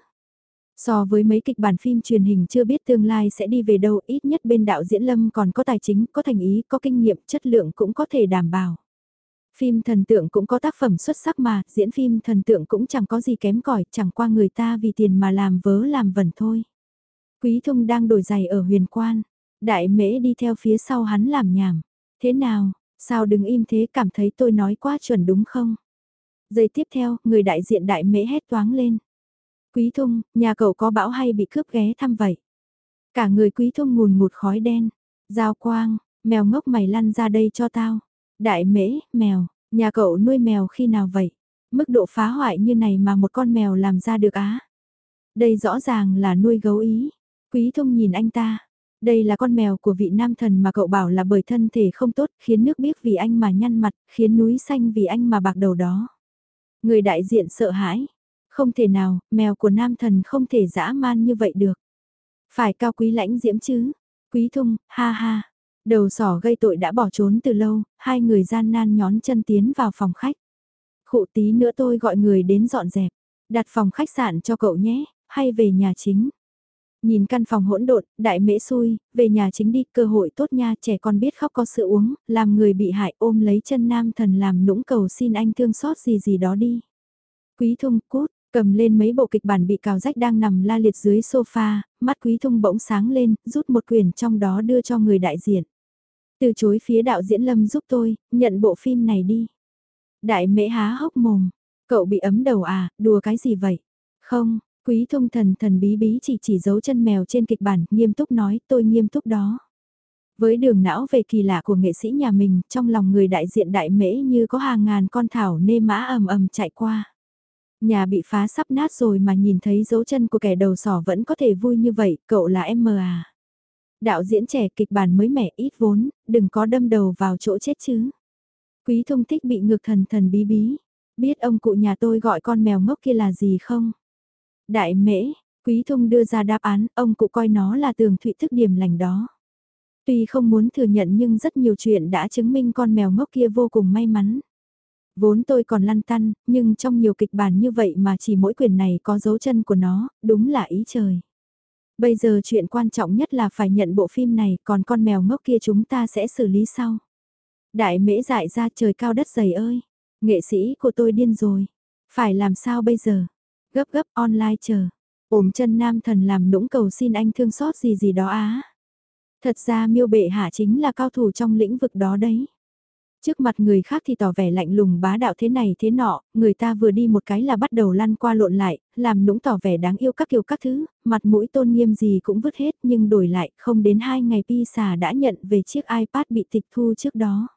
S1: So với mấy kịch bản phim truyền hình chưa biết tương lai sẽ đi về đâu, ít nhất bên đạo diễn Lâm còn có tài chính, có thành ý, có kinh nghiệm, chất lượng cũng có thể đảm bảo. Phim thần tượng cũng có tác phẩm xuất sắc mà, diễn phim thần tượng cũng chẳng có gì kém cỏi, chẳng qua người ta vì tiền mà làm vớ làm vẩn thôi. Quý Thung đang đổi giày ở huyền quan, đại mễ đi theo phía sau hắn làm nhảm. Thế nào, sao đừng im thế cảm thấy tôi nói quá chuẩn đúng không? Giây tiếp theo, người đại diện đại mễ hét toáng lên. Quý Thung, nhà cậu có bão hay bị cướp ghé thăm vậy? Cả người Quý Thung ngùn ngụt khói đen. Giao quang, mèo ngốc mày lăn ra đây cho tao. Đại mễ, mèo, nhà cậu nuôi mèo khi nào vậy? Mức độ phá hoại như này mà một con mèo làm ra được á? Đây rõ ràng là nuôi gấu ý. Quý Thung nhìn anh ta. Đây là con mèo của vị nam thần mà cậu bảo là bởi thân thể không tốt, khiến nước biếc vì anh mà nhăn mặt, khiến núi xanh vì anh mà bạc đầu đó. Người đại diện sợ hãi, không thể nào, mèo của nam thần không thể dã man như vậy được. Phải cao quý lãnh diễm chứ. Quý thung, ha ha. Đầu sỏ gây tội đã bỏ trốn từ lâu, hai người gian nan nhón chân tiến vào phòng khách. Khụ tí nữa tôi gọi người đến dọn dẹp. Đặt phòng khách sạn cho cậu nhé, hay về nhà chính. Nhìn căn phòng hỗn độn, đại mễ xui, về nhà chính đi, cơ hội tốt nha, trẻ con biết khóc có sữa uống, làm người bị hại ôm lấy chân nam thần làm nũng cầu xin anh thương xót gì gì đó đi. Quý thung cút, Cầm lên mấy bộ kịch bản bị cào rách đang nằm la liệt dưới sofa, mắt quý thung bỗng sáng lên, rút một quyển trong đó đưa cho người đại diện. Từ chối phía đạo diễn Lâm giúp tôi, nhận bộ phim này đi. Đại mễ há hốc mồm, cậu bị ấm đầu à, đùa cái gì vậy? Không, quý thông thần thần bí bí chỉ chỉ giấu chân mèo trên kịch bản, nghiêm túc nói tôi nghiêm túc đó. Với đường não về kỳ lạ của nghệ sĩ nhà mình, trong lòng người đại diện đại mễ như có hàng ngàn con thảo nê mã ầm ầm chạy qua. Nhà bị phá sắp nát rồi mà nhìn thấy dấu chân của kẻ đầu sỏ vẫn có thể vui như vậy, cậu là em mờ à. Đạo diễn trẻ kịch bản mới mẻ ít vốn, đừng có đâm đầu vào chỗ chết chứ. Quý thông thích bị ngược thần thần bí bí. Biết ông cụ nhà tôi gọi con mèo ngốc kia là gì không? Đại mễ, quý thông đưa ra đáp án, ông cụ coi nó là tường thụy thức điểm lành đó. Tuy không muốn thừa nhận nhưng rất nhiều chuyện đã chứng minh con mèo ngốc kia vô cùng may mắn. Vốn tôi còn lăn tăn, nhưng trong nhiều kịch bản như vậy mà chỉ mỗi quyền này có dấu chân của nó, đúng là ý trời. Bây giờ chuyện quan trọng nhất là phải nhận bộ phim này, còn con mèo ngốc kia chúng ta sẽ xử lý sau. Đại mễ dại ra trời cao đất dày ơi, nghệ sĩ của tôi điên rồi. Phải làm sao bây giờ? Gấp gấp online chờ. Ôm chân nam thần làm nũng cầu xin anh thương xót gì gì đó á. Thật ra miêu bệ hạ chính là cao thủ trong lĩnh vực đó đấy. Trước mặt người khác thì tỏ vẻ lạnh lùng bá đạo thế này thế nọ, người ta vừa đi một cái là bắt đầu lăn qua lộn lại, làm nũng tỏ vẻ đáng yêu các kiểu các thứ, mặt mũi tôn nghiêm gì cũng vứt hết nhưng đổi lại không đến hai ngày Pisa đã nhận về chiếc iPad bị tịch thu trước đó.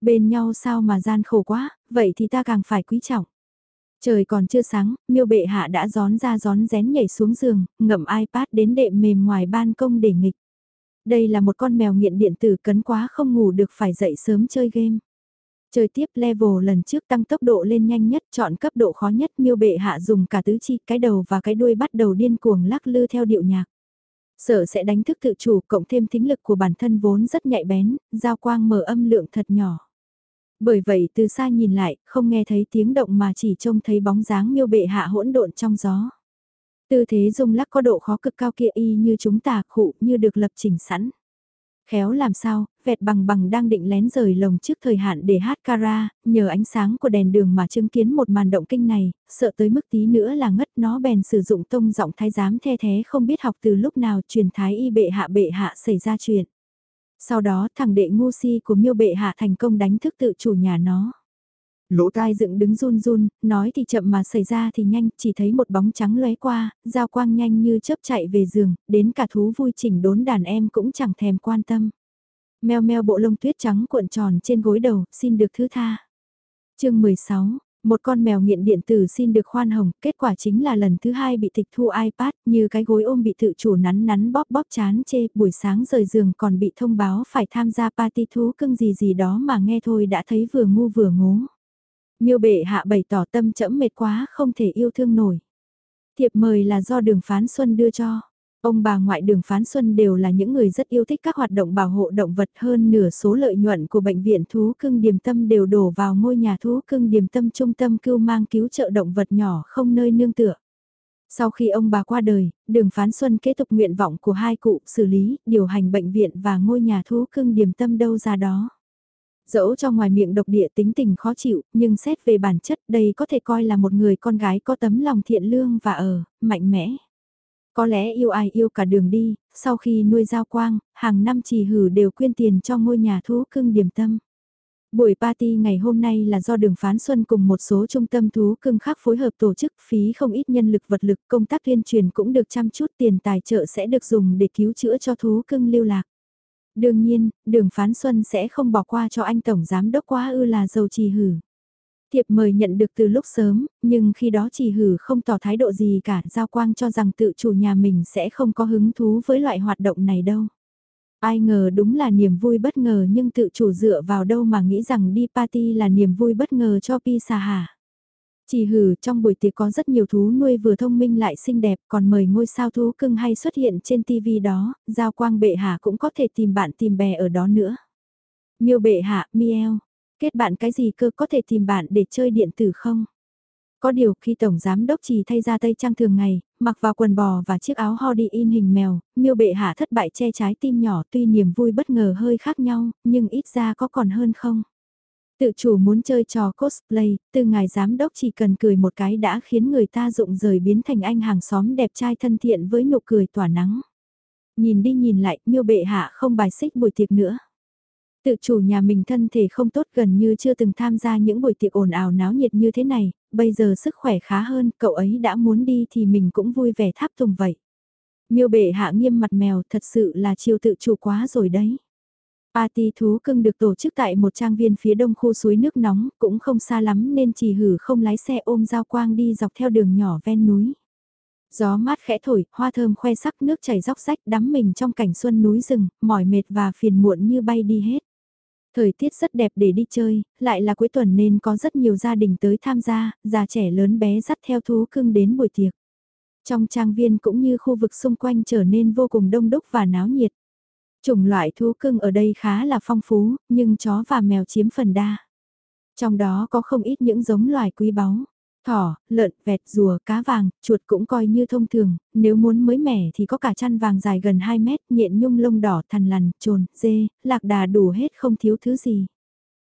S1: Bên nhau sao mà gian khổ quá, vậy thì ta càng phải quý trọng. Trời còn chưa sáng, miêu bệ hạ đã gión ra gión rén nhảy xuống giường, ngậm iPad đến đệm mềm ngoài ban công để nghịch. Đây là một con mèo nghiện điện tử cấn quá không ngủ được phải dậy sớm chơi game. Chơi tiếp level lần trước tăng tốc độ lên nhanh nhất chọn cấp độ khó nhất miêu bệ hạ dùng cả tứ chi cái đầu và cái đuôi bắt đầu điên cuồng lắc lư theo điệu nhạc. Sợ sẽ đánh thức tự chủ cộng thêm tính lực của bản thân vốn rất nhạy bén, giao quang mở âm lượng thật nhỏ. Bởi vậy từ xa nhìn lại, không nghe thấy tiếng động mà chỉ trông thấy bóng dáng miêu bệ hạ hỗn độn trong gió. Tư thế rung lắc có độ khó cực cao kia y như chúng ta khụ như được lập trình sẵn. Khéo làm sao, vẹt bằng bằng đang định lén rời lồng trước thời hạn để hát cara, nhờ ánh sáng của đèn đường mà chứng kiến một màn động kinh này, sợ tới mức tí nữa là ngất nó bèn sử dụng tông giọng thái giám the thế không biết học từ lúc nào truyền thái y bệ hạ bệ hạ xảy ra chuyện. Sau đó thằng đệ ngu si của miêu bệ hạ thành công đánh thức tự chủ nhà nó. Lỗ tai dựng đứng run run, nói thì chậm mà xảy ra thì nhanh, chỉ thấy một bóng trắng lóe qua, giao quang nhanh như chớp chạy về giường, đến cả thú vui chỉnh đốn đàn em cũng chẳng thèm quan tâm. Mèo meo bộ lông tuyết trắng cuộn tròn trên gối đầu, xin được thứ tha. chương 16, một con mèo nghiện điện tử xin được khoan hồng, kết quả chính là lần thứ hai bị tịch thu iPad, như cái gối ôm bị tự chủ nắn nắn bóp bóp chán chê, buổi sáng rời giường còn bị thông báo phải tham gia party thú cưng gì gì đó mà nghe thôi đã thấy vừa ngu vừa ngố. Miêu bệ hạ bày tỏ tâm chẫm mệt quá không thể yêu thương nổi. Thiệp mời là do đường phán xuân đưa cho. Ông bà ngoại đường phán xuân đều là những người rất yêu thích các hoạt động bảo hộ động vật hơn nửa số lợi nhuận của bệnh viện thú cưng điềm tâm đều đổ vào ngôi nhà thú cưng điềm tâm trung tâm cưu mang cứu trợ động vật nhỏ không nơi nương tựa. Sau khi ông bà qua đời, đường phán xuân kế tục nguyện vọng của hai cụ xử lý, điều hành bệnh viện và ngôi nhà thú cưng điềm tâm đâu ra đó. Dẫu cho ngoài miệng độc địa tính tình khó chịu, nhưng xét về bản chất đây có thể coi là một người con gái có tấm lòng thiện lương và ở, mạnh mẽ. Có lẽ yêu ai yêu cả đường đi, sau khi nuôi giao quang, hàng năm trì hử đều quyên tiền cho ngôi nhà thú cưng điểm tâm. Buổi party ngày hôm nay là do đường phán xuân cùng một số trung tâm thú cưng khác phối hợp tổ chức phí không ít nhân lực vật lực công tác tuyên truyền cũng được chăm chút tiền tài trợ sẽ được dùng để cứu chữa cho thú cưng lưu lạc. Đương nhiên, đường phán xuân sẽ không bỏ qua cho anh Tổng Giám Đốc quá ư là dầu trì hử. Thiệp mời nhận được từ lúc sớm, nhưng khi đó trì hử không tỏ thái độ gì cả, Giao Quang cho rằng tự chủ nhà mình sẽ không có hứng thú với loại hoạt động này đâu. Ai ngờ đúng là niềm vui bất ngờ nhưng tự chủ dựa vào đâu mà nghĩ rằng đi party là niềm vui bất ngờ cho Pisa hả? Chỉ hử trong buổi tiệc có rất nhiều thú nuôi vừa thông minh lại xinh đẹp còn mời ngôi sao thú cưng hay xuất hiện trên TV đó, Giao Quang bệ hạ cũng có thể tìm bạn tìm bè ở đó nữa. Miêu bệ hạ, mieo, kết bạn cái gì cơ có thể tìm bạn để chơi điện tử không? Có điều khi Tổng Giám Đốc chỉ thay ra tây trang thường ngày, mặc vào quần bò và chiếc áo ho đi in hình mèo, miêu bệ hạ thất bại che trái tim nhỏ tuy niềm vui bất ngờ hơi khác nhau, nhưng ít ra có còn hơn không? Tự chủ muốn chơi trò cosplay, từ ngài giám đốc chỉ cần cười một cái đã khiến người ta rụng rời biến thành anh hàng xóm đẹp trai thân thiện với nụ cười tỏa nắng. Nhìn đi nhìn lại, miêu bệ hạ không bài xích buổi tiệc nữa. Tự chủ nhà mình thân thể không tốt gần như chưa từng tham gia những buổi tiệc ồn ào náo nhiệt như thế này, bây giờ sức khỏe khá hơn, cậu ấy đã muốn đi thì mình cũng vui vẻ tháp tùng vậy. Miêu bệ hạ nghiêm mặt mèo thật sự là chiều tự chủ quá rồi đấy. Party thú cưng được tổ chức tại một trang viên phía đông khu suối nước nóng, cũng không xa lắm nên chỉ hử không lái xe ôm dao quang đi dọc theo đường nhỏ ven núi. Gió mát khẽ thổi, hoa thơm khoe sắc nước chảy róc rách đắm mình trong cảnh xuân núi rừng, mỏi mệt và phiền muộn như bay đi hết. Thời tiết rất đẹp để đi chơi, lại là cuối tuần nên có rất nhiều gia đình tới tham gia, già trẻ lớn bé dắt theo thú cưng đến buổi tiệc. Trong trang viên cũng như khu vực xung quanh trở nên vô cùng đông đúc và náo nhiệt. Chủng loại thú cưng ở đây khá là phong phú, nhưng chó và mèo chiếm phần đa. Trong đó có không ít những giống loài quý báu. Thỏ, lợn, vẹt, rùa, cá vàng, chuột cũng coi như thông thường, nếu muốn mới mẻ thì có cả chăn vàng dài gần 2 mét, nhện nhung lông đỏ, thằn lằn, trồn, dê, lạc đà đủ hết không thiếu thứ gì.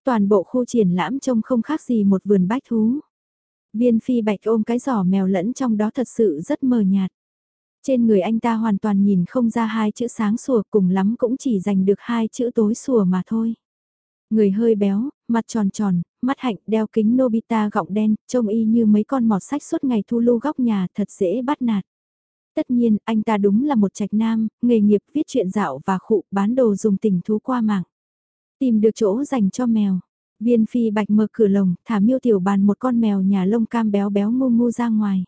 S1: Toàn bộ khu triển lãm trông không khác gì một vườn bách thú. Viên phi bạch ôm cái giỏ mèo lẫn trong đó thật sự rất mờ nhạt. Trên người anh ta hoàn toàn nhìn không ra hai chữ sáng sủa cùng lắm cũng chỉ giành được hai chữ tối sủa mà thôi. Người hơi béo, mặt tròn tròn, mắt hạnh đeo kính Nobita gọng đen, trông y như mấy con mọt sách suốt ngày thu lưu góc nhà thật dễ bắt nạt. Tất nhiên, anh ta đúng là một trạch nam, nghề nghiệp viết truyện dạo và khụ bán đồ dùng tình thú qua mạng. Tìm được chỗ dành cho mèo. Viên phi bạch mở cửa lồng, thả miêu tiểu bàn một con mèo nhà lông cam béo béo ngu ngu ra ngoài.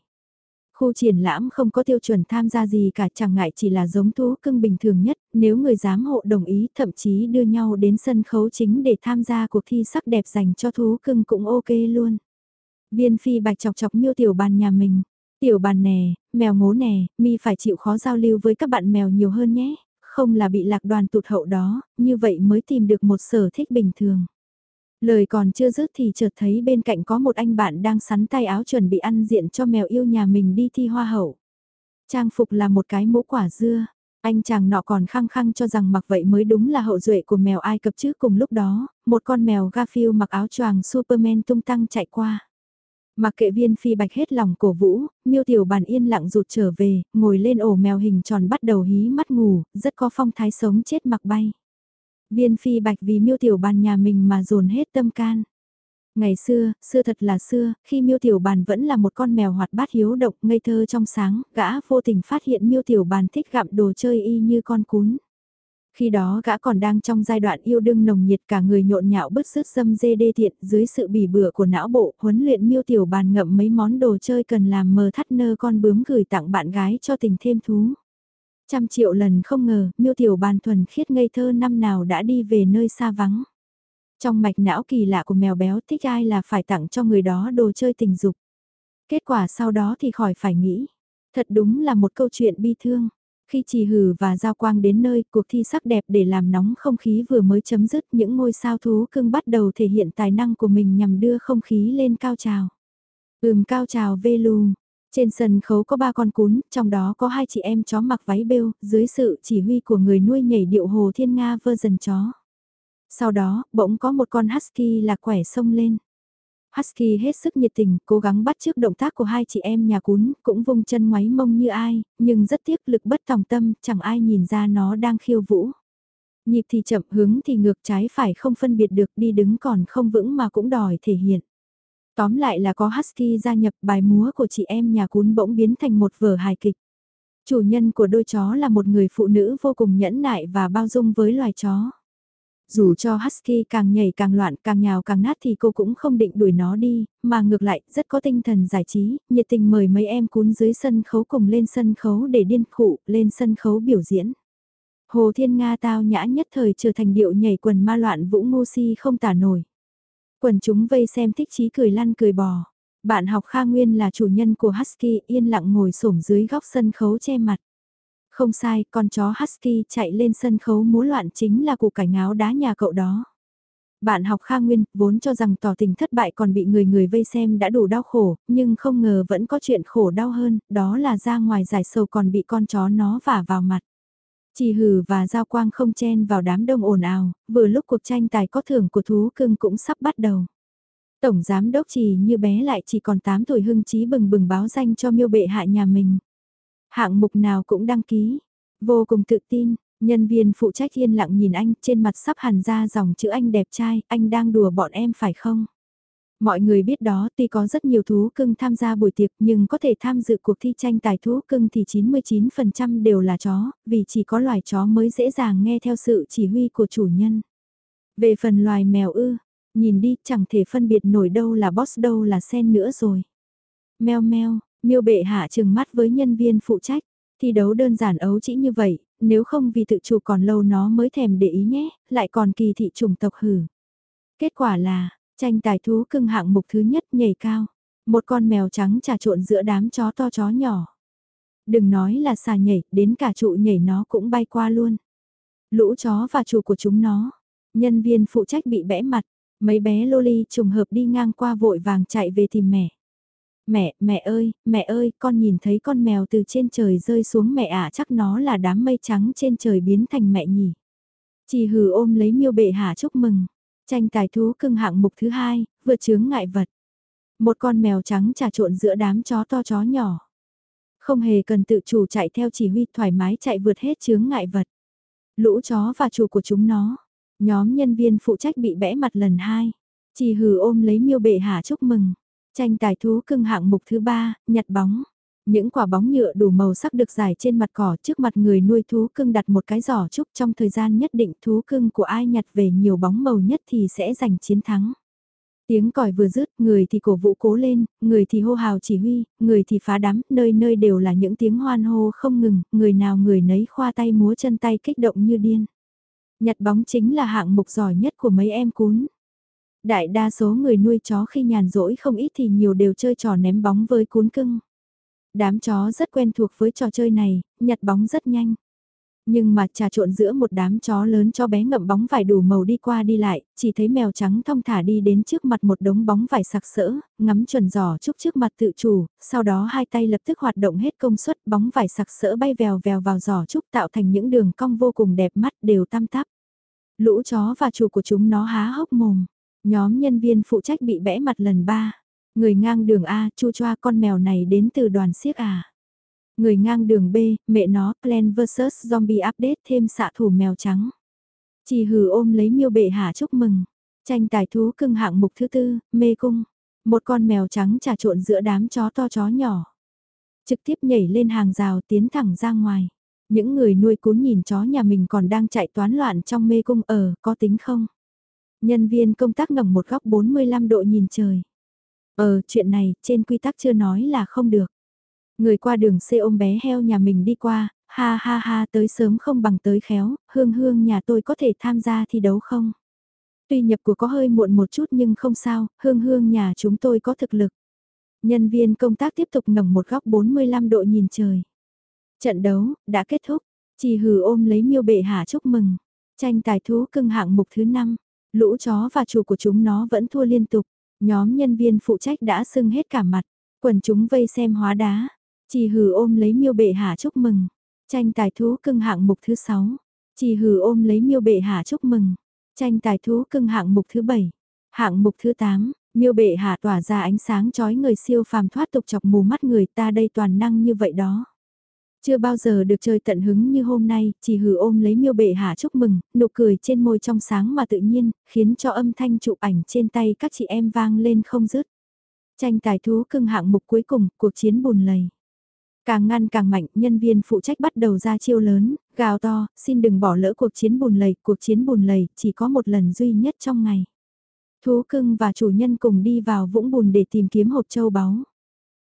S1: Khu triển lãm không có tiêu chuẩn tham gia gì cả chẳng ngại chỉ là giống thú cưng bình thường nhất, nếu người giám hộ đồng ý thậm chí đưa nhau đến sân khấu chính để tham gia cuộc thi sắc đẹp dành cho thú cưng cũng ok luôn. Viên phi bạch chọc chọc miêu tiểu bàn nhà mình. Tiểu bàn nè, mèo ngố nè, mi phải chịu khó giao lưu với các bạn mèo nhiều hơn nhé, không là bị lạc đoàn tụt hậu đó, như vậy mới tìm được một sở thích bình thường. Lời còn chưa dứt thì chợt thấy bên cạnh có một anh bạn đang sắn tay áo chuẩn bị ăn diện cho mèo yêu nhà mình đi thi hoa hậu. Trang phục là một cái mũ quả dưa. Anh chàng nọ còn khăng khăng cho rằng mặc vậy mới đúng là hậu duệ của mèo Ai Cập chứ cùng lúc đó, một con mèo Garfield mặc áo choàng Superman tung tăng chạy qua. Mặc kệ viên phi bạch hết lòng cổ vũ, miêu tiểu bàn yên lặng rụt trở về, ngồi lên ổ mèo hình tròn bắt đầu hí mắt ngủ, rất có phong thái sống chết mặc bay. Viên phi bạch vì miêu tiểu bàn nhà mình mà dồn hết tâm can. Ngày xưa, xưa thật là xưa, khi miêu tiểu bàn vẫn là một con mèo hoạt bát hiếu động ngây thơ trong sáng, gã vô tình phát hiện miêu tiểu bàn thích gặm đồ chơi y như con cún. Khi đó gã còn đang trong giai đoạn yêu đương nồng nhiệt cả người nhộn nhạo bứt rứt dâm dê đê tiện dưới sự bỉ bừa của não bộ huấn luyện miêu tiểu bàn ngậm mấy món đồ chơi cần làm mờ thắt nơ con bướm gửi tặng bạn gái cho tình thêm thú. Trăm triệu lần không ngờ, miêu tiểu bàn thuần khiết ngây thơ năm nào đã đi về nơi xa vắng. Trong mạch não kỳ lạ của mèo béo thích ai là phải tặng cho người đó đồ chơi tình dục. Kết quả sau đó thì khỏi phải nghĩ. Thật đúng là một câu chuyện bi thương. Khi trì hử và giao quang đến nơi cuộc thi sắc đẹp để làm nóng không khí vừa mới chấm dứt những ngôi sao thú cưng bắt đầu thể hiện tài năng của mình nhằm đưa không khí lên cao trào. Ừm cao trào vê lù, trên sân khấu có ba con cún, trong đó có hai chị em chó mặc váy bêu, dưới sự chỉ huy của người nuôi nhảy điệu hồ thiên nga vơ dần chó. Sau đó, bỗng có một con husky là quẻ sông lên. Husky hết sức nhiệt tình, cố gắng bắt chước động tác của hai chị em nhà cún, cũng vung chân ngoáy mông như ai, nhưng rất tiếc lực bất tòng tâm, chẳng ai nhìn ra nó đang khiêu vũ. Nhịp thì chậm hướng thì ngược trái phải không phân biệt được đi đứng còn không vững mà cũng đòi thể hiện. Tóm lại là có Husky gia nhập bài múa của chị em nhà cún bỗng biến thành một vở hài kịch. Chủ nhân của đôi chó là một người phụ nữ vô cùng nhẫn nại và bao dung với loài chó. Dù cho Husky càng nhảy càng loạn càng nhào càng nát thì cô cũng không định đuổi nó đi, mà ngược lại rất có tinh thần giải trí, nhiệt tình mời mấy em cún dưới sân khấu cùng lên sân khấu để điên khụ, lên sân khấu biểu diễn. Hồ Thiên Nga tao nhã nhất thời trở thành điệu nhảy quần ma loạn vũ ngô si không tả nổi. Quần chúng vây xem thích chí cười lăn cười bò. Bạn học Kha Nguyên là chủ nhân của Husky yên lặng ngồi xổm dưới góc sân khấu che mặt. Không sai, con chó Husky chạy lên sân khấu múa loạn chính là cụ cải ngáo đá nhà cậu đó. Bạn học Kha Nguyên, vốn cho rằng tỏ tình thất bại còn bị người người vây xem đã đủ đau khổ, nhưng không ngờ vẫn có chuyện khổ đau hơn, đó là ra ngoài giải sầu còn bị con chó nó vả vào mặt. Chỉ hử và giao quang không chen vào đám đông ồn ào, vừa lúc cuộc tranh tài có thưởng của thú cưng cũng sắp bắt đầu. Tổng giám đốc chỉ như bé lại chỉ còn 8 tuổi hưng trí bừng bừng báo danh cho miêu bệ hạ nhà mình. Hạng mục nào cũng đăng ký, vô cùng tự tin, nhân viên phụ trách yên lặng nhìn anh trên mặt sắp hẳn ra dòng chữ anh đẹp trai, anh đang đùa bọn em phải không? Mọi người biết đó tuy có rất nhiều thú cưng tham gia buổi tiệc nhưng có thể tham dự cuộc thi tranh tài thú cưng thì 99% đều là chó, vì chỉ có loài chó mới dễ dàng nghe theo sự chỉ huy của chủ nhân. Về phần loài mèo ư, nhìn đi chẳng thể phân biệt nổi đâu là boss đâu là sen nữa rồi. Mèo mèo, miêu bệ hạ trừng mắt với nhân viên phụ trách, thi đấu đơn giản ấu chỉ như vậy, nếu không vì tự chủ còn lâu nó mới thèm để ý nhé, lại còn kỳ thị chủng tộc hử. Kết quả là, Tranh tài thú cưng hạng mục thứ nhất nhảy cao. Một con mèo trắng trà trộn giữa đám chó to chó nhỏ. Đừng nói là xà nhảy, đến cả trụ nhảy nó cũng bay qua luôn. Lũ chó và chủ của chúng nó. Nhân viên phụ trách bị bẽ mặt. Mấy bé loli trùng hợp đi ngang qua vội vàng chạy về tìm mẹ. Mẹ, mẹ ơi, mẹ ơi, con nhìn thấy con mèo từ trên trời rơi xuống mẹ ạ chắc nó là đám mây trắng trên trời biến thành mẹ nhỉ. Chỉ hừ ôm lấy miêu bệ hạ chúc mừng. Tranh tài thú cưng hạng mục thứ hai, vượt chướng ngại vật. Một con mèo trắng trà trộn giữa đám chó to chó nhỏ. Không hề cần tự chủ chạy theo chỉ huy thoải mái chạy vượt hết chướng ngại vật. Lũ chó và chủ của chúng nó. Nhóm nhân viên phụ trách bị bẽ mặt lần hai. Chỉ hừ ôm lấy miêu bệ hạ chúc mừng. Tranh tài thú cưng hạng mục thứ ba, nhặt bóng. Những quả bóng nhựa đủ màu sắc được giải trên mặt cỏ trước mặt người nuôi thú cưng đặt một cái giỏ trúc trong thời gian nhất định thú cưng của ai nhặt về nhiều bóng màu nhất thì sẽ giành chiến thắng. Tiếng còi vừa dứt, người thì cổ vũ cố lên, người thì hô hào chỉ huy, người thì phá đám, nơi nơi đều là những tiếng hoan hô không ngừng, người nào người nấy khoa tay múa chân tay kích động như điên. Nhặt bóng chính là hạng mục giỏi nhất của mấy em cún. Đại đa số người nuôi chó khi nhàn rỗi không ít thì nhiều đều chơi trò ném bóng với cún cưng. Đám chó rất quen thuộc với trò chơi này, nhặt bóng rất nhanh. Nhưng mà trà trộn giữa một đám chó lớn cho bé ngậm bóng vải đủ màu đi qua đi lại, chỉ thấy mèo trắng thong thả đi đến trước mặt một đống bóng vải sặc sỡ, ngắm chuẩn giỏ trúc trước mặt tự chủ, sau đó hai tay lập tức hoạt động hết công suất bóng vải sặc sỡ bay vèo vèo vào giỏ trúc tạo thành những đường cong vô cùng đẹp mắt đều tam tắp. Lũ chó và chủ của chúng nó há hốc mồm. Nhóm nhân viên phụ trách bị bẽ mặt lần ba. Người ngang đường A, chu choa con mèo này đến từ đoàn siếc à. Người ngang đường B, mẹ nó, Plan vs Zombie update thêm xạ thủ mèo trắng. Chỉ hừ ôm lấy miêu bệ hạ chúc mừng. Tranh tài thú cưng hạng mục thứ tư, mê cung. Một con mèo trắng trà trộn giữa đám chó to chó nhỏ. Trực tiếp nhảy lên hàng rào tiến thẳng ra ngoài. Những người nuôi cún nhìn chó nhà mình còn đang chạy toán loạn trong mê cung ở, có tính không? Nhân viên công tác ngẩng một góc 45 độ nhìn trời. Ờ, chuyện này, trên quy tắc chưa nói là không được. Người qua đường xe ôm bé heo nhà mình đi qua, ha ha ha tới sớm không bằng tới khéo, hương hương nhà tôi có thể tham gia thi đấu không? Tuy nhập của có hơi muộn một chút nhưng không sao, hương hương nhà chúng tôi có thực lực. Nhân viên công tác tiếp tục ngẩng một góc 45 độ nhìn trời. Trận đấu, đã kết thúc, chỉ hừ ôm lấy miêu bệ hạ chúc mừng. Tranh tài thú cưng hạng mục thứ 5, lũ chó và chủ của chúng nó vẫn thua liên tục. Nhóm nhân viên phụ trách đã sưng hết cả mặt, quần chúng vây xem hóa đá. Chỉ hừ ôm lấy miêu bệ hạ chúc mừng. Tranh tài thú cưng hạng mục thứ 6. Chỉ hừ ôm lấy miêu bệ hạ chúc mừng. Tranh tài thú cưng hạng mục thứ 7. Hạng mục thứ 8. Miêu bệ hạ tỏa ra ánh sáng chói người siêu phàm thoát tục chọc mù mắt người ta đây toàn năng như vậy đó. Chưa bao giờ được chơi tận hứng như hôm nay, chỉ hừ ôm lấy miêu bệ hạ chúc mừng, nụ cười trên môi trong sáng mà tự nhiên, khiến cho âm thanh chụp ảnh trên tay các chị em vang lên không dứt. Tranh tài thú cưng hạng mục cuối cùng, cuộc chiến bùn lầy. Càng ngăn càng mạnh, nhân viên phụ trách bắt đầu ra chiêu lớn, gào to, xin đừng bỏ lỡ cuộc chiến bùn lầy, cuộc chiến bùn lầy chỉ có một lần duy nhất trong ngày. Thú cưng và chủ nhân cùng đi vào vũng bùn để tìm kiếm hộp châu báu.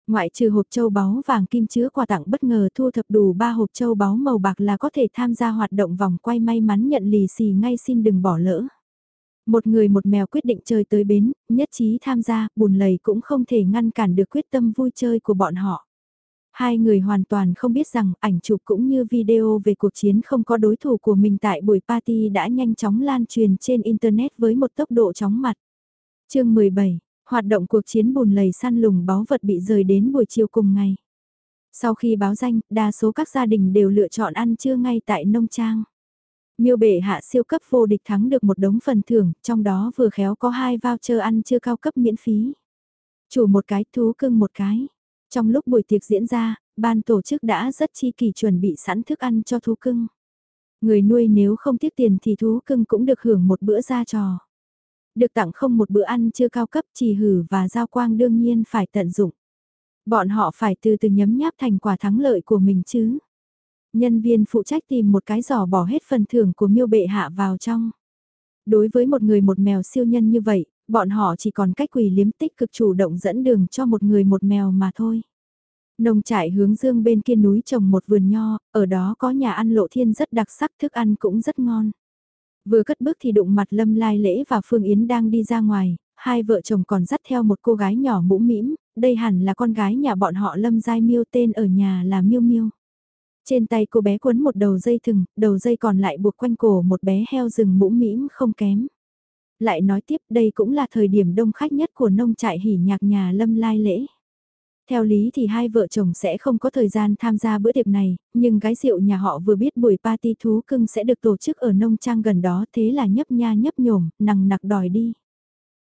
S1: Ngoại trừ hộp châu báu vàng kim chứa quà tặng bất ngờ thu thập đủ 3 hộp châu báu màu bạc là có thể tham gia hoạt động vòng quay may mắn nhận lì xì ngay xin đừng bỏ lỡ. Một người một mèo quyết định chơi tới bến, nhất trí tham gia, bùn lầy cũng không thể ngăn cản được quyết tâm vui chơi của bọn họ. Hai người hoàn toàn không biết rằng ảnh chụp cũng như video về cuộc chiến không có đối thủ của mình tại buổi party đã nhanh chóng lan truyền trên Internet với một tốc độ chóng mặt. chương 17, hoạt động cuộc chiến bùn lầy săn lùng báu vật bị rời đến buổi chiều cùng ngày. Sau khi báo danh, đa số các gia đình đều lựa chọn ăn trưa ngay tại nông trang. Miêu bệ hạ siêu cấp vô địch thắng được một đống phần thưởng, trong đó vừa khéo có hai voucher ăn trưa cao cấp miễn phí. Chủ một cái, thú cưng một cái. Trong lúc buổi tiệc diễn ra, ban tổ chức đã rất chi kỳ chuẩn bị sẵn thức ăn cho thú cưng. Người nuôi nếu không tiếc tiền thì thú cưng cũng được hưởng một bữa ra trò. Được tặng không một bữa ăn chưa cao cấp trì hử và giao quang đương nhiên phải tận dụng. Bọn họ phải từ từ nhấm nháp thành quả thắng lợi của mình chứ. Nhân viên phụ trách tìm một cái giỏ bỏ hết phần thưởng của miêu bệ hạ vào trong. Đối với một người một mèo siêu nhân như vậy, bọn họ chỉ còn cách quỳ liếm tích cực chủ động dẫn đường cho một người một mèo mà thôi. Nông trại hướng dương bên kia núi trồng một vườn nho, ở đó có nhà ăn lộ thiên rất đặc sắc thức ăn cũng rất ngon. Vừa cất bước thì đụng mặt Lâm Lai Lễ và Phương Yến đang đi ra ngoài, hai vợ chồng còn dắt theo một cô gái nhỏ mũ mĩm, đây hẳn là con gái nhà bọn họ Lâm Giai Miêu tên ở nhà là Miêu Miêu. Trên tay cô bé quấn một đầu dây thừng, đầu dây còn lại buộc quanh cổ một bé heo rừng mũ mĩm không kém. lại nói tiếp đây cũng là thời điểm đông khách nhất của nông trại hỉ nhạc nhà lâm lai lễ. Theo lý thì hai vợ chồng sẽ không có thời gian tham gia bữa tiệc này, nhưng gái rượu nhà họ vừa biết buổi party thú cưng sẽ được tổ chức ở nông trang gần đó thế là nhấp nha nhấp nhổm, nằng nặc đòi đi.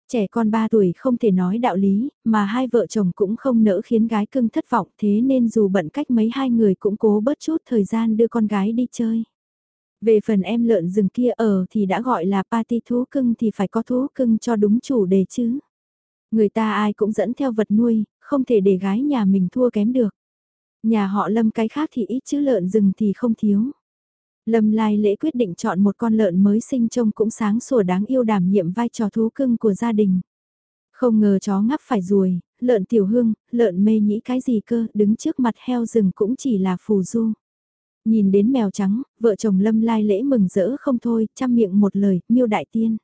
S1: Trẻ con 3 tuổi không thể nói đạo lý, mà hai vợ chồng cũng không nỡ khiến gái cưng thất vọng thế nên dù bận cách mấy hai người cũng cố bớt chút thời gian đưa con gái đi chơi. Về phần em lợn rừng kia ở thì đã gọi là party thú cưng thì phải có thú cưng cho đúng chủ đề chứ. Người ta ai cũng dẫn theo vật nuôi, không thể để gái nhà mình thua kém được. Nhà họ lâm cái khác thì ít chứ lợn rừng thì không thiếu. Lâm Lai lễ quyết định chọn một con lợn mới sinh trông cũng sáng sủa đáng yêu đảm nhiệm vai trò thú cưng của gia đình. Không ngờ chó ngắp phải ruồi, lợn tiểu hương, lợn mê nhĩ cái gì cơ, đứng trước mặt heo rừng cũng chỉ là phù du. Nhìn đến mèo trắng, vợ chồng Lâm Lai lễ mừng rỡ không thôi, chăm miệng một lời, miêu đại tiên.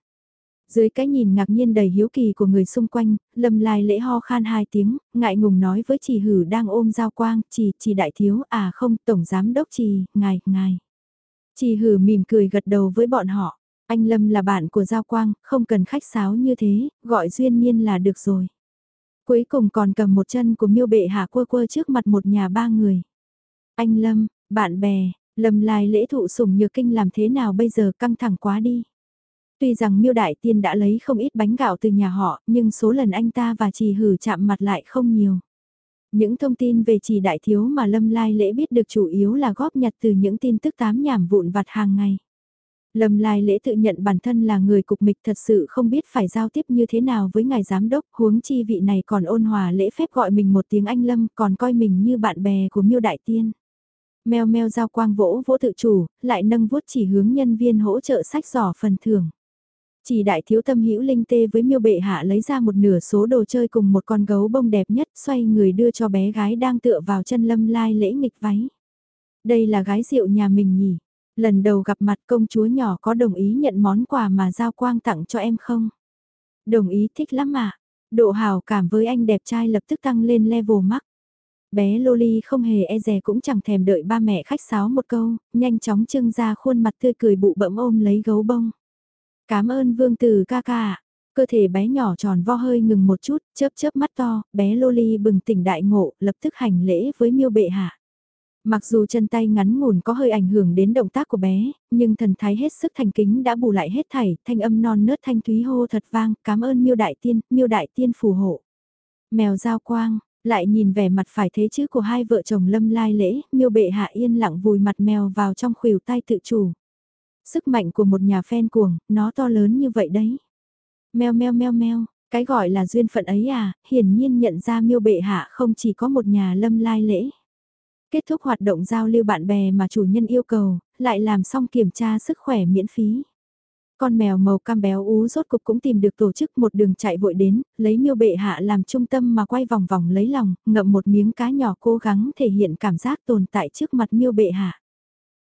S1: Dưới cái nhìn ngạc nhiên đầy hiếu kỳ của người xung quanh, Lâm Lai lễ ho khan hai tiếng, ngại ngùng nói với chị Hử đang ôm giao quang, chị, chị đại thiếu, à không, tổng giám đốc chị, ngài, ngài. Chị Hử mỉm cười gật đầu với bọn họ, anh Lâm là bạn của Giao Quang, không cần khách sáo như thế, gọi duyên nhiên là được rồi. Cuối cùng còn cầm một chân của miêu bệ hạ quơ quơ trước mặt một nhà ba người. Anh Lâm, bạn bè, Lâm lai lễ thụ sủng nhược kinh làm thế nào bây giờ căng thẳng quá đi. Tuy rằng miêu đại tiên đã lấy không ít bánh gạo từ nhà họ, nhưng số lần anh ta và chị hử chạm mặt lại không nhiều. Những thông tin về trì đại thiếu mà Lâm Lai Lễ biết được chủ yếu là góp nhặt từ những tin tức tám nhảm vụn vặt hàng ngày. Lâm Lai Lễ tự nhận bản thân là người cục mịch thật sự không biết phải giao tiếp như thế nào với ngài giám đốc, huống chi vị này còn ôn hòa lễ phép gọi mình một tiếng anh Lâm, còn coi mình như bạn bè của miêu đại tiên. Mèo meo giao quang vỗ vỗ tự chủ, lại nâng vuốt chỉ hướng nhân viên hỗ trợ sách giỏ phần thưởng. Chỉ đại thiếu tâm hữu linh tê với miêu bệ hạ lấy ra một nửa số đồ chơi cùng một con gấu bông đẹp nhất xoay người đưa cho bé gái đang tựa vào chân lâm lai lễ nghịch váy. Đây là gái rượu nhà mình nhỉ. Lần đầu gặp mặt công chúa nhỏ có đồng ý nhận món quà mà Giao Quang tặng cho em không? Đồng ý thích lắm mà. Độ hào cảm với anh đẹp trai lập tức tăng lên level mắc. Bé Loli không hề e dè cũng chẳng thèm đợi ba mẹ khách sáo một câu, nhanh chóng trưng ra khuôn mặt tươi cười bụ bẫm ôm lấy gấu bông. Cảm ơn vương tử ca ca. Cơ thể bé nhỏ tròn vo hơi ngừng một chút, chớp chớp mắt to, bé Loli bừng tỉnh đại ngộ, lập tức hành lễ với miêu bệ hạ. Mặc dù chân tay ngắn ngủn có hơi ảnh hưởng đến động tác của bé, nhưng thần thái hết sức thành kính đã bù lại hết thảy, thanh âm non nớt thanh thúy hô thật vang, cảm ơn miêu đại tiên, miêu đại tiên phù hộ. Mèo giao quang, lại nhìn vẻ mặt phải thế chứ của hai vợ chồng lâm lai lễ, miêu bệ hạ yên lặng vùi mặt mèo vào trong khuỷu tay tự chủ. Sức mạnh của một nhà fan cuồng, nó to lớn như vậy đấy. meo meo meo meo, cái gọi là duyên phận ấy à, hiển nhiên nhận ra miêu bệ hạ không chỉ có một nhà lâm lai lễ. Kết thúc hoạt động giao lưu bạn bè mà chủ nhân yêu cầu, lại làm xong kiểm tra sức khỏe miễn phí. Con mèo màu cam béo ú rốt cục cũng tìm được tổ chức một đường chạy vội đến, lấy miêu bệ hạ làm trung tâm mà quay vòng vòng lấy lòng, ngậm một miếng cá nhỏ cố gắng thể hiện cảm giác tồn tại trước mặt miêu bệ hạ.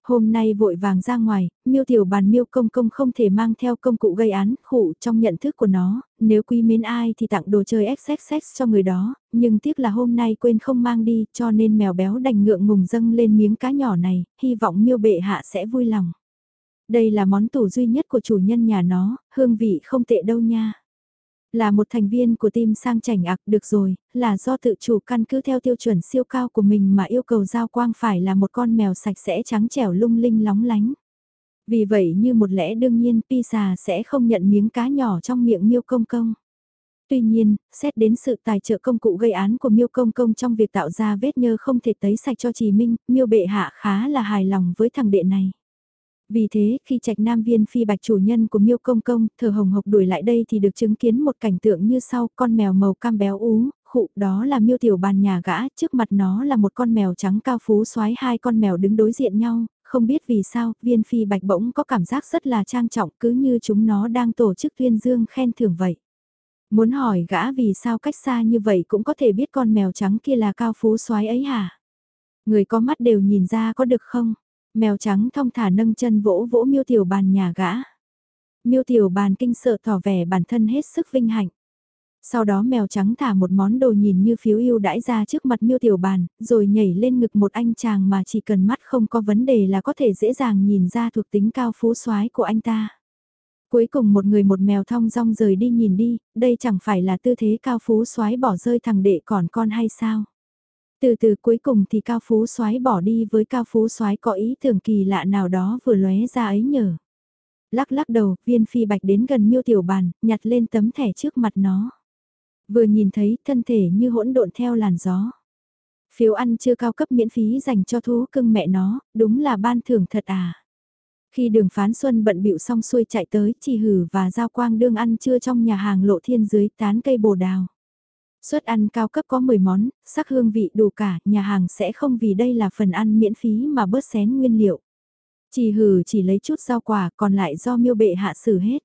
S1: Hôm nay vội vàng ra ngoài, miêu tiểu bàn miêu công công không thể mang theo công cụ gây án, khủ trong nhận thức của nó, nếu quý mến ai thì tặng đồ chơi XXX cho người đó, nhưng tiếc là hôm nay quên không mang đi cho nên mèo béo đành ngượng ngùng dâng lên miếng cá nhỏ này, hy vọng miêu bệ hạ sẽ vui lòng. Đây là món tủ duy nhất của chủ nhân nhà nó, hương vị không tệ đâu nha. Là một thành viên của team sang chảnh ạc được rồi, là do tự chủ căn cứ theo tiêu chuẩn siêu cao của mình mà yêu cầu giao quang phải là một con mèo sạch sẽ trắng trẻo lung linh lóng lánh. Vì vậy như một lẽ đương nhiên Pisa sẽ không nhận miếng cá nhỏ trong miệng miêu công công. Tuy nhiên, xét đến sự tài trợ công cụ gây án của miêu công công trong việc tạo ra vết nhơ không thể tấy sạch cho Trì Minh, miêu bệ hạ khá là hài lòng với thằng đệ này. Vì thế, khi trạch nam viên phi bạch chủ nhân của miêu công công, thờ hồng hộc đuổi lại đây thì được chứng kiến một cảnh tượng như sau, con mèo màu cam béo ú, khụ, đó là miêu tiểu bàn nhà gã, trước mặt nó là một con mèo trắng cao phú xoái hai con mèo đứng đối diện nhau, không biết vì sao, viên phi bạch bỗng có cảm giác rất là trang trọng cứ như chúng nó đang tổ chức tuyên dương khen thưởng vậy. Muốn hỏi gã vì sao cách xa như vậy cũng có thể biết con mèo trắng kia là cao phú xoái ấy hả? Người có mắt đều nhìn ra có được không? Mèo trắng thong thả nâng chân vỗ vỗ miêu tiểu bàn nhà gã. Miêu tiểu bàn kinh sợ tỏ vẻ bản thân hết sức vinh hạnh. Sau đó mèo trắng thả một món đồ nhìn như phiếu yêu đãi ra trước mặt miêu tiểu bàn, rồi nhảy lên ngực một anh chàng mà chỉ cần mắt không có vấn đề là có thể dễ dàng nhìn ra thuộc tính cao phú soái của anh ta. Cuối cùng một người một mèo thong dong rời đi nhìn đi, đây chẳng phải là tư thế cao phú soái bỏ rơi thằng đệ còn con hay sao? Từ từ cuối cùng thì cao phú soái bỏ đi với cao phú soái có ý tưởng kỳ lạ nào đó vừa lóe ra ấy nhở Lắc lắc đầu, viên phi bạch đến gần miêu tiểu bàn, nhặt lên tấm thẻ trước mặt nó. Vừa nhìn thấy thân thể như hỗn độn theo làn gió. Phiếu ăn chưa cao cấp miễn phí dành cho thú cưng mẹ nó, đúng là ban thưởng thật à. Khi đường phán xuân bận bịu xong xuôi chạy tới, chỉ hử và giao quang đương ăn trưa trong nhà hàng lộ thiên dưới tán cây bồ đào. Suất ăn cao cấp có 10 món, sắc hương vị đủ cả, nhà hàng sẽ không vì đây là phần ăn miễn phí mà bớt xén nguyên liệu. Chỉ hử chỉ lấy chút rau quả còn lại do miêu bệ hạ xử hết.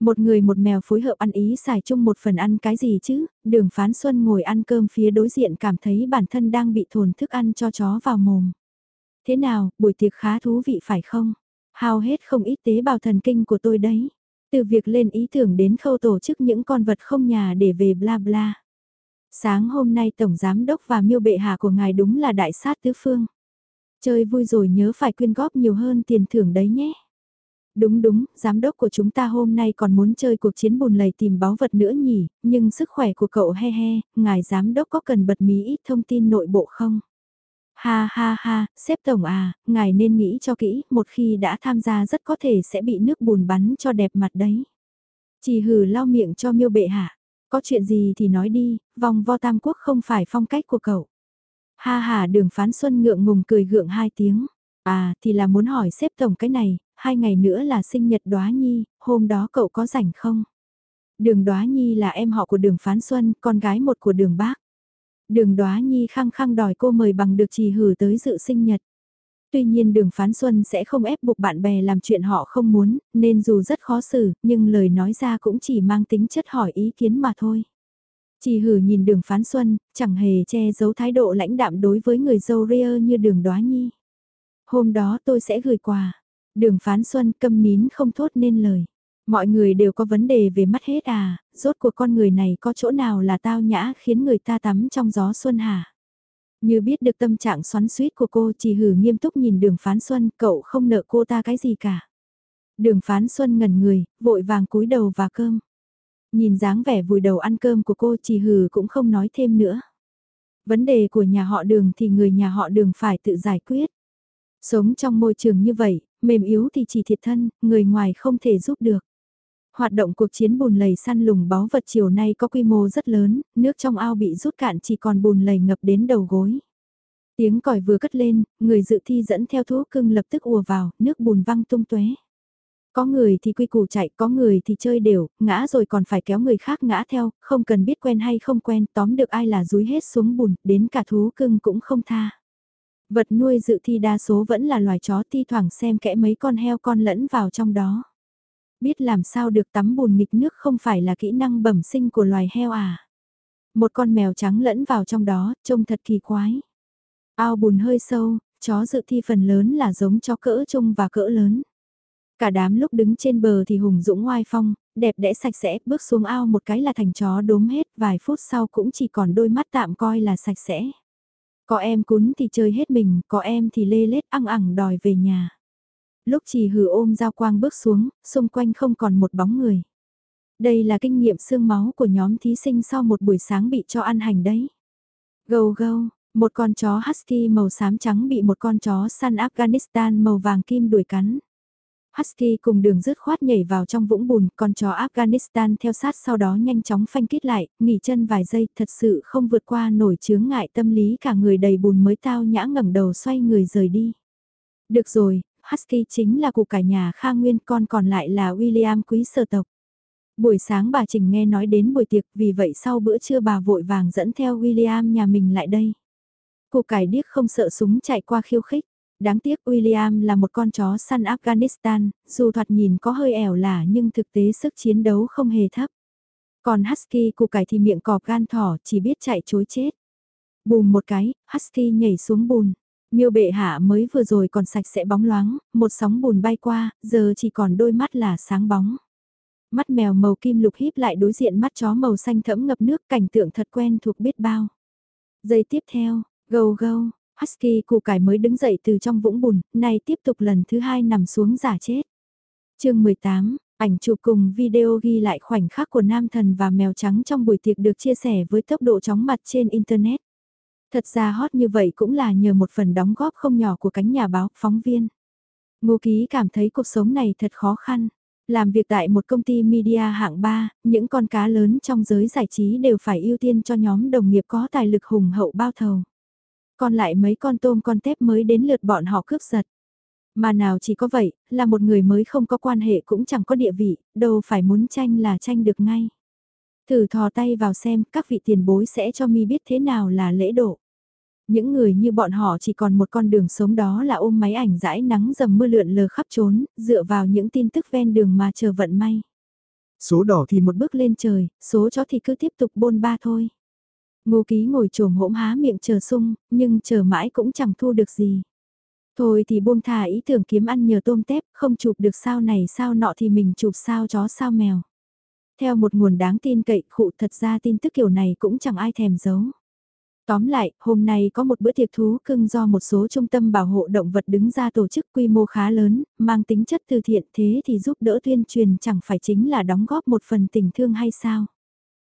S1: Một người một mèo phối hợp ăn ý xài chung một phần ăn cái gì chứ, đường phán xuân ngồi ăn cơm phía đối diện cảm thấy bản thân đang bị thồn thức ăn cho chó vào mồm. Thế nào, buổi tiệc khá thú vị phải không? Hao hết không ít tế bào thần kinh của tôi đấy. Từ việc lên ý tưởng đến khâu tổ chức những con vật không nhà để về bla bla. Sáng hôm nay Tổng Giám Đốc và miêu bệ hạ của ngài đúng là đại sát tứ phương. Chơi vui rồi nhớ phải quyên góp nhiều hơn tiền thưởng đấy nhé. Đúng đúng, giám đốc của chúng ta hôm nay còn muốn chơi cuộc chiến bùn lầy tìm báu vật nữa nhỉ, nhưng sức khỏe của cậu he he, ngài giám đốc có cần bật mí ít thông tin nội bộ không? Ha ha ha, xếp tổng à, ngài nên nghĩ cho kỹ, một khi đã tham gia rất có thể sẽ bị nước bùn bắn cho đẹp mặt đấy. Chỉ hừ lau miệng cho miêu bệ hạ, có chuyện gì thì nói đi, vòng vo tam quốc không phải phong cách của cậu. Ha ha đường phán xuân ngượng ngùng cười gượng hai tiếng. À thì là muốn hỏi xếp tổng cái này, hai ngày nữa là sinh nhật đoá nhi, hôm đó cậu có rảnh không? Đường đoá nhi là em họ của đường phán xuân, con gái một của đường bác. Đường đoá nhi khăng khăng đòi cô mời bằng được trì hử tới dự sinh nhật. Tuy nhiên đường phán xuân sẽ không ép buộc bạn bè làm chuyện họ không muốn, nên dù rất khó xử, nhưng lời nói ra cũng chỉ mang tính chất hỏi ý kiến mà thôi. Chỉ hử nhìn đường phán xuân, chẳng hề che giấu thái độ lãnh đạm đối với người dâu ria như đường đoá nhi. Hôm đó tôi sẽ gửi quà. Đường phán xuân câm nín không thốt nên lời. Mọi người đều có vấn đề về mắt hết à, rốt cuộc con người này có chỗ nào là tao nhã khiến người ta tắm trong gió xuân hả? Như biết được tâm trạng xoắn suýt của cô chỉ hử nghiêm túc nhìn đường phán xuân, cậu không nợ cô ta cái gì cả. Đường phán xuân ngẩn người, vội vàng cúi đầu và cơm. Nhìn dáng vẻ vùi đầu ăn cơm của cô chỉ hử cũng không nói thêm nữa. Vấn đề của nhà họ đường thì người nhà họ đường phải tự giải quyết. Sống trong môi trường như vậy, mềm yếu thì chỉ thiệt thân, người ngoài không thể giúp được. Hoạt động cuộc chiến bùn lầy săn lùng báu vật chiều nay có quy mô rất lớn, nước trong ao bị rút cạn chỉ còn bùn lầy ngập đến đầu gối. Tiếng còi vừa cất lên, người dự thi dẫn theo thú cưng lập tức ùa vào, nước bùn văng tung tóe. Có người thì quy củ chạy, có người thì chơi đều, ngã rồi còn phải kéo người khác ngã theo, không cần biết quen hay không quen, tóm được ai là rúi hết xuống bùn, đến cả thú cưng cũng không tha. Vật nuôi dự thi đa số vẫn là loài chó thi thoảng xem kẽ mấy con heo con lẫn vào trong đó. Biết làm sao được tắm bùn nghịch nước không phải là kỹ năng bẩm sinh của loài heo à. Một con mèo trắng lẫn vào trong đó, trông thật kỳ quái. Ao bùn hơi sâu, chó dự thi phần lớn là giống chó cỡ trung và cỡ lớn. Cả đám lúc đứng trên bờ thì hùng dũng ngoai phong, đẹp đẽ sạch sẽ, bước xuống ao một cái là thành chó đốm hết, vài phút sau cũng chỉ còn đôi mắt tạm coi là sạch sẽ. Có em cún thì chơi hết mình, có em thì lê lết ăn ẳng đòi về nhà. Lúc chỉ hử ôm dao quang bước xuống, xung quanh không còn một bóng người. Đây là kinh nghiệm xương máu của nhóm thí sinh sau một buổi sáng bị cho ăn hành đấy. Gâu gâu, một con chó husky màu xám trắng bị một con chó săn Afghanistan màu vàng kim đuổi cắn. Husky cùng đường rứt khoát nhảy vào trong vũng bùn, con chó Afghanistan theo sát sau đó nhanh chóng phanh kít lại, nghỉ chân vài giây, thật sự không vượt qua nổi chướng ngại tâm lý cả người đầy bùn mới tao nhã ngẩng đầu xoay người rời đi. Được rồi, Husky chính là cụ cải nhà Kha Nguyên, con còn lại là William quý sở tộc. Buổi sáng bà Trình nghe nói đến buổi tiệc, vì vậy sau bữa trưa bà vội vàng dẫn theo William nhà mình lại đây. Cụ cải điếc không sợ súng chạy qua khiêu khích. Đáng tiếc William là một con chó săn Afghanistan, dù thoạt nhìn có hơi ẻo lả nhưng thực tế sức chiến đấu không hề thấp. Còn Husky cụ cải thì miệng cọp gan thỏ chỉ biết chạy chối chết. Bùm một cái, Husky nhảy xuống bùn. Miêu bệ hạ mới vừa rồi còn sạch sẽ bóng loáng, một sóng bùn bay qua, giờ chỉ còn đôi mắt là sáng bóng. Mắt mèo màu kim lục híp lại đối diện mắt chó màu xanh thẫm ngập nước cảnh tượng thật quen thuộc biết bao. Giây tiếp theo, gâu gâu, Husky củ cải mới đứng dậy từ trong vũng bùn, nay tiếp tục lần thứ hai nằm xuống giả chết. chương 18, Ảnh chụp cùng video ghi lại khoảnh khắc của nam thần và mèo trắng trong buổi tiệc được chia sẻ với tốc độ chóng mặt trên Internet. Thật ra hot như vậy cũng là nhờ một phần đóng góp không nhỏ của cánh nhà báo, phóng viên. Ngô Ký cảm thấy cuộc sống này thật khó khăn. Làm việc tại một công ty media hạng 3, những con cá lớn trong giới giải trí đều phải ưu tiên cho nhóm đồng nghiệp có tài lực hùng hậu bao thầu. Còn lại mấy con tôm con tép mới đến lượt bọn họ cướp giật. Mà nào chỉ có vậy, là một người mới không có quan hệ cũng chẳng có địa vị, đâu phải muốn tranh là tranh được ngay. Thử thò tay vào xem các vị tiền bối sẽ cho mi biết thế nào là lễ độ. Những người như bọn họ chỉ còn một con đường sống đó là ôm máy ảnh dãi nắng dầm mưa lượn lờ khắp trốn, dựa vào những tin tức ven đường mà chờ vận may.
S2: Số đỏ
S1: thì một bước lên trời, số chó thì cứ tiếp tục bôn ba thôi. Ngô ký ngồi trồm hỗm há miệng chờ sung, nhưng chờ mãi cũng chẳng thu được gì. Thôi thì buông thà ý tưởng kiếm ăn nhờ tôm tép, không chụp được sao này sao nọ thì mình chụp sao chó sao mèo. Theo một nguồn đáng tin cậy, khụ thật ra tin tức kiểu này cũng chẳng ai thèm giấu. Tóm lại, hôm nay có một bữa tiệc thú cưng do một số trung tâm bảo hộ động vật đứng ra tổ chức quy mô khá lớn, mang tính chất từ thiện thế thì giúp đỡ tuyên truyền chẳng phải chính là đóng góp một phần tình thương hay sao.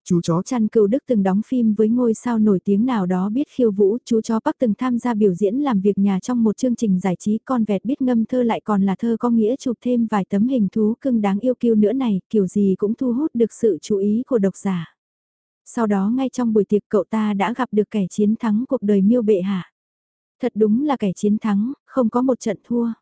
S2: Chú chó
S1: chăn cừu Đức từng đóng phim với ngôi sao nổi tiếng nào đó biết khiêu vũ, chú chó Bắc từng tham gia biểu diễn làm việc nhà trong một chương trình giải trí con vẹt biết ngâm thơ lại còn là thơ có nghĩa chụp thêm vài tấm hình thú cưng đáng yêu kiêu nữa này, kiểu gì cũng thu hút được sự chú ý của độc giả. Sau đó ngay trong buổi tiệc cậu ta đã gặp được kẻ chiến thắng cuộc đời miêu bệ hạ. Thật đúng là kẻ chiến thắng, không có một trận thua.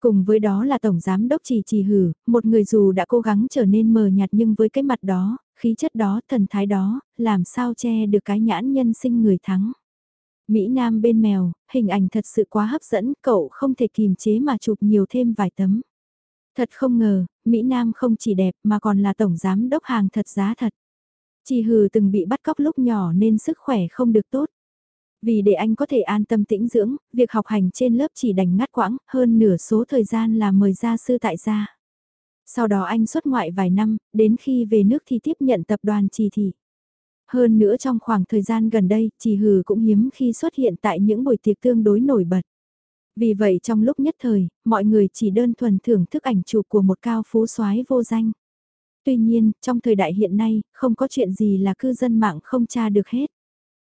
S1: Cùng với đó là Tổng Giám Đốc Chỉ Chỉ Hử, một người dù đã cố gắng trở nên mờ nhạt nhưng với cái mặt đó, khí chất đó, thần thái đó, làm sao che được cái nhãn nhân sinh người thắng. Mỹ Nam bên mèo, hình ảnh thật sự quá hấp dẫn, cậu không thể kìm chế mà chụp nhiều thêm vài tấm. Thật không ngờ, Mỹ Nam không chỉ đẹp mà còn là tổng giám đốc hàng thật giá thật. Chỉ hừ từng bị bắt cóc lúc nhỏ nên sức khỏe không được tốt. Vì để anh có thể an tâm tĩnh dưỡng, việc học hành trên lớp chỉ đành ngắt quãng, hơn nửa số thời gian là mời gia sư tại gia. Sau đó anh xuất ngoại vài năm, đến khi về nước thì tiếp nhận tập đoàn trì thị. Hơn nữa trong khoảng thời gian gần đây, trì hừ cũng hiếm khi xuất hiện tại những buổi tiệc tương đối nổi bật. Vì vậy trong lúc nhất thời, mọi người chỉ đơn thuần thưởng thức ảnh chụp của một cao phú soái vô danh. Tuy nhiên, trong thời đại hiện nay, không có chuyện gì là cư dân mạng không tra được hết.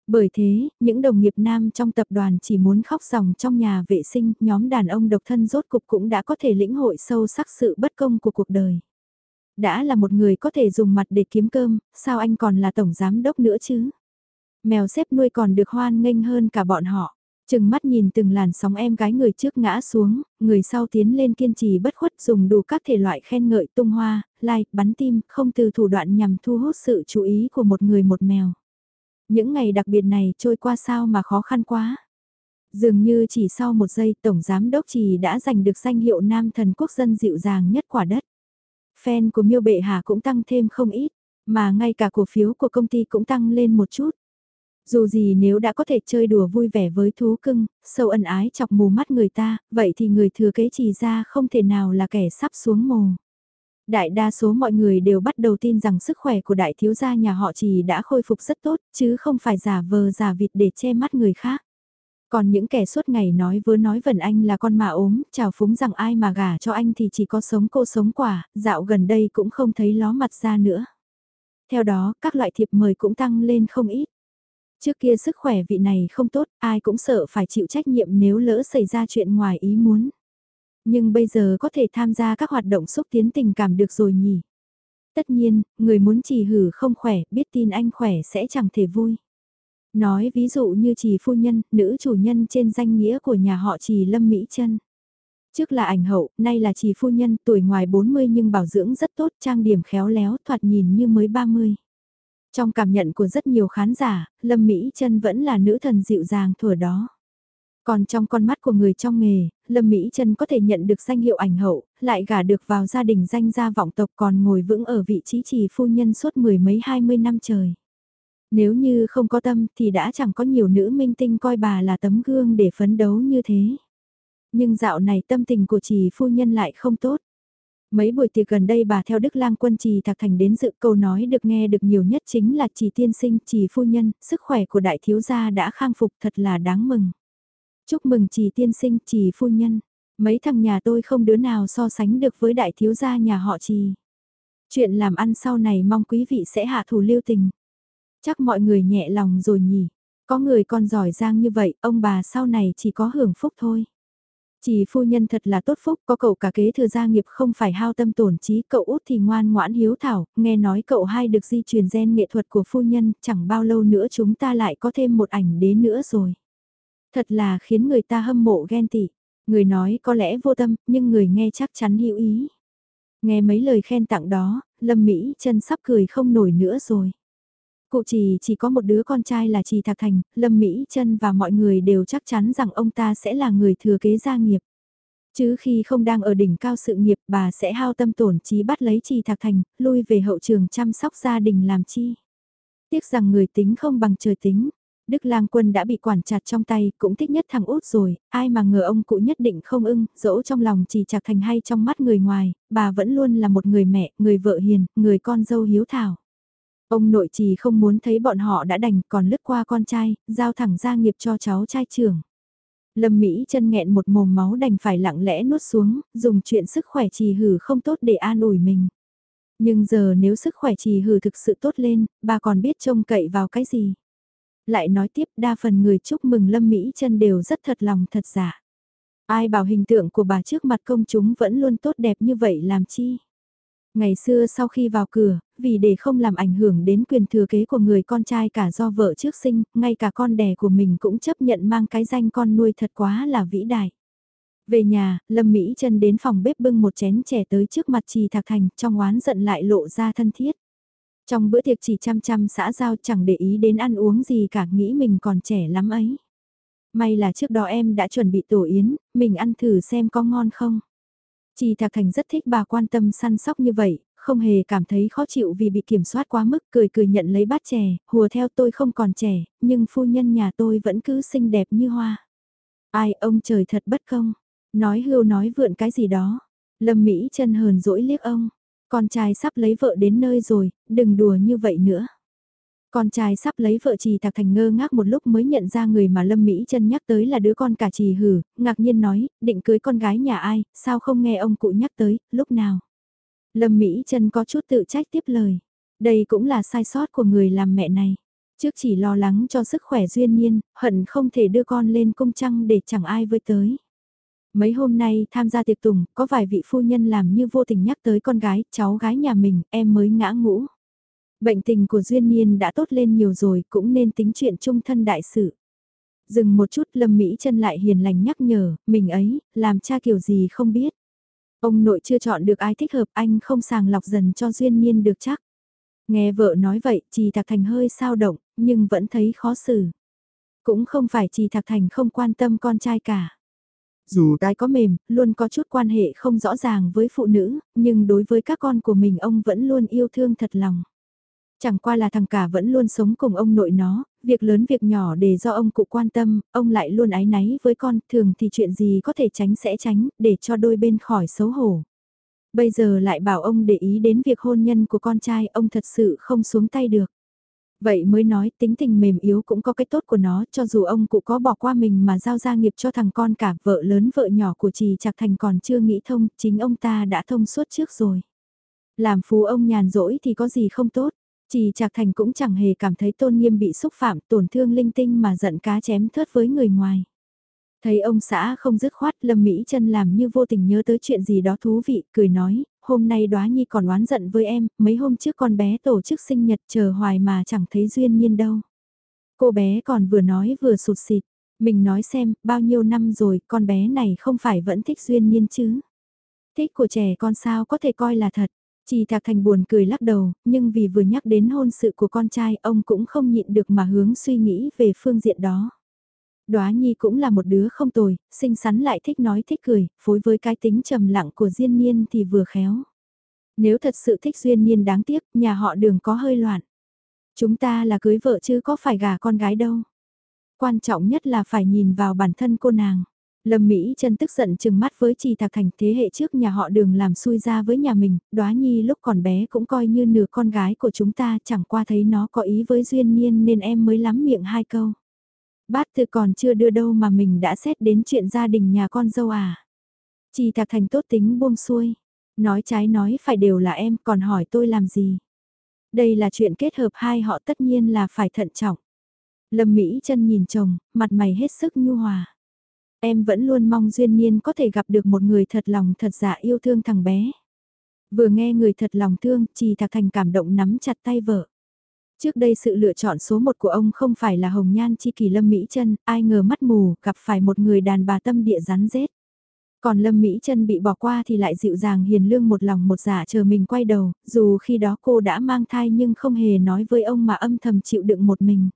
S1: Bởi thế, những đồng nghiệp nam trong tập đoàn chỉ muốn khóc ròng trong nhà vệ sinh, nhóm đàn ông độc thân rốt cục cũng đã có thể lĩnh hội sâu sắc sự bất công của cuộc đời. Đã là một người có thể dùng mặt để kiếm cơm, sao anh còn là tổng giám đốc nữa chứ? Mèo xếp nuôi còn được hoan nghênh hơn cả bọn họ. Chừng mắt nhìn từng làn sóng em gái người trước ngã xuống, người sau tiến lên kiên trì bất khuất dùng đủ các thể loại khen ngợi tung hoa, like, bắn tim, không từ thủ đoạn nhằm thu hút sự chú ý của một người một mèo. Những ngày đặc biệt này trôi qua sao mà khó khăn quá. Dường như chỉ sau một giây Tổng Giám Đốc Trì đã giành được danh hiệu Nam Thần Quốc dân dịu dàng nhất quả đất. Fan của Miêu Bệ Hà cũng tăng thêm không ít, mà ngay cả cổ phiếu của công ty cũng tăng lên một chút. Dù gì nếu đã có thể chơi đùa vui vẻ với thú cưng, sâu ân ái chọc mù mắt người ta, vậy thì người thừa kế trì ra không thể nào là kẻ sắp xuống mồ. Đại đa số mọi người đều bắt đầu tin rằng sức khỏe của đại thiếu gia nhà họ trì đã khôi phục rất tốt, chứ không phải giả vờ giả vịt để che mắt người khác. Còn những kẻ suốt ngày nói vớ nói vẩn anh là con mà ốm, chào phúng rằng ai mà gả cho anh thì chỉ có sống cô sống quả, dạo gần đây cũng không thấy ló mặt ra nữa. Theo đó, các loại thiệp mời cũng tăng lên không ít. Trước kia sức khỏe vị này không tốt, ai cũng sợ phải chịu trách nhiệm nếu lỡ xảy ra chuyện ngoài ý muốn. Nhưng bây giờ có thể tham gia các hoạt động xúc tiến tình cảm được rồi nhỉ? Tất nhiên, người muốn trì hử không khỏe, biết tin anh khỏe sẽ chẳng thể vui. Nói ví dụ như trì phu nhân, nữ chủ nhân trên danh nghĩa của nhà họ trì Lâm Mỹ Trân. Trước là ảnh hậu, nay là trì phu nhân tuổi ngoài 40 nhưng bảo dưỡng rất tốt, trang điểm khéo léo, thoạt nhìn như mới 30. Trong cảm nhận của rất nhiều khán giả, Lâm Mỹ Trân vẫn là nữ thần dịu dàng thuở đó. Còn trong con mắt của người trong nghề, Lâm Mỹ Trân có thể nhận được danh hiệu ảnh hậu, lại gả được vào gia đình danh gia vọng tộc còn ngồi vững ở vị trí trì phu nhân suốt mười mấy hai mươi năm trời. Nếu như không có tâm thì đã chẳng có nhiều nữ minh tinh coi bà là tấm gương để phấn đấu như thế. Nhưng dạo này tâm tình của trì phu nhân lại không tốt. Mấy buổi tiệc gần đây bà theo Đức Lang Quân Trì Thạc Thành đến dự câu nói được nghe được nhiều nhất chính là trì tiên sinh, trì phu nhân, sức khỏe của đại thiếu gia đã khang phục thật là đáng mừng. Chúc mừng trì tiên sinh, trì phu nhân. Mấy thằng nhà tôi không đứa nào so sánh được với đại thiếu gia nhà họ trì. Chuyện làm ăn sau này mong quý vị sẽ hạ thủ lưu tình. Chắc mọi người nhẹ lòng rồi nhỉ. Có người con giỏi giang như vậy, ông bà sau này chỉ có hưởng phúc thôi. Chỉ phu nhân thật là tốt phúc, có cậu cả kế thừa gia nghiệp không phải hao tâm tổn trí, cậu út thì ngoan ngoãn hiếu thảo, nghe nói cậu hai được di truyền gen nghệ thuật của phu nhân, chẳng bao lâu nữa chúng ta lại có thêm một ảnh đến nữa rồi. Thật là khiến người ta hâm mộ ghen tị. Người nói có lẽ vô tâm, nhưng người nghe chắc chắn hữu ý. Nghe mấy lời khen tặng đó, Lâm Mỹ chân sắp cười không nổi nữa rồi. Cụ chỉ chỉ có một đứa con trai là Trì Thạc Thành, Lâm Mỹ chân và mọi người đều chắc chắn rằng ông ta sẽ là người thừa kế gia nghiệp. Chứ khi không đang ở đỉnh cao sự nghiệp bà sẽ hao tâm tổn trí bắt lấy Trì Thạc Thành, lui về hậu trường chăm sóc gia đình làm chi. Tiếc rằng người tính không bằng trời tính, Đức lang quân đã bị quản chặt trong tay, cũng thích nhất thằng út rồi, ai mà ngờ ông cụ nhất định không ưng, dẫu trong lòng chỉ thạc thành hay trong mắt người ngoài, bà vẫn luôn là một người mẹ, người vợ hiền, người con dâu hiếu thảo. Ông nội chỉ không muốn thấy bọn họ đã đành còn lướt qua con trai, giao thẳng gia nghiệp cho cháu trai trưởng. Lâm Mỹ chân nghẹn một mồm máu đành phải lặng lẽ nuốt xuống, dùng chuyện sức khỏe trì hử không tốt để an ủi mình. Nhưng giờ nếu sức khỏe trì hử thực sự tốt lên, bà còn biết trông cậy vào cái gì? Lại nói tiếp đa phần người chúc mừng Lâm Mỹ chân đều rất thật lòng thật giả. Ai bảo hình tượng của bà trước mặt công chúng vẫn luôn tốt đẹp như vậy làm chi? Ngày xưa sau khi vào cửa, vì để không làm ảnh hưởng đến quyền thừa kế của người con trai cả do vợ trước sinh, ngay cả con đẻ của mình cũng chấp nhận mang cái danh con nuôi thật quá là vĩ đại. Về nhà, Lâm Mỹ chân đến phòng bếp bưng một chén chè tới trước mặt Trì Thạc Thành, trong oán giận lại lộ ra thân thiết. Trong bữa tiệc chỉ chăm chăm xã giao chẳng để ý đến ăn uống gì cả nghĩ mình còn trẻ lắm ấy. May là trước đó em đã chuẩn bị tổ yến, mình ăn thử xem có ngon không. Chị Thạc Thành rất thích bà quan tâm săn sóc như vậy, không hề cảm thấy khó chịu vì bị kiểm soát quá mức, cười cười nhận lấy bát chè, hùa theo tôi không còn trẻ, nhưng phu nhân nhà tôi vẫn cứ xinh đẹp như hoa. Ai ông trời thật bất công, nói hưu nói vượn cái gì đó. Lâm Mỹ chân hờn dỗi liếc ông, con trai sắp lấy vợ đến nơi rồi, đừng đùa như vậy nữa. Con trai sắp lấy vợ trì thạc thành ngơ ngác một lúc mới nhận ra người mà Lâm Mỹ chân nhắc tới là đứa con cả trì hử, ngạc nhiên nói, định cưới con gái nhà ai, sao không nghe ông cụ nhắc tới, lúc nào. Lâm Mỹ chân có chút tự trách tiếp lời. Đây cũng là sai sót của người làm mẹ này. Trước chỉ lo lắng cho sức khỏe duyên nhiên, hận không thể đưa con lên cung trăng để chẳng ai với tới. Mấy hôm nay tham gia tiệc tùng, có vài vị phu nhân làm như vô tình nhắc tới con gái, cháu gái nhà mình, em mới ngã ngũ. Bệnh tình của Duyên Niên đã tốt lên nhiều rồi, cũng nên tính chuyện chung thân đại sự. Dừng một chút Lâm Mỹ chân lại hiền lành nhắc nhở, mình ấy, làm cha kiểu gì không biết. Ông nội chưa chọn được ai thích hợp anh không sàng lọc dần cho Duyên Niên được chắc. Nghe vợ nói vậy, Trì Thạc Thành hơi sao động, nhưng vẫn thấy khó xử. Cũng không phải Trì Thạc Thành không quan tâm con trai cả. Dù cái có mềm, luôn có chút quan hệ không rõ ràng với phụ nữ, nhưng đối với các con của mình ông vẫn luôn yêu thương thật lòng. Chẳng qua là thằng cả vẫn luôn sống cùng ông nội nó, việc lớn việc nhỏ để do ông cụ quan tâm, ông lại luôn ái náy với con, thường thì chuyện gì có thể tránh sẽ tránh, để cho đôi bên khỏi xấu hổ. Bây giờ lại bảo ông để ý đến việc hôn nhân của con trai, ông thật sự không xuống tay được. Vậy mới nói tính tình mềm yếu cũng có cái tốt của nó cho dù ông cụ có bỏ qua mình mà giao gia nghiệp cho thằng con cả vợ lớn vợ nhỏ của trì chạc thành còn chưa nghĩ thông, chính ông ta đã thông suốt trước rồi. Làm phú ông nhàn rỗi thì có gì không tốt, trì Trạc thành cũng chẳng hề cảm thấy tôn nghiêm bị xúc phạm tổn thương linh tinh mà giận cá chém thớt với người ngoài. Thấy ông xã không dứt khoát Lâm Mỹ chân làm như vô tình nhớ tới chuyện gì đó thú vị, cười nói, hôm nay đoá nhi còn oán giận với em, mấy hôm trước con bé tổ chức sinh nhật chờ hoài mà chẳng thấy duyên nhiên đâu. Cô bé còn vừa nói vừa sụt xịt, mình nói xem, bao nhiêu năm rồi con bé này không phải vẫn thích duyên nhiên chứ. Thích của trẻ con sao có thể coi là thật. Chỉ Thạc Thành buồn cười lắc đầu, nhưng vì vừa nhắc đến hôn sự của con trai ông cũng không nhịn được mà hướng suy nghĩ về phương diện đó. Đóa Nhi cũng là một đứa không tồi, xinh xắn lại thích nói thích cười, phối với cái tính trầm lặng của Diên Niên thì vừa khéo. Nếu thật sự thích Duyên Niên đáng tiếc, nhà họ đường có hơi loạn. Chúng ta là cưới vợ chứ có phải gả con gái đâu. Quan trọng nhất là phải nhìn vào bản thân cô nàng. Lâm Mỹ chân tức giận chừng mắt với Trì Thạc Thành thế hệ trước nhà họ đường làm xui ra với nhà mình, đóa nhi lúc còn bé cũng coi như nửa con gái của chúng ta chẳng qua thấy nó có ý với duyên nhiên nên em mới lắm miệng hai câu. Bát từ còn chưa đưa đâu mà mình đã xét đến chuyện gia đình nhà con dâu à. Trì Thạc Thành tốt tính buông xuôi. Nói trái nói phải đều là em còn hỏi tôi làm gì. Đây là chuyện kết hợp hai họ tất nhiên là phải thận trọng. Lâm Mỹ chân nhìn chồng, mặt mày hết sức nhu hòa. Em vẫn luôn mong duyên niên có thể gặp được một người thật lòng thật dạ yêu thương thằng bé. Vừa nghe người thật lòng thương, Trì Thạc Thành cảm động nắm chặt tay vợ. Trước đây sự lựa chọn số một của ông không phải là Hồng Nhan Chi Kỳ Lâm Mỹ chân ai ngờ mắt mù gặp phải một người đàn bà tâm địa rắn rết. Còn Lâm Mỹ chân bị bỏ qua thì lại dịu dàng hiền lương một lòng một dạ chờ mình quay đầu, dù khi đó cô đã mang thai nhưng không hề nói với ông mà âm thầm chịu đựng một mình.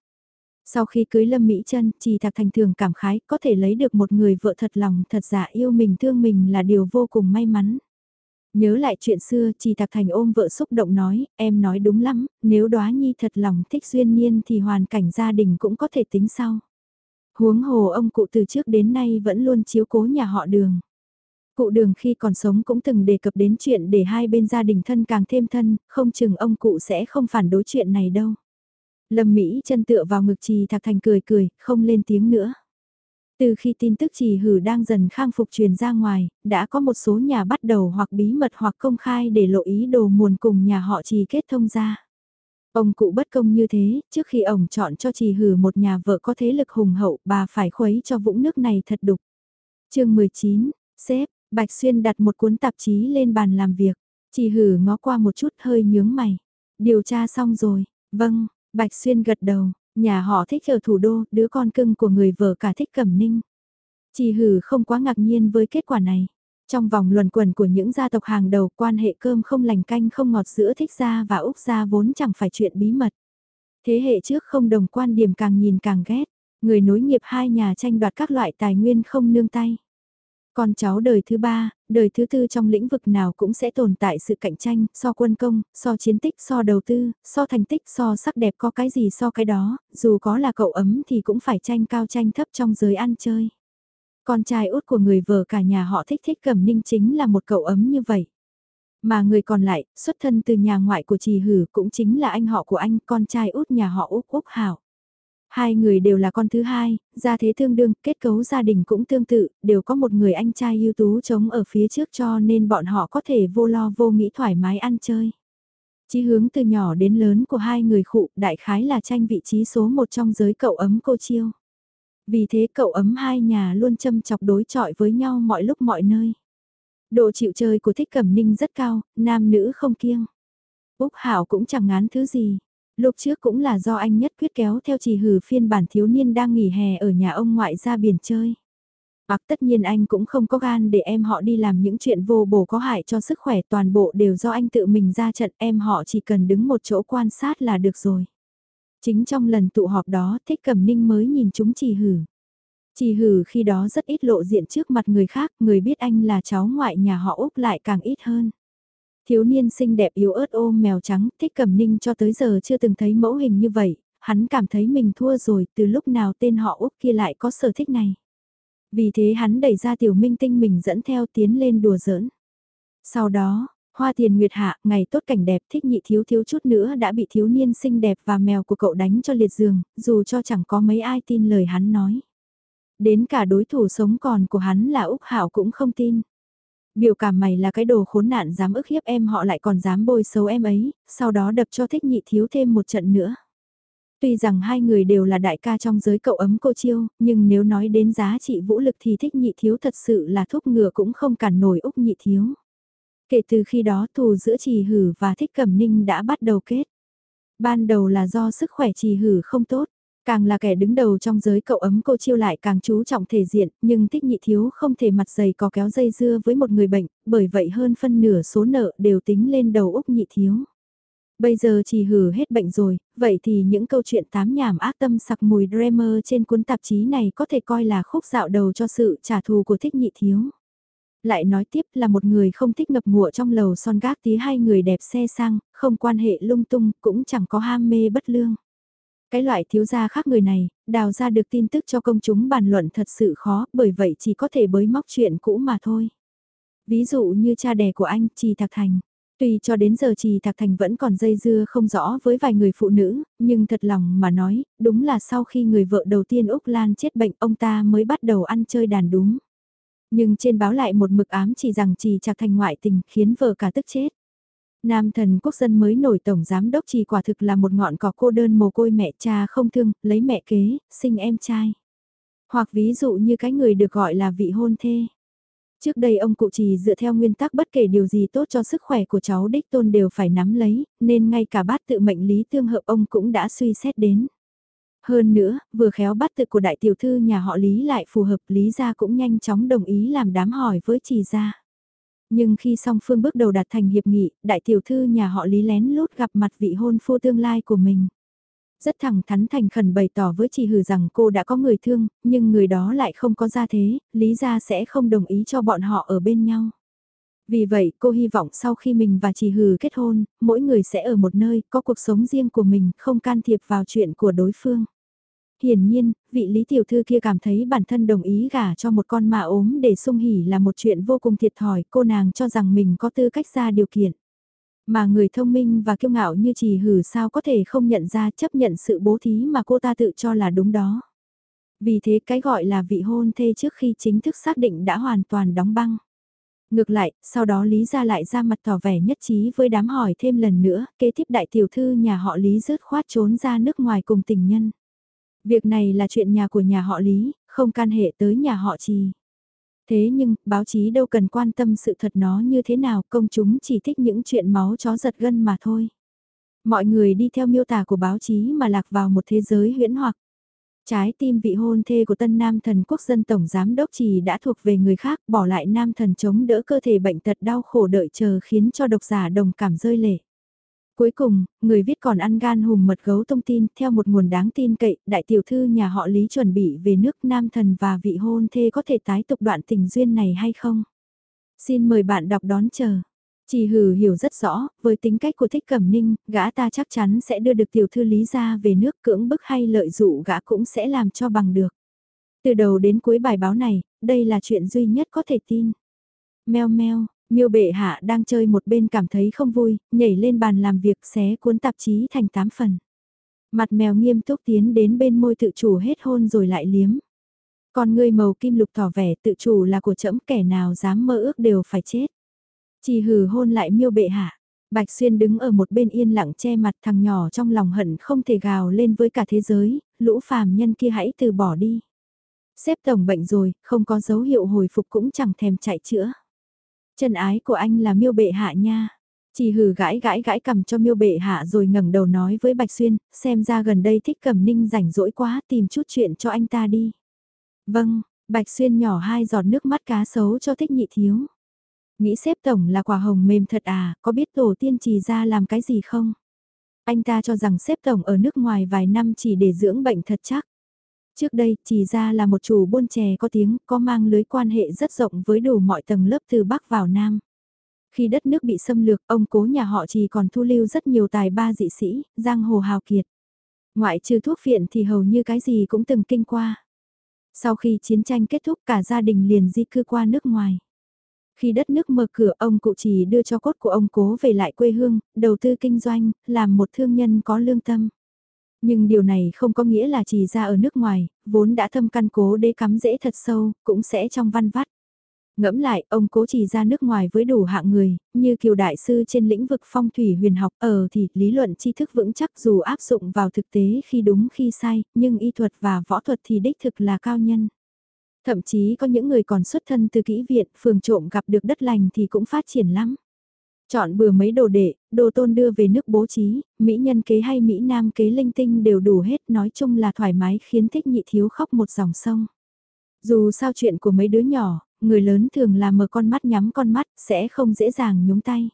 S1: Sau khi cưới Lâm Mỹ Trân, Trì Thạc Thành thường cảm khái có thể lấy được một người vợ thật lòng thật dạ yêu mình thương mình là điều vô cùng may mắn. Nhớ lại chuyện xưa, Trì Thạc Thành ôm vợ xúc động nói, em nói đúng lắm, nếu đoá nhi thật lòng thích duyên nhiên thì hoàn cảnh gia đình cũng có thể tính sau. Huống hồ ông cụ từ trước đến nay vẫn luôn chiếu cố nhà họ đường. Cụ đường khi còn sống cũng từng đề cập đến chuyện để hai bên gia đình thân càng thêm thân, không chừng ông cụ sẽ không phản đối chuyện này đâu. Lâm Mỹ chân tựa vào ngực trì thạc thành cười cười, không lên tiếng nữa. Từ khi tin tức trì hử đang dần khang phục truyền ra ngoài, đã có một số nhà bắt đầu hoặc bí mật hoặc công khai để lộ ý đồ muồn cùng nhà họ trì kết thông ra. Ông cụ bất công như thế, trước khi ông chọn cho trì hử một nhà vợ có thế lực hùng hậu, bà phải khuấy cho vũng nước này thật đục. chương 19, xếp, Bạch Xuyên đặt một cuốn tạp chí lên bàn làm việc. Trì hử ngó qua một chút hơi nhướng mày. Điều tra xong rồi, vâng, Bạch Xuyên gật đầu, nhà họ thích ở thủ đô, đứa con cưng của người vợ cả thích cẩm ninh. Chỉ hử không quá ngạc nhiên với kết quả này. Trong vòng luẩn quẩn của những gia tộc hàng đầu quan hệ cơm không lành canh không ngọt giữa thích gia và Úc gia vốn chẳng phải chuyện bí mật. Thế hệ trước không đồng quan điểm càng nhìn càng ghét, người nối nghiệp hai nhà tranh đoạt các loại tài nguyên không nương tay. Con cháu đời thứ ba, đời thứ tư trong lĩnh vực nào cũng sẽ tồn tại sự cạnh tranh, so quân công, so chiến tích, so đầu tư, so thành tích, so sắc đẹp có cái gì so cái đó, dù có là cậu ấm thì cũng phải tranh cao tranh thấp trong giới ăn chơi. Con trai út của người vợ cả nhà họ thích thích cẩm ninh chính là một cậu ấm như vậy. Mà người còn lại, xuất thân từ nhà ngoại của trì hử cũng chính là anh họ của anh, con trai út nhà họ Úc Úc Hảo. Hai người đều là con thứ hai, gia thế tương đương, kết cấu gia đình cũng tương tự, đều có một người anh trai ưu tú chống ở phía trước cho nên bọn họ có thể vô lo vô nghĩ thoải mái ăn chơi. Chí hướng từ nhỏ đến lớn của hai người khụ đại khái là tranh vị trí số một trong giới cậu ấm cô chiêu. Vì thế cậu ấm hai nhà luôn châm chọc đối chọi với nhau mọi lúc mọi nơi. Độ chịu chơi của thích cẩm ninh rất cao, nam nữ không kiêng. Úc Hảo cũng chẳng ngán thứ gì, Lúc trước cũng là do anh nhất quyết kéo theo trì hử phiên bản thiếu niên đang nghỉ hè ở nhà ông ngoại ra biển chơi. Hoặc tất nhiên anh cũng không có gan để em họ đi làm những chuyện vô bổ có hại cho sức khỏe toàn bộ đều do anh tự mình ra trận em họ chỉ cần đứng một chỗ quan sát là được rồi. Chính trong lần tụ họp đó thích cẩm ninh mới nhìn chúng trì hử. Trì hử khi đó rất ít lộ diện trước mặt người khác, người biết anh là cháu ngoại nhà họ Úc lại càng ít hơn. Thiếu niên xinh đẹp yếu ớt ôm mèo trắng, thích cẩm ninh cho tới giờ chưa từng thấy mẫu hình như vậy, hắn cảm thấy mình thua rồi, từ lúc nào tên họ Úc kia lại có sở thích này. Vì thế hắn đẩy ra tiểu minh tinh mình dẫn theo tiến lên đùa giỡn. Sau đó, hoa tiền nguyệt hạ, ngày tốt cảnh đẹp thích nhị thiếu thiếu chút nữa đã bị thiếu niên xinh đẹp và mèo của cậu đánh cho liệt giường, dù cho chẳng có mấy ai tin lời hắn nói. Đến cả đối thủ sống còn của hắn là Úc Hảo cũng không tin. Biểu cảm mày là cái đồ khốn nạn dám ức hiếp em họ lại còn dám bôi xấu em ấy, sau đó đập cho thích nhị thiếu thêm một trận nữa. Tuy rằng hai người đều là đại ca trong giới cậu ấm cô chiêu, nhưng nếu nói đến giá trị vũ lực thì thích nhị thiếu thật sự là thúc ngừa cũng không cản nổi Úc nhị thiếu. Kể từ khi đó thù giữa trì hử và thích cẩm ninh đã bắt đầu kết. Ban đầu là do sức khỏe trì hử không tốt, Càng là kẻ đứng đầu trong giới cậu ấm cô chiêu lại càng chú trọng thể diện, nhưng thích nhị thiếu không thể mặt dày có kéo dây dưa với một người bệnh, bởi vậy hơn phân nửa số nợ đều tính lên đầu Úc nhị thiếu. Bây giờ chỉ hử hết bệnh rồi, vậy thì những câu chuyện tám nhảm ác tâm sặc mùi Dreamer trên cuốn tạp chí này có thể coi là khúc dạo đầu cho sự trả thù của thích nhị thiếu. Lại nói tiếp là một người không thích ngập ngụa trong lầu son gác tí hai người đẹp xe sang, không quan hệ lung tung, cũng chẳng có ham mê bất lương. Cái loại thiếu gia khác người này, đào ra được tin tức cho công chúng bàn luận thật sự khó, bởi vậy chỉ có thể bới móc chuyện cũ mà thôi. Ví dụ như cha đẻ của anh, Trì Thạc Thành. Tuy cho đến giờ Trì Thạc Thành vẫn còn dây dưa không rõ với vài người phụ nữ, nhưng thật lòng mà nói, đúng là sau khi người vợ đầu tiên Úc Lan chết bệnh ông ta mới bắt đầu ăn chơi đàn đúng. Nhưng trên báo lại một mực ám chỉ rằng trì thạc thành ngoại tình khiến vợ cả tức chết. Nam thần quốc dân mới nổi tổng giám đốc trì quả thực là một ngọn cỏ cô đơn mồ côi mẹ cha không thương, lấy mẹ kế, sinh em trai. Hoặc ví dụ như cái người được gọi là vị hôn thê. Trước đây ông cụ trì dựa theo nguyên tắc bất kể điều gì tốt cho sức khỏe của cháu đích tôn đều phải nắm lấy, nên ngay cả bát tự mệnh lý tương hợp ông cũng đã suy xét đến. Hơn nữa, vừa khéo bát tự của đại tiểu thư nhà họ Lý lại phù hợp Lý gia cũng nhanh chóng đồng ý làm đám hỏi với trì gia. Nhưng khi song phương bước đầu đạt thành hiệp nghị, đại tiểu thư nhà họ Lý lén lút gặp mặt vị hôn phu tương lai của mình. Rất thẳng thắn thành khẩn bày tỏ với chị Hử rằng cô đã có người thương, nhưng người đó lại không có gia thế, Lý gia sẽ không đồng ý cho bọn họ ở bên nhau. Vì vậy cô hy vọng sau khi mình và chị Hử kết hôn, mỗi người sẽ ở một nơi, có cuộc sống riêng của mình, không can thiệp vào chuyện của đối phương. Hiển nhiên, vị lý tiểu thư kia cảm thấy bản thân đồng ý gả cho một con mà ốm để sung hỉ là một chuyện vô cùng thiệt thòi, cô nàng cho rằng mình có tư cách ra điều kiện. Mà người thông minh và kiêu ngạo như chỉ hử sao có thể không nhận ra chấp nhận sự bố thí mà cô ta tự cho là đúng đó. Vì thế cái gọi là vị hôn thê trước khi chính thức xác định đã hoàn toàn đóng băng. Ngược lại, sau đó Lý ra lại ra mặt tỏ vẻ nhất trí với đám hỏi thêm lần nữa, kế tiếp đại tiểu thư nhà họ Lý rớt khoát trốn ra nước ngoài cùng tình nhân. Việc này là chuyện nhà của nhà họ Lý, không can hệ tới nhà họ Trì. Thế nhưng, báo chí đâu cần quan tâm sự thật nó như thế nào, công chúng chỉ thích những chuyện máu chó giật gân mà thôi. Mọi người đi theo miêu tả của báo chí mà lạc vào một thế giới huyễn hoặc. Trái tim vị hôn thê của tân nam thần quốc dân tổng giám đốc trì đã thuộc về người khác, bỏ lại nam thần chống đỡ cơ thể bệnh tật đau khổ đợi chờ khiến cho độc giả đồng cảm rơi lệ. Cuối cùng, người viết còn ăn gan hùm mật gấu thông tin theo một nguồn đáng tin cậy, đại tiểu thư nhà họ Lý chuẩn bị về nước nam thần và vị hôn thê có thể tái tục đoạn tình duyên này hay không? Xin mời bạn đọc đón chờ. Chỉ hử hiểu rất rõ, với tính cách của thích cẩm ninh, gã ta chắc chắn sẽ đưa được tiểu thư Lý ra về nước cưỡng bức hay lợi dụ gã cũng sẽ làm cho bằng được. Từ đầu đến cuối bài báo này, đây là chuyện duy nhất có thể tin. Mèo meo, Miêu bệ hạ đang chơi một bên cảm thấy không vui, nhảy lên bàn làm việc xé cuốn tạp chí thành tám phần. Mặt mèo nghiêm túc tiến đến bên môi tự chủ hết hôn rồi lại liếm. Còn người màu kim lục tỏ vẻ tự chủ là của trẫm kẻ nào dám mơ ước đều phải chết. Chỉ hừ hôn lại miêu bệ hạ. Bạch Xuyên đứng ở một bên yên lặng che mặt thằng nhỏ trong lòng hận không thể gào lên với cả thế giới, lũ phàm nhân kia hãy từ bỏ đi. Xếp tổng bệnh rồi, không có dấu hiệu hồi phục cũng chẳng thèm chạy chữa. Chân ái của anh là miêu bệ hạ nha. Chỉ hừ gãi gãi gãi cầm cho miêu bệ hạ rồi ngẩng đầu nói với Bạch Xuyên, xem ra gần đây thích cầm ninh rảnh rỗi quá tìm chút chuyện cho anh ta đi. Vâng, Bạch Xuyên nhỏ hai giọt nước mắt cá sấu cho thích nhị thiếu. Nghĩ xếp tổng là quả hồng mềm thật à, có biết tổ tiên trì ra làm cái gì không? Anh ta cho rằng xếp tổng ở nước ngoài vài năm chỉ để dưỡng bệnh thật chắc. Trước đây, chỉ ra là một chủ buôn chè có tiếng, có mang lưới quan hệ rất rộng với đủ mọi tầng lớp từ Bắc vào Nam. Khi đất nước bị xâm lược, ông cố nhà họ chỉ còn thu lưu rất nhiều tài ba dị sĩ, giang hồ hào kiệt. Ngoại trừ thuốc viện thì hầu như cái gì cũng từng kinh qua. Sau khi chiến tranh kết thúc cả gia đình liền di cư qua nước ngoài. Khi đất nước mở cửa ông cụ chỉ đưa cho cốt của ông cố về lại quê hương, đầu tư kinh doanh, làm một thương nhân có lương tâm. Nhưng điều này không có nghĩa là chỉ ra ở nước ngoài, vốn đã thâm căn cố đế cắm dễ thật sâu, cũng sẽ trong văn vắt. Ngẫm lại, ông cố chỉ ra nước ngoài với đủ hạng người, như kiều đại sư trên lĩnh vực phong thủy huyền học ở thì lý luận tri thức vững chắc dù áp dụng vào thực tế khi đúng khi sai, nhưng y thuật và võ thuật thì đích thực là cao nhân. Thậm chí có những người còn xuất thân từ kỹ viện, phường trộm gặp được đất lành thì cũng phát triển lắm. Chọn bừa mấy đồ đệ, đồ tôn đưa về nước bố trí, Mỹ nhân kế hay Mỹ nam kế linh tinh đều đủ hết nói chung là thoải mái khiến thích nhị thiếu khóc một dòng sông. Dù sao chuyện của mấy đứa nhỏ, người lớn thường là mở con mắt nhắm con mắt, sẽ không dễ dàng nhúng tay.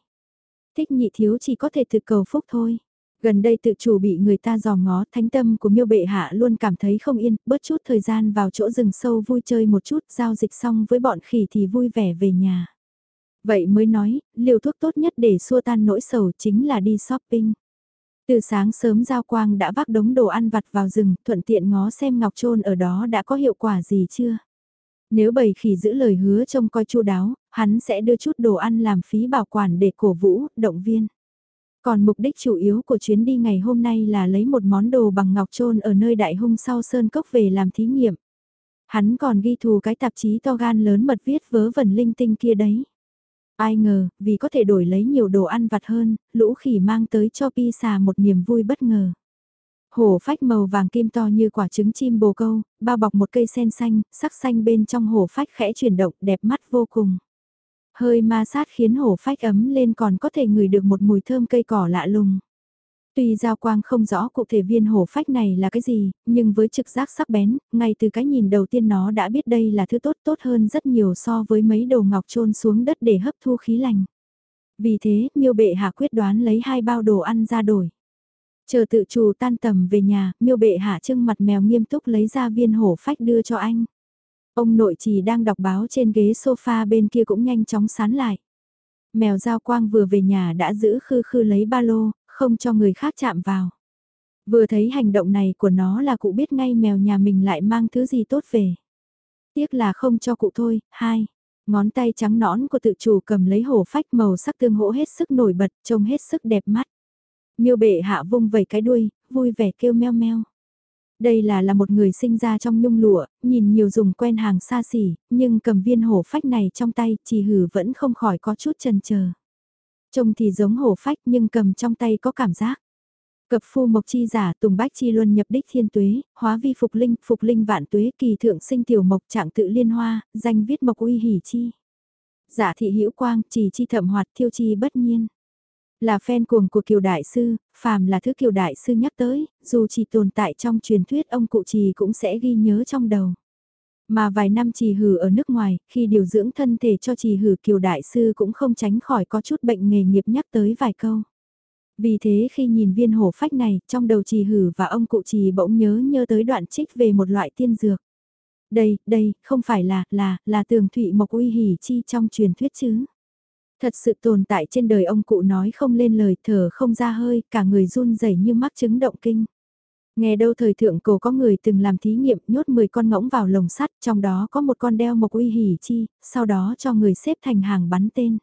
S1: Thích nhị thiếu chỉ có thể tự cầu phúc thôi. Gần đây tự chủ bị người ta dò ngó, thánh tâm của miêu bệ hạ luôn cảm thấy không yên, bớt chút thời gian vào chỗ rừng sâu vui chơi một chút, giao dịch xong với bọn khỉ thì vui vẻ về nhà. Vậy mới nói, liều thuốc tốt nhất để xua tan nỗi sầu chính là đi shopping. Từ sáng sớm Giao Quang đã vác đống đồ ăn vặt vào rừng, thuận tiện ngó xem Ngọc Trôn ở đó đã có hiệu quả gì chưa. Nếu bầy khỉ giữ lời hứa trông coi chu đáo, hắn sẽ đưa chút đồ ăn làm phí bảo quản để cổ vũ, động viên. Còn mục đích chủ yếu của chuyến đi ngày hôm nay là lấy một món đồ bằng ngọc trôn ở nơi đại hung sau sơn cốc về làm thí nghiệm. Hắn còn ghi thù cái tạp chí to gan lớn mật viết vớ vẩn linh tinh kia đấy. Ai ngờ, vì có thể đổi lấy nhiều đồ ăn vặt hơn, lũ khỉ mang tới cho pi xà một niềm vui bất ngờ. Hổ phách màu vàng kim to như quả trứng chim bồ câu, bao bọc một cây sen xanh, sắc xanh bên trong hổ phách khẽ chuyển động đẹp mắt vô cùng. Hơi ma sát khiến hổ phách ấm lên còn có thể ngửi được một mùi thơm cây cỏ lạ lùng. Tuy Giao Quang không rõ cụ thể viên hổ phách này là cái gì, nhưng với trực giác sắc bén, ngay từ cái nhìn đầu tiên nó đã biết đây là thứ tốt tốt hơn rất nhiều so với mấy đồ ngọc trôn xuống đất để hấp thu khí lành. Vì thế, miêu bệ hạ quyết đoán lấy hai bao đồ ăn ra đổi. Chờ tự chủ tan tầm về nhà, miêu bệ hạ trưng mặt mèo nghiêm túc lấy ra viên hổ phách đưa cho anh. Ông nội chỉ đang đọc báo trên ghế sofa bên kia cũng nhanh chóng sán lại. Mèo giao quang vừa về nhà đã giữ khư khư lấy ba lô, không cho người khác chạm vào. Vừa thấy hành động này của nó là cụ biết ngay mèo nhà mình lại mang thứ gì tốt về. Tiếc là không cho cụ thôi, hai. Ngón tay trắng nõn của tự chủ cầm lấy hổ phách màu sắc tương hỗ hết sức nổi bật, trông hết sức đẹp mắt. Miêu bệ hạ vung vẩy cái đuôi, vui vẻ kêu meo meo. Đây là là một người sinh ra trong nhung lụa, nhìn nhiều dùng quen hàng xa xỉ, nhưng cầm viên hổ phách này trong tay, chỉ hử vẫn không khỏi có chút chần chờ. Trông thì giống hổ phách nhưng cầm trong tay có cảm giác. Cập phu mộc chi giả tùng bách chi luân nhập đích thiên tuế, hóa vi phục linh, phục linh vạn tuế kỳ thượng sinh tiểu mộc trạng tự liên hoa, danh viết mộc uy hỉ chi. Giả thị hữu quang, chỉ chi thẩm hoạt thiêu chi bất nhiên. Là fan cuồng của kiều đại sư, phàm là thứ kiều đại sư nhắc tới, dù chỉ tồn tại trong truyền thuyết ông cụ trì cũng sẽ ghi nhớ trong đầu. Mà vài năm trì hử ở nước ngoài, khi điều dưỡng thân thể cho trì hử kiều đại sư cũng không tránh khỏi có chút bệnh nghề nghiệp nhắc tới vài câu. Vì thế khi nhìn viên hổ phách này, trong đầu trì hử và ông cụ trì bỗng nhớ nhớ tới đoạn trích về một loại tiên dược. Đây, đây, không phải là, là, là tường thụy mộc uy hỉ chi trong truyền thuyết chứ. Thật sự tồn tại trên đời ông cụ nói không lên lời thở không ra hơi, cả người run rẩy như mắc chứng động kinh. Nghe đâu thời thượng cổ có người từng làm thí nghiệm nhốt 10 con ngỗng vào lồng sắt, trong đó có một con đeo mộc uy hỉ chi, sau đó cho người xếp thành hàng bắn tên.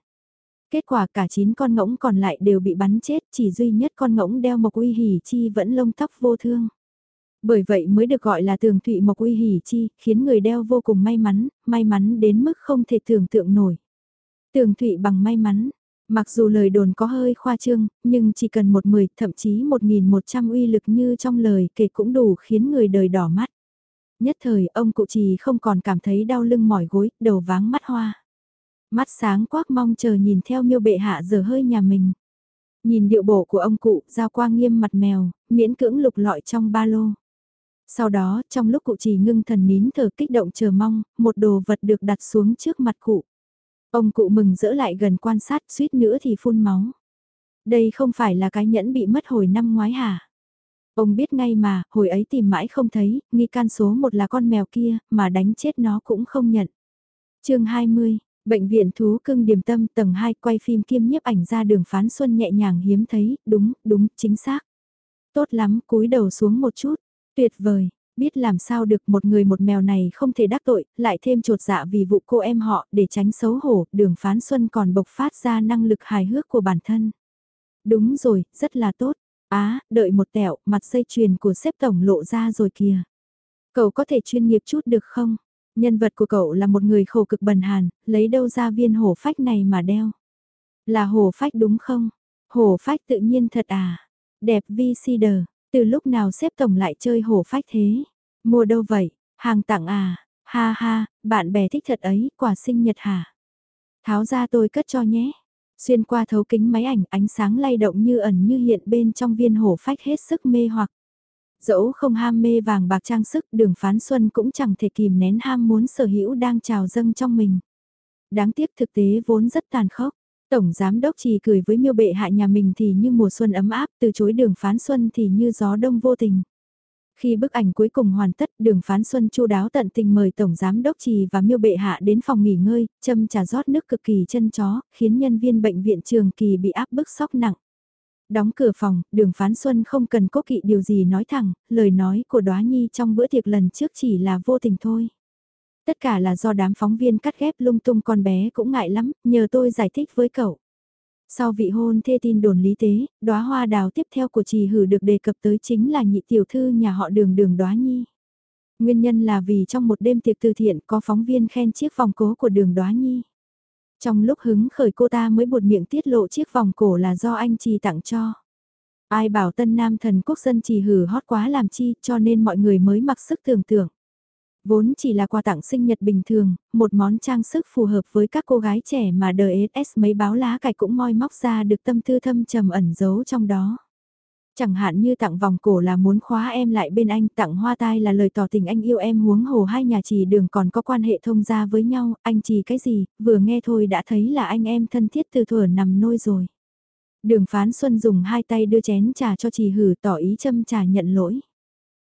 S1: Kết quả cả 9 con ngỗng còn lại đều bị bắn chết, chỉ duy nhất con ngỗng đeo mộc uy hỉ chi vẫn lông tóc vô thương. Bởi vậy mới được gọi là tường thụy mộc uy hỉ chi, khiến người đeo vô cùng may mắn, may mắn đến mức không thể tưởng tượng nổi. Tường thụy bằng may mắn, Mặc dù lời đồn có hơi khoa trương, nhưng chỉ cần một mười, thậm chí một nghìn một trăm uy lực như trong lời kể cũng đủ khiến người đời đỏ mắt. Nhất thời ông cụ trì không còn cảm thấy đau lưng mỏi gối, đầu váng mắt hoa. Mắt sáng quắc mong chờ nhìn theo miêu bệ hạ giờ hơi nhà mình. Nhìn điệu bộ của ông cụ, giao quang nghiêm mặt mèo, miễn cưỡng lục lọi trong ba lô. Sau đó, trong lúc cụ trì ngưng thần nín thở kích động chờ mong, một đồ vật được đặt xuống trước mặt cụ. Ông cụ mừng dỡ lại gần quan sát suýt nữa thì phun máu. Đây không phải là cái nhẫn bị mất hồi năm ngoái hả? Ông biết ngay mà, hồi ấy tìm mãi không thấy, nghi can số một là con mèo kia, mà đánh chết nó cũng không nhận. chương 20, Bệnh viện Thú Cưng Điềm Tâm tầng 2 quay phim kiêm nhiếp ảnh ra đường phán xuân nhẹ nhàng hiếm thấy, đúng, đúng, chính xác. Tốt lắm, cúi đầu xuống một chút, tuyệt vời, Biết làm sao được một người một mèo này không thể đắc tội, lại thêm trột dạ vì vụ cô em họ để tránh xấu hổ, đường phán xuân còn bộc phát ra năng lực hài hước của bản thân. Đúng rồi, rất là tốt. Á, đợi một tẹo, mặt dây chuyền của xếp tổng lộ ra rồi kìa. Cậu có thể chuyên nghiệp chút được không? Nhân vật của cậu là một người khổ cực bần hàn, lấy đâu ra viên hổ phách này mà đeo? Là hổ phách đúng không? Hổ phách tự nhiên thật à? Đẹp vi si đờ, từ lúc nào xếp tổng lại chơi hổ phách thế? Mua đâu vậy? Hàng tặng à? Ha ha, bạn bè thích thật ấy, quà sinh nhật hả? Tháo ra tôi cất cho nhé. Xuyên qua thấu kính máy ảnh ánh sáng lay động như ẩn như hiện bên trong viên hổ phách hết sức mê hoặc. Dẫu không ham mê vàng bạc trang sức đường phán xuân cũng chẳng thể kìm nén ham muốn sở hữu đang trào dâng trong mình. Đáng tiếc thực tế vốn rất tàn khốc. Tổng giám đốc chỉ cười với miêu bệ hạ nhà mình thì như mùa xuân ấm áp, từ chối đường phán xuân thì như gió đông vô tình. Khi bức ảnh cuối cùng hoàn tất, đường phán xuân chu đáo tận tình mời Tổng Giám Đốc Trì và miêu bệ hạ đến phòng nghỉ ngơi, châm trà rót nước cực kỳ chân chó, khiến nhân viên bệnh viện trường kỳ bị áp bức sốc nặng. Đóng cửa phòng, đường phán xuân không cần cố kỵ điều gì nói thẳng, lời nói của đóa nhi trong bữa tiệc lần trước chỉ là vô tình thôi. Tất cả là do đám phóng viên cắt ghép lung tung con bé cũng ngại lắm, nhờ tôi giải thích với cậu. Sau vị hôn thê tin đồn lý tế, đóa hoa đào tiếp theo của trì hử được đề cập tới chính là nhị tiểu thư nhà họ đường đường đóa nhi. Nguyên nhân là vì trong một đêm tiệc từ thiện có phóng viên khen chiếc vòng cố của đường đóa nhi. Trong lúc hứng khởi cô ta mới buột miệng tiết lộ chiếc vòng cổ là do anh trì tặng cho. Ai bảo tân nam thần quốc dân trì hử hót quá làm chi cho nên mọi người mới mặc sức tưởng tượng. Vốn chỉ là quà tặng sinh nhật bình thường, một món trang sức phù hợp với các cô gái trẻ mà DSS mấy báo lá cải cũng moi móc ra được tâm tư thâm trầm ẩn giấu trong đó. Chẳng hạn như tặng vòng cổ là muốn khóa em lại bên anh, tặng hoa tai là lời tỏ tình anh yêu em huống hồ hai nhà trì đường còn có quan hệ thông gia với nhau, anh trì cái gì, vừa nghe thôi đã thấy là anh em thân thiết từ thuở nằm nôi rồi. Đường phán xuân dùng hai tay đưa chén trà cho chị hử tỏ ý châm trà nhận lỗi.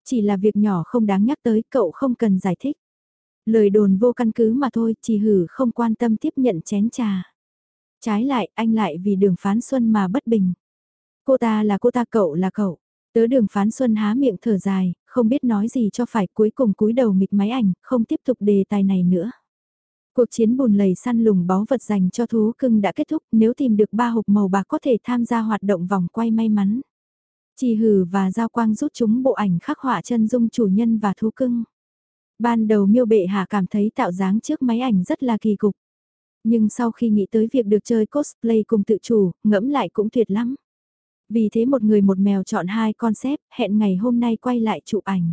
S1: Chỉ là việc nhỏ không đáng nhắc tới, cậu không cần giải thích. Lời đồn vô căn cứ mà thôi, chỉ hử không quan tâm tiếp nhận chén trà. Trái lại, anh lại vì đường phán xuân mà bất bình. Cô ta là cô ta cậu là cậu. Tớ đường phán xuân há miệng thở dài, không biết nói gì cho phải cuối cùng cúi đầu mịch máy ảnh, không tiếp tục đề tài này nữa. Cuộc chiến bùn lầy săn lùng báu vật dành cho thú cưng đã kết thúc nếu tìm được ba hộp màu bạc có thể tham gia hoạt động vòng quay may mắn. Chỉ hử và giao quang rút chúng bộ ảnh khắc họa chân dung chủ nhân và thú cưng. Ban đầu miêu bệ hạ cảm thấy tạo dáng trước máy ảnh rất là kỳ cục. Nhưng sau khi nghĩ tới việc được chơi cosplay cùng tự chủ, ngẫm lại cũng tuyệt lắm. Vì thế một người một mèo chọn hai concept, hẹn ngày hôm nay quay lại chụp ảnh.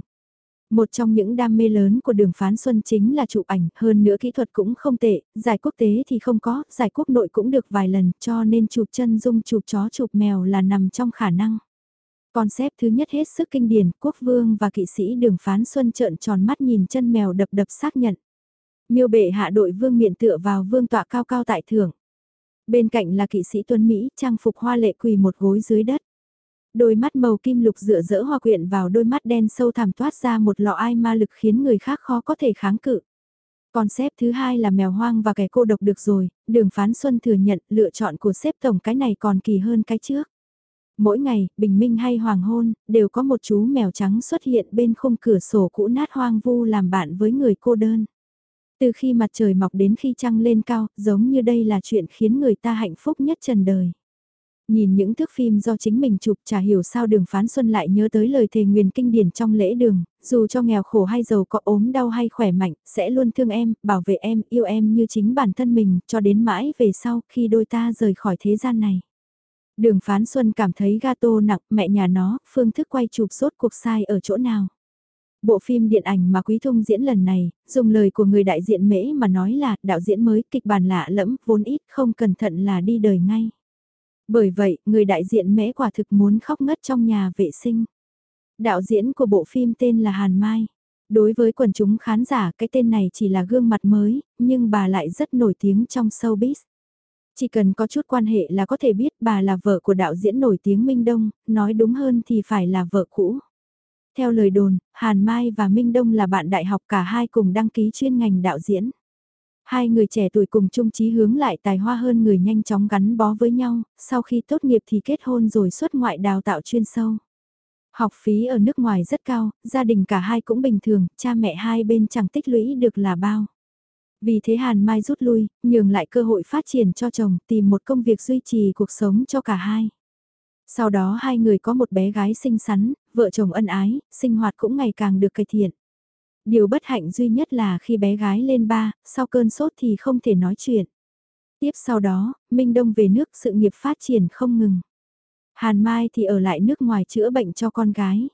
S1: Một trong những đam mê lớn của đường phán xuân chính là chụp ảnh, hơn nữa kỹ thuật cũng không tệ, giải quốc tế thì không có, giải quốc nội cũng được vài lần, cho nên chụp chân dung chụp chó chụp mèo là nằm trong khả năng. Concept thứ nhất hết sức kinh điển, quốc vương và kỵ sĩ đường phán xuân trợn tròn mắt nhìn chân mèo đập đập xác nhận. Miêu bệ hạ đội vương miện tựa vào vương tọa cao cao tại thưởng. Bên cạnh là kỵ sĩ tuấn Mỹ trang phục hoa lệ quỳ một gối dưới đất. Đôi mắt màu kim lục dựa dỡ hoa quyện vào đôi mắt đen sâu thẳm toát ra một lọ ai ma lực khiến người khác khó có thể kháng cự. Concept thứ hai là mèo hoang và kẻ cô độc được rồi, đường phán xuân thừa nhận lựa chọn của xếp tổng cái này còn kỳ hơn cái trước. Mỗi ngày, bình minh hay hoàng hôn, đều có một chú mèo trắng xuất hiện bên khung cửa sổ cũ nát hoang vu làm bạn với người cô đơn. Từ khi mặt trời mọc đến khi trăng lên cao, giống như đây là chuyện khiến người ta hạnh phúc nhất trần đời. Nhìn những thước phim do chính mình chụp chả hiểu sao đường phán xuân lại nhớ tới lời thề nguyền kinh điển trong lễ đường, dù cho nghèo khổ hay giàu có ốm đau hay khỏe mạnh, sẽ luôn thương em, bảo vệ em, yêu em như chính bản thân mình, cho đến mãi về sau khi đôi ta rời khỏi thế gian này. Đường phán xuân cảm thấy gato nặng, mẹ nhà nó, phương thức quay chụp sốt cuộc sai ở chỗ nào. Bộ phim điện ảnh mà Quý Thông diễn lần này, dùng lời của người đại diện mễ mà nói là đạo diễn mới kịch bản lạ lẫm, vốn ít không cẩn thận là đi đời ngay. Bởi vậy, người đại diện mễ quả thực muốn khóc ngất trong nhà vệ sinh. Đạo diễn của bộ phim tên là Hàn Mai. Đối với quần chúng khán giả cái tên này chỉ là gương mặt mới, nhưng bà lại rất nổi tiếng trong showbiz. Chỉ cần có chút quan hệ là có thể biết bà là vợ của đạo diễn nổi tiếng Minh Đông, nói đúng hơn thì phải là vợ cũ. Theo lời đồn, Hàn Mai và Minh Đông là bạn đại học cả hai cùng đăng ký chuyên ngành đạo diễn. Hai người trẻ tuổi cùng chung chí hướng lại tài hoa hơn người nhanh chóng gắn bó với nhau, sau khi tốt nghiệp thì kết hôn rồi xuất ngoại đào tạo chuyên sâu. Học phí ở nước ngoài rất cao, gia đình cả hai cũng bình thường, cha mẹ hai bên chẳng tích lũy được là bao. Vì thế Hàn Mai rút lui, nhường lại cơ hội phát triển cho chồng, tìm một công việc duy trì cuộc sống cho cả hai. Sau đó hai người có một bé gái xinh xắn, vợ chồng ân ái, sinh hoạt cũng ngày càng được cải thiện. Điều bất hạnh duy nhất là khi bé gái lên ba, sau cơn sốt thì không thể nói chuyện. Tiếp sau đó, Minh Đông về nước sự nghiệp phát triển không ngừng. Hàn Mai thì ở lại nước ngoài chữa bệnh cho con gái.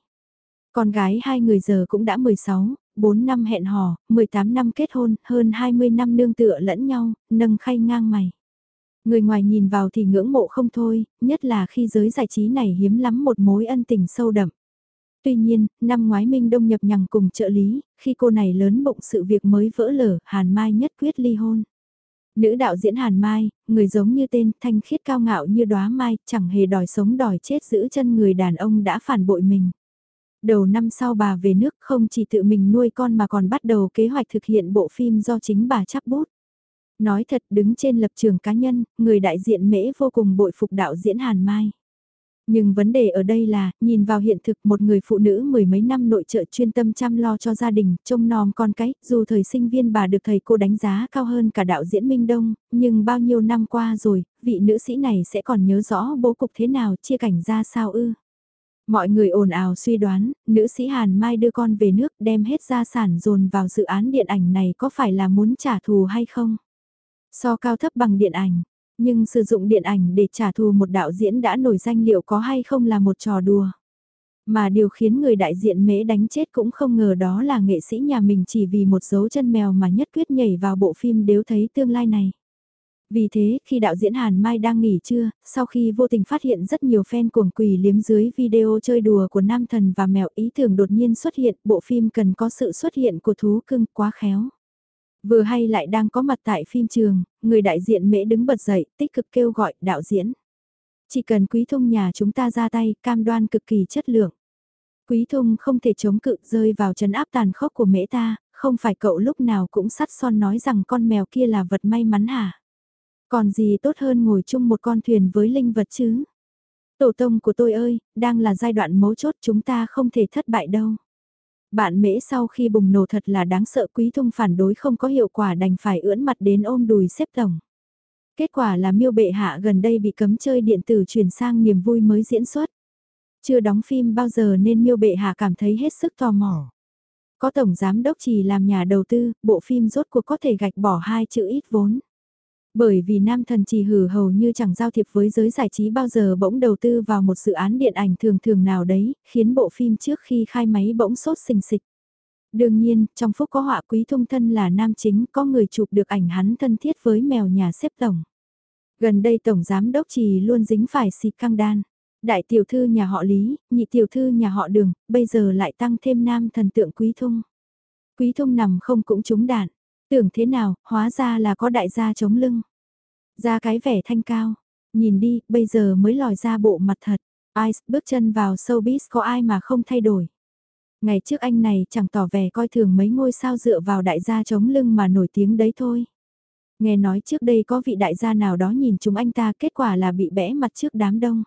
S1: Con gái hai người giờ cũng đã 16, 4 năm hẹn hò, 18 năm kết hôn, hơn 20 năm nương tựa lẫn nhau, nâng khay ngang mày. Người ngoài nhìn vào thì ngưỡng mộ không thôi, nhất là khi giới giải trí này hiếm lắm một mối ân tình sâu đậm. Tuy nhiên, năm ngoái Minh Đông nhập nhằng cùng trợ lý, khi cô này lớn bụng sự việc mới vỡ lở, Hàn Mai nhất quyết ly hôn. Nữ đạo diễn Hàn Mai, người giống như tên, thanh khiết cao ngạo như đóa mai, chẳng hề đòi sống đòi chết giữ chân người đàn ông đã phản bội mình. Đầu năm sau bà về nước không chỉ tự mình nuôi con mà còn bắt đầu kế hoạch thực hiện bộ phim do chính bà chắp bút. Nói thật đứng trên lập trường cá nhân, người đại diện mễ vô cùng bội phục đạo diễn Hàn Mai. Nhưng vấn đề ở đây là, nhìn vào hiện thực một người phụ nữ mười mấy năm nội trợ chuyên tâm chăm lo cho gia đình, trông nom con cái, dù thời sinh viên bà được thầy cô đánh giá cao hơn cả đạo diễn Minh Đông, nhưng bao nhiêu năm qua rồi, vị nữ sĩ này sẽ còn nhớ rõ bố cục thế nào, chia cảnh ra sao ư. Mọi người ồn ào suy đoán, nữ sĩ Hàn Mai đưa con về nước đem hết gia sản dồn vào dự án điện ảnh này có phải là muốn trả thù hay không? So cao thấp bằng điện ảnh, nhưng sử dụng điện ảnh để trả thù một đạo diễn đã nổi danh liệu có hay không là một trò đùa. Mà điều khiến người đại diện mễ đánh chết cũng không ngờ đó là nghệ sĩ nhà mình chỉ vì một dấu chân mèo mà nhất quyết nhảy vào bộ phim đếu thấy tương lai này. Vì thế, khi đạo diễn Hàn Mai đang nghỉ trưa, sau khi vô tình phát hiện rất nhiều fan cuồng quỷ liếm dưới video chơi đùa của nam thần và mèo ý tưởng đột nhiên xuất hiện, bộ phim cần có sự xuất hiện của thú cưng quá khéo. Vừa hay lại đang có mặt tại phim trường, người đại diện mễ đứng bật dậy, tích cực kêu gọi đạo diễn. Chỉ cần quý thông nhà chúng ta ra tay, cam đoan cực kỳ chất lượng. Quý thông không thể chống cự rơi vào chấn áp tàn khốc của mễ ta, không phải cậu lúc nào cũng sắt son nói rằng con mèo kia là vật may mắn hả? Còn gì tốt hơn ngồi chung một con thuyền với linh vật chứ? Tổ tông của tôi ơi, đang là giai đoạn mấu chốt chúng ta không thể thất bại đâu. Bạn mễ sau khi bùng nổ thật là đáng sợ quý thông phản đối không có hiệu quả đành phải ưỡn mặt đến ôm đùi xếp tổng. Kết quả là miêu bệ hạ gần đây bị cấm chơi điện tử chuyển sang niềm vui mới diễn xuất. Chưa đóng phim bao giờ nên miêu bệ hạ cảm thấy hết sức tò mò. Có tổng giám đốc chỉ làm nhà đầu tư, bộ phim rốt cuộc có thể gạch bỏ hai chữ ít vốn. Bởi vì nam thần chỉ hử hầu như chẳng giao thiệp với giới giải trí bao giờ bỗng đầu tư vào một dự án điện ảnh thường thường nào đấy, khiến bộ phim trước khi khai máy bỗng sốt xình xịch. Đương nhiên, trong phúc có họa quý thông thân là nam chính, có người chụp được ảnh hắn thân thiết với mèo nhà xếp tổng. Gần đây tổng giám đốc trì luôn dính phải xịt căng đan. Đại tiểu thư nhà họ Lý, nhị tiểu thư nhà họ Đường, bây giờ lại tăng thêm nam thần tượng quý thông. Quý thông nằm không cũng trúng đạn. Tưởng thế nào, hóa ra là có đại gia chống lưng. Ra cái vẻ thanh cao. Nhìn đi, bây giờ mới lòi ra bộ mặt thật. Ice bước chân vào showbiz có ai mà không thay đổi. Ngày trước anh này chẳng tỏ vẻ coi thường mấy ngôi sao dựa vào đại gia chống lưng mà nổi tiếng đấy thôi. Nghe nói trước đây có vị đại gia nào đó nhìn chúng anh ta kết quả là bị bẽ mặt trước đám đông.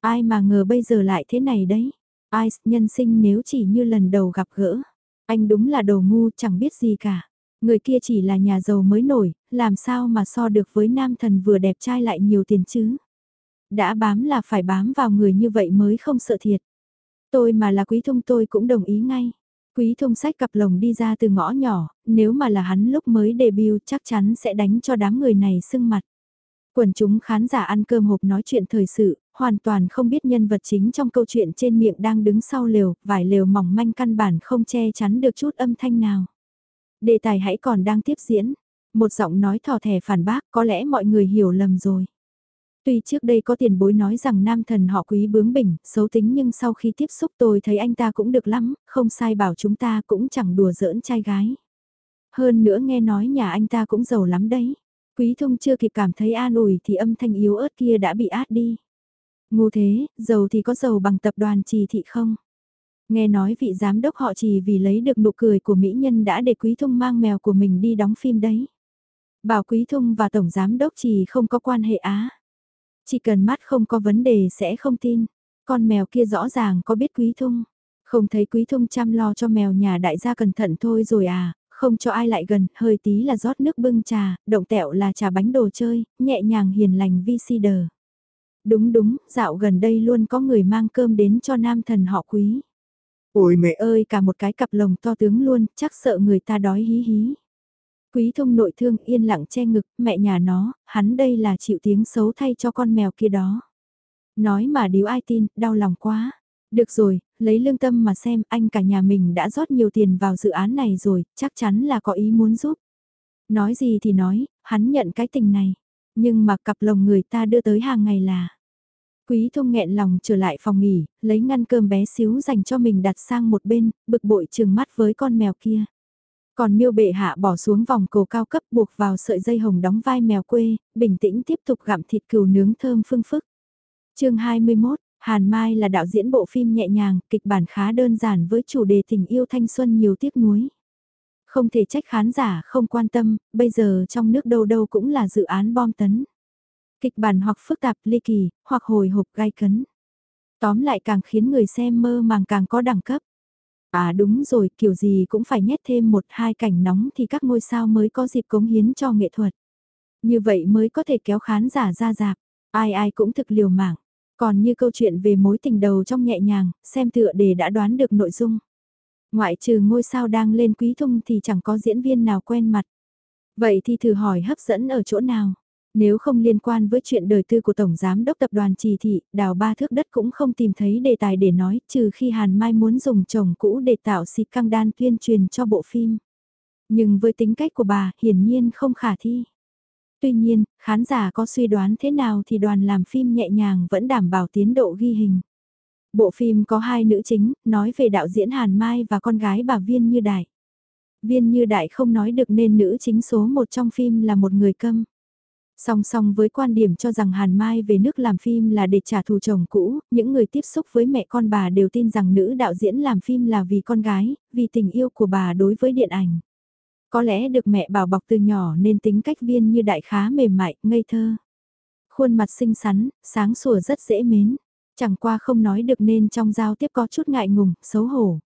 S1: Ai mà ngờ bây giờ lại thế này đấy. Ice nhân sinh nếu chỉ như lần đầu gặp gỡ. Anh đúng là đồ ngu chẳng biết gì cả. Người kia chỉ là nhà giàu mới nổi, làm sao mà so được với nam thần vừa đẹp trai lại nhiều tiền chứ. Đã bám là phải bám vào người như vậy mới không sợ thiệt. Tôi mà là quý thông tôi cũng đồng ý ngay. Quý thông sách cặp lồng đi ra từ ngõ nhỏ, nếu mà là hắn lúc mới debut chắc chắn sẽ đánh cho đám người này sưng mặt. Quần chúng khán giả ăn cơm hộp nói chuyện thời sự, hoàn toàn không biết nhân vật chính trong câu chuyện trên miệng đang đứng sau lều, vải lều mỏng manh căn bản không che chắn được chút âm thanh nào. Đề tài hãy còn đang tiếp diễn. Một giọng nói thò thẻ phản bác có lẽ mọi người hiểu lầm rồi. Tuy trước đây có tiền bối nói rằng nam thần họ quý bướng bỉnh, xấu tính nhưng sau khi tiếp xúc tôi thấy anh ta cũng được lắm, không sai bảo chúng ta cũng chẳng đùa giỡn trai gái. Hơn nữa nghe nói nhà anh ta cũng giàu lắm đấy. Quý thông chưa kịp cảm thấy an ủi thì âm thanh yếu ớt kia đã bị át đi. Ngu thế, giàu thì có giàu bằng tập đoàn trì thị không? Nghe nói vị giám đốc họ chỉ vì lấy được nụ cười của mỹ nhân đã để Quý Thông mang mèo của mình đi đóng phim đấy. Bảo Quý Thông và Tổng Giám đốc chỉ không có quan hệ á. Chỉ cần mắt không có vấn đề sẽ không tin. Con mèo kia rõ ràng có biết Quý Thông. Không thấy Quý Thông chăm lo cho mèo nhà đại gia cẩn thận thôi rồi à, không cho ai lại gần, hơi tí là rót nước bưng trà, động tẹo là trà bánh đồ chơi, nhẹ nhàng hiền lành vi si đờ. Đúng đúng, dạo gần đây luôn có người mang cơm đến cho nam thần họ quý.
S2: Ôi mẹ
S1: ơi cả một cái cặp lồng to tướng luôn, chắc sợ người ta đói hí hí. Quý thông nội thương yên lặng che ngực, mẹ nhà nó, hắn đây là chịu tiếng xấu thay cho con mèo kia đó. Nói mà điếu ai tin, đau lòng quá. Được rồi, lấy lương tâm mà xem anh cả nhà mình đã rót nhiều tiền vào dự án này rồi, chắc chắn là có ý muốn giúp. Nói gì thì nói, hắn nhận cái tình này. Nhưng mà cặp lồng người ta đưa tới hàng ngày là Quý thông nghẹn lòng trở lại phòng nghỉ, lấy ngăn cơm bé xíu dành cho mình đặt sang một bên, bực bội trừng mắt với con mèo kia. Còn miêu bệ hạ bỏ xuống vòng cầu cao cấp buộc vào sợi dây hồng đóng vai mèo quê, bình tĩnh tiếp tục gặm thịt cừu nướng thơm phương phức. chương 21, Hàn Mai là đạo diễn bộ phim nhẹ nhàng, kịch bản khá đơn giản với chủ đề tình yêu thanh xuân nhiều tiếc nuối. Không thể trách khán giả không quan tâm, bây giờ trong nước đâu đâu cũng là dự án bom tấn. Kịch bản hoặc phức tạp ly kỳ, hoặc hồi hộp gai cấn. Tóm lại càng khiến người xem mơ màng càng có đẳng cấp. À đúng rồi, kiểu gì cũng phải nhét thêm một hai cảnh nóng thì các ngôi sao mới có dịp cống hiến cho nghệ thuật. Như vậy mới có thể kéo khán giả ra dạp, ai ai cũng thực liều mạng. Còn như câu chuyện về mối tình đầu trong nhẹ nhàng, xem tựa để đã đoán được nội dung. Ngoại trừ ngôi sao đang lên quý thung thì chẳng có diễn viên nào quen mặt. Vậy thì thử hỏi hấp dẫn ở chỗ nào? Nếu không liên quan với chuyện đời tư của Tổng Giám đốc Tập đoàn Trì Thị, đào ba thước đất cũng không tìm thấy đề tài để nói, trừ khi Hàn Mai muốn dùng chồng cũ để tạo xịt căng đan tuyên truyền cho bộ phim. Nhưng với tính cách của bà, hiển nhiên không khả thi. Tuy nhiên, khán giả có suy đoán thế nào thì đoàn làm phim nhẹ nhàng vẫn đảm bảo tiến độ ghi hình. Bộ phim có hai nữ chính, nói về đạo diễn Hàn Mai và con gái bà Viên Như Đại. Viên Như Đại không nói được nên nữ chính số một trong phim là một người câm. Song song với quan điểm cho rằng Hàn Mai về nước làm phim là để trả thù chồng cũ, những người tiếp xúc với mẹ con bà đều tin rằng nữ đạo diễn làm phim là vì con gái, vì tình yêu của bà đối với điện ảnh. Có lẽ được mẹ bảo bọc từ nhỏ nên tính cách viên như đại khá mềm mại, ngây thơ. Khuôn mặt xinh xắn, sáng sủa rất dễ mến. Chẳng qua không nói được nên trong giao tiếp có chút ngại ngùng, xấu hổ.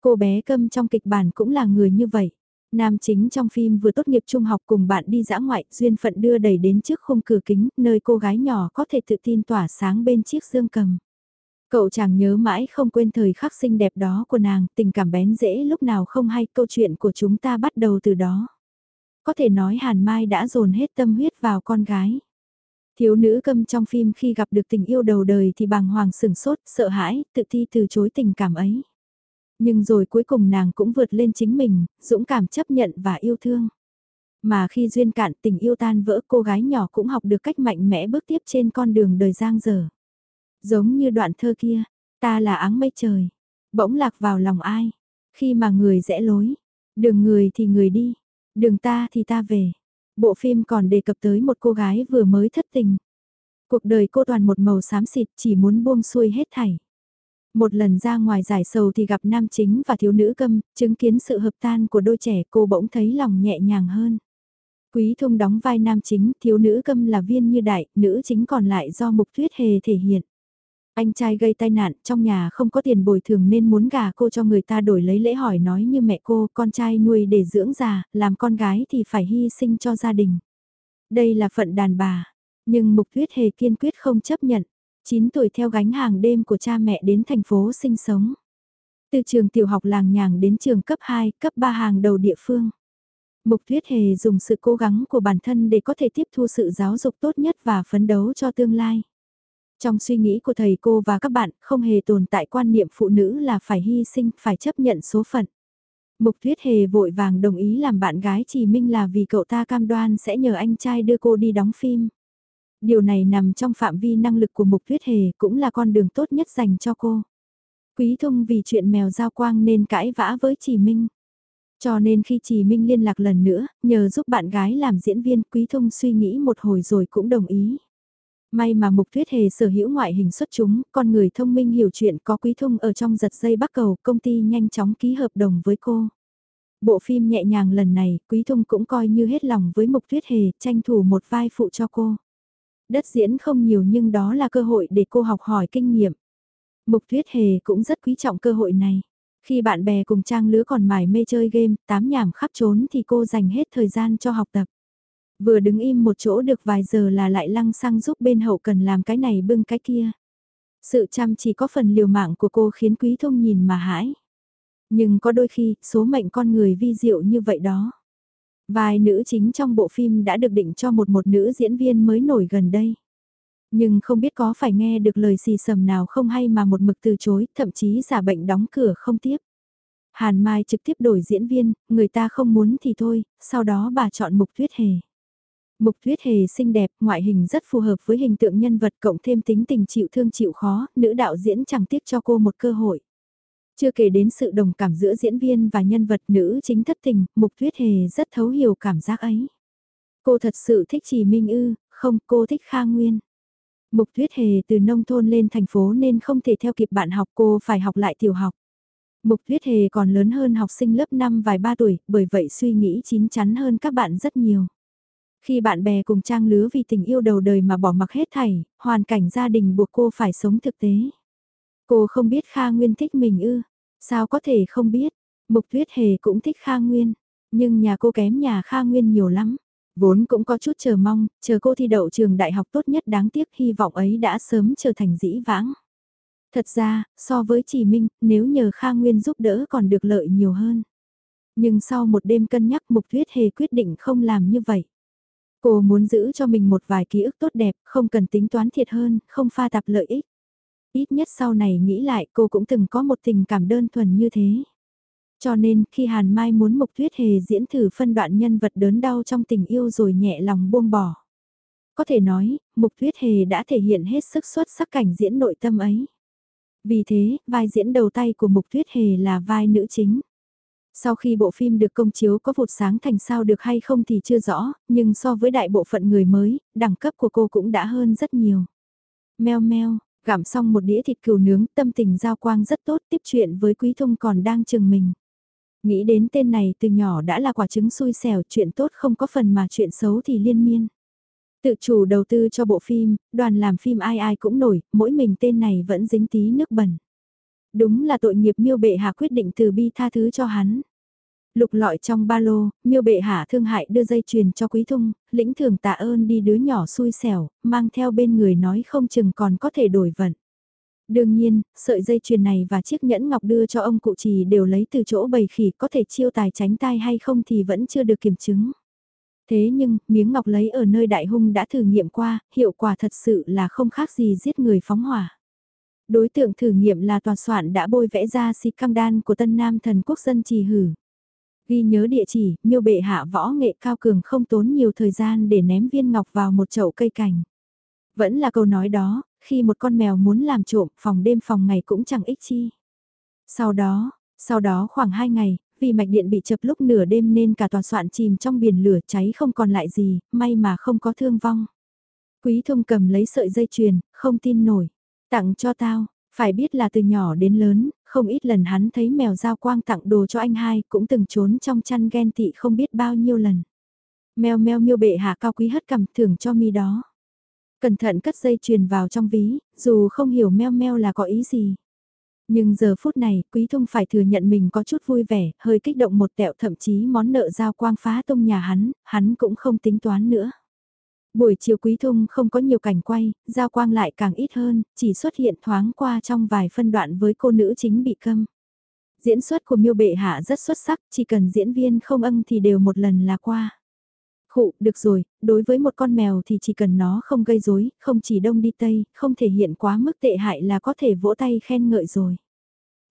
S1: Cô bé câm trong kịch bản cũng là người như vậy. Nam chính trong phim vừa tốt nghiệp trung học cùng bạn đi dã ngoại, duyên phận đưa đẩy đến trước khung cửa kính, nơi cô gái nhỏ có thể tự tin tỏa sáng bên chiếc dương cầm. Cậu chàng nhớ mãi không quên thời khắc xinh đẹp đó của nàng, tình cảm bén dễ lúc nào không hay câu chuyện của chúng ta bắt đầu từ đó. Có thể nói Hàn Mai đã dồn hết tâm huyết vào con gái. Thiếu nữ câm trong phim khi gặp được tình yêu đầu đời thì bàng hoàng sừng sốt, sợ hãi, tự thi từ chối tình cảm ấy. Nhưng rồi cuối cùng nàng cũng vượt lên chính mình, dũng cảm chấp nhận và yêu thương. Mà khi duyên cạn tình yêu tan vỡ cô gái nhỏ cũng học được cách mạnh mẽ bước tiếp trên con đường đời giang dở. Giống như đoạn thơ kia, ta là áng mây trời, bỗng lạc vào lòng ai, khi mà người rẽ lối, đường người thì người đi, đường ta thì ta về. Bộ phim còn đề cập tới một cô gái vừa mới thất tình. Cuộc đời cô toàn một màu xám xịt chỉ muốn buông xuôi hết thảy. Một lần ra ngoài giải sầu thì gặp nam chính và thiếu nữ câm, chứng kiến sự hợp tan của đôi trẻ cô bỗng thấy lòng nhẹ nhàng hơn. Quý Thông đóng vai nam chính, thiếu nữ câm là viên như đại, nữ chính còn lại do Mục Tuyết Hề thể hiện. Anh trai gây tai nạn, trong nhà không có tiền bồi thường nên muốn gả cô cho người ta đổi lấy lễ hỏi nói như mẹ cô, con trai nuôi để dưỡng già, làm con gái thì phải hy sinh cho gia đình. Đây là phận đàn bà, nhưng Mục Tuyết Hề kiên quyết không chấp nhận. 9 tuổi theo gánh hàng đêm của cha mẹ đến thành phố sinh sống. Từ trường tiểu học làng nhàng đến trường cấp 2, cấp 3 hàng đầu địa phương. Mục Tuyết Hề dùng sự cố gắng của bản thân để có thể tiếp thu sự giáo dục tốt nhất và phấn đấu cho tương lai. Trong suy nghĩ của thầy cô và các bạn, không hề tồn tại quan niệm phụ nữ là phải hy sinh, phải chấp nhận số phận. Mục Tuyết Hề vội vàng đồng ý làm bạn gái Trì Minh là vì cậu ta cam đoan sẽ nhờ anh trai đưa cô đi đóng phim. Điều này nằm trong phạm vi năng lực của Mục Tuyết Hề cũng là con đường tốt nhất dành cho cô. Quý Thông vì chuyện mèo giao quang nên cãi vã với Trì Minh. Cho nên khi Trì Minh liên lạc lần nữa, nhờ giúp bạn gái làm diễn viên, Quý Thông suy nghĩ một hồi rồi cũng đồng ý. May mà Mục Tuyết Hề sở hữu ngoại hình xuất chúng, con người thông minh hiểu chuyện có Quý Thông ở trong giật dây bắt cầu, công ty nhanh chóng ký hợp đồng với cô. Bộ phim nhẹ nhàng lần này, Quý Thông cũng coi như hết lòng với Mục Tuyết Hề, tranh thủ một vai phụ cho cô. Đất diễn không nhiều nhưng đó là cơ hội để cô học hỏi kinh nghiệm. Mục thuyết Hề cũng rất quý trọng cơ hội này. Khi bạn bè cùng trang lứa còn mải mê chơi game, tám nhảm khắp trốn thì cô dành hết thời gian cho học tập. Vừa đứng im một chỗ được vài giờ là lại lăng xăng giúp bên hậu cần làm cái này bưng cái kia. Sự chăm chỉ có phần liều mạng của cô khiến quý thông nhìn mà hãi. Nhưng có đôi khi, số mệnh con người vi diệu như vậy đó. Vai nữ chính trong bộ phim đã được định cho một một nữ diễn viên mới nổi gần đây. Nhưng không biết có phải nghe được lời xì sầm nào không hay mà một mực từ chối, thậm chí giả bệnh đóng cửa không tiếp. Hàn Mai trực tiếp đổi diễn viên, người ta không muốn thì thôi, sau đó bà chọn Mục Tuyết Hề. Mục Tuyết Hề xinh đẹp, ngoại hình rất phù hợp với hình tượng nhân vật cộng thêm tính tình chịu thương chịu khó, nữ đạo diễn chẳng tiếc cho cô một cơ hội. Chưa kể đến sự đồng cảm giữa diễn viên và nhân vật nữ chính thất tình, Mục Tuyết Hề rất thấu hiểu cảm giác ấy. Cô thật sự thích trì Minh Ư, không cô thích Kha Nguyên. Mục Tuyết Hề từ nông thôn lên thành phố nên không thể theo kịp bạn học cô phải học lại tiểu học. Mục Tuyết Hề còn lớn hơn học sinh lớp 5 vài ba tuổi, bởi vậy suy nghĩ chín chắn hơn các bạn rất nhiều. Khi bạn bè cùng trang lứa vì tình yêu đầu đời mà bỏ mặc hết thảy, hoàn cảnh gia đình buộc cô phải sống thực tế. Cô không biết Kha Nguyên thích mình ư, sao có thể không biết, Mục Tuyết Hề cũng thích Kha Nguyên, nhưng nhà cô kém nhà Kha Nguyên nhiều lắm. Vốn cũng có chút chờ mong, chờ cô thi đậu trường đại học tốt nhất đáng tiếc hy vọng ấy đã sớm trở thành dĩ vãng. Thật ra, so với Chỉ Minh, nếu nhờ Kha Nguyên giúp đỡ còn được lợi nhiều hơn. Nhưng sau một đêm cân nhắc Mục Tuyết Hề quyết định không làm như vậy. Cô muốn giữ cho mình một vài ký ức tốt đẹp, không cần tính toán thiệt hơn, không pha tạp lợi ích. Ít nhất sau này nghĩ lại cô cũng từng có một tình cảm đơn thuần như thế. Cho nên khi Hàn Mai muốn Mục Tuyết Hề diễn thử phân đoạn nhân vật đớn đau trong tình yêu rồi nhẹ lòng buông bỏ. Có thể nói, Mục Tuyết Hề đã thể hiện hết sức xuất sắc cảnh diễn nội tâm ấy. Vì thế, vai diễn đầu tay của Mục Tuyết Hề là vai nữ chính. Sau khi bộ phim được công chiếu có vụt sáng thành sao được hay không thì chưa rõ, nhưng so với đại bộ phận người mới, đẳng cấp của cô cũng đã hơn rất nhiều. Mèo meo, gặm xong một đĩa thịt cừu nướng tâm tình giao quang rất tốt tiếp chuyện với Quý Thông còn đang chừng mình. Nghĩ đến tên này từ nhỏ đã là quả trứng xui xẻo chuyện tốt không có phần mà chuyện xấu thì liên miên. Tự chủ đầu tư cho bộ phim, đoàn làm phim ai ai cũng nổi, mỗi mình tên này vẫn dính tí nước bẩn. Đúng là tội nghiệp miêu bệ hạ quyết định từ bi tha thứ cho hắn. Lục lọi trong ba lô, miêu bệ hạ thương hại đưa dây chuyền cho quý thung, lĩnh thường tạ ơn đi đứa nhỏ xui xẻo, mang theo bên người nói không chừng còn có thể đổi vận. Đương nhiên, sợi dây chuyền này và chiếc nhẫn ngọc đưa cho ông cụ trì đều lấy từ chỗ bầy khỉ có thể chiêu tài tránh tai hay không thì vẫn chưa được kiểm chứng. Thế nhưng, miếng ngọc lấy ở nơi đại hung đã thử nghiệm qua, hiệu quả thật sự là không khác gì giết người phóng hỏa. Đối tượng thử nghiệm là tòa soạn đã bôi vẽ ra si cam đan của tân nam thần quốc dân trì hử. Ghi nhớ địa chỉ, miêu bệ hạ võ nghệ cao cường không tốn nhiều thời gian để ném viên ngọc vào một chậu cây cảnh. Vẫn là câu nói đó, khi một con mèo muốn làm trộm phòng đêm phòng ngày cũng chẳng ích chi. Sau đó, sau đó khoảng 2 ngày, vì mạch điện bị chập lúc nửa đêm nên cả tòa soạn chìm trong biển lửa cháy không còn lại gì, may mà không có thương vong. Quý thông cầm lấy sợi dây chuyền, không tin nổi. Tặng cho tao, phải biết là từ nhỏ đến lớn, không ít lần hắn thấy mèo giao quang tặng đồ cho anh hai, cũng từng trốn trong chăn ghen tị không biết bao nhiêu lần. Mèo mèo miêu bệ hạ cao quý hất cầm thưởng cho mi đó. Cẩn thận cất dây chuyền vào trong ví, dù không hiểu meo meo là có ý gì. Nhưng giờ phút này, Quý Thông phải thừa nhận mình có chút vui vẻ, hơi kích động một tẹo thậm chí món nợ giao quang phá tung nhà hắn, hắn cũng không tính toán nữa. Buổi chiều Quý Thông không có nhiều cảnh quay, giao quang lại càng ít hơn, chỉ xuất hiện thoáng qua trong vài phân đoạn với cô nữ chính bị câm. Diễn xuất của miêu bệ hạ rất xuất sắc, chỉ cần diễn viên không ân thì đều một lần là qua. Khụ, được rồi, đối với một con mèo thì chỉ cần nó không gây rối, không chỉ đông đi tây, không thể hiện quá mức tệ hại là có thể vỗ tay khen ngợi rồi.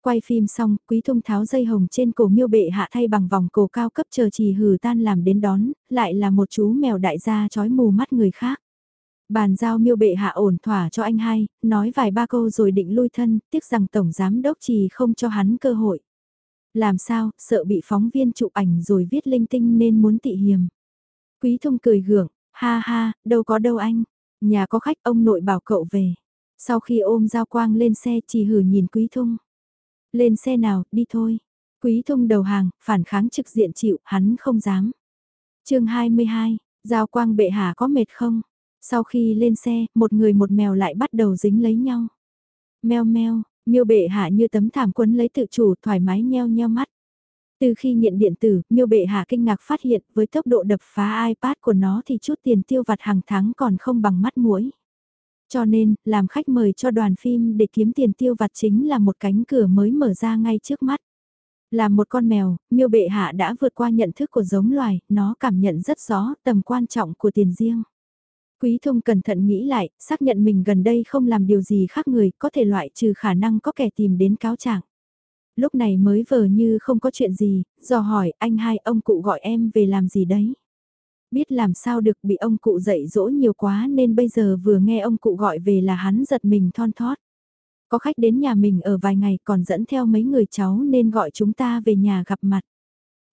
S1: Quay phim xong, quý thông tháo dây hồng trên cổ miêu bệ hạ thay bằng vòng cổ cao cấp chờ trì hử tan làm đến đón, lại là một chú mèo đại gia chói mù mắt người khác. Bàn giao miêu bệ hạ ổn thỏa cho anh hai, nói vài ba câu rồi định lui thân, tiếc rằng tổng giám đốc trì không cho hắn cơ hội. Làm sao, sợ bị phóng viên chụp ảnh rồi viết linh tinh nên muốn tị hiềm. Quý thông cười gượng, ha ha, đâu có đâu anh, nhà có khách ông nội bảo cậu về. Sau khi ôm giao quang lên xe chỉ hử nhìn quý thông. Lên xe nào, đi thôi. Quý thông đầu hàng, phản kháng trực diện chịu, hắn không dám. chương 22, giao quang bệ hạ có mệt không? Sau khi lên xe, một người một mèo lại bắt đầu dính lấy nhau. Mèo meo, miêu bệ hạ như tấm thảm quấn lấy tự chủ thoải mái nheo nheo mắt. Từ khi nghiện điện tử, miêu bệ hạ kinh ngạc phát hiện với tốc độ đập phá iPad của nó thì chút tiền tiêu vặt hàng tháng còn không bằng mắt mũi. Cho nên, làm khách mời cho đoàn phim để kiếm tiền tiêu vặt chính là một cánh cửa mới mở ra ngay trước mắt. Là một con mèo, miêu bệ hạ đã vượt qua nhận thức của giống loài, nó cảm nhận rất rõ tầm quan trọng của tiền riêng. Quý thông cẩn thận nghĩ lại, xác nhận mình gần đây không làm điều gì khác người, có thể loại trừ khả năng có kẻ tìm đến cáo trạng lúc này mới vờ như không có chuyện gì, dò hỏi anh hai ông cụ gọi em về làm gì đấy. Biết làm sao được bị ông cụ dạy dỗ nhiều quá nên bây giờ vừa nghe ông cụ gọi về là hắn giật mình thon thót. Có khách đến nhà mình ở vài ngày còn dẫn theo mấy người cháu nên gọi chúng ta về nhà gặp mặt.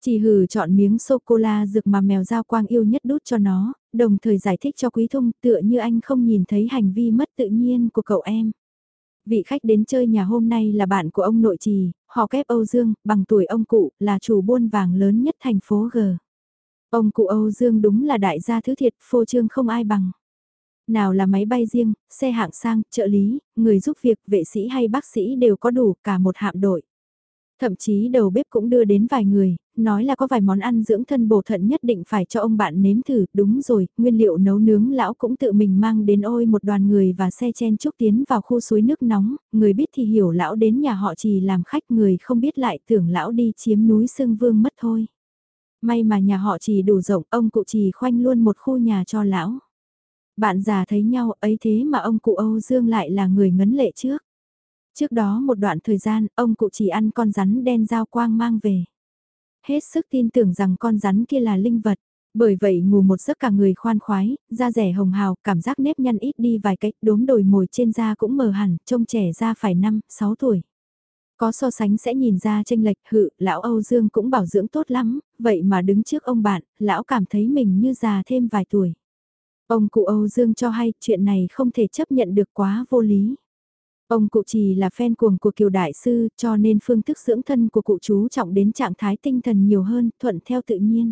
S1: Chỉ hử chọn miếng sô-cô-la rực mà mèo giao quang yêu nhất đút cho nó, đồng thời giải thích cho quý thông tựa như anh không nhìn thấy hành vi mất tự nhiên của cậu em. Vị khách đến chơi nhà hôm nay là bạn của ông nội trì, họ kép Âu Dương, bằng tuổi ông cụ, là chủ buôn vàng lớn nhất thành phố G. Ông cụ Âu Dương đúng là đại gia thứ thiệt, phô trương không ai bằng. Nào là máy bay riêng, xe hạng sang, trợ lý, người giúp việc, vệ sĩ hay bác sĩ đều có đủ cả một hạm đội. Thậm chí đầu bếp cũng đưa đến vài người, nói là có vài món ăn dưỡng thân bổ thận nhất định phải cho ông bạn nếm thử, đúng rồi, nguyên liệu nấu nướng lão cũng tự mình mang đến ôi một đoàn người và xe chen chúc tiến vào khu suối nước nóng, người biết thì hiểu lão đến nhà họ chỉ làm khách người không biết lại tưởng lão đi chiếm núi Sương Vương mất thôi. May mà nhà họ chỉ đủ rộng, ông cụ chỉ khoanh luôn một khu nhà cho lão. Bạn già thấy nhau ấy thế mà ông cụ Âu Dương lại là người ngấn lệ trước. Trước đó một đoạn thời gian, ông cụ chỉ ăn con rắn đen dao quang mang về. Hết sức tin tưởng rằng con rắn kia là linh vật. Bởi vậy ngủ một giấc cả người khoan khoái, da rẻ hồng hào, cảm giác nếp nhăn ít đi vài cách, đốm đồi mồi trên da cũng mờ hẳn, trông trẻ ra phải 5, 6 tuổi. Có so sánh sẽ nhìn ra tranh lệch hự, lão Âu Dương cũng bảo dưỡng tốt lắm, vậy mà đứng trước ông bạn, lão cảm thấy mình như già thêm vài tuổi. Ông cụ Âu Dương cho hay chuyện này không thể chấp nhận được quá vô lý. Ông cụ chỉ là fan cuồng của Kiều Đại Sư cho nên phương thức dưỡng thân của cụ chú trọng đến trạng thái tinh thần nhiều hơn, thuận theo tự nhiên.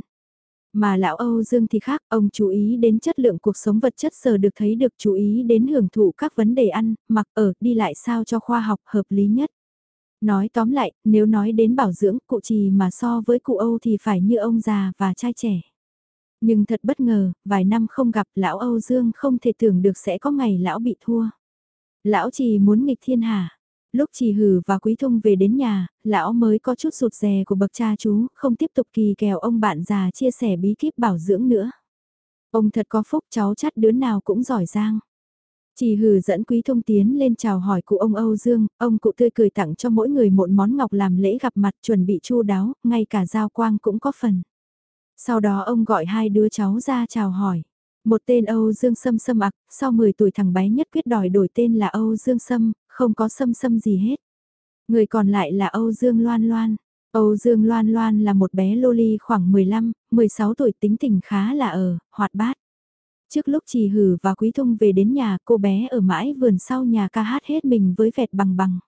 S1: Mà lão Âu Dương thì khác, ông chú ý đến chất lượng cuộc sống vật chất sờ được thấy được chú ý đến hưởng thụ các vấn đề ăn, mặc ở, đi lại sao cho khoa học hợp lý nhất. Nói tóm lại, nếu nói đến bảo dưỡng, cụ trì mà so với cụ Âu thì phải như ông già và trai trẻ. Nhưng thật bất ngờ, vài năm không gặp lão Âu Dương không thể tưởng được sẽ có ngày lão bị thua. Lão trì muốn nghịch thiên hà. Lúc trì hử và quý thông về đến nhà, lão mới có chút rụt rè của bậc cha chú, không tiếp tục kỳ kèo ông bạn già chia sẻ bí kíp bảo dưỡng nữa. Ông thật có phúc cháu chắt đứa nào cũng giỏi giang. Chỉ hử dẫn quý thông tiến lên chào hỏi cụ ông Âu Dương, ông cụ tươi cười tặng cho mỗi người một món ngọc làm lễ gặp mặt chuẩn bị chu đáo, ngay cả giao quang cũng có phần. Sau đó ông gọi hai đứa cháu ra chào hỏi. Một tên Âu Dương Sâm Sâm ặc, sau 10 tuổi thằng bé nhất quyết đòi đổi tên là Âu Dương Sâm, không có Sâm Sâm gì hết. Người còn lại là Âu Dương Loan Loan. Âu Dương Loan Loan là một bé loli khoảng 15, 16 tuổi tính tình khá là ở, hoạt bát. Trước lúc trì hử và quý thung về đến nhà cô bé ở mãi vườn sau nhà ca hát hết mình với vẹt bằng bằng.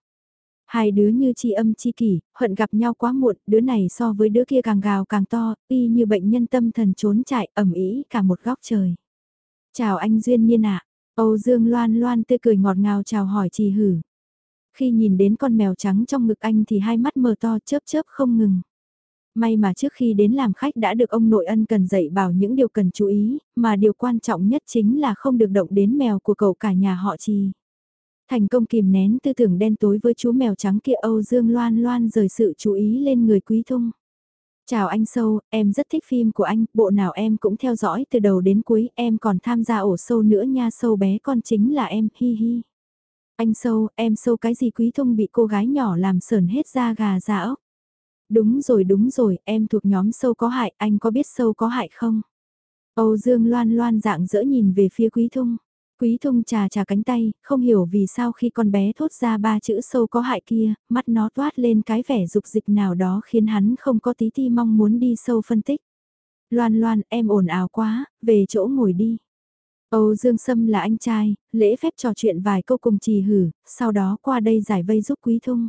S1: Hai đứa như chi âm chi kỷ, hận gặp nhau quá muộn, đứa này so với đứa kia càng gào càng to, y như bệnh nhân tâm thần trốn chạy ẩm ý cả một góc trời. Chào anh Duyên Nhiên ạ, Âu Dương Loan Loan tươi cười ngọt ngào chào hỏi trì hử. Khi nhìn đến con mèo trắng trong ngực anh thì hai mắt mờ to chớp chớp không ngừng. May mà trước khi đến làm khách đã được ông nội ân cần dạy bảo những điều cần chú ý, mà điều quan trọng nhất chính là không được động đến mèo của cậu cả nhà họ trì. Thành công kìm nén tư tưởng đen tối với chú mèo trắng kia Âu Dương Loan Loan rời sự chú ý lên người quý thung. Chào anh Sâu, em rất thích phim của anh, bộ nào em cũng theo dõi từ đầu đến cuối, em còn tham gia ổ sâu nữa nha Sâu bé con chính là em, hi hi. Anh Sâu, em Sâu cái gì quý thung bị cô gái nhỏ làm sờn hết da gà da ốc. Đúng rồi đúng rồi, em thuộc nhóm sâu có hại, anh có biết sâu có hại không? Âu Dương loan loan dạng dỡ nhìn về phía quý thung. Quý thung trà trà cánh tay, không hiểu vì sao khi con bé thốt ra ba chữ sâu có hại kia, mắt nó toát lên cái vẻ dục dịch nào đó khiến hắn không có tí ti mong muốn đi sâu phân tích. Loan loan, em ồn ào quá, về chỗ ngồi đi. Âu Dương Sâm là anh trai, lễ phép trò chuyện vài câu cùng trì hử, sau đó qua đây giải vây giúp Quý Thung.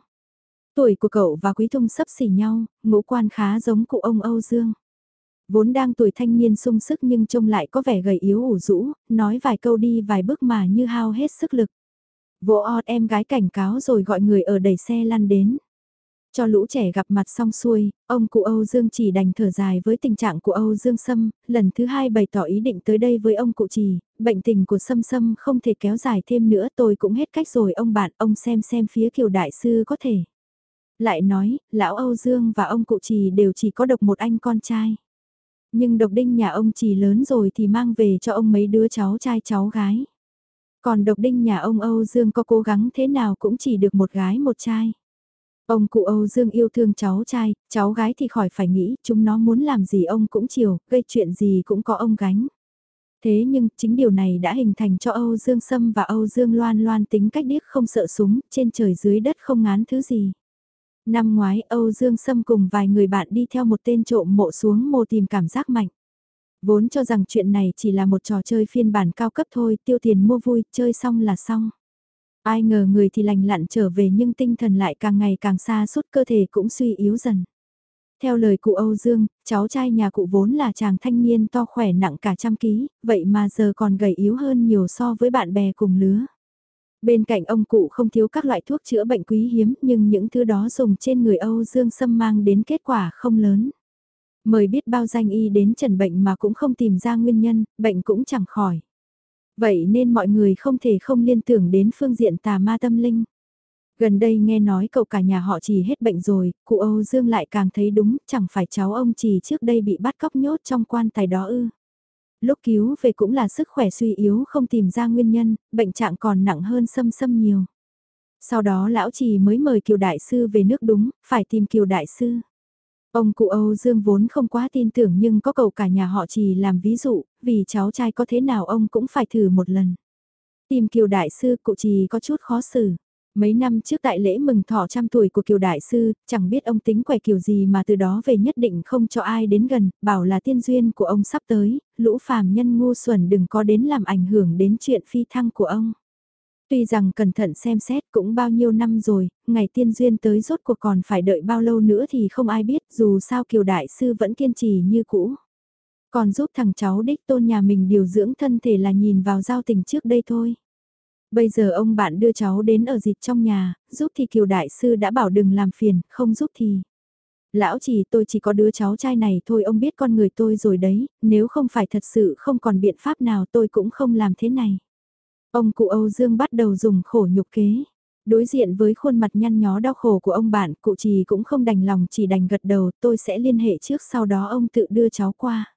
S1: Tuổi của cậu và Quý thông sấp xỉ nhau, ngũ quan khá giống cụ ông Âu Dương. Vốn đang tuổi thanh niên sung sức nhưng trông lại có vẻ gầy yếu ủ rũ, nói vài câu đi vài bước mà như hao hết sức lực. Vỗ ọt em gái cảnh cáo rồi gọi người ở đẩy xe lăn đến. Cho lũ trẻ gặp mặt xong xuôi, ông cụ Âu Dương chỉ đành thở dài với tình trạng của Âu Dương Sâm, lần thứ hai bày tỏ ý định tới đây với ông cụ trì, bệnh tình của Sâm Sâm không thể kéo dài thêm nữa tôi cũng hết cách rồi ông bạn, ông xem xem phía kiều đại sư có thể. Lại nói, lão Âu Dương và ông cụ trì đều chỉ có độc một anh con trai. Nhưng độc đinh nhà ông trì lớn rồi thì mang về cho ông mấy đứa cháu trai cháu gái. Còn độc đinh nhà ông Âu Dương có cố gắng thế nào cũng chỉ được một gái một trai. Ông cụ Âu Dương yêu thương cháu trai, cháu gái thì khỏi phải nghĩ, chúng nó muốn làm gì ông cũng chiều, gây chuyện gì cũng có ông gánh. Thế nhưng, chính điều này đã hình thành cho Âu Dương Sâm và Âu Dương Loan Loan tính cách điếc không sợ súng, trên trời dưới đất không ngán thứ gì. Năm ngoái Âu Dương Sâm cùng vài người bạn đi theo một tên trộm mộ xuống mồ tìm cảm giác mạnh. Vốn cho rằng chuyện này chỉ là một trò chơi phiên bản cao cấp thôi, tiêu tiền mua vui, chơi xong là xong. Ai ngờ người thì lành lặn trở về nhưng tinh thần lại càng ngày càng xa suốt cơ thể cũng suy yếu dần. Theo lời cụ Âu Dương, cháu trai nhà cụ vốn là chàng thanh niên to khỏe nặng cả trăm ký, vậy mà giờ còn gầy yếu hơn nhiều so với bạn bè cùng lứa. Bên cạnh ông cụ không thiếu các loại thuốc chữa bệnh quý hiếm nhưng những thứ đó dùng trên người Âu Dương Sâm mang đến kết quả không lớn. Mời biết bao danh y đến trần bệnh mà cũng không tìm ra nguyên nhân, bệnh cũng chẳng khỏi. Vậy nên mọi người không thể không liên tưởng đến phương diện tà ma tâm linh. Gần đây nghe nói cậu cả nhà họ chỉ hết bệnh rồi, cụ Âu Dương lại càng thấy đúng, chẳng phải cháu ông chỉ trước đây bị bắt cóc nhốt trong quan tài đó ư. Lúc cứu về cũng là sức khỏe suy yếu không tìm ra nguyên nhân, bệnh trạng còn nặng hơn xâm xâm nhiều. Sau đó lão trì mới mời Kiều Đại Sư về nước đúng, phải tìm Kiều Đại Sư. Ông cụ Âu Dương vốn không quá tin tưởng nhưng có cậu cả nhà họ trì làm ví dụ, vì cháu trai có thế nào ông cũng phải thử một lần. Tìm Kiều Đại Sư cụ trì có chút khó xử. Mấy năm trước tại lễ mừng thọ trăm tuổi của Kiều Đại Sư, chẳng biết ông tính quẻ kiểu gì mà từ đó về nhất định không cho ai đến gần, bảo là tiên duyên của ông sắp tới, lũ phàm nhân ngu xuẩn đừng có đến làm ảnh hưởng đến chuyện phi thăng của ông. Tuy rằng cẩn thận xem xét cũng bao nhiêu năm rồi, ngày tiên duyên tới rốt cuộc còn phải đợi bao lâu nữa thì không ai biết dù sao Kiều Đại Sư vẫn kiên trì như cũ. Còn giúp thằng cháu đích tôn nhà mình điều dưỡng thân thể là nhìn vào giao tình trước đây thôi. Bây giờ ông bạn đưa cháu đến ở dịp trong nhà, giúp thì Kiều Đại Sư đã bảo đừng làm phiền, không giúp thì. Lão chỉ tôi chỉ có đứa cháu trai này thôi ông biết con người tôi rồi đấy, nếu không phải thật sự không còn biện pháp nào tôi cũng không làm thế này. Ông cụ Âu Dương bắt đầu dùng khổ nhục kế. Đối diện với khuôn mặt nhăn nhó đau khổ của ông bạn, cụ trì cũng không đành lòng chỉ đành gật đầu tôi sẽ liên hệ trước sau đó ông tự đưa cháu qua.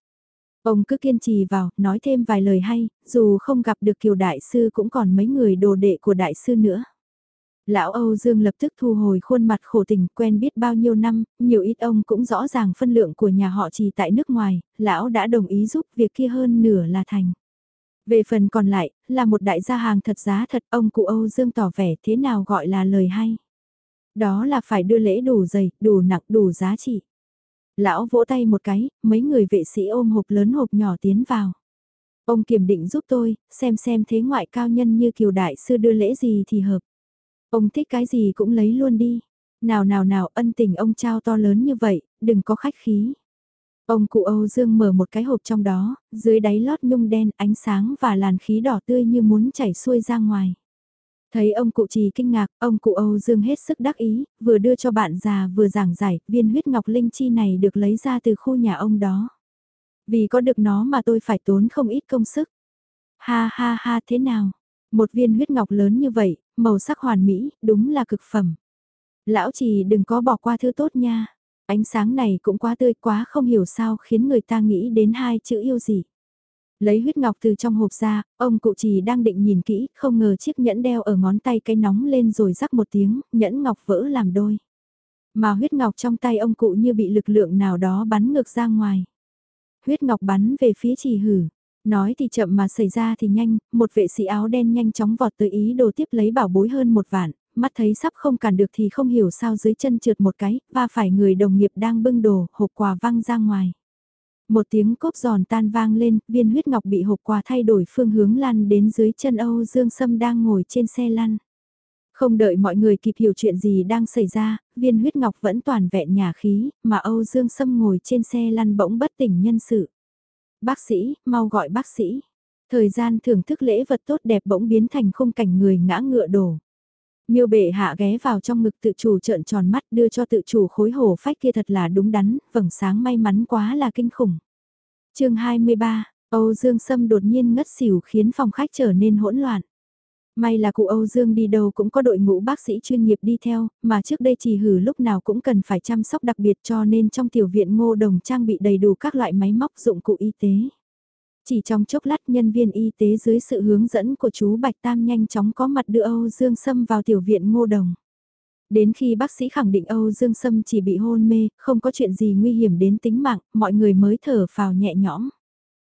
S1: Ông cứ kiên trì vào, nói thêm vài lời hay, dù không gặp được kiều đại sư cũng còn mấy người đồ đệ của đại sư nữa. Lão Âu Dương lập tức thu hồi khuôn mặt khổ tình quen biết bao nhiêu năm, nhiều ít ông cũng rõ ràng phân lượng của nhà họ chỉ tại nước ngoài, lão đã đồng ý giúp việc kia hơn nửa là thành. Về phần còn lại, là một đại gia hàng thật giá thật ông cụ Âu Dương tỏ vẻ thế nào gọi là lời hay. Đó là phải đưa lễ đủ dày, đủ nặng, đủ giá trị. Lão vỗ tay một cái, mấy người vệ sĩ ôm hộp lớn hộp nhỏ tiến vào. Ông kiểm định giúp tôi, xem xem thế ngoại cao nhân như kiều đại sư đưa lễ gì thì hợp. Ông thích cái gì cũng lấy luôn đi. Nào nào nào ân tình ông trao to lớn như vậy, đừng có khách khí. Ông cụ Âu Dương mở một cái hộp trong đó, dưới đáy lót nhung đen ánh sáng và làn khí đỏ tươi như muốn chảy xuôi ra ngoài. Thấy ông cụ trì kinh ngạc, ông cụ Âu Dương hết sức đắc ý, vừa đưa cho bạn già vừa giảng giải, viên huyết ngọc linh chi này được lấy ra từ khu nhà ông đó. Vì có được nó mà tôi phải tốn không ít công sức. Ha ha ha thế nào? Một viên huyết ngọc lớn như vậy, màu sắc hoàn mỹ, đúng là cực phẩm. Lão trì đừng có bỏ qua thứ tốt nha. Ánh sáng này cũng quá tươi quá không hiểu sao khiến người ta nghĩ đến hai chữ yêu gì. Lấy huyết ngọc từ trong hộp ra, ông cụ trì đang định nhìn kỹ, không ngờ chiếc nhẫn đeo ở ngón tay cái nóng lên rồi rắc một tiếng, nhẫn ngọc vỡ làm đôi. Mà huyết ngọc trong tay ông cụ như bị lực lượng nào đó bắn ngược ra ngoài. Huyết ngọc bắn về phía trì hử. Nói thì chậm mà xảy ra thì nhanh, một vệ sĩ áo đen nhanh chóng vọt tới ý đồ tiếp lấy bảo bối hơn một vạn, mắt thấy sắp không cản được thì không hiểu sao dưới chân trượt một cái, và phải người đồng nghiệp đang bưng đồ, hộp quà văng ra ngoài. Một tiếng cốp giòn tan vang lên, viên huyết ngọc bị hộp quà thay đổi phương hướng lăn đến dưới chân Âu Dương Sâm đang ngồi trên xe lăn. Không đợi mọi người kịp hiểu chuyện gì đang xảy ra, viên huyết ngọc vẫn toàn vẹn nhà khí, mà Âu Dương Sâm ngồi trên xe lăn bỗng bất tỉnh nhân sự. Bác sĩ, mau gọi bác sĩ. Thời gian thưởng thức lễ vật tốt đẹp bỗng biến thành khung cảnh người ngã ngựa đổ. Miêu bệ hạ ghé vào trong ngực tự chủ trợn tròn mắt đưa cho tự chủ khối hổ phách kia thật là đúng đắn, vầng sáng may mắn quá là kinh khủng. chương 23, Âu Dương Sâm đột nhiên ngất xỉu khiến phòng khách trở nên hỗn loạn. May là cụ Âu Dương đi đâu cũng có đội ngũ bác sĩ chuyên nghiệp đi theo, mà trước đây chỉ hử lúc nào cũng cần phải chăm sóc đặc biệt cho nên trong tiểu viện ngô đồng trang bị đầy đủ các loại máy móc dụng cụ y tế. Chỉ trong chốc lát nhân viên y tế dưới sự hướng dẫn của chú Bạch Tam nhanh chóng có mặt đưa Âu Dương Sâm vào tiểu viện ngô đồng. Đến khi bác sĩ khẳng định Âu Dương Sâm chỉ bị hôn mê, không có chuyện gì nguy hiểm đến tính mạng, mọi người mới thở phào nhẹ nhõm.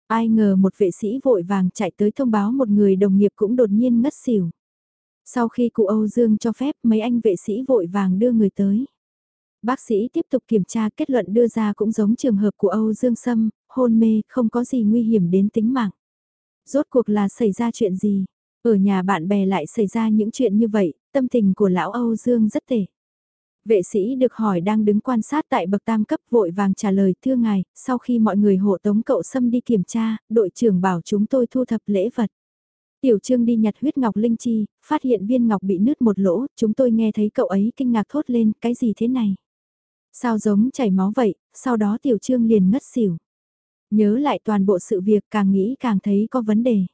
S1: Ai ngờ một vệ sĩ vội vàng chạy tới thông báo một người đồng nghiệp cũng đột nhiên ngất xỉu. Sau khi cụ Âu Dương cho phép mấy anh vệ sĩ vội vàng đưa người tới. Bác sĩ tiếp tục kiểm tra kết luận đưa ra cũng giống trường hợp của Âu Dương Sâm, hôn mê, không có gì nguy hiểm đến tính mạng. Rốt cuộc là xảy ra chuyện gì? Ở nhà bạn bè lại xảy ra những chuyện như vậy, tâm tình của lão Âu Dương rất tệ. Vệ sĩ được hỏi đang đứng quan sát tại bậc tam cấp vội vàng trả lời thưa ngài, sau khi mọi người hộ tống cậu Sâm đi kiểm tra, đội trưởng bảo chúng tôi thu thập lễ vật. Tiểu Trương đi nhặt huyết ngọc linh chi, phát hiện viên ngọc bị nứt một lỗ, chúng tôi nghe thấy cậu ấy kinh ngạc thốt lên, cái gì thế này? Sao giống chảy máu vậy, sau đó tiểu trương liền ngất xỉu. Nhớ lại toàn bộ sự việc càng nghĩ càng thấy có vấn đề.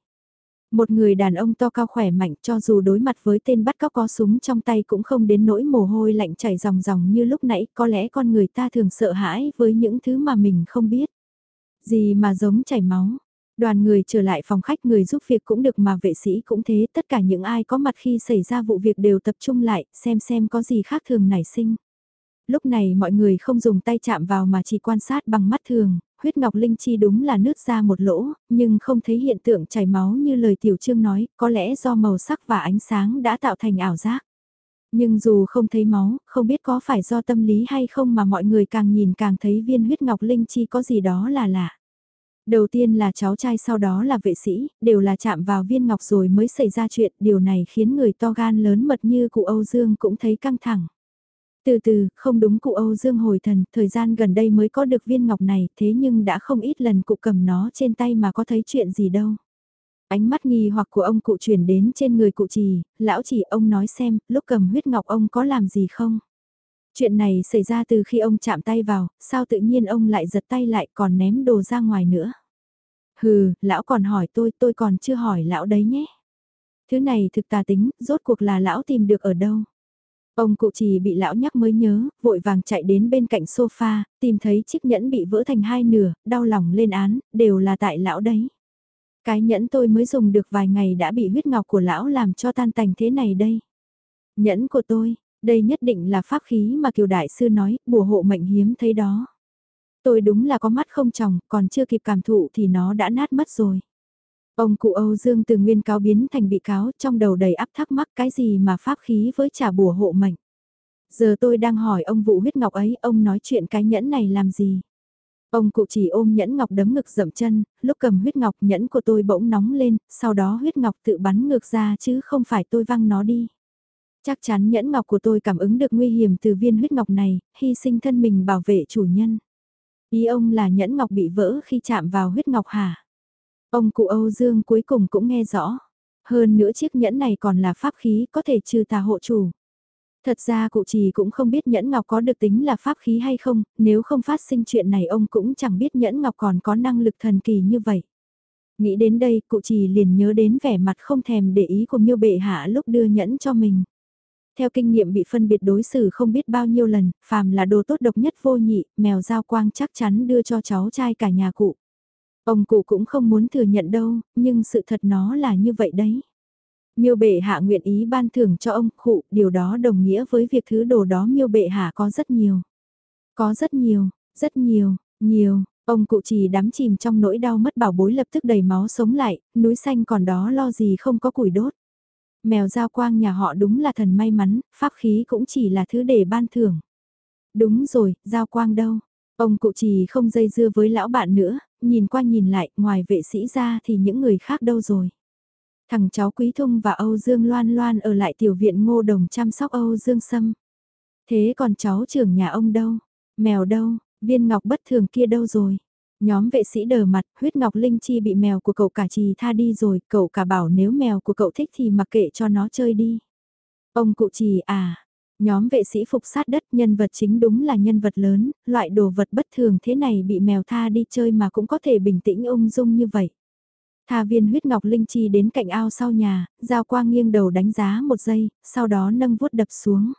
S1: Một người đàn ông to cao khỏe mạnh cho dù đối mặt với tên bắt cóc có súng trong tay cũng không đến nỗi mồ hôi lạnh chảy ròng ròng như lúc nãy có lẽ con người ta thường sợ hãi với những thứ mà mình không biết. Gì mà giống chảy máu. Đoàn người trở lại phòng khách người giúp việc cũng được mà vệ sĩ cũng thế tất cả những ai có mặt khi xảy ra vụ việc đều tập trung lại xem xem có gì khác thường nảy sinh. Lúc này mọi người không dùng tay chạm vào mà chỉ quan sát bằng mắt thường, huyết ngọc linh chi đúng là nứt ra một lỗ, nhưng không thấy hiện tượng chảy máu như lời tiểu trương nói, có lẽ do màu sắc và ánh sáng đã tạo thành ảo giác. Nhưng dù không thấy máu, không biết có phải do tâm lý hay không mà mọi người càng nhìn càng thấy viên huyết ngọc linh chi có gì đó là lạ. Đầu tiên là cháu trai sau đó là vệ sĩ, đều là chạm vào viên ngọc rồi mới xảy ra chuyện, điều này khiến người to gan lớn mật như cụ Âu Dương cũng thấy căng thẳng. Từ từ, không đúng cụ Âu Dương hồi thần, thời gian gần đây mới có được viên ngọc này, thế nhưng đã không ít lần cụ cầm nó trên tay mà có thấy chuyện gì đâu. Ánh mắt nghi hoặc của ông cụ chuyển đến trên người cụ trì, lão chỉ ông nói xem, lúc cầm huyết ngọc ông có làm gì không? Chuyện này xảy ra từ khi ông chạm tay vào, sao tự nhiên ông lại giật tay lại còn ném đồ ra ngoài nữa? Hừ, lão còn hỏi tôi, tôi còn chưa hỏi lão đấy nhé. Thứ này thực tà tính, rốt cuộc là lão tìm được ở đâu? Ông cụ trì bị lão nhắc mới nhớ, vội vàng chạy đến bên cạnh sofa, tìm thấy chiếc nhẫn bị vỡ thành hai nửa, đau lòng lên án, đều là tại lão đấy. Cái nhẫn tôi mới dùng được vài ngày đã bị huyết ngọc của lão làm cho tan tành thế này đây. Nhẫn của tôi, đây nhất định là pháp khí mà kiều đại sư nói, bùa hộ mệnh hiếm thấy đó. Tôi đúng là có mắt không tròng, còn chưa kịp cảm thụ thì nó đã nát mất rồi. Ông cụ Âu Dương từ nguyên cáo biến thành bị cáo trong đầu đầy áp thắc mắc cái gì mà pháp khí với trả bùa hộ mệnh. Giờ tôi đang hỏi ông vụ huyết ngọc ấy, ông nói chuyện cái nhẫn này làm gì? Ông cụ chỉ ôm nhẫn ngọc đấm ngực dậm chân, lúc cầm huyết ngọc nhẫn của tôi bỗng nóng lên, sau đó huyết ngọc tự bắn ngược ra chứ không phải tôi văng nó đi. Chắc chắn nhẫn ngọc của tôi cảm ứng được nguy hiểm từ viên huyết ngọc này, hy sinh thân mình bảo vệ chủ nhân. Ý ông là nhẫn ngọc bị vỡ khi chạm vào huyết ngọc hả? Ông cụ Âu Dương cuối cùng cũng nghe rõ. Hơn nữa chiếc nhẫn này còn là pháp khí có thể trừ tà hộ chủ. Thật ra cụ trì cũng không biết nhẫn ngọc có được tính là pháp khí hay không, nếu không phát sinh chuyện này ông cũng chẳng biết nhẫn ngọc còn có năng lực thần kỳ như vậy. Nghĩ đến đây, cụ trì liền nhớ đến vẻ mặt không thèm để ý của miêu bệ hạ lúc đưa nhẫn cho mình. Theo kinh nghiệm bị phân biệt đối xử không biết bao nhiêu lần, phàm là đồ tốt độc nhất vô nhị, mèo giao quang chắc chắn đưa cho cháu trai cả nhà cụ. Ông cụ cũng không muốn thừa nhận đâu, nhưng sự thật nó là như vậy đấy. Miêu bệ hạ nguyện ý ban thưởng cho ông cụ, điều đó đồng nghĩa với việc thứ đồ đó miêu bệ hạ có rất nhiều. Có rất nhiều, rất nhiều, nhiều, ông cụ chỉ đắm chìm trong nỗi đau mất bảo bối lập tức đầy máu sống lại, núi xanh còn đó lo gì không có củi đốt. Mèo giao quang nhà họ đúng là thần may mắn, pháp khí cũng chỉ là thứ để ban thưởng. Đúng rồi, giao quang đâu? Ông cụ chỉ không dây dưa với lão bạn nữa, nhìn qua nhìn lại, ngoài vệ sĩ ra thì những người khác đâu rồi? Thằng cháu Quý Thung và Âu Dương Loan Loan ở lại tiểu viện ngô đồng chăm sóc Âu Dương Sâm. Thế còn cháu trưởng nhà ông đâu? Mèo đâu? Viên ngọc bất thường kia đâu rồi? Nhóm vệ sĩ đờ mặt, huyết ngọc linh chi bị mèo của cậu cả trì tha đi rồi, cậu cả bảo nếu mèo của cậu thích thì mặc kệ cho nó chơi đi. Ông cụ trì à, nhóm vệ sĩ phục sát đất nhân vật chính đúng là nhân vật lớn, loại đồ vật bất thường thế này bị mèo tha đi chơi mà cũng có thể bình tĩnh ung dung như vậy. Tha viên huyết ngọc linh chi đến cạnh ao sau nhà, giao quang nghiêng đầu đánh giá một giây, sau đó nâng vuốt đập xuống.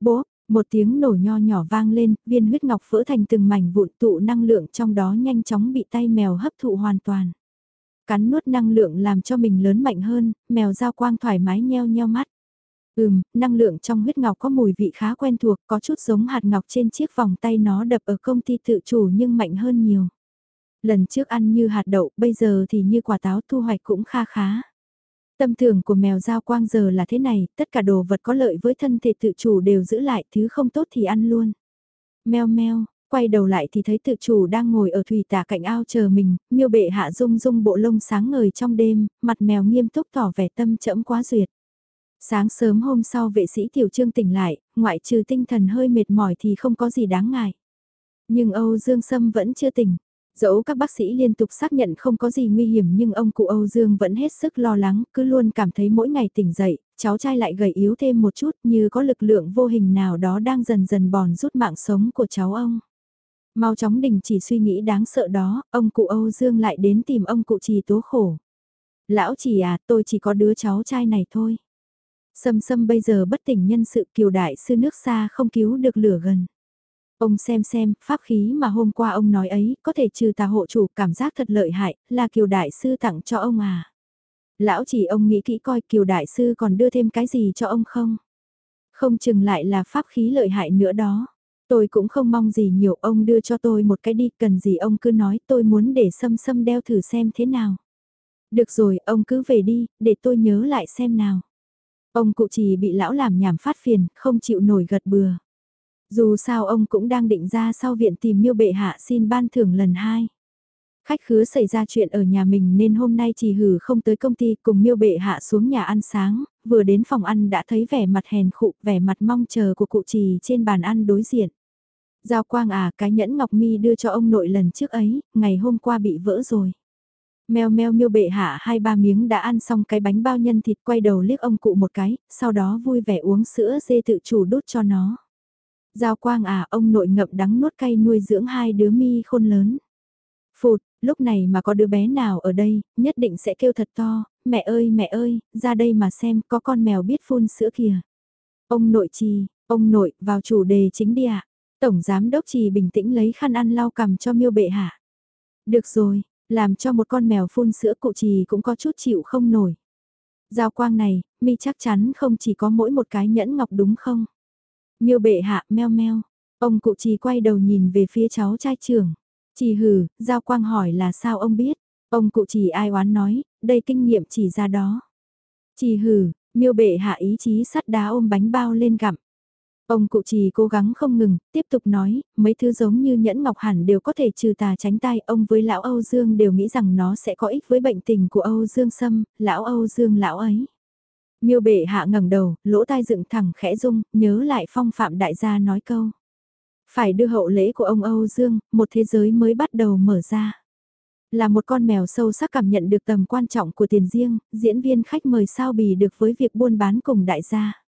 S1: Bố, một tiếng nổ nho nhỏ vang lên, viên huyết ngọc vỡ thành từng mảnh vụn tụ năng lượng trong đó nhanh chóng bị tay mèo hấp thụ hoàn toàn. Cắn nuốt năng lượng làm cho mình lớn mạnh hơn, mèo giao quang thoải mái nheo nheo mắt. Ừm, năng lượng trong huyết ngọc có mùi vị khá quen thuộc, có chút giống hạt ngọc trên chiếc vòng tay nó đập ở công ty tự chủ nhưng mạnh hơn nhiều. Lần trước ăn như hạt đậu, bây giờ thì như quả táo thu hoạch cũng kha khá. Tâm tưởng của mèo giao quang giờ là thế này, tất cả đồ vật có lợi với thân thể tự chủ đều giữ lại, thứ không tốt thì ăn luôn. Mèo mèo, quay đầu lại thì thấy tự chủ đang ngồi ở thủy tả cạnh ao chờ mình, miêu bệ hạ rung rung bộ lông sáng ngời trong đêm, mặt mèo nghiêm túc tỏ vẻ tâm trẫm quá duyệt. Sáng sớm hôm sau vệ sĩ tiểu trương tỉnh lại, ngoại trừ tinh thần hơi mệt mỏi thì không có gì đáng ngại. Nhưng Âu Dương Sâm vẫn chưa tỉnh, Dẫu các bác sĩ liên tục xác nhận không có gì nguy hiểm nhưng ông cụ Âu Dương vẫn hết sức lo lắng, cứ luôn cảm thấy mỗi ngày tỉnh dậy, cháu trai lại gầy yếu thêm một chút như có lực lượng vô hình nào đó đang dần dần bòn rút mạng sống của cháu ông. Mau chóng đình chỉ suy nghĩ đáng sợ đó, ông cụ Âu Dương lại đến tìm ông cụ trì tố khổ. Lão trì à, tôi chỉ có đứa cháu trai này thôi. Sâm sâm bây giờ bất tỉnh nhân sự kiều đại sư nước xa không cứu được lửa gần. Ông xem xem, pháp khí mà hôm qua ông nói ấy, có thể trừ tà hộ chủ cảm giác thật lợi hại, là kiều đại sư tặng cho ông à. Lão chỉ ông nghĩ kỹ coi kiều đại sư còn đưa thêm cái gì cho ông không? Không chừng lại là pháp khí lợi hại nữa đó. Tôi cũng không mong gì nhiều ông đưa cho tôi một cái đi cần gì ông cứ nói tôi muốn để sâm sâm đeo thử xem thế nào. Được rồi ông cứ về đi, để tôi nhớ lại xem nào. Ông cụ chỉ bị lão làm nhảm phát phiền, không chịu nổi gật bừa. Dù sao ông cũng đang định ra sau viện tìm miêu bệ hạ xin ban thưởng lần hai. Khách khứa xảy ra chuyện ở nhà mình nên hôm nay chỉ hử không tới công ty cùng miêu bệ hạ xuống nhà ăn sáng, vừa đến phòng ăn đã thấy vẻ mặt hèn khụ, vẻ mặt mong chờ của cụ trì trên bàn ăn đối diện. Giao quang à, cái nhẫn ngọc mi đưa cho ông nội lần trước ấy, ngày hôm qua bị vỡ rồi. Mèo mèo miêu bệ hạ hai ba miếng đã ăn xong cái bánh bao nhân thịt quay đầu liếc ông cụ một cái, sau đó vui vẻ uống sữa dê tự chủ đút cho nó. Giao quang à, ông nội ngậm đắng nuốt cay nuôi dưỡng hai đứa mi khôn lớn. Phụt, lúc này mà có đứa bé nào ở đây, nhất định sẽ kêu thật to, mẹ ơi mẹ ơi, ra đây mà xem, có con mèo biết phun sữa kìa. Ông nội trì, ông nội, vào chủ đề chính đi ạ. Tổng giám đốc trì bình tĩnh lấy khăn ăn lau cằm cho miêu bệ hạ. Được rồi, làm cho một con mèo phun sữa cụ trì cũng có chút chịu không nổi. Giao quang này, mi chắc chắn không chỉ có mỗi một cái nhẫn ngọc đúng không? Miêu bệ hạ meo meo, ông cụ trì quay đầu nhìn về phía cháu trai trưởng. Trì hừ, Giao Quang hỏi là sao ông biết? Ông cụ trì ai oán nói, đây kinh nghiệm chỉ ra đó. Trì hừ, miêu bệ hạ ý chí sắt đá ôm bánh bao lên gặm. Ông cụ trì cố gắng không ngừng, tiếp tục nói, mấy thứ giống như nhẫn ngọc hẳn đều có thể trừ tà tránh tai. Ông với lão Âu Dương đều nghĩ rằng nó sẽ có ích với bệnh tình của Âu Dương Sâm, lão Âu Dương lão ấy. Miêu bệ hạ ngẩng đầu, lỗ tai dựng thẳng khẽ rung, nhớ lại phong phạm đại gia nói câu. Phải đưa hậu lễ của ông Âu Dương, một thế giới mới bắt đầu mở ra. Là một con mèo sâu sắc cảm nhận được tầm quan trọng của tiền riêng, diễn viên khách mời sao bì được với việc buôn bán cùng đại gia.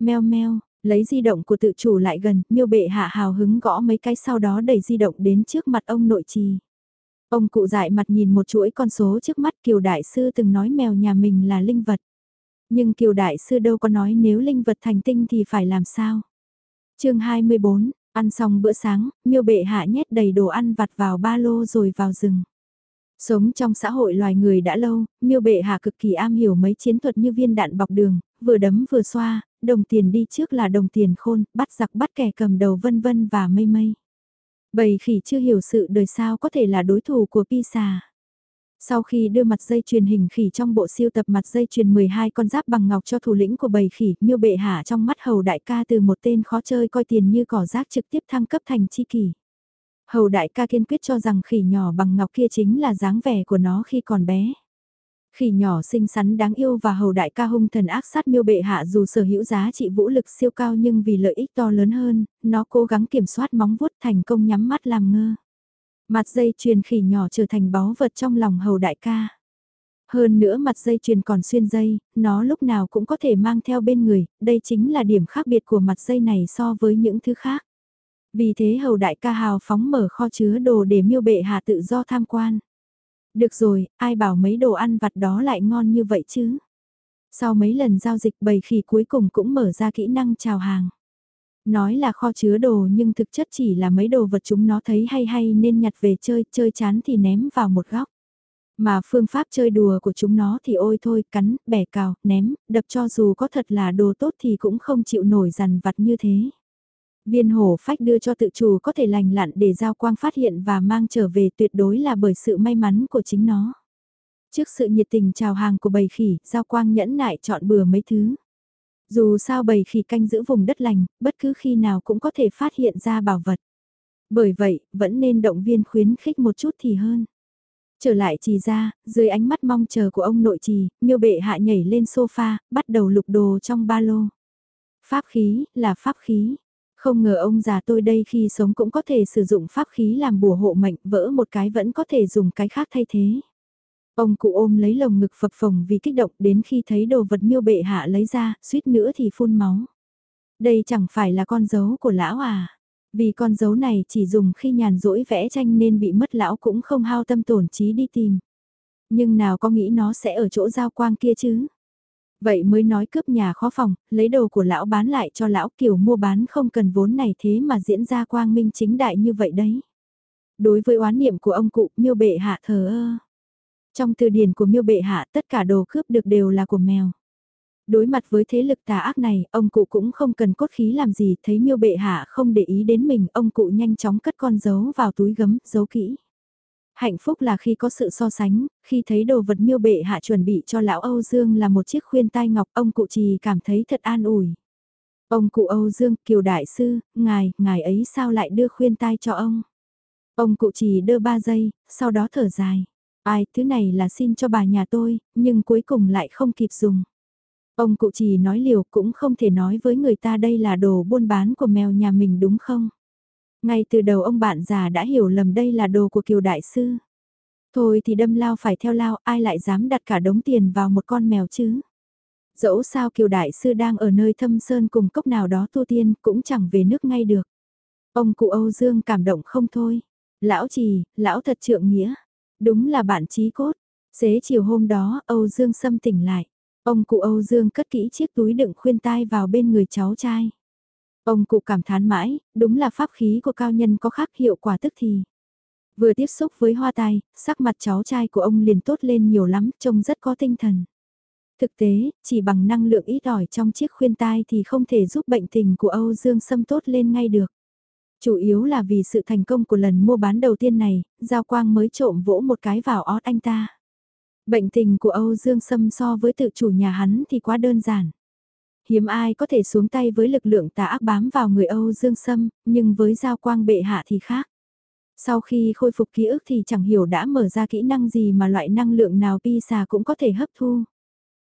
S1: Mèo meo, lấy di động của tự chủ lại gần, miêu bệ hạ hào hứng gõ mấy cái sau đó đẩy di động đến trước mặt ông nội trì. Ông cụ dại mặt nhìn một chuỗi con số trước mắt Kiều Đại Sư từng nói mèo nhà mình là linh vật. Nhưng Kiều Đại Sư đâu có nói nếu linh vật thành tinh thì phải làm sao. chương 24, Ăn xong bữa sáng, miêu bệ hạ nhét đầy đồ ăn vặt vào ba lô rồi vào rừng. Sống trong xã hội loài người đã lâu, miêu bệ hạ cực kỳ am hiểu mấy chiến thuật như viên đạn bọc đường, vừa đấm vừa xoa, đồng tiền đi trước là đồng tiền khôn, bắt giặc bắt kẻ cầm đầu vân vân và mây mây. Bầy khỉ chưa hiểu sự đời sao có thể là đối thủ của Pisa. Sau khi đưa mặt dây truyền hình khỉ trong bộ siêu tập mặt dây truyền 12 con giáp bằng ngọc cho thủ lĩnh của bầy khỉ, miêu bệ hạ trong mắt hầu đại ca từ một tên khó chơi coi tiền như cỏ rác trực tiếp thăng cấp thành chi kỷ. Hầu đại ca kiên quyết cho rằng khỉ nhỏ bằng ngọc kia chính là dáng vẻ của nó khi còn bé. Khỉ nhỏ xinh xắn đáng yêu và hầu đại ca hung thần ác sát miêu bệ hạ dù sở hữu giá trị vũ lực siêu cao nhưng vì lợi ích to lớn hơn, nó cố gắng kiểm soát móng vuốt thành công nhắm mắt làm ngơ. Mặt dây chuyền khỉ nhỏ trở thành báu vật trong lòng hầu đại ca. Hơn nữa mặt dây chuyền còn xuyên dây, nó lúc nào cũng có thể mang theo bên người, đây chính là điểm khác biệt của mặt dây này so với những thứ khác. Vì thế hầu đại ca hào phóng mở kho chứa đồ để miêu bệ hạ tự do tham quan. Được rồi, ai bảo mấy đồ ăn vặt đó lại ngon như vậy chứ? Sau mấy lần giao dịch bầy khỉ cuối cùng cũng mở ra kỹ năng chào hàng. Nói là kho chứa đồ nhưng thực chất chỉ là mấy đồ vật chúng nó thấy hay hay nên nhặt về chơi, chơi chán thì ném vào một góc. Mà phương pháp chơi đùa của chúng nó thì ôi thôi, cắn, bẻ cào, ném, đập cho dù có thật là đồ tốt thì cũng không chịu nổi dằn vặt như thế. Viên hổ phách đưa cho tự chủ có thể lành lặn để giao quang phát hiện và mang trở về tuyệt đối là bởi sự may mắn của chính nó. Trước sự nhiệt tình chào hàng của bầy khỉ, giao quang nhẫn nại chọn bừa mấy thứ. Dù sao bầy khỉ canh giữ vùng đất lành, bất cứ khi nào cũng có thể phát hiện ra bảo vật. Bởi vậy, vẫn nên động viên khuyến khích một chút thì hơn. Trở lại trì ra, dưới ánh mắt mong chờ của ông nội trì, miêu bệ hạ nhảy lên sofa, bắt đầu lục đồ trong ba lô. Pháp khí, là pháp khí. Không ngờ ông già tôi đây khi sống cũng có thể sử dụng pháp khí làm bùa hộ mệnh, vỡ một cái vẫn có thể dùng cái khác thay thế. Ông cụ ôm lấy lồng ngực phập phồng vì kích động đến khi thấy đồ vật miêu bệ hạ lấy ra, suýt nữa thì phun máu. Đây chẳng phải là con dấu của lão à. Vì con dấu này chỉ dùng khi nhàn rỗi vẽ tranh nên bị mất lão cũng không hao tâm tổn trí đi tìm. Nhưng nào có nghĩ nó sẽ ở chỗ giao quang kia chứ? Vậy mới nói cướp nhà khó phòng, lấy đồ của lão bán lại cho lão kiểu mua bán không cần vốn này thế mà diễn ra quang minh chính đại như vậy đấy. Đối với oán niệm của ông cụ, miêu bệ hạ thờ ơ. Trong từ điển của miêu bệ hạ tất cả đồ cướp được đều là của mèo. Đối mặt với thế lực tà ác này, ông cụ cũng không cần cốt khí làm gì, thấy miêu bệ hạ không để ý đến mình, ông cụ nhanh chóng cất con dấu vào túi gấm, giấu kỹ. Hạnh phúc là khi có sự so sánh, khi thấy đồ vật miêu bệ hạ chuẩn bị cho lão Âu Dương là một chiếc khuyên tai ngọc, ông cụ trì cảm thấy thật an ủi. Ông cụ Âu Dương, kiều đại sư, ngài, ngài ấy sao lại đưa khuyên tai cho ông? Ông cụ trì đưa ba giây, sau đó thở dài. Ai, thứ này là xin cho bà nhà tôi, nhưng cuối cùng lại không kịp dùng. Ông cụ trì nói liều cũng không thể nói với người ta đây là đồ buôn bán của mèo nhà mình đúng không? Ngay từ đầu ông bạn già đã hiểu lầm đây là đồ của kiều đại sư. Thôi thì đâm lao phải theo lao, ai lại dám đặt cả đống tiền vào một con mèo chứ? Dẫu sao kiều đại sư đang ở nơi thâm sơn cùng cốc nào đó tu tiên cũng chẳng về nước ngay được. Ông cụ Âu Dương cảm động không thôi. Lão trì, lão thật trượng nghĩa. Đúng là bạn trí cốt. Xế chiều hôm đó Âu Dương xâm tỉnh lại. Ông cụ Âu Dương cất kỹ chiếc túi đựng khuyên tai vào bên người cháu trai. Ông cụ cảm thán mãi, đúng là pháp khí của cao nhân có khác hiệu quả tức thì. Vừa tiếp xúc với hoa tai, sắc mặt cháu trai của ông liền tốt lên nhiều lắm, trông rất có tinh thần. Thực tế, chỉ bằng năng lượng ít ỏi trong chiếc khuyên tai thì không thể giúp bệnh tình của Âu Dương Sâm tốt lên ngay được. Chủ yếu là vì sự thành công của lần mua bán đầu tiên này, Giao Quang mới trộm vỗ một cái vào ót anh ta. Bệnh tình của Âu Dương Sâm so với tự chủ nhà hắn thì quá đơn giản. Hiếm ai có thể xuống tay với lực lượng tà ác bám vào người Âu Dương Sâm, nhưng với Giao Quang bệ hạ thì khác. Sau khi khôi phục ký ức thì chẳng hiểu đã mở ra kỹ năng gì mà loại năng lượng nào pi xà cũng có thể hấp thu.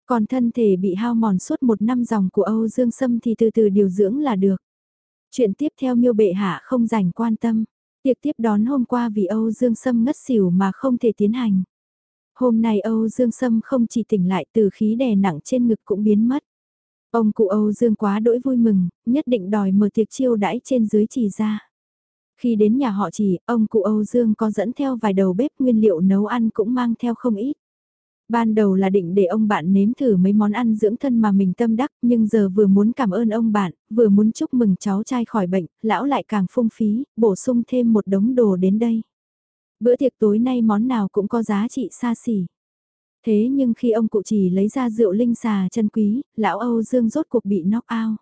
S1: Còn thân thể bị hao mòn suốt một năm dòng của Âu Dương Sâm thì từ từ điều dưỡng là được. Chuyện tiếp theo miêu bệ hạ không dành quan tâm. Tiệc tiếp đón hôm qua vì Âu Dương Sâm ngất xỉu mà không thể tiến hành. Hôm nay Âu Dương Sâm không chỉ tỉnh lại từ khí đè nặng trên ngực cũng biến mất. Ông cụ Âu Dương quá đỗi vui mừng, nhất định đòi mở tiệc chiêu đãi trên dưới chỉ ra. Khi đến nhà họ chỉ, ông cụ Âu Dương có dẫn theo vài đầu bếp nguyên liệu nấu ăn cũng mang theo không ít. Ban đầu là định để ông bạn nếm thử mấy món ăn dưỡng thân mà mình tâm đắc, nhưng giờ vừa muốn cảm ơn ông bạn, vừa muốn chúc mừng cháu trai khỏi bệnh, lão lại càng phung phí, bổ sung thêm một đống đồ đến đây. Bữa tiệc tối nay món nào cũng có giá trị xa xỉ. Thế nhưng khi ông cụ chỉ lấy ra rượu linh xà chân quý, lão Âu Dương rốt cuộc bị knock out.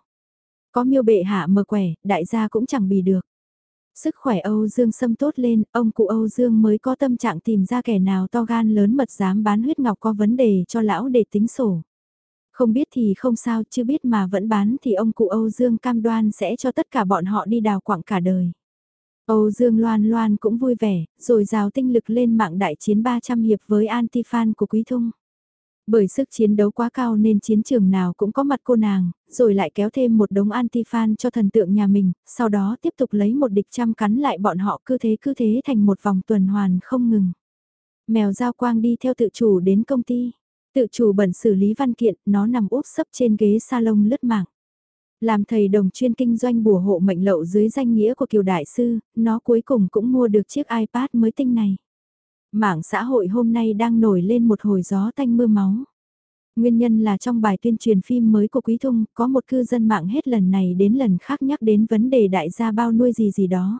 S1: Có miêu bệ hạ mờ quẻ, đại gia cũng chẳng bì được. Sức khỏe Âu Dương xâm tốt lên, ông cụ Âu Dương mới có tâm trạng tìm ra kẻ nào to gan lớn mật dám bán huyết ngọc có vấn đề cho lão để tính sổ. Không biết thì không sao, chưa biết mà vẫn bán thì ông cụ Âu Dương cam đoan sẽ cho tất cả bọn họ đi đào quảng cả đời. Âu Dương Loan Loan cũng vui vẻ, rồi rào tinh lực lên mạng đại chiến 300 hiệp với anti-fan của Quý Thung. Bởi sức chiến đấu quá cao nên chiến trường nào cũng có mặt cô nàng, rồi lại kéo thêm một đống anti-fan cho thần tượng nhà mình, sau đó tiếp tục lấy một địch trăm cắn lại bọn họ cứ thế cứ thế thành một vòng tuần hoàn không ngừng. Mèo giao quang đi theo tự chủ đến công ty. Tự chủ bẩn xử lý văn kiện, nó nằm úp sấp trên ghế salon lướt mạng. Làm thầy đồng chuyên kinh doanh bùa hộ mệnh lậu dưới danh nghĩa của Kiều Đại Sư, nó cuối cùng cũng mua được chiếc iPad mới tinh này. Mạng xã hội hôm nay đang nổi lên một hồi gió tanh mưa máu. Nguyên nhân là trong bài tuyên truyền phim mới của Quý Thung, có một cư dân mạng hết lần này đến lần khác nhắc đến vấn đề đại gia bao nuôi gì gì đó.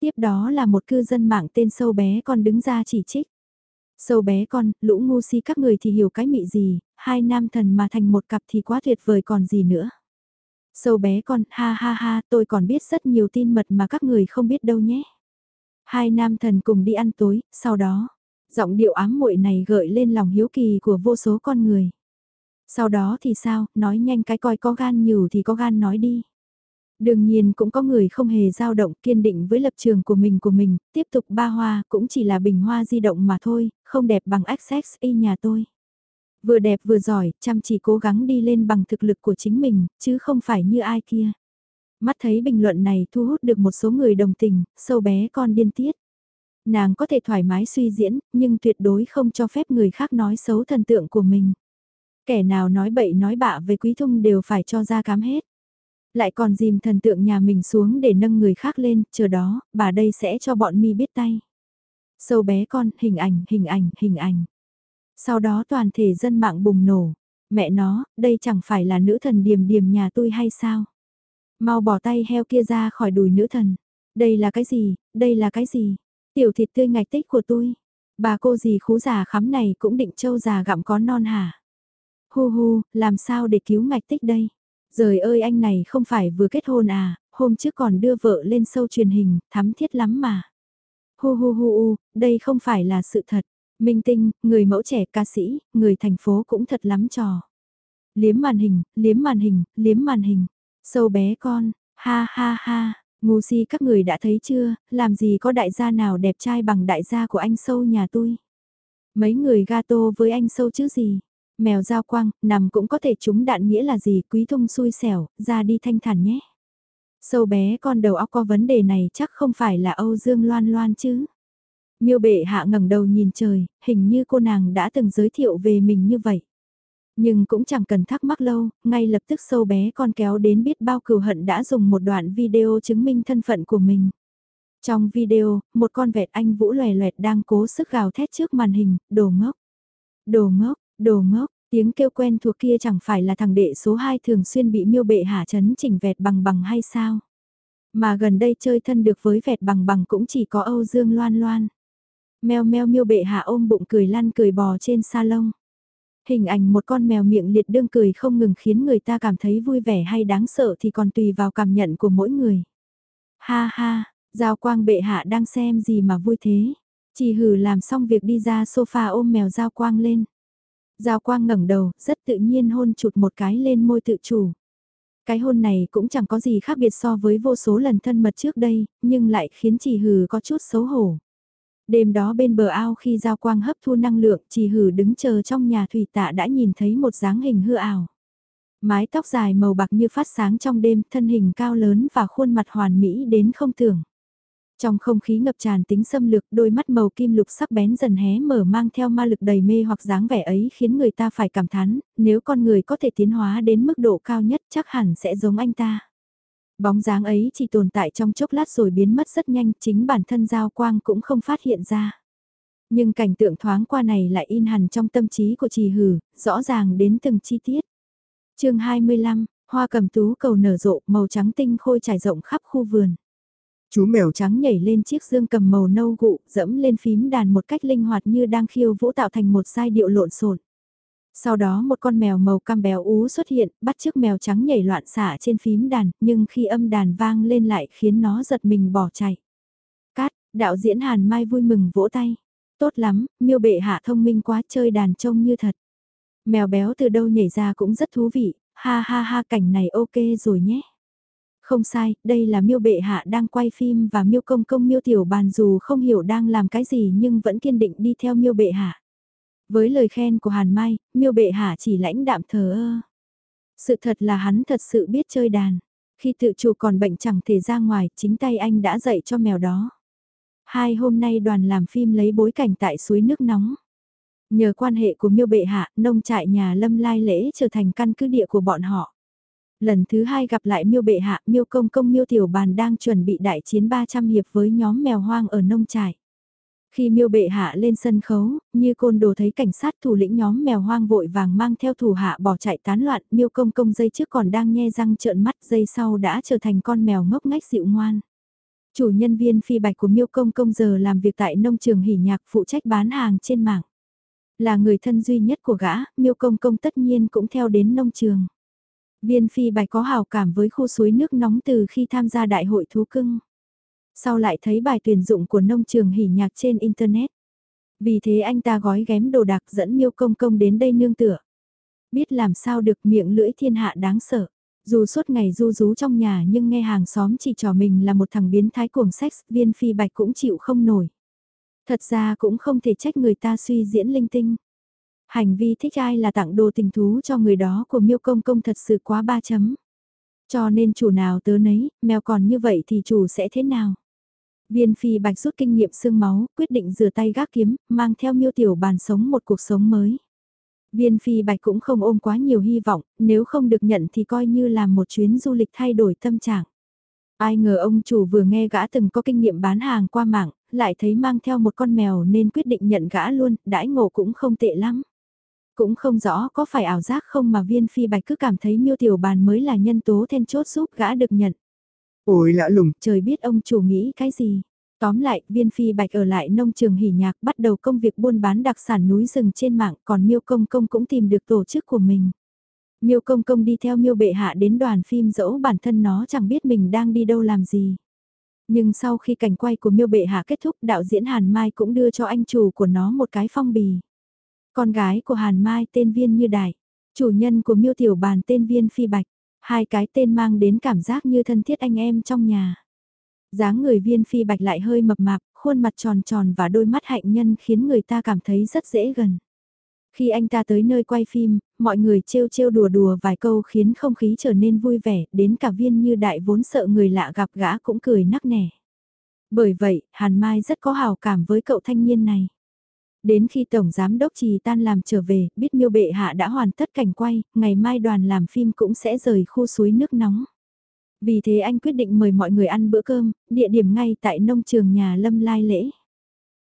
S1: Tiếp đó là một cư dân mạng tên sâu bé con đứng ra chỉ trích. Sâu bé con, lũ ngu si các người thì hiểu cái mị gì, hai nam thần mà thành một cặp thì quá tuyệt vời còn gì nữa. Sâu bé con, ha ha ha, tôi còn biết rất nhiều tin mật mà các người không biết đâu nhé. Hai nam thần cùng đi ăn tối, sau đó, giọng điệu ám muội này gợi lên lòng hiếu kỳ của vô số con người. Sau đó thì sao, nói nhanh cái coi có gan nhiều thì có gan nói đi. Đương nhiên cũng có người không hề dao động kiên định với lập trường của mình của mình, tiếp tục ba hoa cũng chỉ là bình hoa di động mà thôi, không đẹp bằng XXY nhà tôi. Vừa đẹp vừa giỏi, chăm chỉ cố gắng đi lên bằng thực lực của chính mình, chứ không phải như ai kia. Mắt thấy bình luận này thu hút được một số người đồng tình, sâu bé con điên tiết. Nàng có thể thoải mái suy diễn, nhưng tuyệt đối không cho phép người khác nói xấu thần tượng của mình. Kẻ nào nói bậy nói bạ về quý thung đều phải cho ra cám hết. Lại còn dìm thần tượng nhà mình xuống để nâng người khác lên, chờ đó, bà đây sẽ cho bọn mi biết tay. Sâu bé con, hình ảnh, hình ảnh, hình ảnh. Sau đó toàn thể dân mạng bùng nổ. Mẹ nó, đây chẳng phải là nữ thần điềm điềm nhà tôi hay sao? Mau bỏ tay heo kia ra khỏi đùi nữ thần. Đây là cái gì, đây là cái gì? Tiểu thịt tươi ngạch tích của tôi. Bà cô gì khú già khắm này cũng định trâu già gặm có non hả? Hu hu, làm sao để cứu ngạch tích đây? Rời ơi anh này không phải vừa kết hôn à, hôm trước còn đưa vợ lên sâu truyền hình, thắm thiết lắm mà. Hu hu hu đây không phải là sự thật. Minh tinh, người mẫu trẻ ca sĩ, người thành phố cũng thật lắm trò. Liếm màn hình, liếm màn hình, liếm màn hình. Sâu bé con, ha ha ha, ngu si các người đã thấy chưa, làm gì có đại gia nào đẹp trai bằng đại gia của anh sâu nhà tôi. Mấy người gato với anh sâu chứ gì. Mèo giao quang, nằm cũng có thể trúng đạn nghĩa là gì quý thông xui xẻo, ra đi thanh thản nhé. Sâu bé con đầu óc có vấn đề này chắc không phải là Âu Dương Loan Loan chứ. Miêu bệ hạ ngẩng đầu nhìn trời, hình như cô nàng đã từng giới thiệu về mình như vậy. Nhưng cũng chẳng cần thắc mắc lâu, ngay lập tức sâu bé con kéo đến biết bao cừu hận đã dùng một đoạn video chứng minh thân phận của mình. Trong video, một con vẹt anh vũ loè loẹt đang cố sức gào thét trước màn hình, đồ ngốc. Đồ ngốc, đồ ngốc, tiếng kêu quen thuộc kia chẳng phải là thằng đệ số 2 thường xuyên bị miêu bệ hạ chấn chỉnh vẹt bằng bằng hay sao? Mà gần đây chơi thân được với vẹt bằng bằng cũng chỉ có Âu Dương Loan Loan. Mèo meo miêu bệ hạ ôm bụng cười lăn cười bò trên salon. Hình ảnh một con mèo miệng liệt đương cười không ngừng khiến người ta cảm thấy vui vẻ hay đáng sợ thì còn tùy vào cảm nhận của mỗi người. Ha ha, Giao Quang bệ hạ đang xem gì mà vui thế. Chỉ hử làm xong việc đi ra sofa ôm mèo Giao Quang lên. Giao Quang ngẩng đầu, rất tự nhiên hôn chụt một cái lên môi tự chủ. Cái hôn này cũng chẳng có gì khác biệt so với vô số lần thân mật trước đây, nhưng lại khiến chỉ hừ có chút xấu hổ. Đêm đó bên bờ ao khi giao quang hấp thu năng lượng, chỉ hử đứng chờ trong nhà thủy tạ đã nhìn thấy một dáng hình hư ảo. Mái tóc dài màu bạc như phát sáng trong đêm, thân hình cao lớn và khuôn mặt hoàn mỹ đến không tưởng. Trong không khí ngập tràn tính xâm lược, đôi mắt màu kim lục sắc bén dần hé mở mang theo ma lực đầy mê hoặc dáng vẻ ấy khiến người ta phải cảm thán, nếu con người có thể tiến hóa đến mức độ cao nhất chắc hẳn sẽ giống anh ta. Bóng dáng ấy chỉ tồn tại trong chốc lát rồi biến mất rất nhanh, chính bản thân Giao Quang cũng không phát hiện ra. Nhưng cảnh tượng thoáng qua này lại in hẳn trong tâm trí của trì hử, rõ ràng đến từng chi tiết. chương 25, hoa cầm tú cầu nở rộ, màu trắng tinh khôi trải rộng khắp khu vườn. Chú mèo trắng nhảy lên chiếc dương cầm màu nâu gụ, dẫm lên phím đàn một cách linh hoạt như đang khiêu vũ tạo thành một giai điệu lộn xộn. Sau đó một con mèo màu cam béo ú xuất hiện, bắt chiếc mèo trắng nhảy loạn xả trên phím đàn, nhưng khi âm đàn vang lên lại khiến nó giật mình bỏ chạy. Cát, đạo diễn Hàn Mai vui mừng vỗ tay. Tốt lắm, miêu bệ hạ thông minh quá chơi đàn trông như thật. Mèo béo từ đâu nhảy ra cũng rất thú vị, ha ha ha cảnh này ok rồi nhé. Không sai, đây là miêu bệ hạ đang quay phim và miêu công công miêu tiểu bàn dù không hiểu đang làm cái gì nhưng vẫn kiên định đi theo miêu bệ hạ. Với lời khen của Hàn Mai, miêu bệ hạ chỉ lãnh đạm thờ ơ. Sự thật là hắn thật sự biết chơi đàn. Khi tự chủ còn bệnh chẳng thể ra ngoài, chính tay anh đã dạy cho mèo đó. Hai hôm nay đoàn làm phim lấy bối cảnh tại suối nước nóng. Nhờ quan hệ của miêu bệ hạ, nông trại nhà lâm lai lễ trở thành căn cứ địa của bọn họ. Lần thứ hai gặp lại miêu bệ hạ, miêu công công miêu tiểu bàn đang chuẩn bị đại chiến 300 hiệp với nhóm mèo hoang ở nông trại. Khi miêu bệ hạ lên sân khấu, như côn đồ thấy cảnh sát thủ lĩnh nhóm mèo hoang vội vàng mang theo thủ hạ bỏ chạy tán loạn, miêu công công dây trước còn đang nhe răng trợn mắt dây sau đã trở thành con mèo ngốc ngách dịu ngoan. Chủ nhân viên phi bạch của miêu công công giờ làm việc tại nông trường hỉ nhạc phụ trách bán hàng trên mạng. Là người thân duy nhất của gã, miêu công công tất nhiên cũng theo đến nông trường. Viên phi bạch có hào cảm với khu suối nước nóng từ khi tham gia đại hội thú cưng. Sau lại thấy bài tuyển dụng của nông trường hỉ nhạc trên Internet. Vì thế anh ta gói ghém đồ đạc dẫn miêu công công đến đây nương tựa. Biết làm sao được miệng lưỡi thiên hạ đáng sợ. Dù suốt ngày du rú trong nhà nhưng nghe hàng xóm chỉ trò mình là một thằng biến thái cuồng sex, viên phi bạch cũng chịu không nổi. Thật ra cũng không thể trách người ta suy diễn linh tinh. Hành vi thích ai là tặng đồ tình thú cho người đó của miêu công công thật sự quá ba chấm. Cho nên chủ nào tớ nấy, mèo còn như vậy thì chủ sẽ thế nào? Viên phi bạch rút kinh nghiệm xương máu, quyết định rửa tay gác kiếm, mang theo miêu tiểu bàn sống một cuộc sống mới. Viên phi bạch cũng không ôm quá nhiều hy vọng, nếu không được nhận thì coi như là một chuyến du lịch thay đổi tâm trạng. Ai ngờ ông chủ vừa nghe gã từng có kinh nghiệm bán hàng qua mạng, lại thấy mang theo một con mèo nên quyết định nhận gã luôn, đãi ngộ cũng không tệ lắm. Cũng không rõ có phải ảo giác không mà viên phi bạch cứ cảm thấy miêu tiểu bàn mới là nhân tố then chốt giúp gã được nhận.
S2: Ôi lã lùng,
S1: trời biết ông chủ nghĩ cái gì. Tóm lại, viên phi bạch ở lại nông trường hỉ nhạc bắt đầu công việc buôn bán đặc sản núi rừng trên mạng còn miêu công công cũng tìm được tổ chức của mình. Miêu công công đi theo miêu bệ hạ đến đoàn phim dẫu bản thân nó chẳng biết mình đang đi đâu làm gì. Nhưng sau khi cảnh quay của miêu bệ hạ kết thúc đạo diễn Hàn Mai cũng đưa cho anh chủ của nó một cái phong bì. Con gái của Hàn Mai tên Viên Như Đại, chủ nhân của miêu tiểu bàn tên Viên Phi Bạch, hai cái tên mang đến cảm giác như thân thiết anh em trong nhà. dáng người Viên Phi Bạch lại hơi mập mạp, khuôn mặt tròn tròn và đôi mắt hạnh nhân khiến người ta cảm thấy rất dễ gần. Khi anh ta tới nơi quay phim, mọi người trêu trêu đùa đùa vài câu khiến không khí trở nên vui vẻ, đến cả viên như đại vốn sợ người lạ gặp gã cũng cười nắc nẻ. Bởi vậy, Hàn Mai rất có hào cảm với cậu thanh niên này. Đến khi Tổng Giám Đốc Trì tan làm trở về, biết miêu bệ hạ đã hoàn tất cảnh quay, ngày mai đoàn làm phim cũng sẽ rời khu suối nước nóng. Vì thế anh quyết định mời mọi người ăn bữa cơm, địa điểm ngay tại nông trường nhà Lâm Lai Lễ.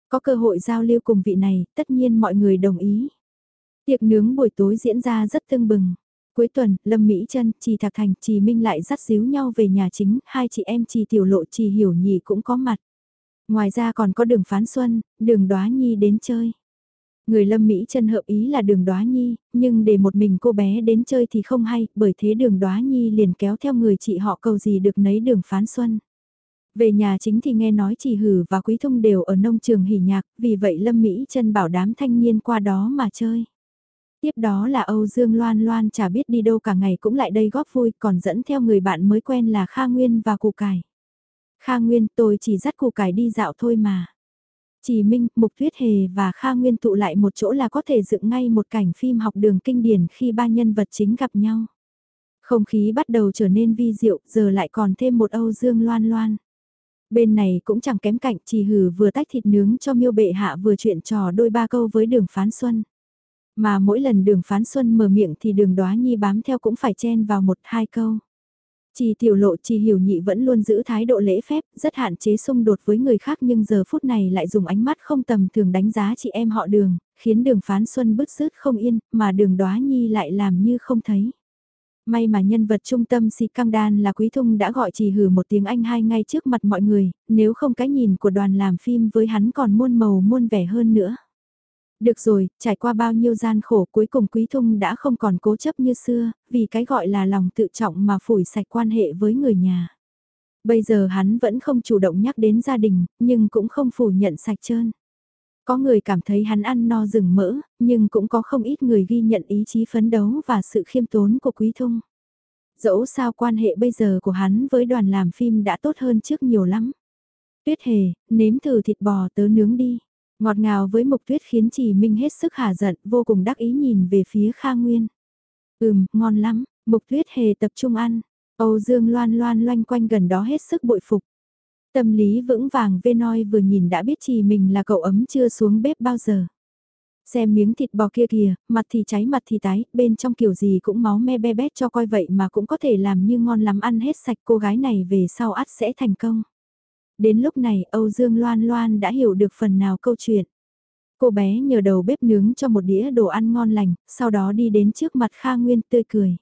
S1: Có cơ hội giao lưu cùng vị này, tất nhiên mọi người đồng ý. Tiệc nướng buổi tối diễn ra rất tưng bừng. Cuối tuần, Lâm Mỹ Trân, Trì Thạc Thành, Trì Minh lại dắt díu nhau về nhà chính, hai chị em Trì Tiểu Lộ Trì Hiểu nhì cũng có mặt. Ngoài ra còn có đường Phán Xuân, đường Đóa Nhi đến chơi. Người Lâm Mỹ chân hợp ý là đường Đóa Nhi, nhưng để một mình cô bé đến chơi thì không hay, bởi thế đường Đóa Nhi liền kéo theo người chị họ cầu gì được nấy đường Phán Xuân. Về nhà chính thì nghe nói chị Hử và Quý Thông đều ở nông trường hỉ nhạc, vì vậy Lâm Mỹ chân bảo đám thanh niên qua đó mà chơi. Tiếp đó là Âu Dương Loan Loan chả biết đi đâu cả ngày cũng lại đây góp vui còn dẫn theo người bạn mới quen là Kha Nguyên và Củ Cải. Kha Nguyên tôi chỉ dắt Củ Cải đi dạo thôi mà. Chỉ Minh, Mục Tuyết Hề và Kha Nguyên tụ lại một chỗ là có thể dựng ngay một cảnh phim học đường kinh điển khi ba nhân vật chính gặp nhau. Không khí bắt đầu trở nên vi diệu, giờ lại còn thêm một Âu Dương Loan Loan. Bên này cũng chẳng kém cạnh, chỉ hử vừa tách thịt nướng cho miêu bệ hạ vừa chuyện trò đôi ba câu với đường phán xuân. Mà mỗi lần đường phán xuân mở miệng thì đường đoá nhi bám theo cũng phải chen vào một hai câu. Chỉ tiểu lộ chỉ hiểu nhị vẫn luôn giữ thái độ lễ phép, rất hạn chế xung đột với người khác nhưng giờ phút này lại dùng ánh mắt không tầm thường đánh giá chị em họ đường, khiến đường phán xuân bứt rứt không yên, mà đường đoá nhi lại làm như không thấy. May mà nhân vật trung tâm si căng đan là Quý Thung đã gọi chỉ hử một tiếng Anh hai ngay trước mặt mọi người, nếu không cái nhìn của đoàn làm phim với hắn còn muôn màu muôn vẻ hơn nữa. Được rồi, trải qua bao nhiêu gian khổ cuối cùng Quý Thung đã không còn cố chấp như xưa, vì cái gọi là lòng tự trọng mà phủi sạch quan hệ với người nhà. Bây giờ hắn vẫn không chủ động nhắc đến gia đình, nhưng cũng không phủ nhận sạch trơn. Có người cảm thấy hắn ăn no rừng mỡ, nhưng cũng có không ít người ghi nhận ý chí phấn đấu và sự khiêm tốn của Quý Thung. Dẫu sao quan hệ bây giờ của hắn với đoàn làm phim đã tốt hơn trước nhiều lắm. Tuyết hề, nếm thử thịt bò tớ nướng đi. Ngọt ngào với mục tuyết khiến Trì Minh hết sức hả giận, vô cùng đắc ý nhìn về phía Kha Nguyên. Ừm, ngon lắm, mục tuyết hề tập trung ăn. Âu Dương loan loan loanh quanh gần đó hết sức bội phục. Tâm lý vững vàng venoi vừa nhìn đã biết Trì mình là cậu ấm chưa xuống bếp bao giờ. Xem miếng thịt bò kia kìa, mặt thì cháy mặt thì tái, bên trong kiểu gì cũng máu me be bét cho coi vậy mà cũng có thể làm như ngon lắm ăn hết sạch cô gái này về sau ắt sẽ thành công. Đến lúc này Âu Dương Loan Loan đã hiểu được phần nào câu chuyện. Cô bé nhờ đầu bếp nướng cho một đĩa đồ ăn ngon lành, sau đó đi đến trước mặt Kha Nguyên tươi cười.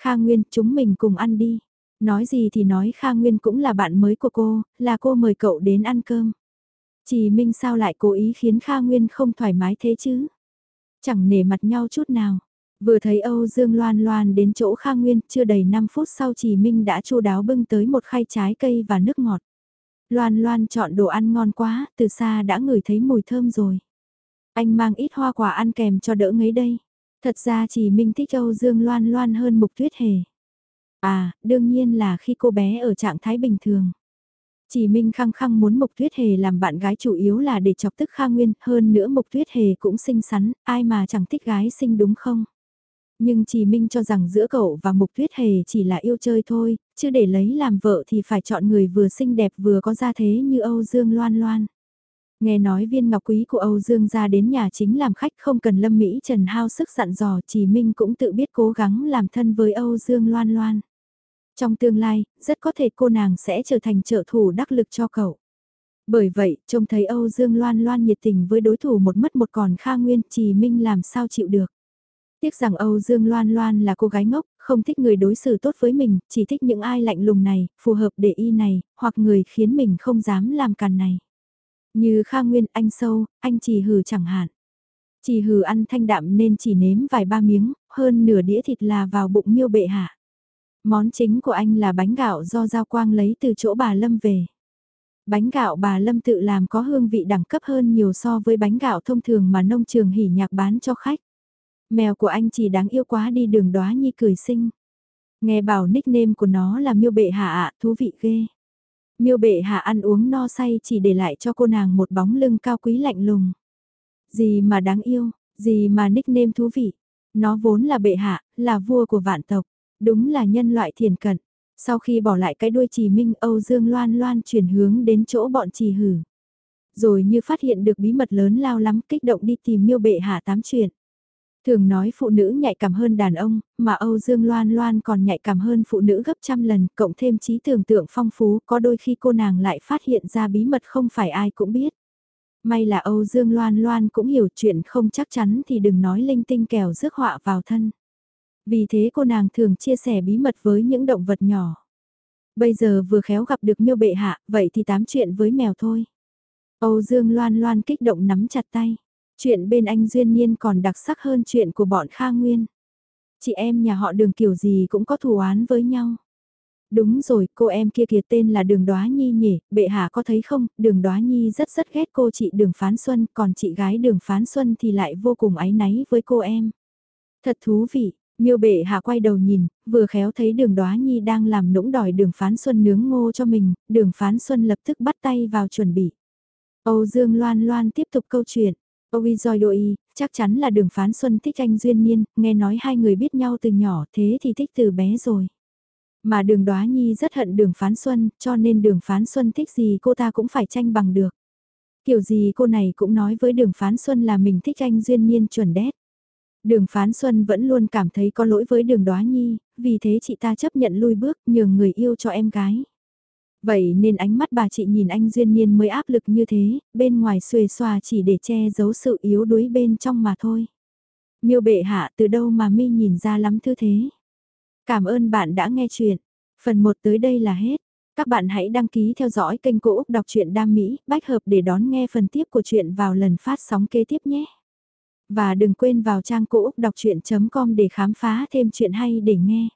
S1: Kha Nguyên, chúng mình cùng ăn đi. Nói gì thì nói Kha Nguyên cũng là bạn mới của cô, là cô mời cậu đến ăn cơm. Chỉ Minh sao lại cố ý khiến Kha Nguyên không thoải mái thế chứ? Chẳng nể mặt nhau chút nào. Vừa thấy Âu Dương Loan Loan đến chỗ Kha Nguyên, chưa đầy 5 phút sau Chỉ Minh đã chu đáo bưng tới một khay trái cây và nước ngọt. Loan Loan chọn đồ ăn ngon quá, từ xa đã ngửi thấy mùi thơm rồi. Anh mang ít hoa quả ăn kèm cho đỡ ngấy đây. Thật ra chỉ Minh thích Âu Dương Loan Loan hơn Mục Tuyết Hề. À, đương nhiên là khi cô bé ở trạng thái bình thường. Chỉ Minh khăng khăng muốn Mục Tuyết Hề làm bạn gái chủ yếu là để chọc tức Kha Nguyên, hơn nữa Mục Tuyết Hề cũng xinh xắn, ai mà chẳng thích gái xinh đúng không? Nhưng Trì Minh cho rằng giữa cậu và Mục Tuyết Hề chỉ là yêu chơi thôi, chứ để lấy làm vợ thì phải chọn người vừa xinh đẹp vừa có gia thế như Âu Dương Loan Loan. Nghe nói viên ngọc quý của Âu Dương ra đến nhà chính làm khách không cần Lâm Mỹ Trần hao sức dặn dò Trì Minh cũng tự biết cố gắng làm thân với Âu Dương Loan Loan. Trong tương lai, rất có thể cô nàng sẽ trở thành trợ thủ đắc lực cho cậu. Bởi vậy, trông thấy Âu Dương Loan Loan nhiệt tình với đối thủ một mất một còn Kha Nguyên, Trì Minh làm sao chịu được. Tiếc rằng Âu Dương Loan Loan là cô gái ngốc, không thích người đối xử tốt với mình, chỉ thích những ai lạnh lùng này, phù hợp để y này, hoặc người khiến mình không dám làm càn này. Như Kha Nguyên, anh sâu, anh chỉ hừ chẳng hạn. Chỉ hừ ăn thanh đạm nên chỉ nếm vài ba miếng, hơn nửa đĩa thịt là vào bụng miêu bệ hạ. Món chính của anh là bánh gạo do Giao Quang lấy từ chỗ bà Lâm về. Bánh gạo bà Lâm tự làm có hương vị đẳng cấp hơn nhiều so với bánh gạo thông thường mà nông trường hỉ nhạc bán cho khách. Mèo của anh chỉ đáng yêu quá đi đường đóa nhi cười xinh. Nghe bảo nickname của nó là miêu bệ hạ ạ, thú vị ghê. Miêu bệ hạ ăn uống no say chỉ để lại cho cô nàng một bóng lưng cao quý lạnh lùng. Gì mà đáng yêu, gì mà nickname thú vị. Nó vốn là bệ hạ, là vua của vạn tộc. Đúng là nhân loại thiền cận. Sau khi bỏ lại cái đuôi trì minh Âu Dương loan loan chuyển hướng đến chỗ bọn trì hử. Rồi như phát hiện được bí mật lớn lao lắm kích động đi tìm miêu bệ hạ tám chuyện. Thường nói phụ nữ nhạy cảm hơn đàn ông, mà Âu Dương Loan Loan còn nhạy cảm hơn phụ nữ gấp trăm lần, cộng thêm trí tưởng tượng phong phú, có đôi khi cô nàng lại phát hiện ra bí mật không phải ai cũng biết. May là Âu Dương Loan Loan cũng hiểu chuyện không chắc chắn thì đừng nói linh tinh kèo rước họa vào thân. Vì thế cô nàng thường chia sẻ bí mật với những động vật nhỏ. Bây giờ vừa khéo gặp được miêu bệ hạ, vậy thì tám chuyện với mèo thôi. Âu Dương Loan Loan kích động nắm chặt tay. Chuyện bên anh Duyên Nhiên còn đặc sắc hơn chuyện của bọn Kha Nguyên. Chị em nhà họ đường kiểu gì cũng có thù oán với nhau. Đúng rồi, cô em kia kìa tên là Đường Đoá Nhi nhỉ, bệ hạ có thấy không, Đường Đoá Nhi rất rất ghét cô chị Đường Phán Xuân, còn chị gái Đường Phán Xuân thì lại vô cùng áy náy với cô em. Thật thú vị, miêu bệ hạ quay đầu nhìn, vừa khéo thấy Đường Đoá Nhi đang làm nũng đòi Đường Phán Xuân nướng ngô cho mình, Đường Phán Xuân lập tức bắt tay vào chuẩn bị. Âu Dương Loan Loan tiếp tục câu chuyện. Ôi doi đôi, chắc chắn là đường phán xuân thích anh duyên nhiên, nghe nói hai người biết nhau từ nhỏ thế thì thích từ bé rồi. Mà đường đoá nhi rất hận đường phán xuân, cho nên đường phán xuân thích gì cô ta cũng phải tranh bằng được. Kiểu gì cô này cũng nói với đường phán xuân là mình thích anh duyên nhiên chuẩn đét. Đường phán xuân vẫn luôn cảm thấy có lỗi với đường đoá nhi, vì thế chị ta chấp nhận lui bước nhường người yêu cho em gái. Vậy nên ánh mắt bà chị nhìn anh Duyên Niên mới áp lực như thế, bên ngoài xuề xòa chỉ để che giấu sự yếu đuối bên trong mà thôi. Miêu bệ hạ từ đâu mà mi nhìn ra lắm thứ thế. Cảm ơn bạn đã nghe chuyện. Phần 1 tới đây là hết. Các bạn hãy đăng ký theo dõi kênh Cô Úc Đọc truyện Đam Mỹ, bách hợp để đón nghe phần tiếp của chuyện vào lần phát sóng kế tiếp nhé. Và đừng quên vào trang Cô Úc Đọc Chuyện.com để khám phá thêm chuyện hay để nghe.